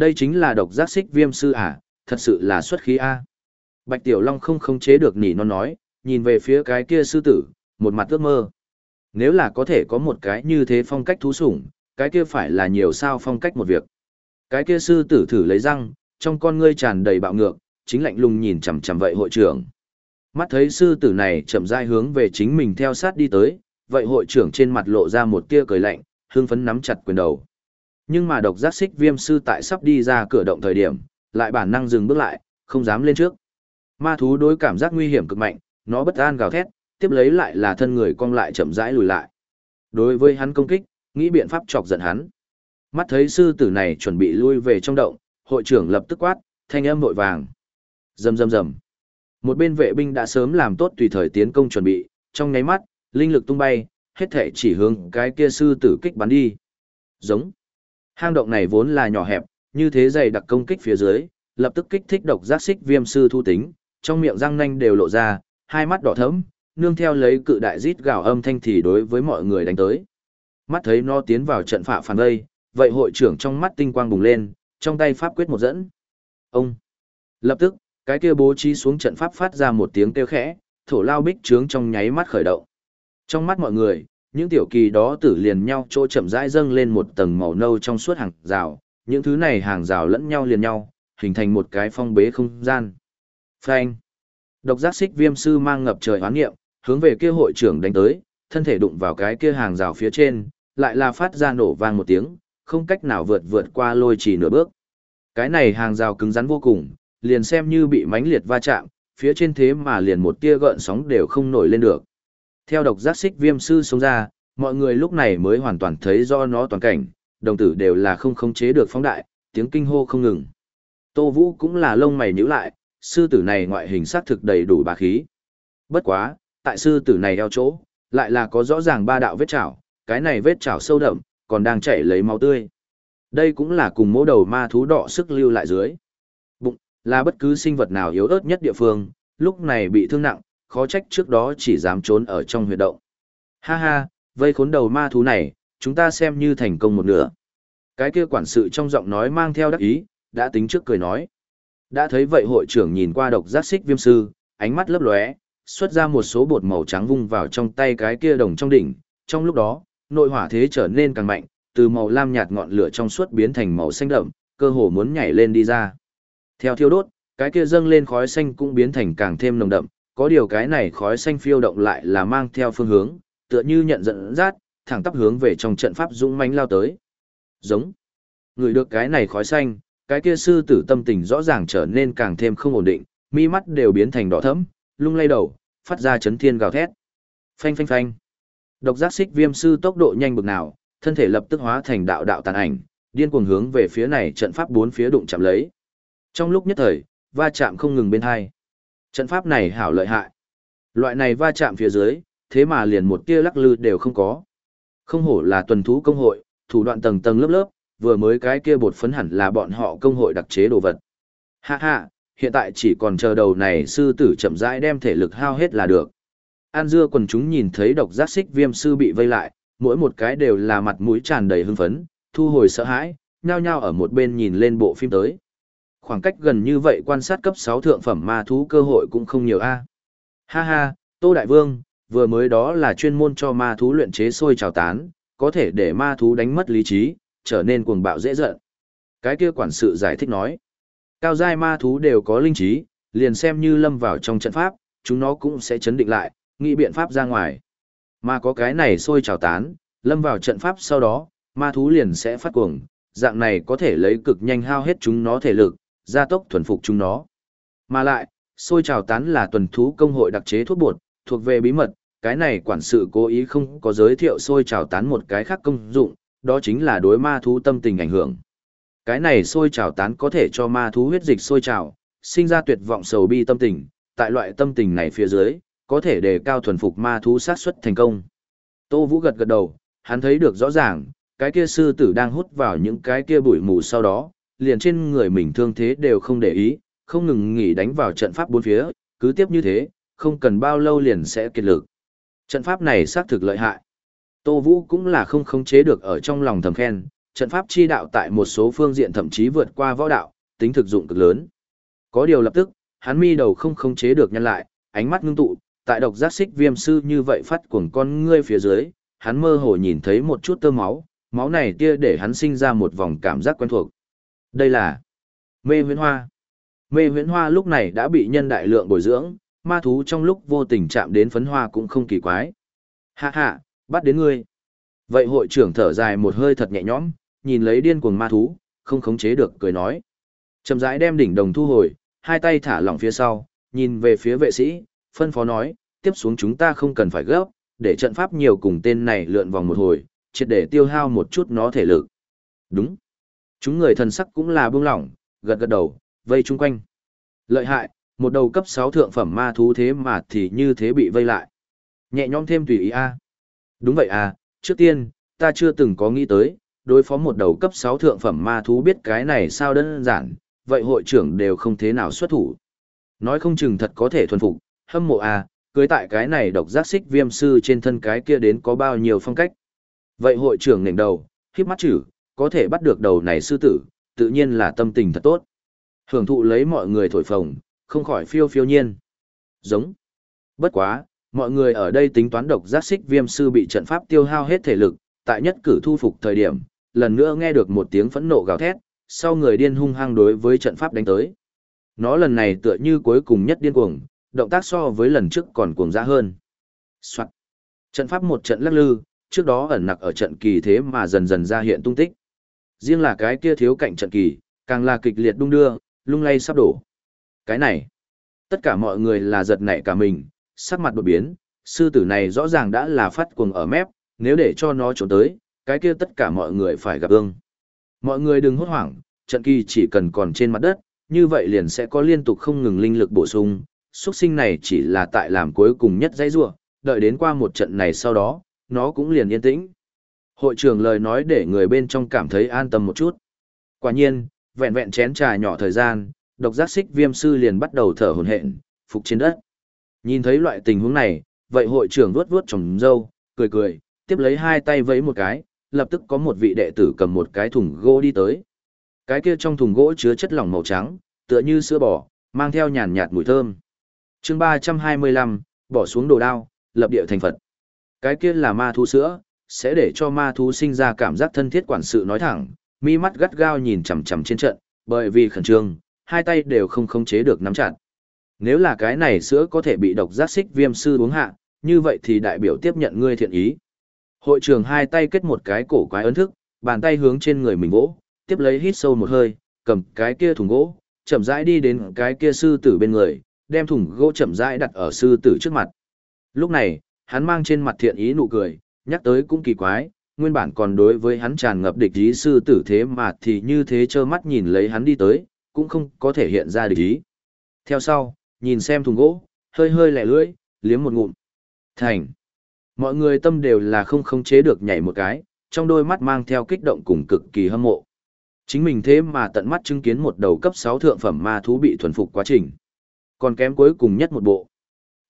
Đây chính là độc giác xích viêm sư à, thật sự là xuất khí a. Bạch Tiểu Long không khống chế được nỉ non nói, nhìn về phía cái kia sư tử, một mặt ước mơ. Nếu là có thể có một cái như thế phong cách thú sủng, cái kia phải là nhiều sao phong cách một việc. Cái kia sư tử thử lấy răng, trong con ngươi tràn đầy bạo ngược, chính lạnh lùng nhìn chằm chằm vậy hội trưởng. Mắt thấy sư tử này chậm rãi hướng về chính mình theo sát đi tới, vậy hội trưởng trên mặt lộ ra một tia cười lạnh, hưng phấn nắm chặt quyền đầu. Nhưng mà độc giác xích viêm sư tại sắp đi ra cửa động thời điểm, lại bản năng dừng bước lại, không dám lên trước. Ma thú đối cảm giác nguy hiểm cực mạnh, nó bất an gào thét, tiếp lấy lại là thân người cong lại chậm rãi lùi lại. Đối với hắn công kích, nghĩ biện pháp chọc giận hắn. Mắt thấy sư tử này chuẩn bị lui về trong động, hội trưởng lập tức quát, thanh âm vội vàng. Rầm rầm rầm. Một bên vệ binh đã sớm làm tốt tùy thời tiến công chuẩn bị, trong nháy mắt, linh lực tung bay, hết thể chỉ hướng cái kia sư tử kích bắn đi. Giống. Hang động này vốn là nhỏ hẹp, như thế dày đặc công kích phía dưới, lập tức kích thích độc giác xích viêm sư thu tính, trong miệng răng nanh đều lộ ra, hai mắt đỏ thẫm, nương theo lấy cự đại rít gào âm thanh thì đối với mọi người đánh tới. Mắt thấy nó tiến vào trận phạ phản vây, vậy hội trưởng trong mắt tinh quang bùng lên, trong tay pháp quyết một dẫn. Ông. Lập tức, cái kia bố trí xuống trận pháp phát ra một tiếng kêu khẽ, thổ lao bích trướng trong nháy mắt khởi động. Trong mắt mọi người, những tiểu kỳ đó tử liền nhau chỗ chậm rãi dâng lên một tầng màu nâu trong suốt hàng rào, những thứ này hàng rào lẫn nhau liền nhau, hình thành một cái phong bế không gian. Phanh. Độc giác xích viêm sư mang ngập trời hoán nghiệm, hướng về kia hội trưởng đánh tới, thân thể đụng vào cái kia hàng rào phía trên, lại là phát ra nổ vang một tiếng, không cách nào vượt vượt qua lôi chỉ nửa bước. Cái này hàng rào cứng rắn vô cùng, liền xem như bị mãnh liệt va chạm, phía trên thế mà liền một tia gợn sóng đều không nổi lên được. Theo độc giác xích viêm sư sống ra, mọi người lúc này mới hoàn toàn thấy do nó toàn cảnh, đồng tử đều là không khống chế được phóng đại, tiếng kinh hô không ngừng. Tô Vũ cũng là lông mày nhíu lại, sư tử này ngoại hình xác thực đầy đủ bá khí. Bất quá, tại sư tử này eo chỗ, lại là có rõ ràng ba đạo vết chảo, cái này vết chảo sâu đậm, còn đang chảy lấy máu tươi. Đây cũng là cùng mỗ đầu ma thú đỏ sức lưu lại dưới. Bụng, là bất cứ sinh vật nào yếu ớt nhất địa phương, lúc này bị thương nặng, khó trách trước đó chỉ dám trốn ở trong huyệt động. Ha ha, vây khốn đầu ma thú này, chúng ta xem như thành công một nửa. Cái kia quản sự trong giọng nói mang theo đắc ý, đã tính trước cười nói. Đã thấy vậy hội trưởng nhìn qua độc giác xích viêm sư, ánh mắt lấp lóe, xuất ra một số bột màu trắng vung vào trong tay cái kia đồng trong đỉnh. Trong lúc đó, nội hỏa thế trở nên càng mạnh, từ màu lam nhạt ngọn lửa trong suốt biến thành màu xanh đậm, cơ hồ muốn nhảy lên đi ra. Theo thiêu đốt, cái kia dâng lên khói xanh cũng biến thành càng thêm nồng đậm, có điều cái này khói xanh phiêu động lại là mang theo phương hướng, tựa như nhận dẫn dắt, thẳng tắp hướng về trong trận pháp dũng mãnh lao tới. Giống. Người được cái này khói xanh, cái kia sư tử tâm tình rõ ràng trở nên càng thêm không ổn định, mi mắt đều biến thành đỏ thẫm, lung lay đầu, phát ra chấn thiên gào thét. Phanh phanh phanh. Độc giác xích viêm sư tốc độ nhanh bực nào, thân thể lập tức hóa thành đạo đạo tàn ảnh, điên cuồng hướng về phía này trận pháp bốn phía đụng chạm lấy. Trong lúc nhất thời, va chạm không ngừng bên hai. Trận pháp này hảo lợi hại. Loại này va chạm phía dưới, thế mà liền một tia lắc lư đều không có. Không hổ là tuần thú công hội, thủ đoạn tầng tầng lớp lớp, vừa mới cái kia bột phấn hẳn là bọn họ công hội đặc chế đồ vật. Ha ha, hiện tại chỉ còn chờ đầu này sư tử chậm rãi đem thể lực hao hết là được. An dưa quần chúng nhìn thấy độc giác xích viêm sư bị vây lại, mỗi một cái đều là mặt mũi tràn đầy hưng phấn, thu hồi sợ hãi, nhao nhao ở một bên nhìn lên bộ phim tới. Khoảng cách gần như vậy quan sát cấp 6 thượng phẩm ma thú cơ hội cũng không nhiều a. À. Ha ha, Tô Đại Vương, vừa mới đó là chuyên môn cho ma thú luyện chế sôi trào tán, có thể để ma thú đánh mất lý trí, trở nên cuồng bạo dễ giận. Cái kia quản sự giải thích nói, cao giai ma thú đều có linh trí, liền xem như lâm vào trong trận pháp, chúng nó cũng sẽ chấn định lại, nghĩ biện pháp ra ngoài. Mà có cái này sôi trào tán, lâm vào trận pháp sau đó, ma thú liền sẽ phát cuồng, dạng này có thể lấy cực nhanh hao hết chúng nó thể lực, gia tốc thuần phục chúng nó. Mà lại, xôi trào tán là tuần thú công hội đặc chế thuốc bột, thuộc về bí mật, cái này quản sự cố ý không có giới thiệu xôi trào tán một cái khác công dụng, đó chính là đối ma thú tâm tình ảnh hưởng. Cái này xôi trào tán có thể cho ma thú huyết dịch xôi trào, sinh ra tuyệt vọng sầu bi tâm tình, tại loại tâm tình này phía dưới, có thể đề cao thuần phục ma thú sát xuất thành công. Tô Vũ gật gật đầu, hắn thấy được rõ ràng, cái kia sư tử đang hút vào những cái kia bụi mù sau đó, liền trên người mình thương thế đều không để ý, không ngừng nghỉ đánh vào trận pháp bốn phía, cứ tiếp như thế, không cần bao lâu liền sẽ kiệt lực. Trận pháp này xác thực lợi hại. Tô Vũ cũng là không khống chế được ở trong lòng thầm khen, trận pháp chi đạo tại một số phương diện thậm chí vượt qua võ đạo, tính thực dụng cực lớn. Có điều lập tức, hắn mi đầu không khống chế được nhân lại, ánh mắt ngưng tụ, tại độc giác xích viêm sư như vậy phát cuồng con ngươi phía dưới, hắn mơ hồ nhìn thấy một chút tơ máu, máu này tia để hắn sinh ra một vòng cảm giác quen thuộc. Đây là mê huyễn hoa. Mê huyễn hoa lúc này đã bị nhân đại lượng bồi dưỡng, ma thú trong lúc vô tình chạm đến phấn hoa cũng không kỳ quái. Hạ hạ, bắt đến ngươi. Vậy hội trưởng thở dài một hơi thật nhẹ nhõm, nhìn lấy điên cuồng ma thú, không khống chế được cười nói. Chậm rãi đem đỉnh đồng thu hồi, hai tay thả lỏng phía sau, nhìn về phía vệ sĩ, phân phó nói, tiếp xuống chúng ta không cần phải gấp, để trận pháp nhiều cùng tên này lượn vòng một hồi, triệt để tiêu hao một chút nó thể lực. Đúng. Chúng người thần sắc cũng là buông lỏng, gật gật đầu, vây chung quanh. Lợi hại, một đầu cấp 6 thượng phẩm ma thú thế mà thì như thế bị vây lại. Nhẹ nhõm thêm tùy ý a. Đúng vậy à, trước tiên, ta chưa từng có nghĩ tới, đối phó một đầu cấp 6 thượng phẩm ma thú biết cái này sao đơn giản, vậy hội trưởng đều không thế nào xuất thủ. Nói không chừng thật có thể thuần phục, hâm mộ à, cưới tại cái này độc giác xích viêm sư trên thân cái kia đến có bao nhiêu phong cách. Vậy hội trưởng ngẩng đầu, khiếp mắt chữ, có thể bắt được đầu này sư tử, tự nhiên là tâm tình thật tốt. Hưởng thụ lấy mọi người thổi phồng, không khỏi phiêu phiêu nhiên. Giống. Bất quá, mọi người ở đây tính toán độc giác xích viêm sư bị trận pháp tiêu hao hết thể lực, tại nhất cử thu phục thời điểm, lần nữa nghe được một tiếng phẫn nộ gào thét, sau người điên hung hăng đối với trận pháp đánh tới. Nó lần này tựa như cuối cùng nhất điên cuồng, động tác so với lần trước còn cuồng dã hơn. Soạn. Trận pháp một trận lắc lư, trước đó ẩn nặc ở trận kỳ thế mà dần dần ra hiện tung tích. Riêng là cái kia thiếu cạnh trận kỳ, càng là kịch liệt đung đưa, lung lay sắp đổ. Cái này, tất cả mọi người là giật nảy cả mình, sắc mặt đột biến, sư tử này rõ ràng đã là phát cuồng ở mép, nếu để cho nó trốn tới, cái kia tất cả mọi người phải gặp ương. Mọi người đừng hốt hoảng, trận kỳ chỉ cần còn trên mặt đất, như vậy liền sẽ có liên tục không ngừng linh lực bổ sung, xuất sinh này chỉ là tại làm cuối cùng nhất dãy rua, đợi đến qua một trận này sau đó, nó cũng liền yên tĩnh. Hội trưởng lời nói để người bên trong cảm thấy an tâm một chút. Quả nhiên, vẹn vẹn chén trà nhỏ thời gian, độc giác xích viêm sư liền bắt đầu thở hổn hển, phục trên đất. Nhìn thấy loại tình huống này, vậy hội trưởng vuốt vuốt trồng dâu, cười cười, tiếp lấy hai tay vẫy một cái, lập tức có một vị đệ tử cầm một cái thùng gỗ đi tới. Cái kia trong thùng gỗ chứa chất lỏng màu trắng, tựa như sữa bò, mang theo nhàn nhạt mùi thơm. chương 325, bỏ xuống đồ đao, lập địa thành Phật. Cái kia là ma thú sữa, sẽ để cho ma thú sinh ra cảm giác thân thiết quản sự nói thẳng, mi mắt gắt gao nhìn chằm chằm trên trận, bởi vì khẩn trương, hai tay đều không khống chế được nắm chặt. Nếu là cái này sữa có thể bị độc giác xích viêm sư uống hạ, như vậy thì đại biểu tiếp nhận ngươi thiện ý. Hội trưởng hai tay kết một cái cổ quái ấn thức, bàn tay hướng trên người mình vỗ, tiếp lấy hít sâu một hơi, cầm cái kia thùng gỗ, chậm rãi đi đến cái kia sư tử bên người, đem thùng gỗ chậm rãi đặt ở sư tử trước mặt. Lúc này, hắn mang trên mặt thiện ý nụ cười, nhắc tới cũng kỳ quái, nguyên bản còn đối với hắn tràn ngập địch ý sư tử thế mà thì như thế trơ mắt nhìn lấy hắn đi tới, cũng không có thể hiện ra địch ý. Theo sau, nhìn xem thùng gỗ, hơi hơi lẻ lưỡi, liếm một ngụm. Thành. Mọi người tâm đều là không khống chế được nhảy một cái, trong đôi mắt mang theo kích động cùng cực kỳ hâm mộ. Chính mình thế mà tận mắt chứng kiến một đầu cấp 6 thượng phẩm ma thú bị thuần phục quá trình. Còn kém cuối cùng nhất một bộ.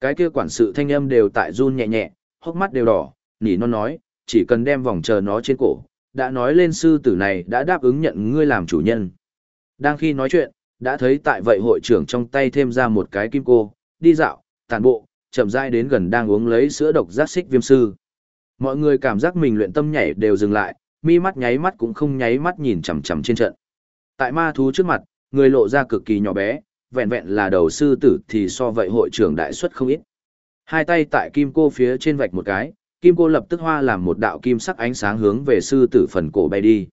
Cái kia quản sự thanh âm đều tại run nhẹ nhẹ, hốc mắt đều đỏ, nỉ non nói, chỉ cần đem vòng chờ nó trên cổ, đã nói lên sư tử này đã đáp ứng nhận ngươi làm chủ nhân. Đang khi nói chuyện, đã thấy tại vậy hội trưởng trong tay thêm ra một cái kim cô, đi dạo, tàn bộ, chậm rãi đến gần đang uống lấy sữa độc giác xích viêm sư. Mọi người cảm giác mình luyện tâm nhảy đều dừng lại, mi mắt nháy mắt cũng không nháy mắt nhìn chằm chằm trên trận. Tại ma thú trước mặt, người lộ ra cực kỳ nhỏ bé, vẹn vẹn là đầu sư tử thì so vậy hội trưởng đại suất không ít. Hai tay tại kim cô phía trên vạch một cái, kim cô lập tức hoa làm một đạo kim sắc ánh sáng hướng về sư tử phần cổ bay đi.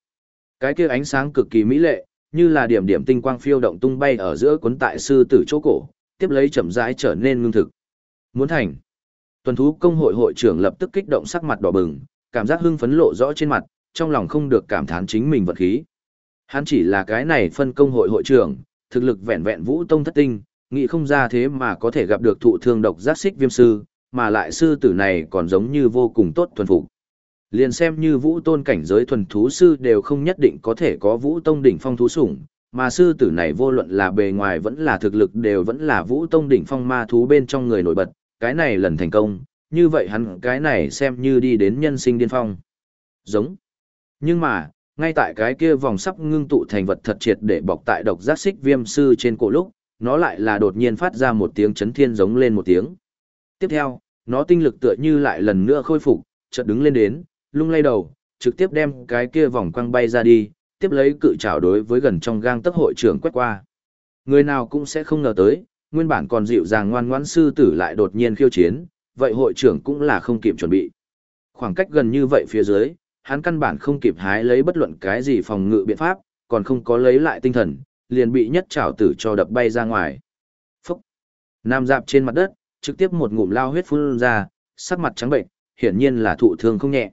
Cái kia ánh sáng cực kỳ mỹ lệ, như là điểm điểm tinh quang phiêu động tung bay ở giữa cuốn tại sư tử chỗ cổ, tiếp lấy chậm rãi trở nên ngưng thực. Muốn thành. Tuần thú công hội hội trưởng lập tức kích động sắc mặt đỏ bừng, cảm giác hưng phấn lộ rõ trên mặt, trong lòng không được cảm thán chính mình vật khí. Hắn chỉ là cái này phân công hội hội trưởng, thực lực vẹn vẹn vũ tông thất tinh, nghĩ không ra thế mà có thể gặp được thụ thương độc giác xích viêm sư, mà lại sư tử này còn giống như vô cùng tốt thuần phục. Liền xem như vũ tôn cảnh giới thuần thú sư đều không nhất định có thể có vũ tông đỉnh phong thú sủng, mà sư tử này vô luận là bề ngoài vẫn là thực lực đều vẫn là vũ tông đỉnh phong ma thú bên trong người nổi bật, cái này lần thành công, như vậy hắn cái này xem như đi đến nhân sinh điên phong. Giống. Nhưng mà, ngay tại cái kia vòng sắp ngưng tụ thành vật thật triệt để bọc tại độc giác xích viêm sư trên cổ lúc, nó lại là đột nhiên phát ra một tiếng chấn thiên giống lên một tiếng. Tiếp theo, nó tinh lực tựa như lại lần nữa khôi phục, chợt đứng lên đến, lung lay đầu, trực tiếp đem cái kia vòng quăng bay ra đi, tiếp lấy cự trảo đối với gần trong gang tấc hội trưởng quét qua. Người nào cũng sẽ không ngờ tới, nguyên bản còn dịu dàng ngoan ngoãn sư tử lại đột nhiên khiêu chiến, vậy hội trưởng cũng là không kịp chuẩn bị. Khoảng cách gần như vậy phía dưới, hắn căn bản không kịp hái lấy bất luận cái gì phòng ngự biện pháp, còn không có lấy lại tinh thần, liền bị nhất trảo tử cho đập bay ra ngoài. Phúc! Nam dạp trên mặt đất, trực tiếp một ngụm lao huyết phun ra, sắc mặt trắng bệnh, hiển nhiên là thụ thương không nhẹ.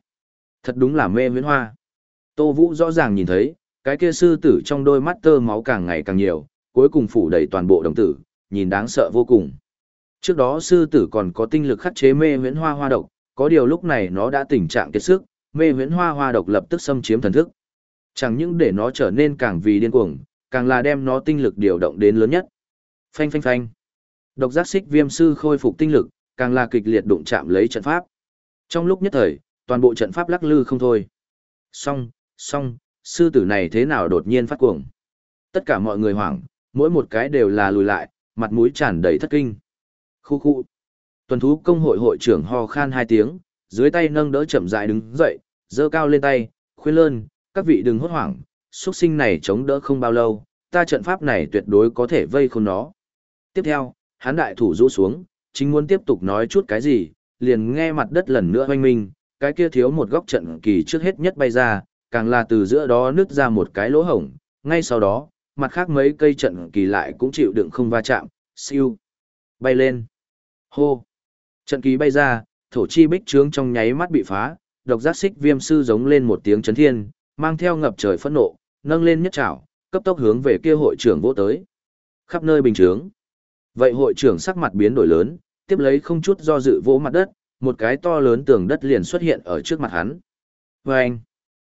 Thật đúng là mê huyễn hoa. Tô Vũ rõ ràng nhìn thấy, cái kia sư tử trong đôi mắt tơ máu càng ngày càng nhiều, cuối cùng phủ đầy toàn bộ đồng tử, nhìn đáng sợ vô cùng. Trước đó sư tử còn có tinh lực khắc chế mê huyễn hoa hoa độc, có điều lúc này nó đã tình trạng kiệt sức, mê huyễn hoa hoa độc lập tức xâm chiếm thần thức. Chẳng những để nó trở nên càng vì điên cuồng, càng là đem nó tinh lực điều động đến lớn nhất. Phanh phanh phanh. Độc giác xích viêm sư khôi phục tinh lực, càng là kịch liệt đụng chạm lấy trận pháp. Trong lúc nhất thời, toàn bộ trận pháp lắc lư không thôi. Song, song, sư tử này thế nào đột nhiên phát cuồng. Tất cả mọi người hoảng, mỗi một cái đều là lùi lại, mặt mũi tràn đầy thất kinh. Khu khu. Tuần thú công hội hội trưởng ho khan hai tiếng, dưới tay nâng đỡ chậm rãi đứng dậy, giơ cao lên tay, khuyên lơn, các vị đừng hốt hoảng, xuất sinh này chống đỡ không bao lâu, ta trận pháp này tuyệt đối có thể vây khôn nó. Tiếp theo, hắn đại thủ rũ xuống, chính muốn tiếp tục nói chút cái gì, liền nghe mặt đất lần nữa hoanh minh, cái kia thiếu một góc trận kỳ trước hết nhất bay ra, càng là từ giữa đó nứt ra một cái lỗ hổng, ngay sau đó, mặt khác mấy cây trận kỳ lại cũng chịu đựng không va chạm, siêu, bay lên, hô, trận kỳ bay ra, thổ chi bích trướng trong nháy mắt bị phá, độc giác xích viêm sư giống lên một tiếng chấn thiên, mang theo ngập trời phẫn nộ, nâng lên nhất trảo, cấp tốc hướng về kia hội trưởng vô tới. Khắp nơi bình trướng. Vậy hội trưởng sắc mặt biến đổi lớn, tiếp lấy không chút do dự vỗ mặt đất, một cái to lớn tường đất liền xuất hiện ở trước mặt hắn. Vâng! anh,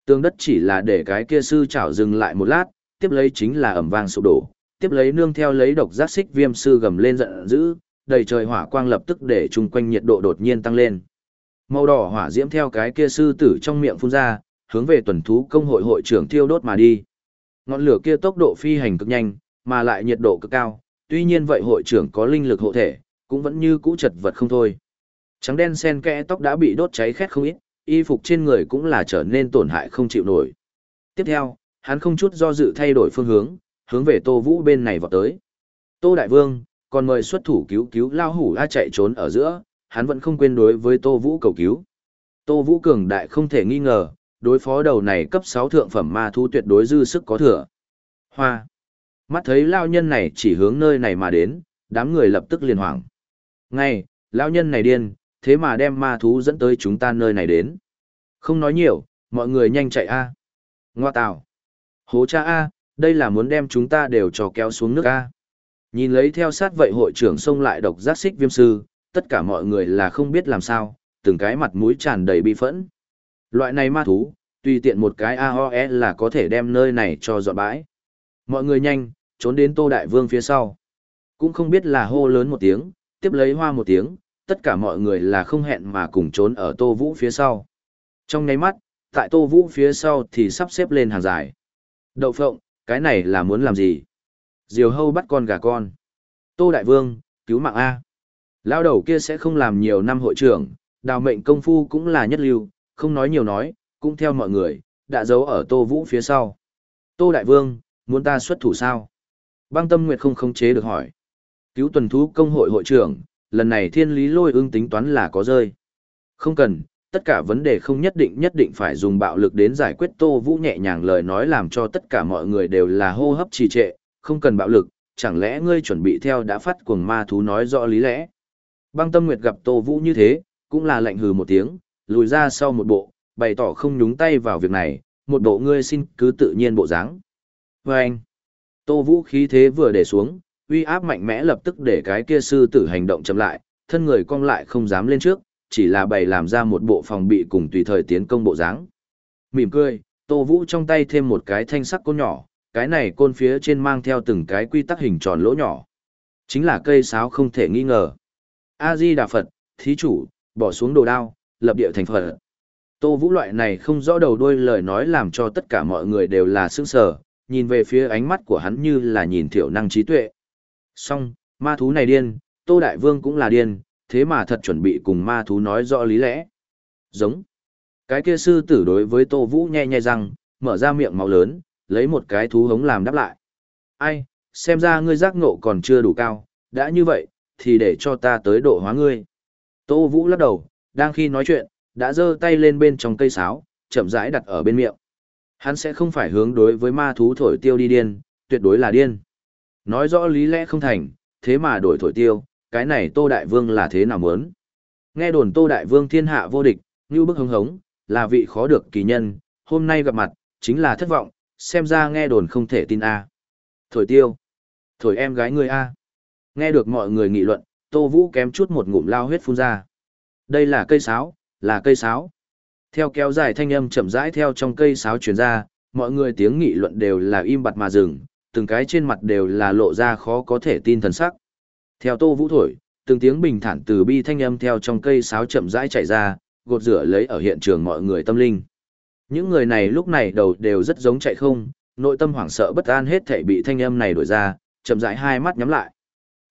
tường đất chỉ là để cái kia sư chảo dừng lại một lát, tiếp lấy chính là ẩm vang sụp đổ, tiếp lấy nương theo lấy độc giác xích viêm sư gầm lên giận dữ, đầy trời hỏa quang lập tức để chung quanh nhiệt độ đột nhiên tăng lên. Màu đỏ hỏa diễm theo cái kia sư tử trong miệng phun ra, hướng về tuần thú công hội hội trưởng thiêu đốt mà đi. Ngọn lửa kia tốc độ phi hành cực nhanh, mà lại nhiệt độ cực cao, tuy nhiên vậy hội trưởng có linh lực hộ thể, cũng vẫn như cũ chật vật không thôi. Trắng đen sen kẽ tóc đã bị đốt cháy khét không ít, y phục trên người cũng là trở nên tổn hại không chịu nổi. Tiếp theo, hắn không chút do dự thay đổi phương hướng, hướng về Tô Vũ bên này vọt tới. Tô Đại Vương, còn mời xuất thủ cứu cứu lao hủ a chạy trốn ở giữa, hắn vẫn không quên đối với Tô Vũ cầu cứu. Tô Vũ cường đại không thể nghi ngờ, đối phó đầu này cấp 6 thượng phẩm ma thú tuyệt đối dư sức có thừa. Hoa. Mắt thấy lao nhân này chỉ hướng nơi này mà đến, đám người lập tức liền hoảng. Ngay, lao nhân này điên, thế mà đem ma thú dẫn tới chúng ta nơi này đến. Không nói nhiều, mọi người nhanh chạy a. Ngoa tào. Hố cha a, đây là muốn đem chúng ta đều cho kéo xuống nước a. Nhìn lấy theo sát vậy hội trưởng xông lại độc giác xích viêm sư, tất cả mọi người là không biết làm sao, từng cái mặt mũi tràn đầy bi phẫn. Loại này ma thú, tùy tiện một cái AOE là có thể đem nơi này cho dọn bãi. Mọi người nhanh, trốn đến Tô Đại Vương phía sau. Cũng không biết là hô lớn một tiếng, tiếp lấy hoa một tiếng, tất cả mọi người là không hẹn mà cùng trốn ở Tô Vũ phía sau. Trong nháy mắt, tại Tô Vũ phía sau thì sắp xếp lên hàng dài. Đậu phộng, cái này là muốn làm gì? Diều hâu bắt con gà con. Tô Đại Vương, cứu mạng A. Lao đầu kia sẽ không làm nhiều năm hội trưởng, đào mệnh công phu cũng là nhất lưu, không nói nhiều nói, cũng theo mọi người, đã giấu ở Tô Vũ phía sau. Tô Đại Vương, muốn ta xuất thủ sao? Băng Tâm Nguyệt không khống chế được hỏi. Cứu tuần thú công hội hội trưởng, lần này thiên lý lôi ương tính toán là có rơi. Không cần, tất cả vấn đề không nhất định nhất định phải dùng bạo lực đến giải quyết Tô Vũ nhẹ nhàng lời nói làm cho tất cả mọi người đều là hô hấp trì trệ, không cần bạo lực, chẳng lẽ ngươi chuẩn bị theo đã phát cuồng ma thú nói rõ lý lẽ. Băng Tâm Nguyệt gặp Tô Vũ như thế, cũng là lạnh hừ một tiếng, lùi ra sau một bộ, bày tỏ không nhúng tay vào việc này, một bộ ngươi xin cứ tự nhiên bộ dáng. Và anh, Tô Vũ khí thế vừa để xuống, uy áp mạnh mẽ lập tức để cái kia sư tử hành động chậm lại, thân người cong lại không dám lên trước, chỉ là bày làm ra một bộ phòng bị cùng tùy thời tiến công bộ dáng. Mỉm cười, Tô Vũ trong tay thêm một cái thanh sắc côn nhỏ, cái này côn phía trên mang theo từng cái quy tắc hình tròn lỗ nhỏ. Chính là cây sáo không thể nghi ngờ. A-di Đà Phật, thí chủ, bỏ xuống đồ đao, lập địa thành phật. Tô Vũ loại này không rõ đầu đuôi lời nói làm cho tất cả mọi người đều là sững sờ, nhìn về phía ánh mắt của hắn như là nhìn thiểu năng trí tuệ. Song, ma thú này điên, Tô Đại Vương cũng là điên, thế mà thật chuẩn bị cùng ma thú nói rõ lý lẽ. Giống. Cái kia sư tử đối với Tô Vũ nhe nhe răng, mở ra miệng máu lớn, lấy một cái thú hống làm đáp lại. Ai, xem ra ngươi giác ngộ còn chưa đủ cao, đã như vậy, thì để cho ta tới độ hóa ngươi. Tô Vũ lắc đầu, đang khi nói chuyện, đã giơ tay lên bên trong cây sáo, chậm rãi đặt ở bên miệng. Hắn sẽ không phải hướng đối với ma thú thổi tiêu đi điên, tuyệt đối là điên. Nói rõ lý lẽ không thành, thế mà đổi thổi tiêu, cái này Tô Đại Vương là thế nào muốn. Nghe đồn Tô Đại Vương thiên hạ vô địch, như bức hứng hống, là vị khó được kỳ nhân, hôm nay gặp mặt, chính là thất vọng, xem ra nghe đồn không thể tin a. Thổi tiêu. Thổi em gái người a. Nghe được mọi người nghị luận, Tô Vũ kém chút một ngụm lao huyết phun ra. Đây là cây sáo, là cây sáo. Theo kéo dài thanh âm chậm rãi theo trong cây sáo truyền ra, mọi người tiếng nghị luận đều là im bặt mà dừng, từng cái trên mặt đều là lộ ra khó có thể tin thần sắc. Theo Tô Vũ thổi, từng tiếng bình thản từ bi thanh âm theo trong cây sáo chậm rãi chạy ra, gột rửa lấy ở hiện trường mọi người tâm linh. Những người này lúc này đầu đều rất giống chạy không, nội tâm hoảng sợ bất an hết thảy bị thanh âm này đổi ra, chậm rãi hai mắt nhắm lại.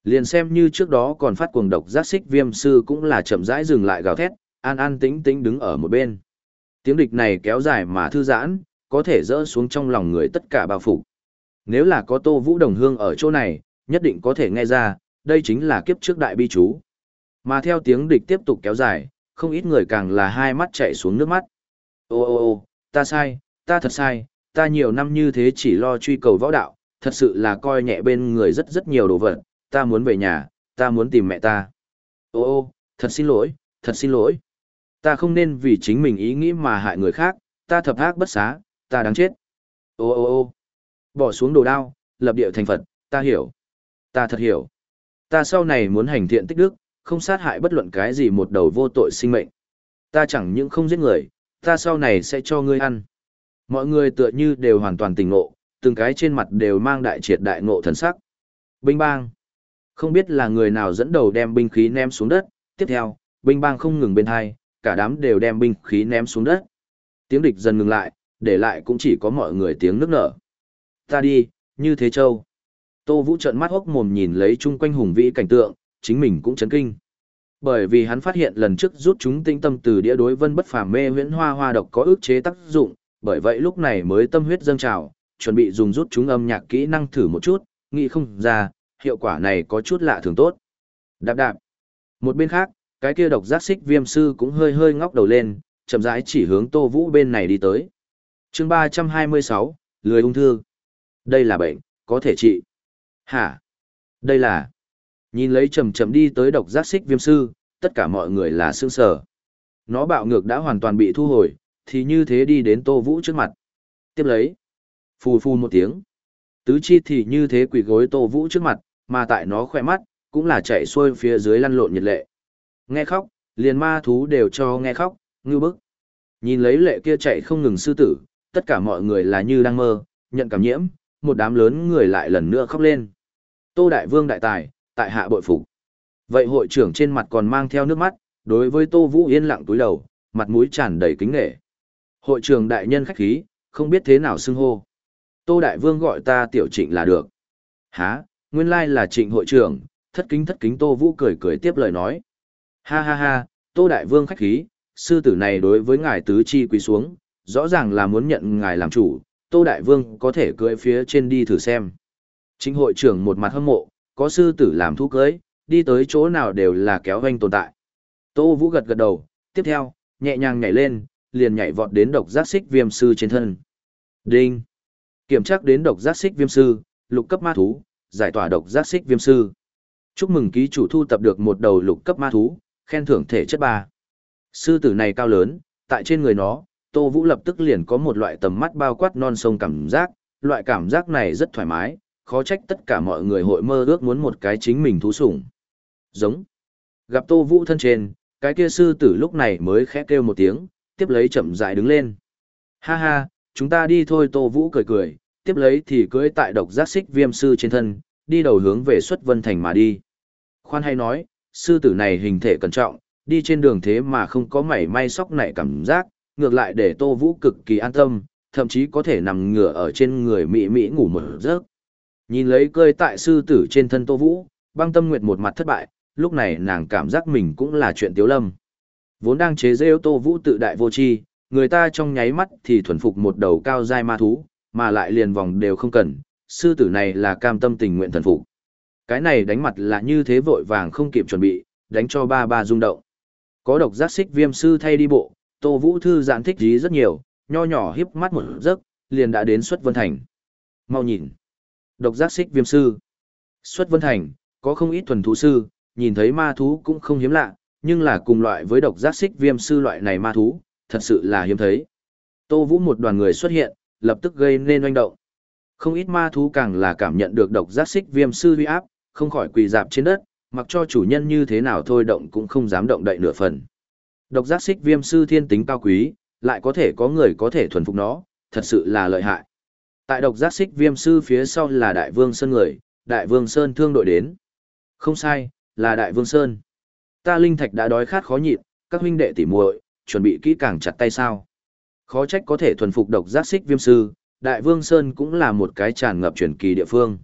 Liền xem như trước đó còn phát cuồng độc giác xích viêm sư cũng là chậm rãi dừng lại gào thét, an an tĩnh tĩnh đứng ở một bên. Tiếng địch này kéo dài mà thư giãn, có thể dỡ xuống trong lòng người tất cả bao phục. Nếu là có Tô Vũ Đồng Hương ở chỗ này, nhất định có thể nghe ra, đây chính là kiếp trước đại bi chú. Mà theo tiếng địch tiếp tục kéo dài, không ít người càng là hai mắt chạy xuống nước mắt. Ô ô ô, ta sai, ta thật sai, ta nhiều năm như thế chỉ lo truy cầu võ đạo, thật sự là coi nhẹ bên người rất rất nhiều đồ vật, ta muốn về nhà, ta muốn tìm mẹ ta. Ô ô, thật xin lỗi, thật xin lỗi. Ta không nên vì chính mình ý nghĩ mà hại người khác, ta thập ác bất xá, ta đáng chết. Ô ô ô, bỏ xuống đồ đao, lập địa thành Phật, ta hiểu. Ta thật hiểu. Ta sau này muốn hành thiện tích đức, không sát hại bất luận cái gì một đầu vô tội sinh mệnh. Ta chẳng những không giết người, ta sau này sẽ cho ngươi ăn. Mọi người tựa như đều hoàn toàn tỉnh ngộ, từng cái trên mặt đều mang đại triệt đại ngộ thần sắc. Binh bang. Không biết là người nào dẫn đầu đem binh khí ném xuống đất, tiếp theo, binh bang không ngừng bên hai, cả đám đều đem binh khí ném xuống đất. Tiếng địch dần ngừng lại, để lại cũng chỉ có mọi người tiếng nước nở. Ta đi, như thế châu. Tô Vũ trợn mắt hốc mồm nhìn lấy chung quanh hùng vĩ cảnh tượng, chính mình cũng chấn kinh. Bởi vì hắn phát hiện lần trước rút chúng tinh tâm từ đĩa đối vân bất phàm mê huyễn hoa hoa độc có ức chế tác dụng, bởi vậy lúc này mới tâm huyết dâng trào, chuẩn bị dùng rút chúng âm nhạc kỹ năng thử một chút, nghĩ không ra, hiệu quả này có chút lạ thường tốt. Đạp đạp. Một bên khác, cái kia độc giác xích viêm sư cũng hơi hơi ngóc đầu lên, chậm rãi chỉ hướng Tô Vũ bên này đi tới. chương 326, lười ung thư. Đây là bệnh, có thể trị. Hả? Đây là... Nhìn lấy chậm chậm đi tới độc giác xích viêm sư, tất cả mọi người là sương sở. Nó bạo ngược đã hoàn toàn bị thu hồi, thì như thế đi đến Tô Vũ trước mặt. Tiếp lấy. Phù phù một tiếng. Tứ chi thì như thế quỳ gối Tô Vũ trước mặt, mà tại nó khỏe mắt, cũng là chạy xuôi phía dưới lăn lộn nhiệt lệ. Nghe khóc, liền ma thú đều cho nghe khóc, ngư bức. Nhìn lấy lệ kia chạy không ngừng sư tử, tất cả mọi người là như đang mơ, nhận cảm nhiễm, một đám lớn người lại lần nữa khóc lên. Tô Đại Vương đại tài, tại hạ bội phục. Vậy hội trưởng trên mặt còn mang theo nước mắt, đối với Tô Vũ yên lặng túi đầu, mặt mũi tràn đầy kính nghệ. Hội trưởng đại nhân khách khí, không biết thế nào xưng hô. Tô Đại Vương gọi ta tiểu trịnh là được. Hả, nguyên lai là trịnh hội trưởng, thất kính thất kính Tô Vũ cười cười tiếp lời nói. Ha ha ha, Tô Đại Vương khách khí, sư tử này đối với ngài tứ chi quỳ xuống, rõ ràng là muốn nhận ngài làm chủ, Tô Đại Vương có thể cưỡi phía trên đi thử xem. Chính hội trưởng một mặt hâm mộ, có sư tử làm thú cưỡi, đi tới chỗ nào đều là kéo hoanh tồn tại. Tô Vũ gật gật đầu, tiếp theo, nhẹ nhàng nhảy lên, liền nhảy vọt đến độc giác xích viêm sư trên thân. Đinh! Kiểm tra đến độc giác xích viêm sư, lục cấp ma thú, giải tỏa độc giác xích viêm sư. Chúc mừng ký chủ thu tập được một đầu lục cấp ma thú, khen thưởng thể chất ba. Sư tử này cao lớn, tại trên người nó, Tô Vũ lập tức liền có một loại tầm mắt bao quát non sông cảm giác, loại cảm giác này rất thoải mái, khó trách tất cả mọi người hội mơ ước muốn một cái chính mình thú sủng. Giống. Gặp Tô Vũ thân trên, cái kia sư tử lúc này mới khẽ kêu một tiếng, tiếp lấy chậm rãi đứng lên. Ha ha, chúng ta đi thôi Tô Vũ cười cười, tiếp lấy thì cưỡi tại độc giác xích viêm sư trên thân, đi đầu hướng về xuất vân thành mà đi. Khoan hay nói, sư tử này hình thể cẩn trọng, đi trên đường thế mà không có mảy may sóc nảy cảm giác, ngược lại để Tô Vũ cực kỳ an tâm, thậm chí có thể nằm ngửa ở trên người Mỹ Mỹ ngủ một giấc. Nhìn lấy cơi tại sư tử trên thân Tô Vũ, băng tâm nguyệt một mặt thất bại, lúc này nàng cảm giác mình cũng là chuyện tiếu lâm. Vốn đang chế rêu Tô Vũ tự đại vô tri người ta trong nháy mắt thì thuần phục một đầu cao dai ma thú, mà lại liền vòng đều không cần, sư tử này là cam tâm tình nguyện thần phục. Cái này đánh mặt là như thế vội vàng không kịp chuẩn bị, đánh cho ba ba rung động. Có độc giác xích viêm sư thay đi bộ, Tô Vũ thư giãn thích dí rất nhiều, nho nhỏ hiếp mắt một giấc, liền đã đến xuất vân thành. Mau nhìn. Độc giác xích viêm sư. Xuất vân thành, có không ít thuần thú sư, nhìn thấy ma thú cũng không hiếm lạ, nhưng là cùng loại với độc giác xích viêm sư loại này ma thú, thật sự là hiếm thấy. Tô Vũ một đoàn người xuất hiện, lập tức gây nên oanh động. Không ít ma thú càng là cảm nhận được độc giác xích viêm sư uy áp, không khỏi quỳ dạp trên đất, mặc cho chủ nhân như thế nào thôi động cũng không dám động đậy nửa phần. Độc giác xích viêm sư thiên tính cao quý, lại có thể có người có thể thuần phục nó, thật sự là lợi hại. Tại độc giác xích viêm sư phía sau là đại vương sơn người, đại vương sơn thương đội đến. Không sai, là đại vương sơn. Ta linh thạch đã đói khát khó nhịn, các huynh đệ tỉ muội, chuẩn bị kỹ càng chặt tay sao. Khó trách có thể thuần phục độc giác xích viêm sư, đại vương sơn cũng là một cái tràn ngập truyền kỳ địa phương.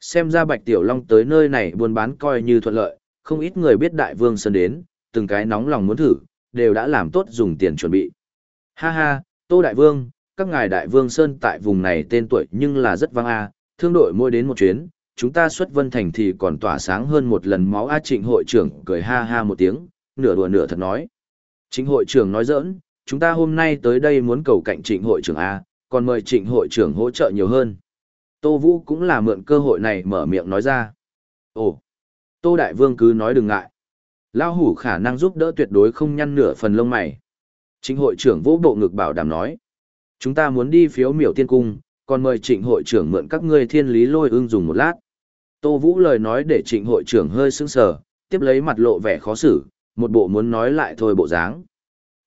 Xem ra Bạch Tiểu Long tới nơi này buôn bán coi như thuận lợi, không ít người biết Đại Vương Sơn đến, từng cái nóng lòng muốn thử, đều đã làm tốt dùng tiền chuẩn bị. Ha ha, Tô Đại Vương, các ngài Đại Vương Sơn tại vùng này tên tuổi nhưng là rất vang a, thương đội mỗi đến một chuyến, chúng ta xuất vân thành thì còn tỏa sáng hơn một lần máu A trịnh hội trưởng cười ha ha một tiếng, nửa đùa nửa thật nói. Trịnh hội trưởng nói giỡn, chúng ta hôm nay tới đây muốn cầu cạnh trịnh hội trưởng A, còn mời trịnh hội trưởng hỗ trợ nhiều hơn. Tô Vũ cũng là mượn cơ hội này mở miệng nói ra. Ồ, Tô Đại Vương cứ nói đừng ngại. Lao hủ khả năng giúp đỡ tuyệt đối không nhăn nửa phần lông mày. Trịnh hội trưởng vũ bộ ngực bảo đảm nói. Chúng ta muốn đi phiếu miểu tiên cung, còn mời trịnh hội trưởng mượn các ngươi thiên lý lôi ưng dùng một lát. Tô Vũ lời nói để trịnh hội trưởng hơi sững sờ, tiếp lấy mặt lộ vẻ khó xử, một bộ muốn nói lại thôi bộ dáng.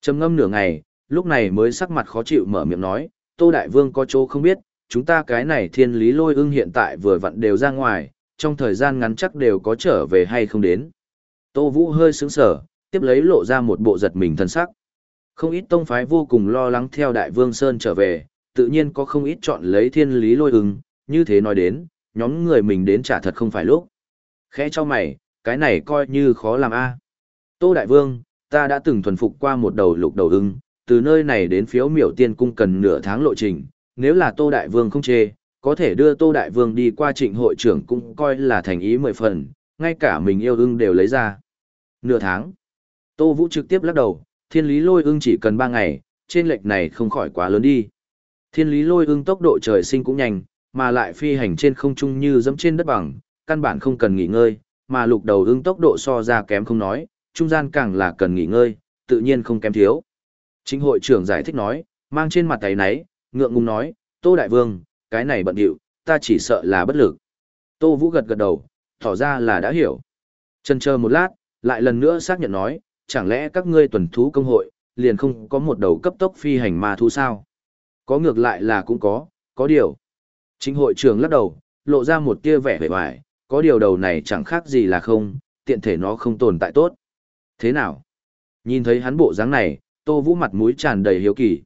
Trầm ngâm nửa ngày, lúc này mới sắc mặt khó chịu mở miệng nói, Tô Đại Vương có chỗ không biết, chúng ta cái này thiên lý lôi ưng hiện tại vừa vặn đều ra ngoài, trong thời gian ngắn chắc đều có trở về hay không đến. Tô Vũ hơi sướng sở, tiếp lấy lộ ra một bộ giật mình thân sắc. Không ít tông phái vô cùng lo lắng theo Đại Vương Sơn trở về, tự nhiên có không ít chọn lấy thiên lý lôi ưng, như thế nói đến, nhóm người mình đến trả thật không phải lúc. Khẽ cho mày, cái này coi như khó làm a Tô Đại Vương, ta đã từng thuần phục qua một đầu lục đầu ưng, từ nơi này đến phiếu miểu tiên cung cần nửa tháng lộ trình, nếu là Tô Đại Vương không chê, có thể đưa Tô Đại Vương đi qua trịnh hội trưởng cũng coi là thành ý mười phần, ngay cả mình yêu ưng đều lấy ra. Nửa tháng. Tô Vũ trực tiếp lắc đầu, thiên lý lôi ưng chỉ cần ba ngày, trên lệch này không khỏi quá lớn đi. Thiên lý lôi ưng tốc độ trời sinh cũng nhanh, mà lại phi hành trên không trung như dẫm trên đất bằng, căn bản không cần nghỉ ngơi, mà lục đầu ưng tốc độ so ra kém không nói, trung gian càng là cần nghỉ ngơi, tự nhiên không kém thiếu. Chính hội trưởng giải thích nói, mang trên mặt tay nấy, ngượng ngùng nói, Tô Đại Vương, cái này bận điệu, ta chỉ sợ là bất lực. Tô Vũ gật gật đầu, tỏ ra là đã hiểu. Chân chờ một lát, lại lần nữa xác nhận nói, chẳng lẽ các ngươi tuần thú công hội, liền không có một đầu cấp tốc phi hành ma thú sao? Có ngược lại là cũng có, có điều. Chính hội trưởng lắc đầu, lộ ra một tia vẻ vẻ vải, có điều đầu này chẳng khác gì là không, tiện thể nó không tồn tại tốt. Thế nào? Nhìn thấy hắn bộ dáng này, Tô Vũ mặt mũi tràn đầy hiếu kỳ.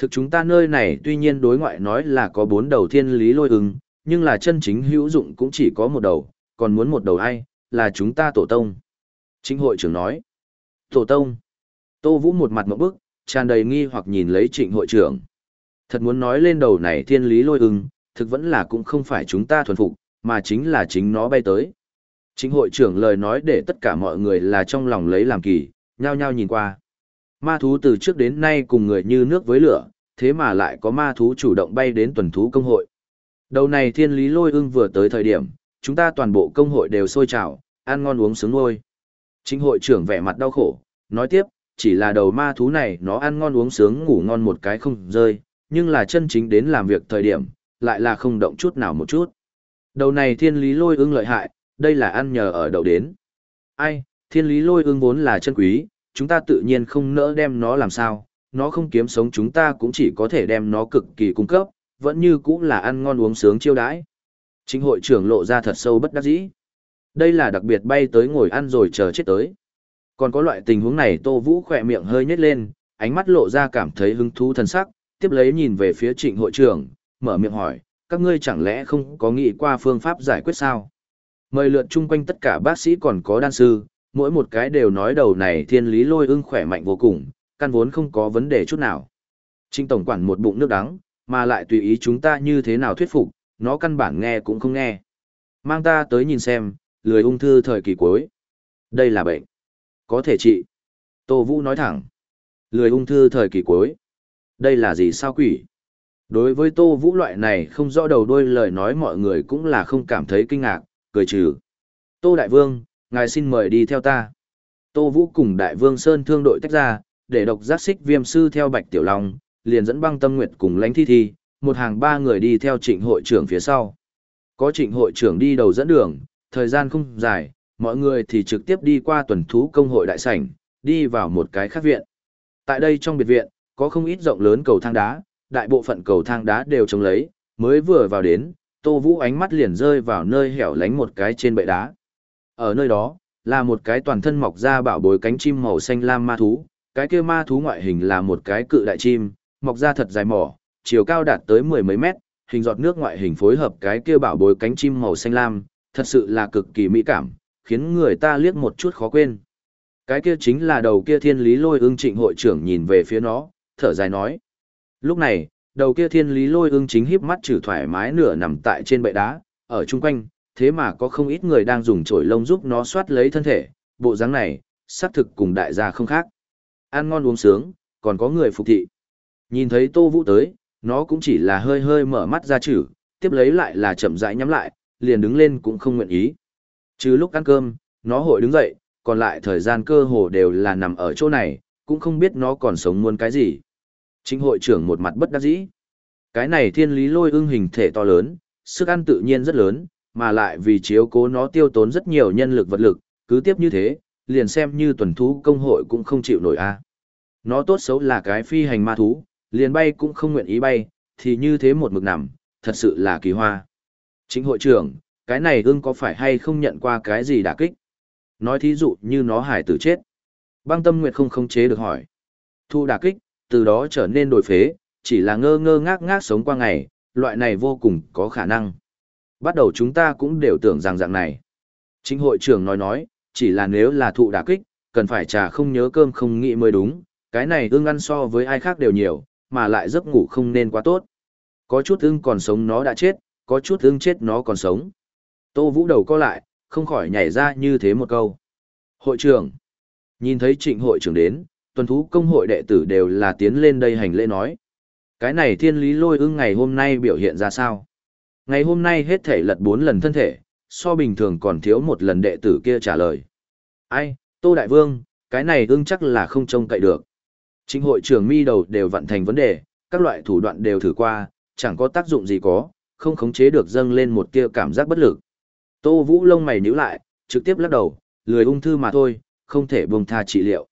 Thực chúng ta nơi này tuy nhiên đối ngoại nói là có bốn đầu thiên lý lôi ứng, nhưng là chân chính hữu dụng cũng chỉ có một đầu, còn muốn một đầu ai, là chúng ta tổ tông. Chính hội trưởng nói. Tổ tông. Tô Vũ một mặt một bức, tràn đầy nghi hoặc nhìn lấy trịnh hội trưởng. Thật muốn nói lên đầu này thiên lý lôi ưng, thực vẫn là cũng không phải chúng ta thuần phục, mà chính là chính nó bay tới. Chính hội trưởng lời nói để tất cả mọi người là trong lòng lấy làm kỳ, nhao nhao nhìn qua. Ma thú từ trước đến nay cùng người như nước với lửa, thế mà lại có ma thú chủ động bay đến tuần thú công hội. Đầu này thiên lý lôi ưng vừa tới thời điểm, chúng ta toàn bộ công hội đều sôi trào, ăn ngon uống sướng ngôi. Chính hội trưởng vẻ mặt đau khổ, nói tiếp, chỉ là đầu ma thú này nó ăn ngon uống sướng ngủ ngon một cái không rơi, nhưng là chân chính đến làm việc thời điểm, lại là không động chút nào một chút. Đầu này thiên lý lôi ưng lợi hại, đây là ăn nhờ ở đậu đến. Ai, thiên lý lôi ưng vốn là chân quý, chúng ta tự nhiên không nỡ đem nó làm sao, nó không kiếm sống chúng ta cũng chỉ có thể đem nó cực kỳ cung cấp, vẫn như cũng là ăn ngon uống sướng chiêu đãi. Chính hội trưởng lộ ra thật sâu bất đắc dĩ. Đây là đặc biệt bay tới ngồi ăn rồi chờ chết tới. Còn có loại tình huống này Tô Vũ khỏe miệng hơi nhếch lên, ánh mắt lộ ra cảm thấy hứng thú thần sắc, tiếp lấy nhìn về phía trịnh hội trưởng, mở miệng hỏi, các ngươi chẳng lẽ không có nghĩ qua phương pháp giải quyết sao? Mời lượt chung quanh tất cả bác sĩ còn có đan sư, mỗi một cái đều nói đầu này thiên lý lôi ưng khỏe mạnh vô cùng, căn vốn không có vấn đề chút nào. Trinh tổng quản một bụng nước đắng, mà lại tùy ý chúng ta như thế nào thuyết phục, nó căn bản nghe cũng không nghe. Mang ta tới nhìn xem, lười ung thư thời kỳ cuối. Đây là bệnh. Có thể trị. Tô Vũ nói thẳng. Lười ung thư thời kỳ cuối. Đây là gì sao quỷ? Đối với Tô Vũ loại này không rõ đầu đuôi lời nói mọi người cũng là không cảm thấy kinh ngạc, cười trừ. Tô Đại Vương, ngài xin mời đi theo ta. Tô Vũ cùng Đại Vương Sơn thương đội tách ra, để độc giác xích viêm sư theo Bạch Tiểu Long, liền dẫn băng tâm nguyệt cùng Lánh thi thi, một hàng ba người đi theo trịnh hội trưởng phía sau. Có trịnh hội trưởng đi đầu dẫn đường, thời gian không dài, mọi người thì trực tiếp đi qua tuần thú công hội đại sảnh, đi vào một cái khác viện. Tại đây trong biệt viện, có không ít rộng lớn cầu thang đá, đại bộ phận cầu thang đá đều trống lấy, mới vừa vào đến, Tô Vũ ánh mắt liền rơi vào nơi hẻo lánh một cái trên bệ đá. Ở nơi đó, là một cái toàn thân mọc ra bảo bối cánh chim màu xanh lam ma thú, cái kia ma thú ngoại hình là một cái cự đại chim, mọc ra thật dài mỏ, chiều cao đạt tới mười mấy mét, hình giọt nước ngoại hình phối hợp cái kia bảo bối cánh chim màu xanh lam, thật sự là cực kỳ mỹ cảm, khiến người ta liếc một chút khó quên. Cái kia chính là đầu kia thiên lý lôi ương trịnh hội trưởng nhìn về phía nó, thở dài nói. Lúc này, đầu kia thiên lý lôi ương chính híp mắt trừ thoải mái nửa nằm tại trên bệ đá, ở chung quanh, thế mà có không ít người đang dùng chổi lông giúp nó soát lấy thân thể, bộ dáng này, xác thực cùng đại gia không khác. Ăn ngon uống sướng, còn có người phục thị. Nhìn thấy Tô Vũ tới, nó cũng chỉ là hơi hơi mở mắt ra chữ, tiếp lấy lại là chậm rãi nhắm lại, liền đứng lên cũng không nguyện ý. Chứ lúc ăn cơm, nó hội đứng dậy, còn lại thời gian cơ hồ đều là nằm ở chỗ này, cũng không biết nó còn sống muốn cái gì. Chính hội trưởng một mặt bất đắc dĩ. Cái này thiên lý lôi ưng hình thể to lớn, sức ăn tự nhiên rất lớn, mà lại vì chiếu cố nó tiêu tốn rất nhiều nhân lực vật lực, cứ tiếp như thế, liền xem như tuần thú công hội cũng không chịu nổi a. Nó tốt xấu là cái phi hành ma thú, liền bay cũng không nguyện ý bay, thì như thế một mực nằm, thật sự là kỳ hoa. Chính hội trưởng, cái này ưng có phải hay không nhận qua cái gì đả kích? Nói thí dụ như nó hải tử chết. Băng tâm nguyệt không khống chế được hỏi. Thu đả kích, từ đó trở nên đổi phế, chỉ là ngơ ngơ ngác ngác sống qua ngày, loại này vô cùng có khả năng. Bắt đầu chúng ta cũng đều tưởng rằng dạng này. Chính hội trưởng nói nói, chỉ là nếu là thụ đả kích, cần phải trà không nhớ cơm không nghĩ mới đúng, cái này ương ăn so với ai khác đều nhiều, mà lại giấc ngủ không nên quá tốt. Có chút ưng còn sống nó đã chết, có chút ưng chết nó còn sống. Tô Vũ đầu co lại, không khỏi nhảy ra như thế một câu. Hội trưởng, nhìn thấy trịnh hội trưởng đến, tuần thú công hội đệ tử đều là tiến lên đây hành lễ nói. Cái này thiên lý lôi ưng ngày hôm nay biểu hiện ra sao? Ngày hôm nay hết thể lật bốn lần thân thể, so bình thường còn thiếu một lần đệ tử kia trả lời. Ai, Tô Đại Vương, cái này ưng chắc là không trông cậy được. Chính hội trưởng mi đầu đều vận thành vấn đề, các loại thủ đoạn đều thử qua, chẳng có tác dụng gì có, không khống chế được dâng lên một tia cảm giác bất lực. Tô Vũ lông mày nhíu lại, trực tiếp lắc đầu, lười ung thư mà thôi, không thể buông tha trị liệu.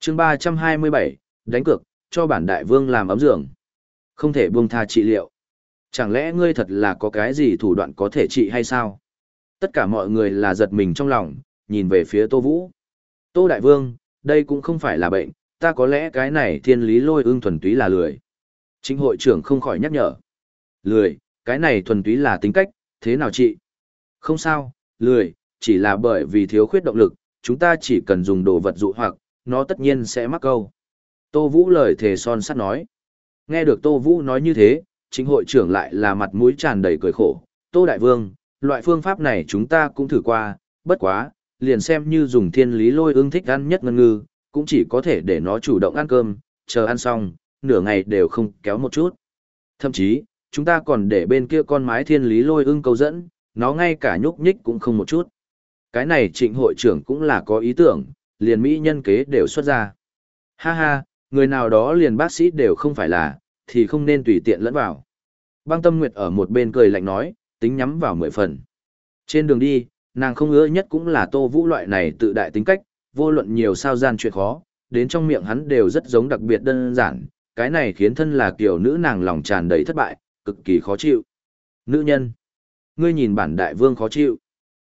chương 327, đánh cược, cho bản đại vương làm ấm giường. Không thể buông tha trị liệu. Chẳng lẽ ngươi thật là có cái gì thủ đoạn có thể trị hay sao? Tất cả mọi người là giật mình trong lòng, nhìn về phía Tô Vũ. Tô Đại Vương, đây cũng không phải là bệnh, ta có lẽ cái này thiên lý lôi ưng thuần túy là lười. Chính hội trưởng không khỏi nhắc nhở. Lười, cái này thuần túy là tính cách, thế nào chị? Không sao, lười, chỉ là bởi vì thiếu khuyết động lực, chúng ta chỉ cần dùng đồ vật dụ hoặc, nó tất nhiên sẽ mắc câu. Tô Vũ lời thề son sắt nói. Nghe được Tô Vũ nói như thế, chính hội trưởng lại là mặt mũi tràn đầy cười khổ. Tô Đại Vương, loại phương pháp này chúng ta cũng thử qua, bất quá, liền xem như dùng thiên lý lôi ưng thích ăn nhất ngân ngư, cũng chỉ có thể để nó chủ động ăn cơm, chờ ăn xong, nửa ngày đều không kéo một chút. Thậm chí, chúng ta còn để bên kia con mái thiên lý lôi ưng câu dẫn, nó ngay cả nhúc nhích cũng không một chút. Cái này trịnh hội trưởng cũng là có ý tưởng, liền Mỹ nhân kế đều xuất ra. Ha ha, người nào đó liền bác sĩ đều không phải là, thì không nên tùy tiện lẫn vào. Băng tâm nguyệt ở một bên cười lạnh nói, tính nhắm vào mười phần. Trên đường đi, nàng không ưa nhất cũng là tô vũ loại này tự đại tính cách, vô luận nhiều sao gian chuyện khó, đến trong miệng hắn đều rất giống đặc biệt đơn giản, cái này khiến thân là kiểu nữ nàng lòng tràn đầy thất bại, cực kỳ khó chịu. Nữ nhân, ngươi nhìn bản đại vương khó chịu.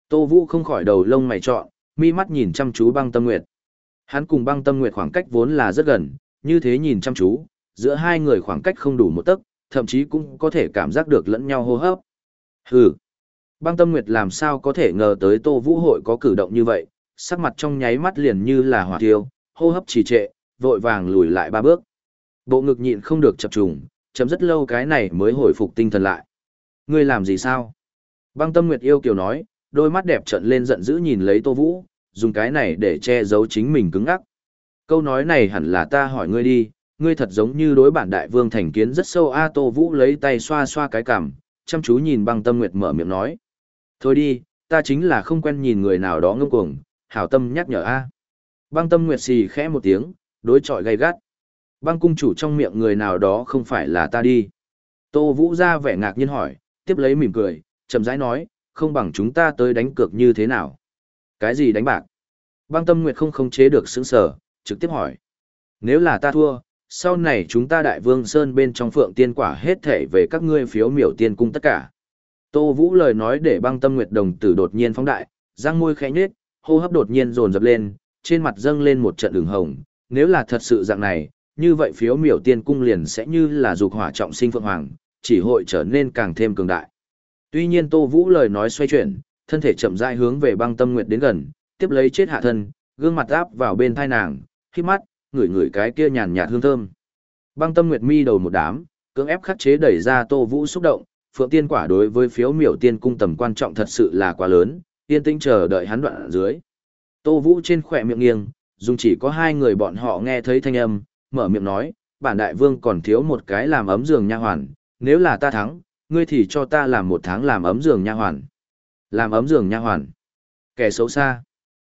Tô Vũ không khỏi đầu lông mày trọn, mi mắt nhìn chăm chú băng tâm nguyệt. Hắn cùng băng tâm nguyệt khoảng cách vốn là rất gần, như thế nhìn chăm chú, giữa hai người khoảng cách không đủ một tấc, thậm chí cũng có thể cảm giác được lẫn nhau hô hấp. Hừ. Băng tâm nguyệt làm sao có thể ngờ tới Tô Vũ hội có cử động như vậy, sắc mặt trong nháy mắt liền như là hỏa tiêu, hô hấp trì trệ, vội vàng lùi lại ba bước. Bộ ngực nhịn không được chập trùng, chấm rất lâu cái này mới hồi phục tinh thần lại. Ngươi làm gì sao? Băng tâm nguyệt yêu kiều nói, đôi mắt đẹp trợn lên giận dữ nhìn lấy Tô Vũ, dùng cái này để che giấu chính mình cứng ngắc. Câu nói này hẳn là ta hỏi ngươi đi, ngươi thật giống như đối bản đại vương thành kiến rất sâu A Tô Vũ lấy tay xoa xoa cái cằm, chăm chú nhìn băng tâm nguyệt mở miệng nói. Thôi đi, ta chính là không quen nhìn người nào đó ngông cuồng, hảo tâm nhắc nhở A. Băng tâm nguyệt xì khẽ một tiếng, đối chọi gay gắt. Băng cung chủ trong miệng người nào đó không phải là ta đi. Tô Vũ ra vẻ ngạc nhiên hỏi, tiếp lấy mỉm cười, chậm rãi nói, không bằng chúng ta tới đánh cược như thế nào. Cái gì đánh bạc? Băng tâm nguyệt không khống chế được xứng sở, trực tiếp hỏi. Nếu là ta thua, sau này chúng ta đại vương sơn bên trong phượng tiên quả hết thể về các ngươi phiếu miểu tiên cung tất cả. Tô Vũ lời nói để băng tâm nguyệt đồng tử đột nhiên phóng đại, răng môi khẽ nhếch, hô hấp đột nhiên dồn dập lên, trên mặt dâng lên một trận đường hồng. Nếu là thật sự dạng này, như vậy phiếu miểu tiên cung liền sẽ như là dục hỏa trọng sinh phượng hoàng, chỉ hội trở nên càng thêm cường đại. Tuy nhiên Tô Vũ lời nói xoay chuyển, thân thể chậm rãi hướng về băng tâm nguyệt đến gần, tiếp lấy chết hạ thân, gương mặt áp vào bên thai nàng, khi mắt, ngửi ngửi cái kia nhàn nhạt hương thơm. Băng tâm nguyệt mi đầu một đám, cưỡng ép khắc chế đẩy ra Tô Vũ xúc động, Phượng Tiên quả đối với phiếu miểu tiên cung tầm quan trọng thật sự là quá lớn, yên tĩnh chờ đợi hắn đoạn ở dưới. Tô Vũ trên khỏe miệng nghiêng, dùng chỉ có hai người bọn họ nghe thấy thanh âm, mở miệng nói, bản đại vương còn thiếu một cái làm ấm giường nha hoàn, nếu là ta thắng, ngươi thì cho ta làm một tháng làm ấm giường nha hoàn. Làm ấm giường nha hoàn. Kẻ xấu xa.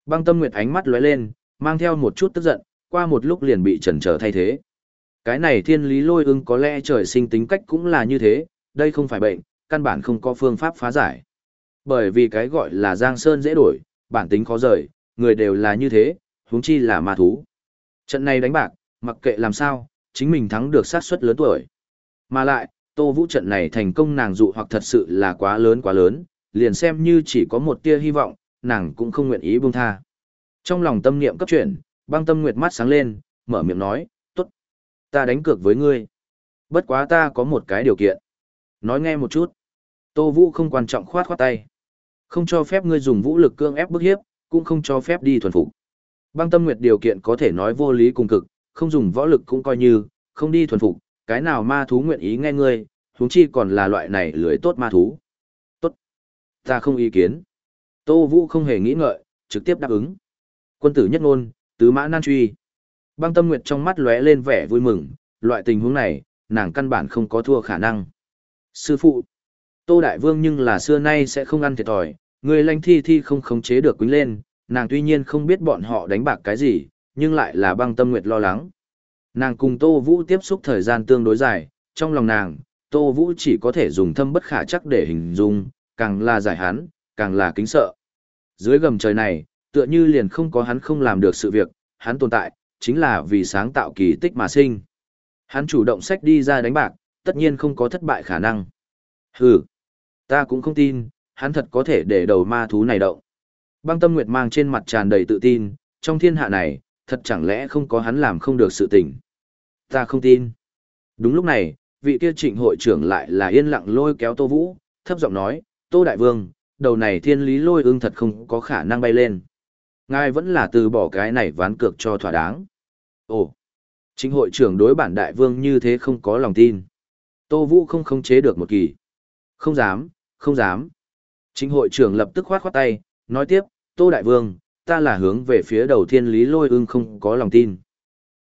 Băng tâm nguyệt ánh mắt lóe lên, mang theo một chút tức giận, qua một lúc liền bị trần trở thay thế. Cái này thiên lý lôi ưng có lẽ trời sinh tính cách cũng là như thế, đây không phải bệnh, căn bản không có phương pháp phá giải. Bởi vì cái gọi là giang sơn dễ đổi, bản tính khó rời, người đều là như thế, huống chi là ma thú. Trận này đánh bạc, mặc kệ làm sao, chính mình thắng được sát suất lớn tuổi. Mà lại, Tô Vũ trận này thành công nàng dụ hoặc thật sự là quá lớn quá lớn, liền xem như chỉ có một tia hy vọng, nàng cũng không nguyện ý buông tha. Trong lòng tâm niệm cấp chuyển, băng tâm nguyệt mắt sáng lên, mở miệng nói, tốt, ta đánh cược với ngươi. Bất quá ta có một cái điều kiện. Nói nghe một chút. Tô Vũ không quan trọng khoát khoát tay. Không cho phép ngươi dùng vũ lực cương ép bức hiếp, cũng không cho phép đi thuần phục. Băng tâm nguyệt điều kiện có thể nói vô lý cùng cực, không dùng võ lực cũng coi như, không đi thuần phục, cái nào ma thú nguyện ý nghe ngươi, huống chi còn là loại này lưới tốt ma thú. Tốt. Ta không ý kiến. Tô Vũ không hề nghĩ ngợi, trực tiếp đáp ứng. Quân tử nhất ngôn, tứ mã nan truy. Băng tâm nguyệt trong mắt lóe lên vẻ vui mừng, loại tình huống này, nàng căn bản không có thua khả năng. Sư phụ, Tô Đại Vương nhưng là xưa nay sẽ không ăn thiệt thòi, người lanh thi thi không khống chế được quýnh lên, nàng tuy nhiên không biết bọn họ đánh bạc cái gì, nhưng lại là băng tâm nguyệt lo lắng. Nàng cùng Tô Vũ tiếp xúc thời gian tương đối dài, trong lòng nàng, Tô Vũ chỉ có thể dùng thâm bất khả chắc để hình dung, càng là giải hán càng là kính sợ. Dưới gầm trời này, tựa như liền không có hắn không làm được sự việc, hắn tồn tại, chính là vì sáng tạo kỳ tích mà sinh. Hắn chủ động sách đi ra đánh bạc, tất nhiên không có thất bại khả năng. Hừ, ta cũng không tin, hắn thật có thể để đầu ma thú này động. Băng tâm nguyệt mang trên mặt tràn đầy tự tin, trong thiên hạ này, thật chẳng lẽ không có hắn làm không được sự tình. Ta không tin. Đúng lúc này, vị kia trịnh hội trưởng lại là yên lặng lôi kéo Tô Vũ, thấp giọng nói, Tô Đại Vương, đầu này thiên lý lôi ưng thật không có khả năng bay lên. Ngài vẫn là từ bỏ cái này ván cược cho thỏa đáng. Ồ, chính hội trưởng đối bản đại vương như thế không có lòng tin. Tô Vũ không khống chế được một kỳ. Không dám, không dám. Chính hội trưởng lập tức khoát khoát tay, nói tiếp, Tô Đại Vương, ta là hướng về phía đầu thiên lý lôi ưng không có lòng tin.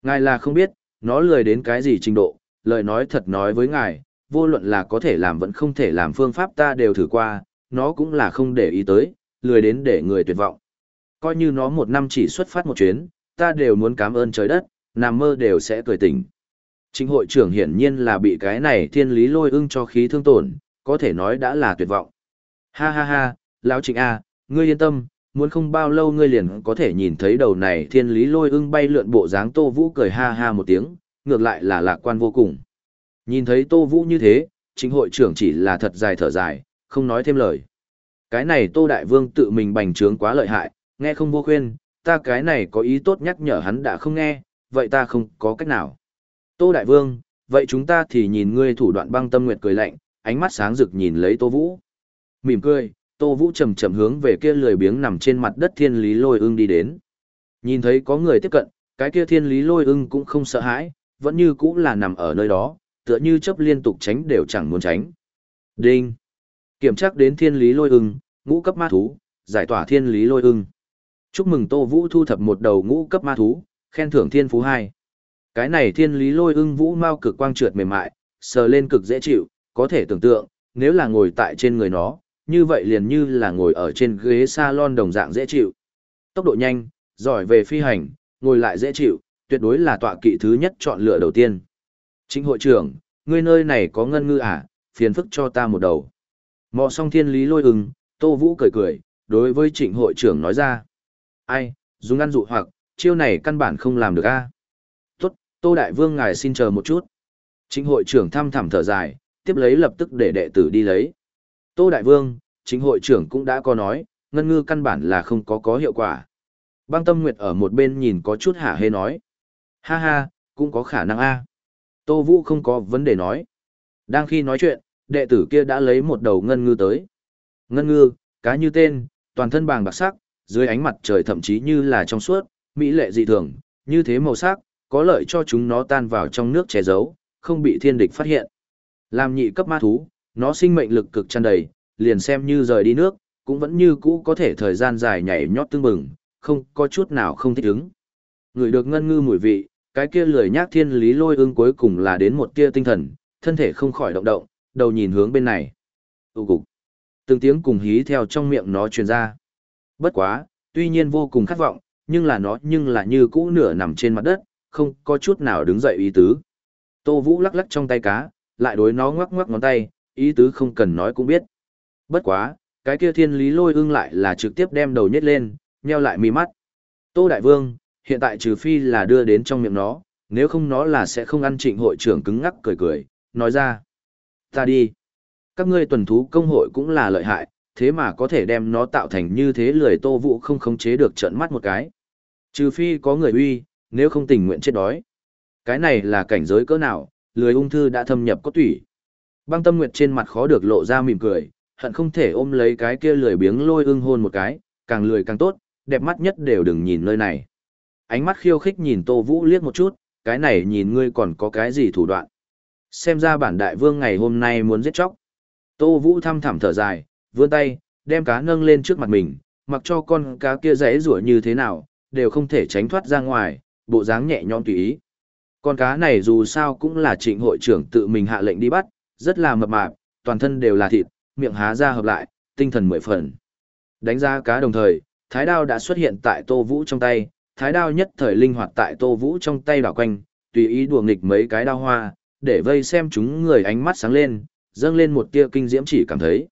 Ngài là không biết, nó lười đến cái gì trình độ, lời nói thật nói với ngài, vô luận là có thể làm vẫn không thể làm phương pháp ta đều thử qua, nó cũng là không để ý tới, lười đến để người tuyệt vọng. Coi như nó một năm chỉ xuất phát một chuyến, ta đều muốn cảm ơn trời đất, nằm mơ đều sẽ cười tỉnh. Chính hội trưởng hiển nhiên là bị cái này thiên lý lôi ưng cho khí thương tổn, có thể nói đã là tuyệt vọng. Ha ha ha, lão trịnh A, ngươi yên tâm, muốn không bao lâu ngươi liền có thể nhìn thấy đầu này thiên lý lôi ưng bay lượn bộ dáng tô vũ cười ha ha một tiếng, ngược lại là lạc quan vô cùng. Nhìn thấy tô vũ như thế, chính hội trưởng chỉ là thật dài thở dài, không nói thêm lời. Cái này tô đại vương tự mình bành trướng quá lợi hại, nghe không vô khuyên, ta cái này có ý tốt nhắc nhở hắn đã không nghe, vậy ta không có cách nào. Tô Đại Vương, vậy chúng ta thì nhìn ngươi thủ đoạn băng tâm nguyệt cười lạnh, ánh mắt sáng rực nhìn lấy Tô Vũ. Mỉm cười, Tô Vũ chậm chậm hướng về kia lười biếng nằm trên mặt đất thiên lý lôi ưng đi đến. Nhìn thấy có người tiếp cận, cái kia thiên lý lôi ưng cũng không sợ hãi, vẫn như cũ là nằm ở nơi đó, tựa như chấp liên tục tránh đều chẳng muốn tránh. Đinh! Kiểm tra đến thiên lý lôi ưng, ngũ cấp ma thú, giải tỏa thiên lý lôi ưng. Chúc mừng Tô Vũ thu thập một đầu ngũ cấp ma thú, khen thưởng thiên phú 2. Cái này thiên lý lôi ưng vũ mau cực quang trượt mềm mại, sờ lên cực dễ chịu, có thể tưởng tượng, nếu là ngồi tại trên người nó, như vậy liền như là ngồi ở trên ghế salon đồng dạng dễ chịu. Tốc độ nhanh, giỏi về phi hành, ngồi lại dễ chịu, tuyệt đối là tọa kỵ thứ nhất chọn lựa đầu tiên. Trịnh hội trưởng, ngươi nơi này có ngân ngư à, phiền phức cho ta một đầu. Mò xong thiên lý lôi ưng, Tô Vũ cười cười, đối với trịnh hội trưởng nói ra. Ai, dùng ăn dụ hoặc, chiêu này căn bản không làm được a Tốt, Tô Đại Vương ngài xin chờ một chút. chính hội trưởng thăm thẳm thở dài, tiếp lấy lập tức để đệ tử đi lấy. Tô Đại Vương, chính hội trưởng cũng đã có nói, ngân ngư căn bản là không có có hiệu quả. Băng Tâm Nguyệt ở một bên nhìn có chút hả hê nói. Ha ha, cũng có khả năng a. Tô Vũ không có vấn đề nói. Đang khi nói chuyện, đệ tử kia đã lấy một đầu ngân ngư tới. Ngân ngư, cá như tên, toàn thân bàng bạc sắc, dưới ánh mặt trời thậm chí như là trong suốt, mỹ lệ dị thường, như thế màu sắc, có lợi cho chúng nó tan vào trong nước che giấu, không bị thiên địch phát hiện. Làm nhị cấp ma thú, nó sinh mệnh lực cực tràn đầy, liền xem như rời đi nước, cũng vẫn như cũ có thể thời gian dài nhảy nhót tương bừng, không có chút nào không thích ứng. Người được ngân ngư mùi vị, cái kia lười nhác thiên lý lôi ương cuối cùng là đến một tia tinh thần, thân thể không khỏi động động, đầu nhìn hướng bên này. Tụ cục. Từng tiếng cùng hí theo trong miệng nó truyền ra. Bất quá, tuy nhiên vô cùng khát vọng, nhưng là nó nhưng là như cũ nửa nằm trên mặt đất, không có chút nào đứng dậy ý tứ. Tô Vũ lắc lắc trong tay cá, lại đối nó ngoắc ngoắc ngón tay, ý tứ không cần nói cũng biết. Bất quá, cái kia thiên lý lôi ưng lại là trực tiếp đem đầu nhét lên, nheo lại mi mắt. Tô Đại Vương, hiện tại trừ phi là đưa đến trong miệng nó, nếu không nó là sẽ không ăn trịnh hội trưởng cứng ngắc cười cười, nói ra. Ta đi. Các ngươi tuần thú công hội cũng là lợi hại, thế mà có thể đem nó tạo thành như thế lười tô vũ không khống chế được trận mắt một cái. Trừ phi có người uy, nếu không tình nguyện chết đói. Cái này là cảnh giới cỡ nào, lười ung thư đã thâm nhập có tủy. Băng tâm nguyệt trên mặt khó được lộ ra mỉm cười, hận không thể ôm lấy cái kia lười biếng lôi ưng hôn một cái, càng lười càng tốt, đẹp mắt nhất đều đừng nhìn nơi này. Ánh mắt khiêu khích nhìn Tô Vũ liếc một chút, cái này nhìn ngươi còn có cái gì thủ đoạn. Xem ra bản đại vương ngày hôm nay muốn giết chóc. Tô Vũ thăm thẳm thở dài, vươn tay, đem cá nâng lên trước mặt mình, mặc cho con cá kia rẽ rủa như thế nào, đều không thể tránh thoát ra ngoài, bộ dáng nhẹ nhõm tùy ý. Con cá này dù sao cũng là trịnh hội trưởng tự mình hạ lệnh đi bắt, rất là mập mạp, toàn thân đều là thịt, miệng há ra hợp lại, tinh thần mười phần. Đánh ra cá đồng thời, thái đao đã xuất hiện tại Tô Vũ trong tay, thái đao nhất thời linh hoạt tại Tô Vũ trong tay đảo quanh, tùy ý đùa nghịch mấy cái đao hoa, để vây xem chúng người ánh mắt sáng lên, dâng lên một tia kinh diễm chỉ cảm thấy.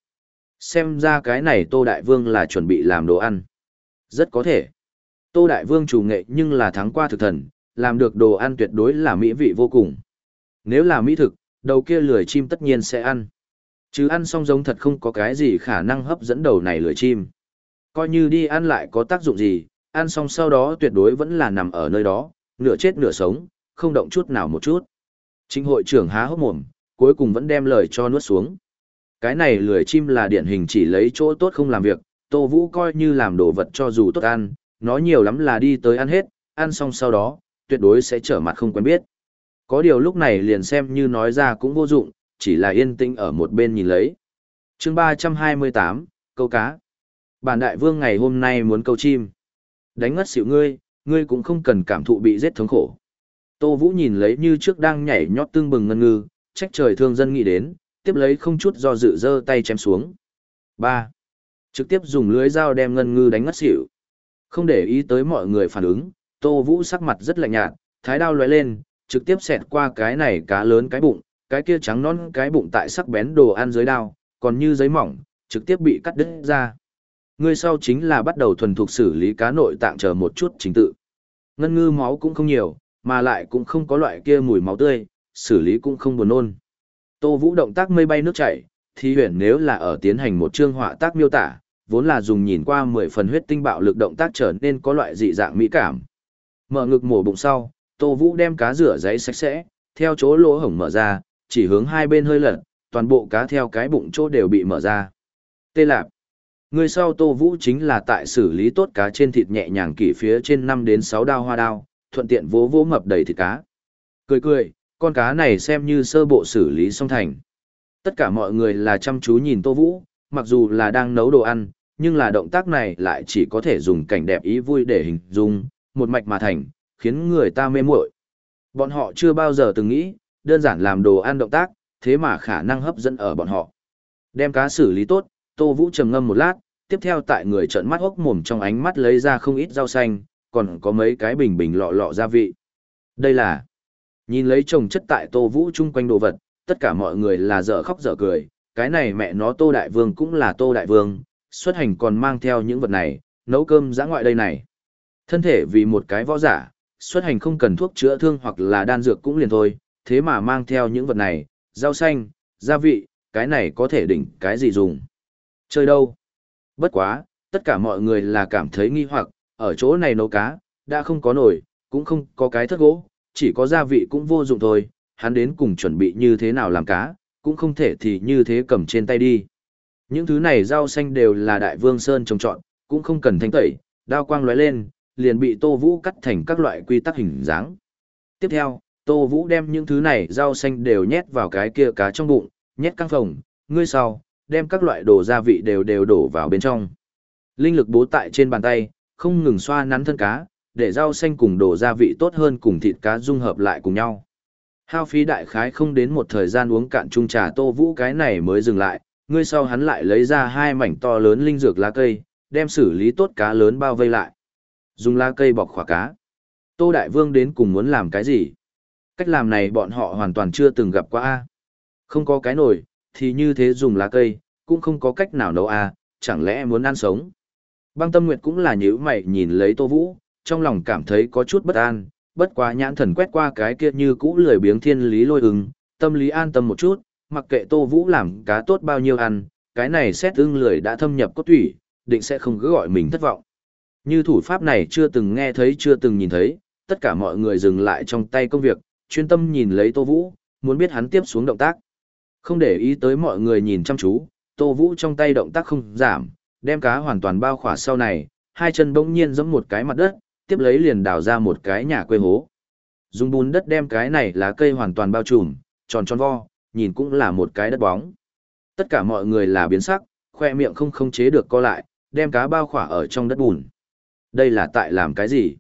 Xem ra cái này Tô Đại Vương là chuẩn bị làm đồ ăn. Rất có thể. Tô Đại Vương chủ nghệ nhưng là thắng qua thực thần, làm được đồ ăn tuyệt đối là mỹ vị vô cùng. Nếu là mỹ thực, đầu kia lười chim tất nhiên sẽ ăn. Chứ ăn xong giống thật không có cái gì khả năng hấp dẫn đầu này lười chim. Coi như đi ăn lại có tác dụng gì, ăn xong sau đó tuyệt đối vẫn là nằm ở nơi đó, nửa chết nửa sống, không động chút nào một chút. chính hội trưởng há hốc mồm, cuối cùng vẫn đem lời cho nuốt xuống. Cái này lười chim là điển hình chỉ lấy chỗ tốt không làm việc, Tô Vũ coi như làm đồ vật cho dù tốt ăn, nó nhiều lắm là đi tới ăn hết, ăn xong sau đó, tuyệt đối sẽ trở mặt không quen biết. Có điều lúc này liền xem như nói ra cũng vô dụng, chỉ là yên tĩnh ở một bên nhìn lấy. chương 328, câu cá. Bản đại vương ngày hôm nay muốn câu chim. Đánh ngất xỉu ngươi, ngươi cũng không cần cảm thụ bị giết thống khổ. Tô Vũ nhìn lấy như trước đang nhảy nhót tương bừng ngân ngư, trách trời thương dân nghĩ đến, tiếp lấy không chút do dự giơ tay chém xuống. 3. Trực tiếp dùng lưới dao đem ngân ngư đánh ngất xỉu. Không để ý tới mọi người phản ứng, Tô Vũ sắc mặt rất lạnh nhạt, thái đao lóe lên, trực tiếp xẹt qua cái này cá lớn cái bụng, cái kia trắng non cái bụng tại sắc bén đồ ăn dưới đao, còn như giấy mỏng, trực tiếp bị cắt đứt ra. Người sau chính là bắt đầu thuần thục xử lý cá nội tạng chờ một chút chính tự. Ngân ngư máu cũng không nhiều, mà lại cũng không có loại kia mùi máu tươi, xử lý cũng không buồn nôn. Tô Vũ động tác mây bay nước chảy, thì huyền nếu là ở tiến hành một chương họa tác miêu tả, vốn là dùng nhìn qua mười phần huyết tinh bạo lực động tác trở nên có loại dị dạng mỹ cảm. Mở ngực mổ bụng sau, Tô Vũ đem cá rửa giấy sạch sẽ, theo chỗ lỗ hổng mở ra, chỉ hướng hai bên hơi lật, toàn bộ cá theo cái bụng chỗ đều bị mở ra. Tê lạp. Người sau Tô Vũ chính là tại xử lý tốt cá trên thịt nhẹ nhàng kỷ phía trên 5 đến 6 đao hoa đao, thuận tiện vỗ vỗ mập đầy thịt cá. Cười cười, con cá này xem như sơ bộ xử lý xong thành. Tất cả mọi người là chăm chú nhìn Tô Vũ, mặc dù là đang nấu đồ ăn, nhưng là động tác này lại chỉ có thể dùng cảnh đẹp ý vui để hình dung, một mạch mà thành, khiến người ta mê muội. Bọn họ chưa bao giờ từng nghĩ, đơn giản làm đồ ăn động tác, thế mà khả năng hấp dẫn ở bọn họ. Đem cá xử lý tốt, Tô Vũ trầm ngâm một lát, tiếp theo tại người trợn mắt hốc mồm trong ánh mắt lấy ra không ít rau xanh, còn có mấy cái bình bình lọ lọ gia vị. Đây là Nhìn lấy chồng chất tại Tô Vũ chung quanh đồ vật, tất cả mọi người là dở khóc dở cười, cái này mẹ nó Tô Đại Vương cũng là Tô Đại Vương, xuất hành còn mang theo những vật này, nấu cơm giã ngoại đây này. Thân thể vì một cái võ giả, xuất hành không cần thuốc chữa thương hoặc là đan dược cũng liền thôi, thế mà mang theo những vật này, rau xanh, gia vị, cái này có thể đỉnh cái gì dùng. Chơi đâu? Bất quá, tất cả mọi người là cảm thấy nghi hoặc, ở chỗ này nấu cá, đã không có nồi, cũng không có cái thất gỗ, chỉ có gia vị cũng vô dụng thôi, hắn đến cùng chuẩn bị như thế nào làm cá, cũng không thể thì như thế cầm trên tay đi. Những thứ này rau xanh đều là đại vương sơn trồng trọn, cũng không cần thanh tẩy, đao quang lóe lên, liền bị Tô Vũ cắt thành các loại quy tắc hình dáng. Tiếp theo, Tô Vũ đem những thứ này rau xanh đều nhét vào cái kia cá trong bụng, nhét căng phồng, ngươi sau, đem các loại đồ gia vị đều đều đổ vào bên trong. Linh lực bố tại trên bàn tay, không ngừng xoa nắn thân cá, để rau xanh cùng đồ gia vị tốt hơn cùng thịt cá dung hợp lại cùng nhau. Hao phí đại khái không đến một thời gian uống cạn chung trà tô vũ cái này mới dừng lại, ngươi sau hắn lại lấy ra hai mảnh to lớn linh dược lá cây, đem xử lý tốt cá lớn bao vây lại. Dùng lá cây bọc khỏa cá. Tô Đại Vương đến cùng muốn làm cái gì? Cách làm này bọn họ hoàn toàn chưa từng gặp qua a. Không có cái nồi, thì như thế dùng lá cây, cũng không có cách nào nấu a, chẳng lẽ muốn ăn sống? Băng Tâm Nguyệt cũng là nhữ mày nhìn lấy Tô Vũ, trong lòng cảm thấy có chút bất an, bất quá nhãn thần quét qua cái kia như cũ lười biếng thiên lý lôi ứng, tâm lý an tâm một chút, mặc kệ Tô Vũ làm cá tốt bao nhiêu ăn, cái này xét ưng lười đã thâm nhập cốt thủy, định sẽ không cứ gọi mình thất vọng. Như thủ pháp này chưa từng nghe thấy chưa từng nhìn thấy, tất cả mọi người dừng lại trong tay công việc, chuyên tâm nhìn lấy Tô Vũ, muốn biết hắn tiếp xuống động tác. Không để ý tới mọi người nhìn chăm chú, Tô Vũ trong tay động tác không giảm, đem cá hoàn toàn bao khỏa sau này, hai chân bỗng nhiên giống một cái mặt đất, tiếp lấy liền đào ra một cái nhà quê hố. Dùng bùn đất đem cái này lá cây hoàn toàn bao trùm, tròn tròn vo, nhìn cũng là một cái đất bóng. Tất cả mọi người là biến sắc, khoe miệng không không chế được co lại, đem cá bao khỏa ở trong đất bùn. Đây là tại làm cái gì?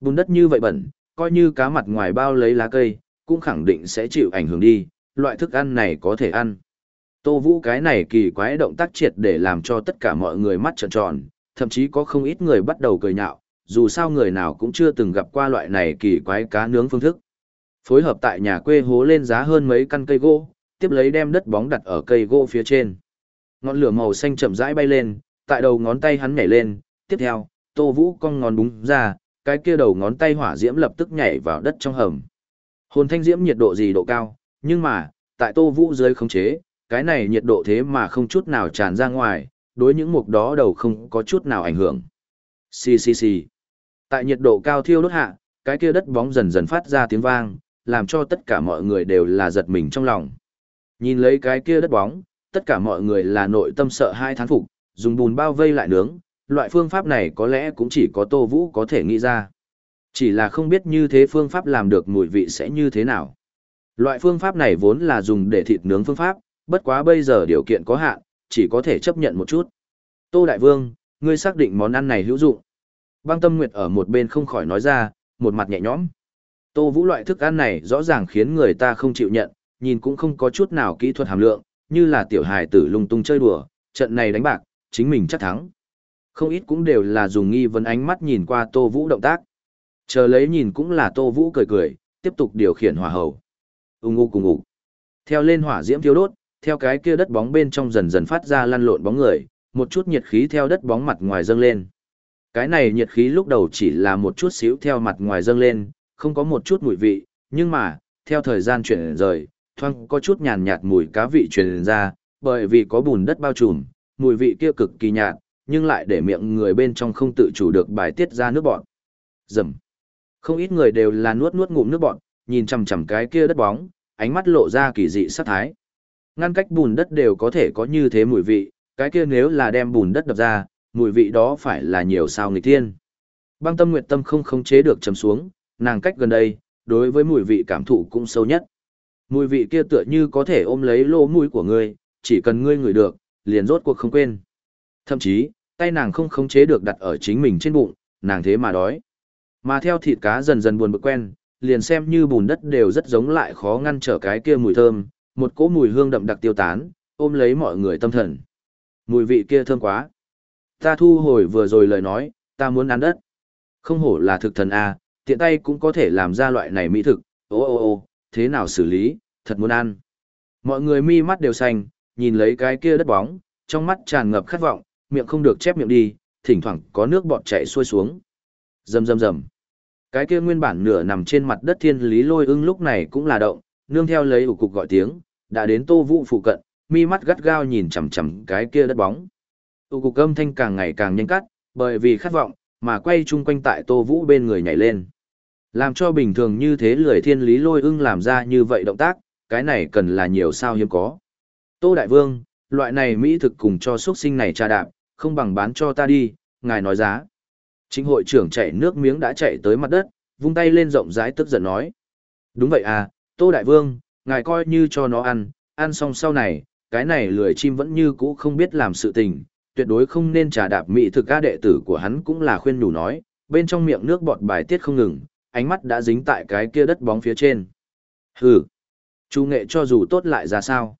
Bùn đất như vậy bẩn, coi như cá mặt ngoài bao lấy lá cây, cũng khẳng định sẽ chịu ảnh hưởng đi, loại thức ăn này có thể ăn. Tô Vũ cái này kỳ quái động tác triệt để làm cho tất cả mọi người mắt trợn tròn, thậm chí có không ít người bắt đầu cười nhạo, dù sao người nào cũng chưa từng gặp qua loại này kỳ quái cá nướng phương thức. Phối hợp tại nhà quê hố lên giá hơn mấy căn cây gỗ, tiếp lấy đem đất bóng đặt ở cây gỗ phía trên. Ngọn lửa màu xanh chậm rãi bay lên, tại đầu ngón tay hắn nhảy lên, tiếp theo, Tô Vũ cong ngón búng ra, cái kia đầu ngón tay hỏa diễm lập tức nhảy vào đất trong hầm. Hồn thanh diễm nhiệt độ gì độ cao, nhưng mà, tại Tô Vũ dưới khống chế, cái này nhiệt độ thế mà không chút nào tràn ra ngoài, đối những mục đó đầu không có chút nào ảnh hưởng. Xì xì xì. Tại nhiệt độ cao thiêu đốt hạ, cái kia đất bóng dần dần phát ra tiếng vang, làm cho tất cả mọi người đều là giật mình trong lòng. Nhìn lấy cái kia đất bóng, tất cả mọi người là nội tâm sợ hai thán phục, dùng bùn bao vây lại nướng, loại phương pháp này có lẽ cũng chỉ có Tô Vũ có thể nghĩ ra. Chỉ là không biết như thế phương pháp làm được mùi vị sẽ như thế nào. Loại phương pháp này vốn là dùng để thịt nướng phương pháp, bất quá bây giờ điều kiện có hạn, chỉ có thể chấp nhận một chút. Tô Đại Vương, ngươi xác định món ăn này hữu dụng. Băng Tâm Nguyệt ở một bên không khỏi nói ra, một mặt nhẹ nhõm. Tô Vũ loại thức ăn này rõ ràng khiến người ta không chịu nhận, nhìn cũng không có chút nào kỹ thuật hàm lượng, như là tiểu hài tử lung tung chơi đùa, trận này đánh bạc, chính mình chắc thắng. Không ít cũng đều là dùng nghi vấn ánh mắt nhìn qua Tô Vũ động tác. Chờ lấy nhìn cũng là Tô Vũ cười cười, tiếp tục điều khiển hỏa hầu. Ung ngu cùng ngủ. Theo lên hỏa diễm thiêu đốt, theo cái kia đất bóng bên trong dần dần phát ra lăn lộn bóng người, một chút nhiệt khí theo đất bóng mặt ngoài dâng lên. Cái này nhiệt khí lúc đầu chỉ là một chút xíu theo mặt ngoài dâng lên, không có một chút mùi vị, nhưng mà, theo thời gian chuyển rời, thoang có chút nhàn nhạt mùi cá vị truyền ra, bởi vì có bùn đất bao trùm, mùi vị kia cực kỳ nhạt, nhưng lại để miệng người bên trong không tự chủ được bài tiết ra nước bọt. Dầm. Không ít người đều là nuốt nuốt ngụm nước bọt, nhìn chằm chằm cái kia đất bóng, ánh mắt lộ ra kỳ dị sát thái. Ngăn cách bùn đất đều có thể có như thế mùi vị, cái kia nếu là đem bùn đất đập ra, mùi vị đó phải là nhiều sao nghịch thiên. Băng tâm nguyệt tâm không khống chế được chấm xuống, nàng cách gần đây, đối với mùi vị cảm thụ cũng sâu nhất. Mùi vị kia tựa như có thể ôm lấy lỗ mũi của ngươi, chỉ cần ngươi ngửi được, liền rốt cuộc không quên. Thậm chí, tay nàng không khống chế được đặt ở chính mình trên bụng, nàng thế mà đói. Mà theo thịt cá dần dần buồn bực quen, liền xem như bùn đất đều rất giống lại khó ngăn trở cái kia mùi thơm, một cỗ mùi hương đậm đặc tiêu tán, ôm lấy mọi người tâm thần. Mùi vị kia thơm quá. Ta thu hồi vừa rồi lời nói, ta muốn ăn đất. Không hổ là thực thần à, tiện tay cũng có thể làm ra loại này mỹ thực, ô ô ô, thế nào xử lý, thật muốn ăn. Mọi người mi mắt đều xanh, nhìn lấy cái kia đất bóng, trong mắt tràn ngập khát vọng, miệng không được chép miệng đi, thỉnh thoảng có nước bọt chảy xuôi xuống. Rầm rầm rầm. Cái kia nguyên bản nửa nằm trên mặt đất thiên lý lôi ưng lúc này cũng là động, nương theo lấy ủ cục gọi tiếng, đã đến tô vũ phụ cận, mi mắt gắt gao nhìn chằm chằm cái kia đất bóng. Tụ cục âm thanh càng ngày càng nhanh cắt, bởi vì khát vọng, mà quay chung quanh tại tô vũ bên người nhảy lên. Làm cho bình thường như thế lười thiên lý lôi ưng làm ra như vậy động tác, cái này cần là nhiều sao hiếm có. Tô Đại Vương, loại này Mỹ thực cùng cho xuất sinh này trà đạp, không bằng bán cho ta đi, ngài nói giá. Chính hội trưởng chạy nước miếng đã chạy tới mặt đất, vung tay lên rộng rãi tức giận nói. Đúng vậy à, Tô Đại Vương, ngài coi như cho nó ăn, ăn xong sau này, cái này lười chim vẫn như cũ không biết làm sự tình, tuyệt đối không nên trà đạp mỹ thực ca đệ tử của hắn cũng là khuyên nhủ nói, bên trong miệng nước bọt bài tiết không ngừng, ánh mắt đã dính tại cái kia đất bóng phía trên. Hừ, chú nghệ cho dù tốt lại ra sao.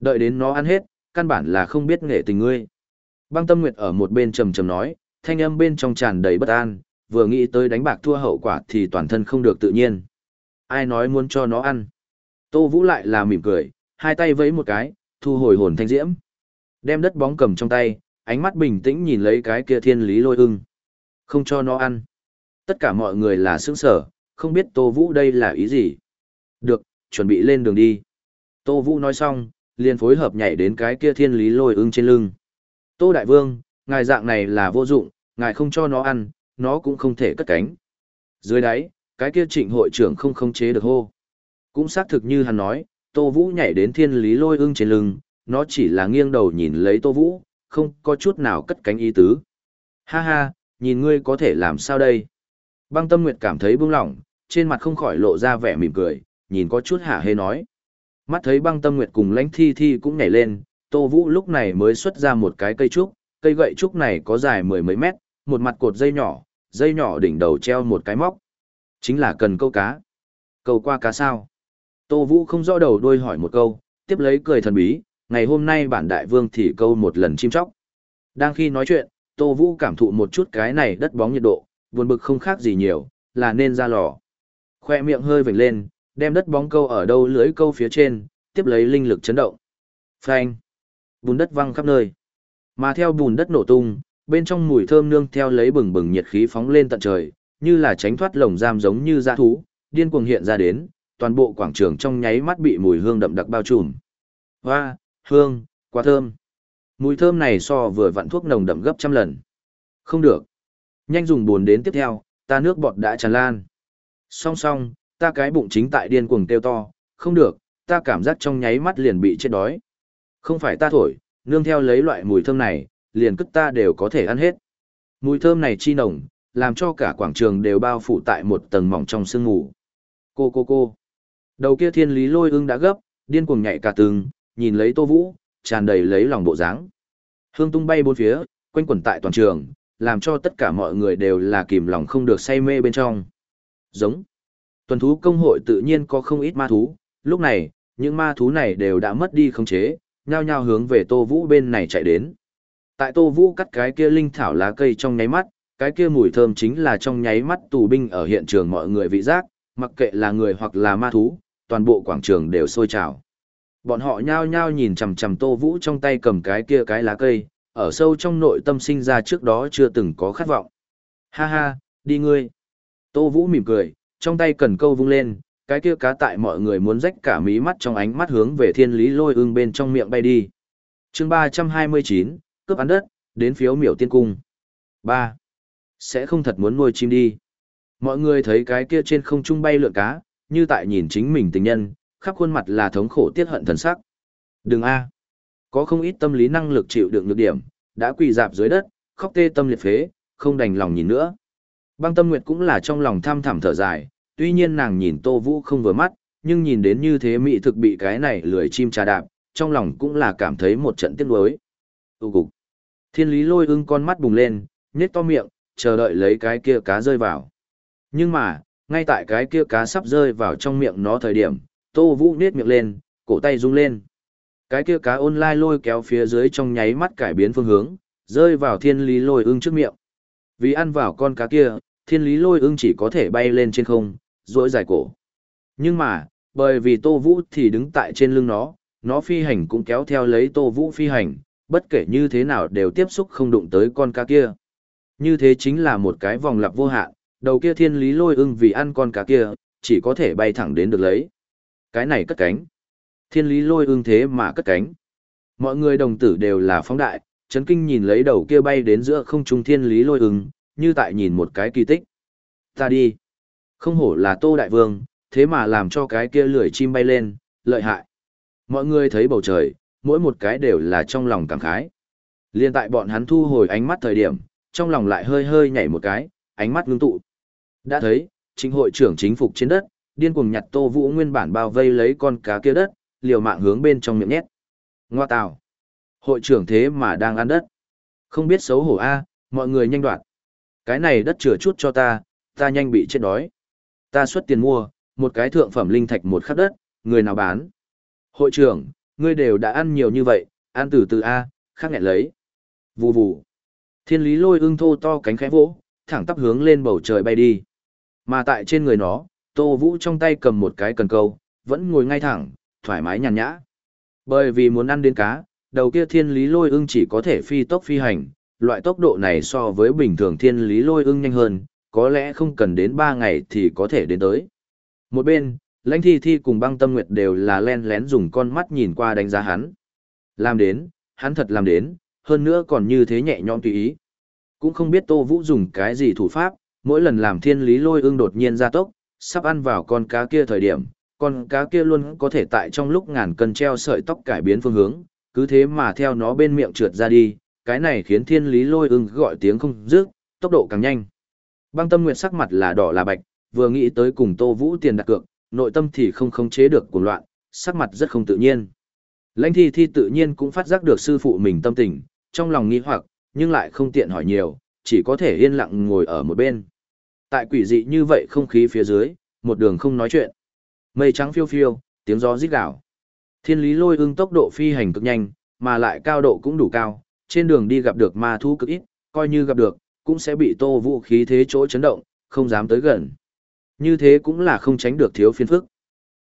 Đợi đến nó ăn hết, căn bản là không biết nghệ tình ngươi. Băng tâm nguyệt ở một bên trầm trầm nói, thanh âm bên trong tràn đầy bất an, vừa nghĩ tới đánh bạc thua hậu quả thì toàn thân không được tự nhiên. Ai nói muốn cho nó ăn? Tô Vũ lại là mỉm cười, hai tay vẫy một cái, thu hồi hồn thanh diễm. Đem đất bóng cầm trong tay, ánh mắt bình tĩnh nhìn lấy cái kia thiên lý lôi ưng. Không cho nó ăn. Tất cả mọi người là sững sở, không biết Tô Vũ đây là ý gì. Được, chuẩn bị lên đường đi. Tô Vũ nói xong, liền phối hợp nhảy đến cái kia thiên lý lôi ưng trên lưng. Tô Đại Vương, ngài dạng này là vô dụng, ngài không cho nó ăn, nó cũng không thể cất cánh. Dưới đáy, cái kia trịnh hội trưởng không khống chế được hô. Cũng xác thực như hắn nói, Tô Vũ nhảy đến thiên lý lôi ưng trên lưng, nó chỉ là nghiêng đầu nhìn lấy Tô Vũ, không có chút nào cất cánh ý tứ. Ha ha, nhìn ngươi có thể làm sao đây? Băng tâm nguyệt cảm thấy buông lỏng, trên mặt không khỏi lộ ra vẻ mỉm cười, nhìn có chút hả hê nói. Mắt thấy băng tâm nguyệt cùng lãnh thi thi cũng nhảy lên, Tô Vũ lúc này mới xuất ra một cái cây trúc, cây gậy trúc này có dài mười mấy mét, một mặt cột dây nhỏ, dây nhỏ đỉnh đầu treo một cái móc. Chính là cần câu cá. Câu qua cá sao? Tô Vũ không rõ đầu đuôi hỏi một câu, tiếp lấy cười thần bí, ngày hôm nay bản đại vương thì câu một lần chim chóc. Đang khi nói chuyện, Tô Vũ cảm thụ một chút cái này đất bóng nhiệt độ, buồn bực không khác gì nhiều, là nên ra lò. Khoe miệng hơi vểnh lên, đem đất bóng câu ở đâu lưới câu phía trên, tiếp lấy linh lực chấn động. Phanh! Bùn đất văng khắp nơi. Mà theo bùn đất nổ tung, bên trong mùi thơm nương theo lấy bừng bừng nhiệt khí phóng lên tận trời, như là tránh thoát lồng giam giống như dã thú, điên cuồng hiện ra đến, toàn bộ quảng trường trong nháy mắt bị mùi hương đậm đặc bao trùm. Hoa, hương, quá thơm. Mùi thơm này so vừa vặn thuốc nồng đậm gấp trăm lần. Không được. Nhanh dùng buồn đến tiếp theo, ta nước bọt đã tràn lan. Song song, ta cái bụng chính tại điên cuồng kêu to, không được, ta cảm giác trong nháy mắt liền bị chết đói. Không phải ta thổi, nương theo lấy loại mùi thơm này, liền cất ta đều có thể ăn hết. Mùi thơm này chi nồng, làm cho cả quảng trường đều bao phủ tại một tầng mỏng trong sương ngủ. Cô cô cô. Đầu kia thiên lý lôi ưng đã gấp, điên cuồng nhảy cả tường, nhìn lấy tô vũ, tràn đầy lấy lòng bộ dáng. Hương tung bay bốn phía, quanh quẩn tại toàn trường, làm cho tất cả mọi người đều là kìm lòng không được say mê bên trong. Giống. Tuần thú công hội tự nhiên có không ít ma thú, lúc này, những ma thú này đều đã mất đi khống chế, nhao nhao hướng về Tô Vũ bên này chạy đến. Tại Tô Vũ cắt cái kia linh thảo lá cây trong nháy mắt, cái kia mùi thơm chính là trong nháy mắt tù binh ở hiện trường mọi người vị giác, mặc kệ là người hoặc là ma thú, toàn bộ quảng trường đều sôi trào. Bọn họ nhao nhao nhìn chằm chằm Tô Vũ trong tay cầm cái kia cái lá cây, ở sâu trong nội tâm sinh ra trước đó chưa từng có khát vọng. Ha ha, đi ngươi. Tô Vũ mỉm cười, trong tay cần câu vung lên, cái kia cá tại mọi người muốn rách cả mí mắt trong ánh mắt hướng về thiên lý lôi ưng bên trong miệng bay đi. chương ba trăm hai mươi chín cướp ăn đất, đến phiếu miểu tiên cung. ba Sẽ không thật muốn nuôi chim đi. Mọi người thấy cái kia trên không trung bay lượn cá, như tại nhìn chính mình tình nhân, khắp khuôn mặt là thống khổ tiết hận thần sắc. Đừng a, Có không ít tâm lý năng lực chịu đựng nhược điểm, đã quỳ dạp dưới đất, khóc tê tâm liệt phế, không đành lòng nhìn nữa. Băng Tâm Nguyệt cũng là trong lòng tham thẳm thở dài, tuy nhiên nàng nhìn Tô Vũ không vừa mắt, nhưng nhìn đến như thế mỹ thực bị cái này lười chim trà đạp, trong lòng cũng là cảm thấy một trận tiếc nuối. Tu cục. Thiên lý lôi ưng con mắt bùng lên, nhếch to miệng, chờ đợi lấy cái kia cá rơi vào. Nhưng mà, ngay tại cái kia cá sắp rơi vào trong miệng nó thời điểm, Tô Vũ nhếch miệng lên, cổ tay rung lên. Cái kia cá online lôi kéo phía dưới trong nháy mắt cải biến phương hướng, rơi vào thiên lý lôi ưng trước miệng. Vì ăn vào con cá kia, thiên lý lôi ưng chỉ có thể bay lên trên không, rỗi dài cổ. Nhưng mà, bởi vì Tô Vũ thì đứng tại trên lưng nó, nó phi hành cũng kéo theo lấy Tô Vũ phi hành, bất kể như thế nào đều tiếp xúc không đụng tới con cá kia. Như thế chính là một cái vòng lặp vô hạn, đầu kia thiên lý lôi ưng vì ăn con cá kia, chỉ có thể bay thẳng đến được lấy. Cái này cất cánh. Thiên lý lôi ương thế mà cất cánh. Mọi người đồng tử đều là phóng đại, chấn kinh nhìn lấy đầu kia bay đến giữa không trung thiên lý lôi ương, như tại nhìn một cái kỳ tích. Ta đi. Không hổ là Tô Đại Vương, thế mà làm cho cái kia lưỡi chim bay lên, lợi hại. Mọi người thấy bầu trời, mỗi một cái đều là trong lòng cảm khái. Liên tại bọn hắn thu hồi ánh mắt thời điểm, trong lòng lại hơi hơi nhảy một cái, ánh mắt ngưng tụ. Đã thấy, chính hội trưởng chính phục trên đất, điên cuồng nhặt Tô Vũ nguyên bản bao vây lấy con cá kia đất, liều mạng hướng bên trong miệng nhét. Ngoa tào. Hội trưởng thế mà đang ăn đất. Không biết xấu hổ a, à, mọi người nhanh đoạn. Cái này đất chừa chút cho ta, ta nhanh bị chết đói. Ta xuất tiền mua, một cái thượng phẩm linh thạch một khắc đất, người nào bán. Hội trưởng, ngươi đều đã ăn nhiều như vậy, ăn từ từ A, khác nghẹn lấy. Vù vù. Thiên lý lôi ưng thô to cánh khẽ vỗ, thẳng tắp hướng lên bầu trời bay đi. Mà tại trên người nó, Tô Vũ trong tay cầm một cái cần câu, vẫn ngồi ngay thẳng, thoải mái nhàn nhã. Bởi vì muốn ăn đến cá, đầu kia thiên lý lôi ưng chỉ có thể phi tốc phi hành, loại tốc độ này so với bình thường thiên lý lôi ưng nhanh hơn, có lẽ không cần đến 3 ngày thì có thể đến tới. Một bên, lãnh thi thi cùng băng tâm nguyệt đều là len lén dùng con mắt nhìn qua đánh giá hắn. Làm đến, hắn thật làm đến, hơn nữa còn như thế nhẹ nhõm tùy ý. Cũng không biết Tô Vũ dùng cái gì thủ pháp, mỗi lần làm thiên lý lôi ưng đột nhiên ra tốc, sắp ăn vào con cá kia thời điểm, con cá kia luôn có thể tại trong lúc ngàn cân treo sợi tóc cải biến phương hướng, cứ thế mà theo nó bên miệng trượt ra đi, cái này khiến thiên lý lôi ưng gọi tiếng không dứt, tốc độ càng nhanh. Băng tâm nguyệt sắc mặt là đỏ là bạch, vừa nghĩ tới cùng Tô Vũ tiền đặt cược, nội tâm thì không khống chế được cuồng loạn, sắc mặt rất không tự nhiên. Lãnh thi thi tự nhiên cũng phát giác được sư phụ mình tâm tình, trong lòng nghi hoặc, nhưng lại không tiện hỏi nhiều, chỉ có thể yên lặng ngồi ở một bên. Tại quỷ dị như vậy không khí phía dưới, một đường không nói chuyện. Mây trắng phiêu phiêu, tiếng gió rít gào. Thiên lý lôi ưng tốc độ phi hành cực nhanh, mà lại cao độ cũng đủ cao, trên đường đi gặp được ma thú cực ít, coi như gặp được, cũng sẽ bị tô vũ khí thế chỗ chấn động, không dám tới gần. Như thế cũng là không tránh được thiếu phiên phức.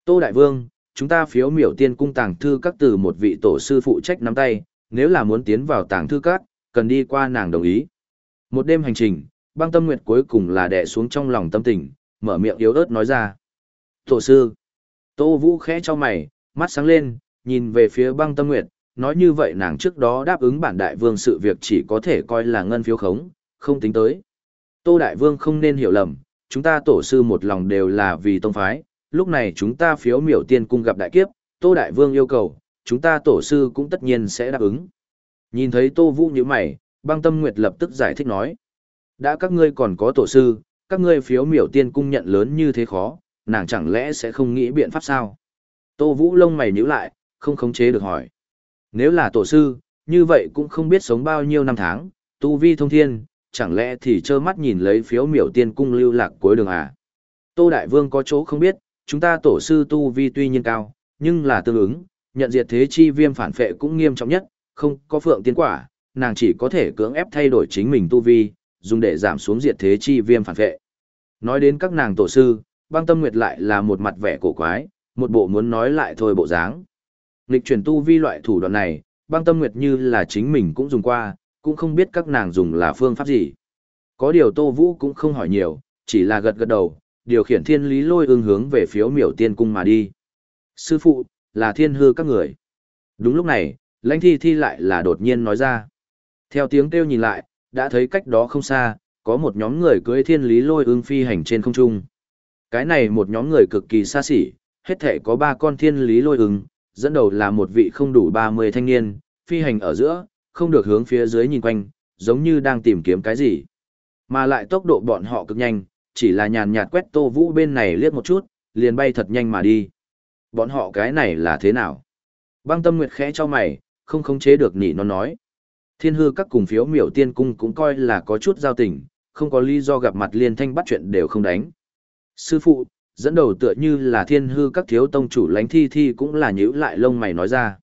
Tô Đại Vương, chúng ta phiếu miểu tiên cung tàng thư các từ một vị tổ sư phụ trách nắm tay, nếu là muốn tiến vào tàng thư các, cần đi qua nàng đồng ý. Một đêm hành trình, băng tâm nguyệt cuối cùng là đè xuống trong lòng tâm tình, mở miệng yếu ớt nói ra. Tổ sư, Tô Vũ khẽ cho mày, mắt sáng lên, nhìn về phía băng tâm nguyệt, nói như vậy nàng trước đó đáp ứng bản đại vương sự việc chỉ có thể coi là ngân phiếu khống, không tính tới. Tô đại vương không nên hiểu lầm, chúng ta tổ sư một lòng đều là vì tông phái, lúc này chúng ta phiếu miểu tiên cung gặp đại kiếp, Tô đại vương yêu cầu, chúng ta tổ sư cũng tất nhiên sẽ đáp ứng. Nhìn thấy Tô Vũ như mày, băng tâm nguyệt lập tức giải thích nói. Đã các ngươi còn có tổ sư, các ngươi phiếu miểu tiên cung nhận lớn như thế khó, nàng chẳng lẽ sẽ không nghĩ biện pháp sao? Tô Vũ lông mày nhíu lại, không khống chế được hỏi. Nếu là tổ sư, như vậy cũng không biết sống bao nhiêu năm tháng, tu vi thông thiên, chẳng lẽ thì trơ mắt nhìn lấy phiếu miểu tiên cung lưu lạc cuối đường à? Tô Đại Vương có chỗ không biết, chúng ta tổ sư tu vi tuy nhiên cao, nhưng là tương ứng, nhận diệt thế chi viêm phản phệ cũng nghiêm trọng nhất, không có phượng tiên quả, nàng chỉ có thể cưỡng ép thay đổi chính mình tu vi, dùng để giảm xuống diệt thế chi viêm phản vệ. Nói đến các nàng tổ sư, băng tâm nguyệt lại là một mặt vẻ cổ quái, một bộ muốn nói lại thôi bộ dáng. Nịch chuyển tu vi loại thủ đoạn này, băng tâm nguyệt như là chính mình cũng dùng qua, cũng không biết các nàng dùng là phương pháp gì. Có điều Tô Vũ cũng không hỏi nhiều, chỉ là gật gật đầu, điều khiển thiên lý lôi ương hướng về phiếu miểu tiên cung mà đi. Sư phụ, là thiên hư các người. Đúng lúc này, lãnh thi thi lại là đột nhiên nói ra. Theo tiếng kêu nhìn lại, đã thấy cách đó không xa, có một nhóm người cưỡi thiên lý lôi ưng phi hành trên không trung. Cái này một nhóm người cực kỳ xa xỉ, hết thể có ba con thiên lý lôi ưng, dẫn đầu là một vị không đủ 30 thanh niên, phi hành ở giữa, không được hướng phía dưới nhìn quanh, giống như đang tìm kiếm cái gì. Mà lại tốc độ bọn họ cực nhanh, chỉ là nhàn nhạt quét tô vũ bên này liếc một chút, liền bay thật nhanh mà đi. Bọn họ cái này là thế nào? Băng tâm nguyệt khẽ cho mày, không khống chế được nỉ nó nói. Thiên hư các cùng phiếu miểu tiên cung cũng coi là có chút giao tình, không có lý do gặp mặt liên thanh bắt chuyện đều không đánh. Sư phụ, dẫn đầu tựa như là thiên hư các thiếu tông chủ lánh thi thi cũng là nhữ lại lông mày nói ra.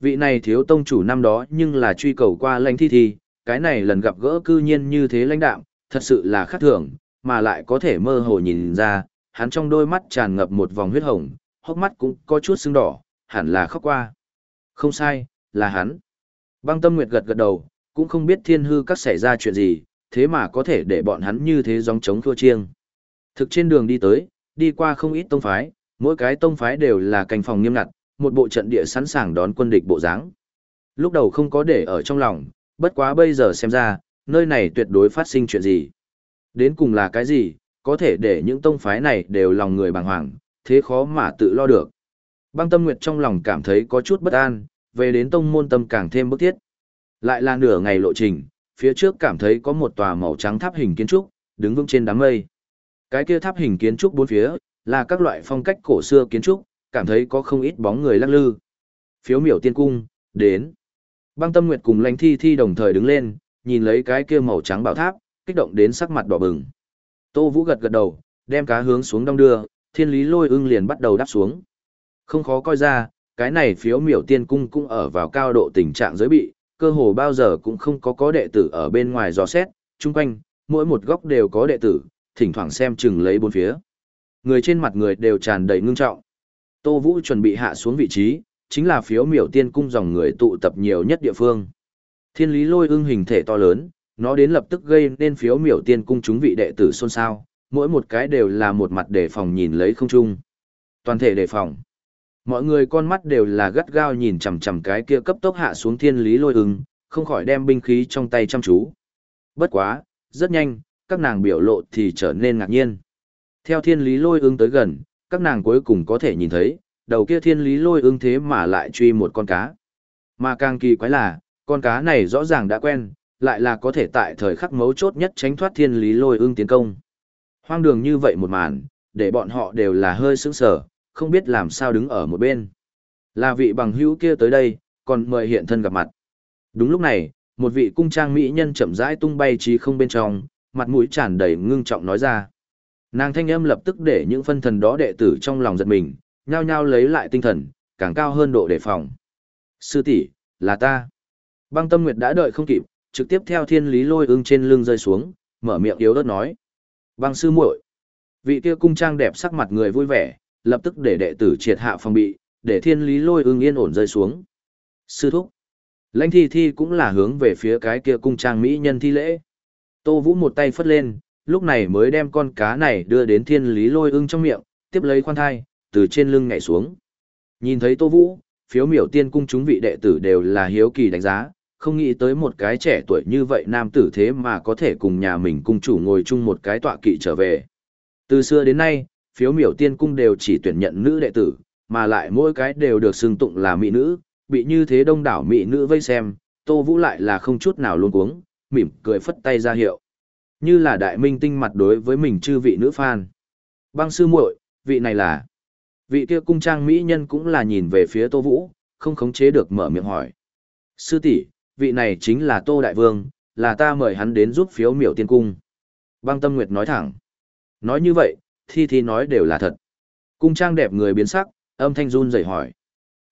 Vị này thiếu tông chủ năm đó nhưng là truy cầu qua lánh thi thi, cái này lần gặp gỡ cư nhiên như thế lãnh đạm, thật sự là khác thường, mà lại có thể mơ hồ nhìn ra, hắn trong đôi mắt tràn ngập một vòng huyết hồng, hốc mắt cũng có chút sưng đỏ, hẳn là khóc qua. Không sai, là hắn. Băng tâm nguyệt gật gật đầu, cũng không biết thiên hư các xảy ra chuyện gì, thế mà có thể để bọn hắn như thế dòng chống thua chiêng. Thực trên đường đi tới, đi qua không ít tông phái, mỗi cái tông phái đều là canh phòng nghiêm ngặt, một bộ trận địa sẵn sàng đón quân địch bộ dáng. Lúc đầu không có để ở trong lòng, bất quá bây giờ xem ra, nơi này tuyệt đối phát sinh chuyện gì. Đến cùng là cái gì, có thể để những tông phái này đều lòng người bàng hoàng, thế khó mà tự lo được. Băng tâm nguyệt trong lòng cảm thấy có chút bất an, về đến tông môn tâm càng thêm bức thiết. Lại là nửa ngày lộ trình, phía trước cảm thấy có một tòa màu trắng tháp hình kiến trúc, đứng vững trên đám mây. Cái kia tháp hình kiến trúc bốn phía, là các loại phong cách cổ xưa kiến trúc, cảm thấy có không ít bóng người lắc lư. Phiếu miểu tiên cung, đến. Băng tâm nguyệt cùng lãnh thi thi đồng thời đứng lên, nhìn lấy cái kia màu trắng bảo tháp, kích động đến sắc mặt đỏ bừng. Tô Vũ gật gật đầu, đem cá hướng xuống đông đưa, thiên lý lôi ưng liền bắt đầu đáp xuống. Không khó coi ra, cái này phiếu miểu tiên cung cũng ở vào cao độ tình trạng giới bị, cơ hồ bao giờ cũng không có có đệ tử ở bên ngoài dò xét, chung quanh, mỗi một góc đều có đệ tử, thỉnh thoảng xem chừng lấy bốn phía. Người trên mặt người đều tràn đầy ngưng trọng. Tô Vũ chuẩn bị hạ xuống vị trí, chính là phiếu miểu tiên cung dòng người tụ tập nhiều nhất địa phương. Thiên lý lôi ưng hình thể to lớn, nó đến lập tức gây nên phiếu miểu tiên cung chúng vị đệ tử xôn xao, mỗi một cái đều là một mặt đề phòng nhìn lấy không chung Toàn thể đề phòng. Mọi người con mắt đều là gắt gao nhìn chằm chằm cái kia cấp tốc hạ xuống thiên lý lôi ưng, không khỏi đem binh khí trong tay chăm chú. Bất quá, rất nhanh, các nàng biểu lộ thì trở nên ngạc nhiên. Theo thiên lý lôi ưng tới gần, các nàng cuối cùng có thể nhìn thấy, đầu kia thiên lý lôi ưng thế mà lại truy một con cá. Mà càng kỳ quái là, con cá này rõ ràng đã quen, lại là có thể tại thời khắc mấu chốt nhất tránh thoát thiên lý lôi ưng tiến công. Hoang đường như vậy một màn, để bọn họ đều là hơi sững sờ, không biết làm sao đứng ở một bên. Là vị bằng hữu kia tới đây, còn mời hiện thân gặp mặt. Đúng lúc này, một vị cung trang mỹ nhân chậm rãi tung bay trí không bên trong, mặt mũi tràn đầy ngưng trọng nói ra. Nàng thanh âm lập tức để những phân thần đó đệ tử trong lòng giật mình, nhao nhao lấy lại tinh thần, càng cao hơn độ đề phòng. Sư tỷ, là ta. Băng Tâm Nguyệt đã đợi không kịp, trực tiếp theo Thiên Lý Lôi Ưng trên lưng rơi xuống, mở miệng yếu ớt nói: "Băng sư muội." Vị kia cung trang đẹp sắc mặt người vui vẻ, lập tức để đệ tử triệt hạ phòng bị, để Thiên Lý Lôi Ưng yên ổn rơi xuống. Sư thúc. Lãnh Thi Thi cũng là hướng về phía cái kia cung trang mỹ nhân thi lễ. Tô Vũ một tay phất lên, lúc này mới đem con cá này đưa đến Thiên Lý Lôi Ưng trong miệng, tiếp lấy khoan thai, từ trên lưng nhảy xuống. Nhìn thấy Tô Vũ, phiếu miểu tiên cung chúng vị đệ tử đều là hiếu kỳ đánh giá, không nghĩ tới một cái trẻ tuổi như vậy nam tử thế mà có thể cùng nhà mình cung chủ ngồi chung một cái tọa kỵ trở về. Từ xưa đến nay, phiếu miểu tiên cung đều chỉ tuyển nhận nữ đệ tử, mà lại mỗi cái đều được xưng tụng là mỹ nữ, bị như thế đông đảo mỹ nữ vây xem, Tô Vũ lại là không chút nào luôn cuống, mỉm cười phất tay ra hiệu. Như là đại minh tinh mặt đối với mình chư vị nữ fan. Băng sư muội, vị này là Vị kia cung trang mỹ nhân cũng là nhìn về phía Tô Vũ, không khống chế được mở miệng hỏi. Sư tỷ vị này chính là Tô Đại Vương, là ta mời hắn đến giúp phiếu miểu tiên cung. Băng Tâm Nguyệt nói thẳng. Nói như vậy, thi thi nói đều là thật. Cung trang đẹp người biến sắc, âm thanh run rẩy hỏi.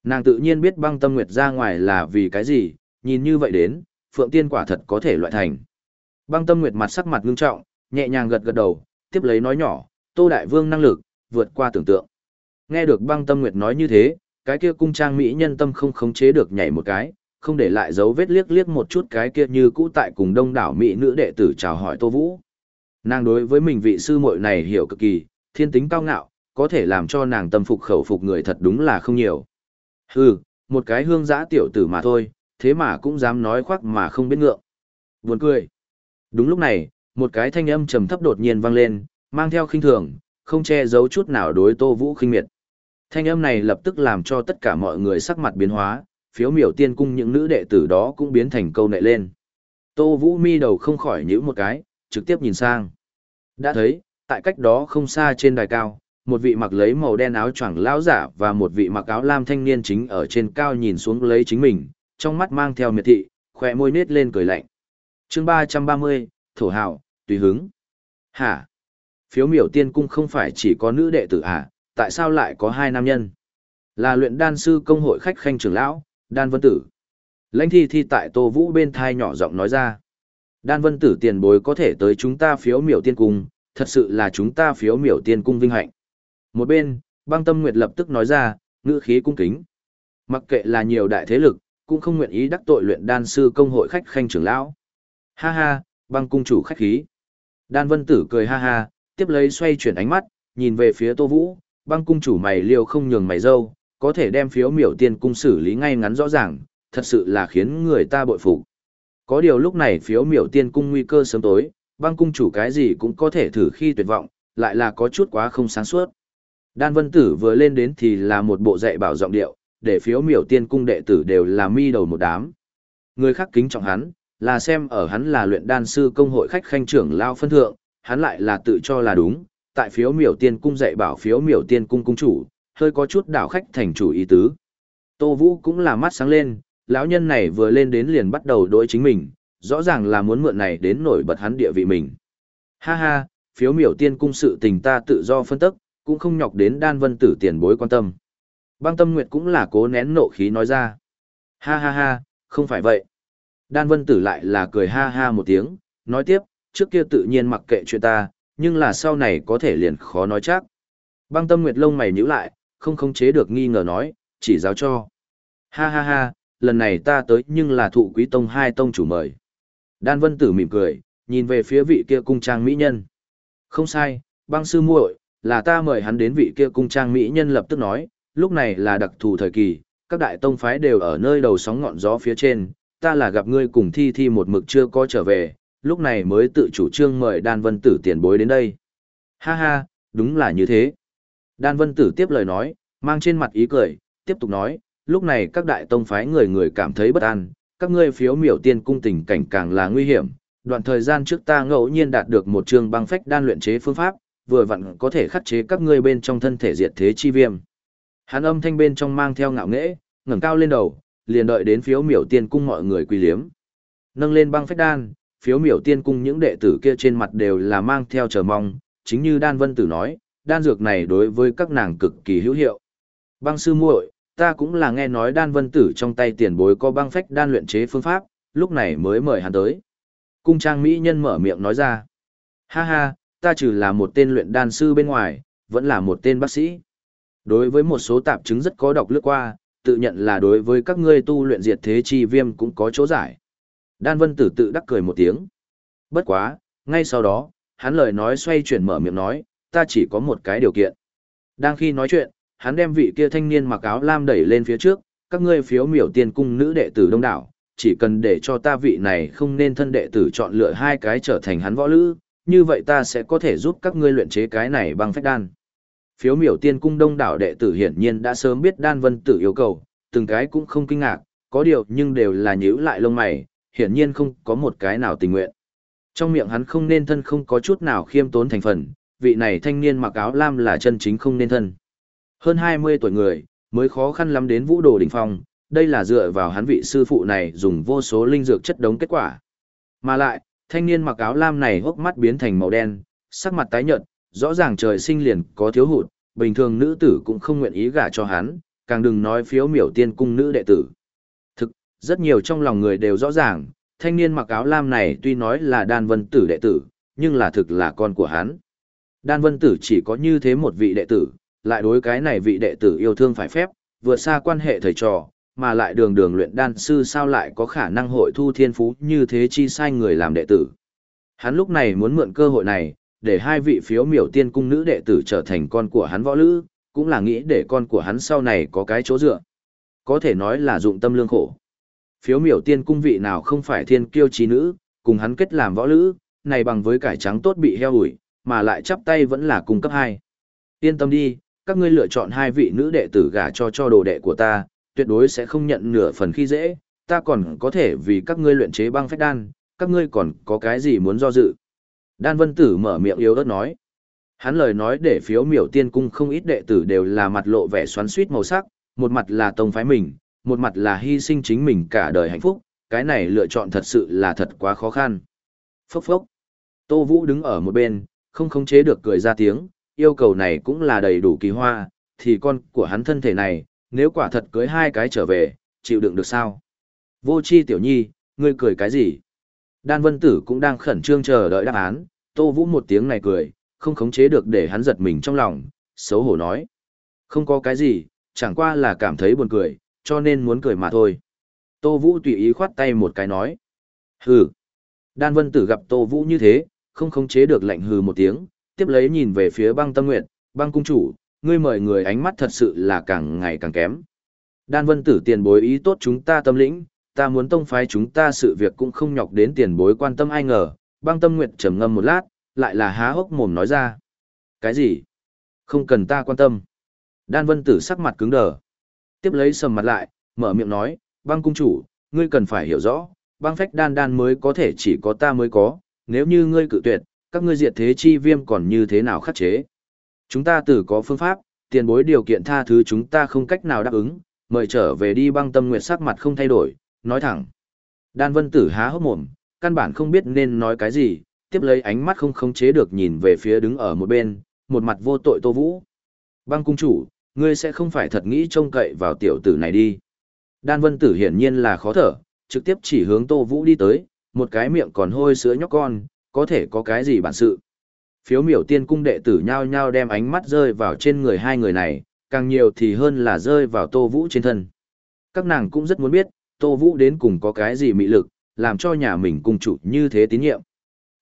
Nàng tự nhiên biết băng Tâm Nguyệt ra ngoài là vì cái gì, nhìn như vậy đến, Phượng Tiên quả thật có thể loại thành. Băng Tâm Nguyệt mặt sắc mặt ngưng trọng, nhẹ nhàng gật gật đầu, tiếp lấy nói nhỏ, Tô Đại Vương năng lực, vượt qua tưởng tượng. Nghe được băng tâm nguyệt nói như thế, cái kia cung trang mỹ nhân tâm không khống chế được nhảy một cái, không để lại dấu vết liếc liếc một chút cái kia như cũ tại cùng đông đảo mỹ nữ đệ tử chào hỏi Tô Vũ. Nàng đối với mình vị sư muội này hiểu cực kỳ, thiên tính cao ngạo, có thể làm cho nàng tâm phục khẩu phục người thật đúng là không nhiều. Hừ, một cái hương giã tiểu tử mà thôi, thế mà cũng dám nói khoác mà không biết ngượng. Buồn cười. Đúng lúc này, một cái thanh âm trầm thấp đột nhiên vang lên, mang theo khinh thường, không che giấu chút nào đối Tô Vũ khinh miệt. Thanh âm này lập tức làm cho tất cả mọi người sắc mặt biến hóa, phiếu miểu tiên cung những nữ đệ tử đó cũng biến thành câu nệ lên. Tô Vũ mi đầu không khỏi nhíu một cái, trực tiếp nhìn sang. Đã thấy, tại cách đó không xa trên đài cao, một vị mặc lấy màu đen áo choàng lão giả và một vị mặc áo lam thanh niên chính ở trên cao nhìn xuống lấy chính mình, trong mắt mang theo miệt thị, khỏe môi nết lên cười lạnh. chương ba trăm ba mươi Thổ Hào, Tùy Hứng. Hả? Phiếu miểu tiên cung không phải chỉ có nữ đệ tử à, tại sao lại có hai nam nhân? Là luyện đan sư công hội khách khanh trưởng lão, Đan Vân Tử. Lãnh thi thi tại Tô Vũ bên thai nhỏ giọng nói ra. Đan Vân Tử tiền bối có thể tới chúng ta phiếu miểu tiên cung, thật sự là chúng ta phiếu miểu tiên cung vinh hạnh. Một bên, băng tâm nguyệt lập tức nói ra, ngữ khí cung kính. Mặc kệ là nhiều đại thế lực, cũng không nguyện ý đắc tội luyện đan sư công hội khách khanh trưởng lão. Ha ha, băng cung chủ khách khí. Đan Vân Tử cười ha ha, tiếp lấy xoay chuyển ánh mắt, nhìn về phía Tô Vũ, băng cung chủ mày liều không nhường mày dâu, có thể đem phiếu miểu tiên cung xử lý ngay ngắn rõ ràng, thật sự là khiến người ta bội phục. Có điều lúc này phiếu miểu tiên cung nguy cơ sớm tối, băng cung chủ cái gì cũng có thể thử khi tuyệt vọng, lại là có chút quá không sáng suốt. Đan Vân Tử vừa lên đến thì là một bộ dạy bảo giọng điệu, để phiếu miểu tiên cung đệ tử đều là mi đầu một đám. Người khác kính trọng hắn, là xem ở hắn là luyện đan sư công hội khách khanh trưởng lao phân thượng, hắn lại là tự cho là đúng, tại phiếu miểu tiên cung dạy bảo phiếu miểu tiên cung cung chủ, hơi có chút đảo khách thành chủ ý tứ. Tô Vũ cũng là mắt sáng lên, lão nhân này vừa lên đến liền bắt đầu đối chính mình, rõ ràng là muốn mượn này đến nổi bật hắn địa vị mình. Ha ha, phiếu miểu tiên cung sự tình ta tự do phân tức, cũng không nhọc đến đan vân tử tiền bối quan tâm. Băng tâm nguyệt cũng là cố nén nộ khí nói ra. Ha ha ha, không phải vậy. Đan vân tử lại là cười ha ha một tiếng, nói tiếp, trước kia tự nhiên mặc kệ chuyện ta, nhưng là sau này có thể liền khó nói chắc. Băng tâm nguyệt lông mày nhíu lại, không khống chế được nghi ngờ nói, chỉ giáo cho. Ha ha ha, lần này ta tới nhưng là thụ quý tông hai tông chủ mời. Đan vân tử mỉm cười, nhìn về phía vị kia cung trang mỹ nhân. Không sai, băng sư muội, là ta mời hắn đến vị kia cung trang mỹ nhân lập tức nói, lúc này là đặc thù thời kỳ, các đại tông phái đều ở nơi đầu sóng ngọn gió phía trên, ta là gặp ngươi cùng thi thi một mực chưa có trở về, lúc này mới tự chủ trương mời đan vân tử tiền bối đến đây. Ha ha, đúng là như thế. Đan vân tử tiếp lời nói, mang trên mặt ý cười, tiếp tục nói, lúc này các đại tông phái người người cảm thấy bất an, các ngươi phiếu miểu tiên cung tình cảnh càng là nguy hiểm. Đoạn thời gian trước ta ngẫu nhiên đạt được một trường băng phách đan luyện chế phương pháp, vừa vặn có thể khắc chế các ngươi bên trong thân thể diệt thế chi viêm. Hắn âm thanh bên trong mang theo ngạo nghễ, ngẩng cao lên đầu, liền đợi đến phiếu miểu tiên cung mọi người quỳ liếm. Nâng lên băng phách đan, phiếu miểu tiên cung những đệ tử kia trên mặt đều là mang theo chờ mong, chính như đan vân tử nói, đan dược này đối với các nàng cực kỳ hữu hiệu. Băng sư muội, ta cũng là nghe nói đan vân tử trong tay tiền bối có băng phách đan luyện chế phương pháp, lúc này mới mời hắn tới. Cung trang mỹ nhân mở miệng nói ra. Ha ha, ta trừ là một tên luyện đan sư bên ngoài, vẫn là một tên bác sĩ. Đối với một số tạp chứng rất có đọc lướt qua, tự nhận là đối với các ngươi tu luyện diệt thế chi viêm cũng có chỗ giải. Đan Vân Tử tự đắc cười một tiếng. Bất quá, ngay sau đó, hắn lời nói xoay chuyển mở miệng nói, ta chỉ có một cái điều kiện. Đang khi nói chuyện, hắn đem vị kia thanh niên mặc áo lam đẩy lên phía trước, các ngươi phiếu miểu tiên cung nữ đệ tử đông đảo, chỉ cần để cho ta vị này không nên thân đệ tử chọn lựa hai cái trở thành hắn võ lữ, như vậy ta sẽ có thể giúp các ngươi luyện chế cái này bằng phách đan. Phiếu miểu tiên cung đông đảo đệ tử hiển nhiên đã sớm biết đan vân tử yêu cầu, từng cái cũng không kinh ngạc, có điều nhưng đều là nhíu lại lông mày, hiển nhiên không có một cái nào tình nguyện. Trong miệng hắn không nên thân không có chút nào khiêm tốn thành phần, vị này thanh niên mặc áo lam là chân chính không nên thân. Hơn 20 tuổi người, mới khó khăn lắm đến vũ đồ đỉnh phong, đây là dựa vào hắn vị sư phụ này dùng vô số linh dược chất đống kết quả. Mà lại, thanh niên mặc áo lam này hốc mắt biến thành màu đen, sắc mặt tái nhợt, rõ ràng trời sinh liền có thiếu hụt, bình thường nữ tử cũng không nguyện ý gả cho hắn, càng đừng nói phiếu miểu tiên cung nữ đệ tử. Thực, rất nhiều trong lòng người đều rõ ràng, thanh niên mặc áo lam này tuy nói là đan vân tử đệ tử, nhưng là thực là con của hắn. Đan vân tử chỉ có như thế một vị đệ tử, lại đối cái này vị đệ tử yêu thương phải phép, vượt xa quan hệ thầy trò, mà lại đường đường luyện đan sư sao lại có khả năng hội thu thiên phú như thế chi sai người làm đệ tử. Hắn lúc này muốn mượn cơ hội này, để hai vị phiếu miểu tiên cung nữ đệ tử trở thành con của hắn võ lữ, cũng là nghĩ để con của hắn sau này có cái chỗ dựa. Có thể nói là dụng tâm lương khổ. Phiếu miểu tiên cung vị nào không phải thiên kiêu trí nữ, cùng hắn kết làm võ lữ, này bằng với cải trắng tốt bị heo ủi, mà lại chắp tay vẫn là cung cấp hai. Yên tâm đi, các ngươi lựa chọn hai vị nữ đệ tử gả cho cho đồ đệ của ta, tuyệt đối sẽ không nhận nửa phần khi dễ, ta còn có thể vì các ngươi luyện chế băng phách đan, các ngươi còn có cái gì muốn do dự. Đan Vân Tử mở miệng yếu ớt nói. Hắn lời nói để phiếu miểu tiên cung không ít đệ tử đều là mặt lộ vẻ xoắn suýt màu sắc, một mặt là tông phái mình, một mặt là hy sinh chính mình cả đời hạnh phúc, cái này lựa chọn thật sự là thật quá khó khăn. Phốc phốc. Tô Vũ đứng ở một bên, không khống chế được cười ra tiếng, yêu cầu này cũng là đầy đủ kỳ hoa, thì con của hắn thân thể này, nếu quả thật cưới hai cái trở về, chịu đựng được sao? Vô chi tiểu nhi, ngươi cười cái gì? Đan Vân Tử cũng đang khẩn trương chờ đợi đáp án, Tô Vũ một tiếng này cười, không khống chế được để hắn giật mình trong lòng, xấu hổ nói. Không có cái gì, chẳng qua là cảm thấy buồn cười, cho nên muốn cười mà thôi. Tô Vũ tùy ý khoát tay một cái nói. Hừ. Đan Vân Tử gặp Tô Vũ như thế, không khống chế được lạnh hừ một tiếng, tiếp lấy nhìn về phía băng tâm nguyện, băng cung chủ, ngươi mời người ánh mắt thật sự là càng ngày càng kém. Đan Vân Tử tiền bối ý tốt chúng ta tâm lĩnh, ta muốn tông phái chúng ta sự việc cũng không nhọc đến tiền bối quan tâm ai ngờ, băng tâm nguyện trầm ngâm một lát, lại là há hốc mồm nói ra. Cái gì? Không cần ta quan tâm. Đan Vân Tử sắc mặt cứng đờ. Tiếp lấy sầm mặt lại, mở miệng nói, băng cung chủ, ngươi cần phải hiểu rõ, băng phách đan đan mới có thể chỉ có ta mới có, nếu như ngươi cự tuyệt, các ngươi diệt thế chi viêm còn như thế nào khắc chế. Chúng ta tử có phương pháp, tiền bối điều kiện tha thứ chúng ta không cách nào đáp ứng, mời trở về đi băng tâm nguyệt sắc mặt không thay đổi, nói thẳng. Đan vân tử há hốc mồm, căn bản không biết nên nói cái gì, tiếp lấy ánh mắt không khống chế được nhìn về phía đứng ở một bên, một mặt vô tội tô vũ. Băng cung chủ, ngươi sẽ không phải thật nghĩ trông cậy vào tiểu tử này đi. Đan vân tử hiển nhiên là khó thở, trực tiếp chỉ hướng tô vũ đi tới, một cái miệng còn hôi sữa nhóc con, có thể có cái gì bản sự. Phiếu miểu tiên cung đệ tử nhao nhao đem ánh mắt rơi vào trên người hai người này, càng nhiều thì hơn là rơi vào tô vũ trên thân. Các nàng cũng rất muốn biết, tô vũ đến cùng có cái gì mị lực, làm cho nhà mình cung chủ như thế tín nhiệm.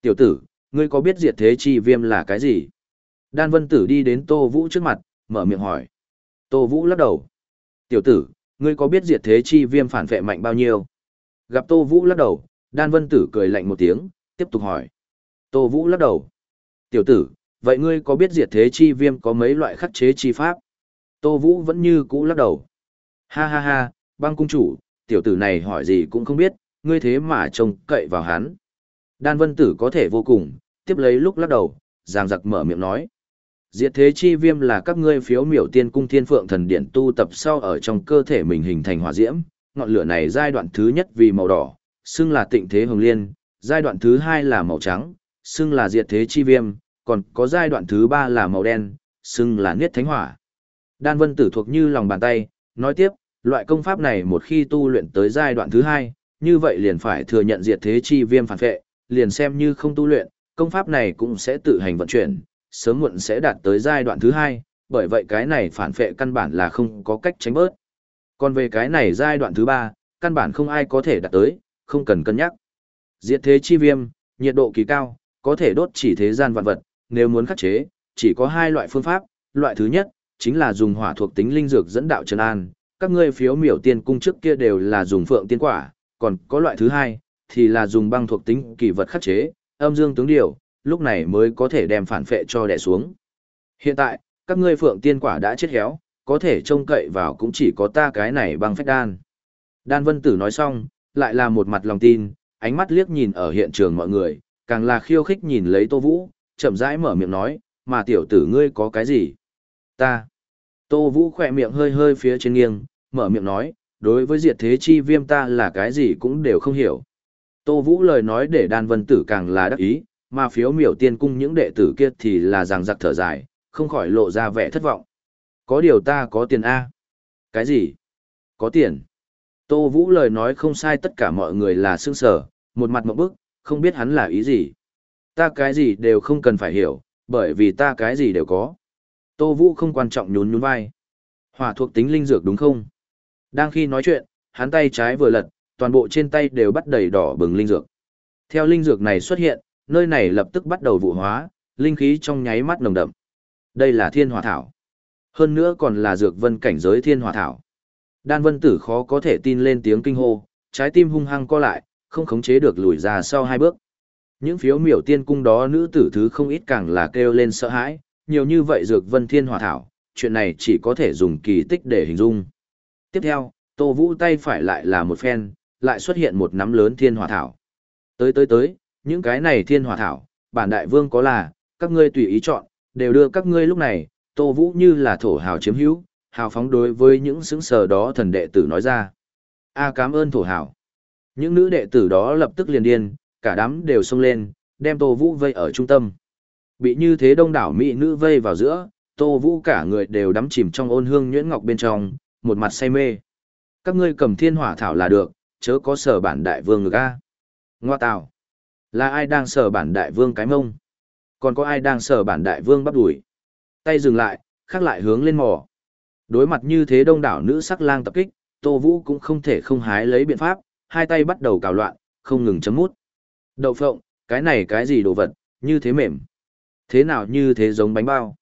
Tiểu tử, ngươi có biết diệt thế chi viêm là cái gì? Đan vân tử đi đến tô vũ trước mặt, mở miệng hỏi. Tô vũ lắc đầu. Tiểu tử, ngươi có biết diệt thế chi viêm phản vệ mạnh bao nhiêu? Gặp tô vũ lắc đầu, đan vân tử cười lạnh một tiếng, tiếp tục hỏi. Tô Vũ lắc đầu. Tiểu tử, vậy ngươi có biết diệt thế chi viêm có mấy loại khắc chế chi pháp? Tô Vũ vẫn như cũ lắc đầu. Ha ha ha, băng cung chủ, tiểu tử này hỏi gì cũng không biết, ngươi thế mà trông cậy vào hắn. Đan vân tử có thể vô cùng, tiếp lấy lúc lắc đầu, giang giặc mở miệng nói. Diệt thế chi viêm là các ngươi phiếu miểu tiên cung thiên phượng thần điện tu tập sau ở trong cơ thể mình hình thành hỏa diễm, ngọn lửa này giai đoạn thứ nhất vì màu đỏ, xưng là tịnh thế hồng liên, giai đoạn thứ hai là màu trắng, xưng là diệt thế chi viêm, còn có giai đoạn thứ ba là màu đen, xưng là niết thánh hỏa. Đan vân tử thuộc như lòng bàn tay, nói tiếp, loại công pháp này một khi tu luyện tới giai đoạn thứ hai, như vậy liền phải thừa nhận diệt thế chi viêm phản vệ, liền xem như không tu luyện, công pháp này cũng sẽ tự hành vận chuyển, sớm muộn sẽ đạt tới giai đoạn thứ hai, bởi vậy cái này phản vệ căn bản là không có cách tránh bớt. Còn về cái này giai đoạn thứ ba, căn bản không ai có thể đạt tới, không cần cân nhắc. Diệt thế chi viêm, nhiệt độ kỳ cao, có thể đốt chỉ thế gian vạn vật, nếu muốn khắc chế, chỉ có hai loại phương pháp, loại thứ nhất, chính là dùng hỏa thuộc tính linh dược dẫn đạo trấn an, các ngươi phiếu miểu tiên cung trước kia đều là dùng phượng tiên quả, còn có loại thứ hai, thì là dùng băng thuộc tính kỳ vật khắc chế, âm dương tướng điều, lúc này mới có thể đem phản phệ cho đè xuống. Hiện tại, các ngươi phượng tiên quả đã chết héo, có thể trông cậy vào cũng chỉ có ta cái này băng phách đan. Đan Vân Tử nói xong, lại là một mặt lòng tin, ánh mắt liếc nhìn ở hiện trường mọi người, càng là khiêu khích nhìn lấy Tô Vũ, chậm rãi mở miệng nói, mà tiểu tử ngươi có cái gì? Ta. Tô Vũ khỏe miệng hơi hơi phía trên nghiêng, mở miệng nói, đối với diệt thế chi viêm ta là cái gì cũng đều không hiểu. Tô Vũ lời nói để đan vân tử càng là đắc ý, mà phiếu miểu tiên cung những đệ tử kia thì là ràng giặc thở dài, không khỏi lộ ra vẻ thất vọng. Có điều ta có tiền A. Cái gì? Có tiền. Tô Vũ lời nói không sai tất cả mọi người là sương sở, một mặt một bức, không biết hắn là ý gì. Ta cái gì đều không cần phải hiểu, bởi vì ta cái gì đều có. Tô Vũ không quan trọng nhún nhún vai. Hỏa thuộc tính linh dược đúng không? Đang khi nói chuyện, hắn tay trái vừa lật, toàn bộ trên tay đều bắt đầy đỏ bừng linh dược. Theo linh dược này xuất hiện, nơi này lập tức bắt đầu vụ hóa, linh khí trong nháy mắt nồng đậm. Đây là thiên hỏa thảo. Hơn nữa còn là dược vân cảnh giới thiên hỏa thảo. Đan vân tử khó có thể tin lên tiếng kinh hô, trái tim hung hăng co lại, không khống chế được lùi ra sau hai bước. Những phiếu miểu tiên cung đó nữ tử thứ không ít càng là kêu lên sợ hãi, nhiều như vậy dược vân thiên hỏa thảo, chuyện này chỉ có thể dùng kỳ tích để hình dung. Tiếp theo, Tô Vũ tay phải lại là một phen, lại xuất hiện một nắm lớn thiên hỏa thảo. Tới tới tới, những cái này thiên hỏa thảo, bản đại vương có là, các ngươi tùy ý chọn, đều đưa các ngươi lúc này, Tô Vũ như là thổ hào chiếm hữu, hào phóng đối với những xứng sở đó thần đệ tử nói ra. A cảm ơn thổ hào. Những nữ đệ tử đó lập tức liền điên, cả đám đều xông lên, đem Tô Vũ vây ở trung tâm. Bị như thế đông đảo mỹ nữ vây vào giữa, Tô Vũ cả người đều đắm chìm trong ôn hương nhuyễn ngọc bên trong, một mặt say mê. Các ngươi cầm thiên hỏa thảo là được, chớ có sở bản đại vương ngực a. Ngoa tào. Là ai đang sở bản đại vương cái mông? Còn có ai đang sở bản đại vương bắp đuổi? Tay dừng lại, khác lại hướng lên mò. Đối mặt như thế đông đảo nữ sắc lang tập kích, Tô Vũ cũng không thể không hái lấy biện pháp, hai tay bắt đầu cào loạn, không ngừng chấm mút. Đậu phộng, cái này cái gì đồ vật, như thế mềm. Thế nào như thế giống bánh bao?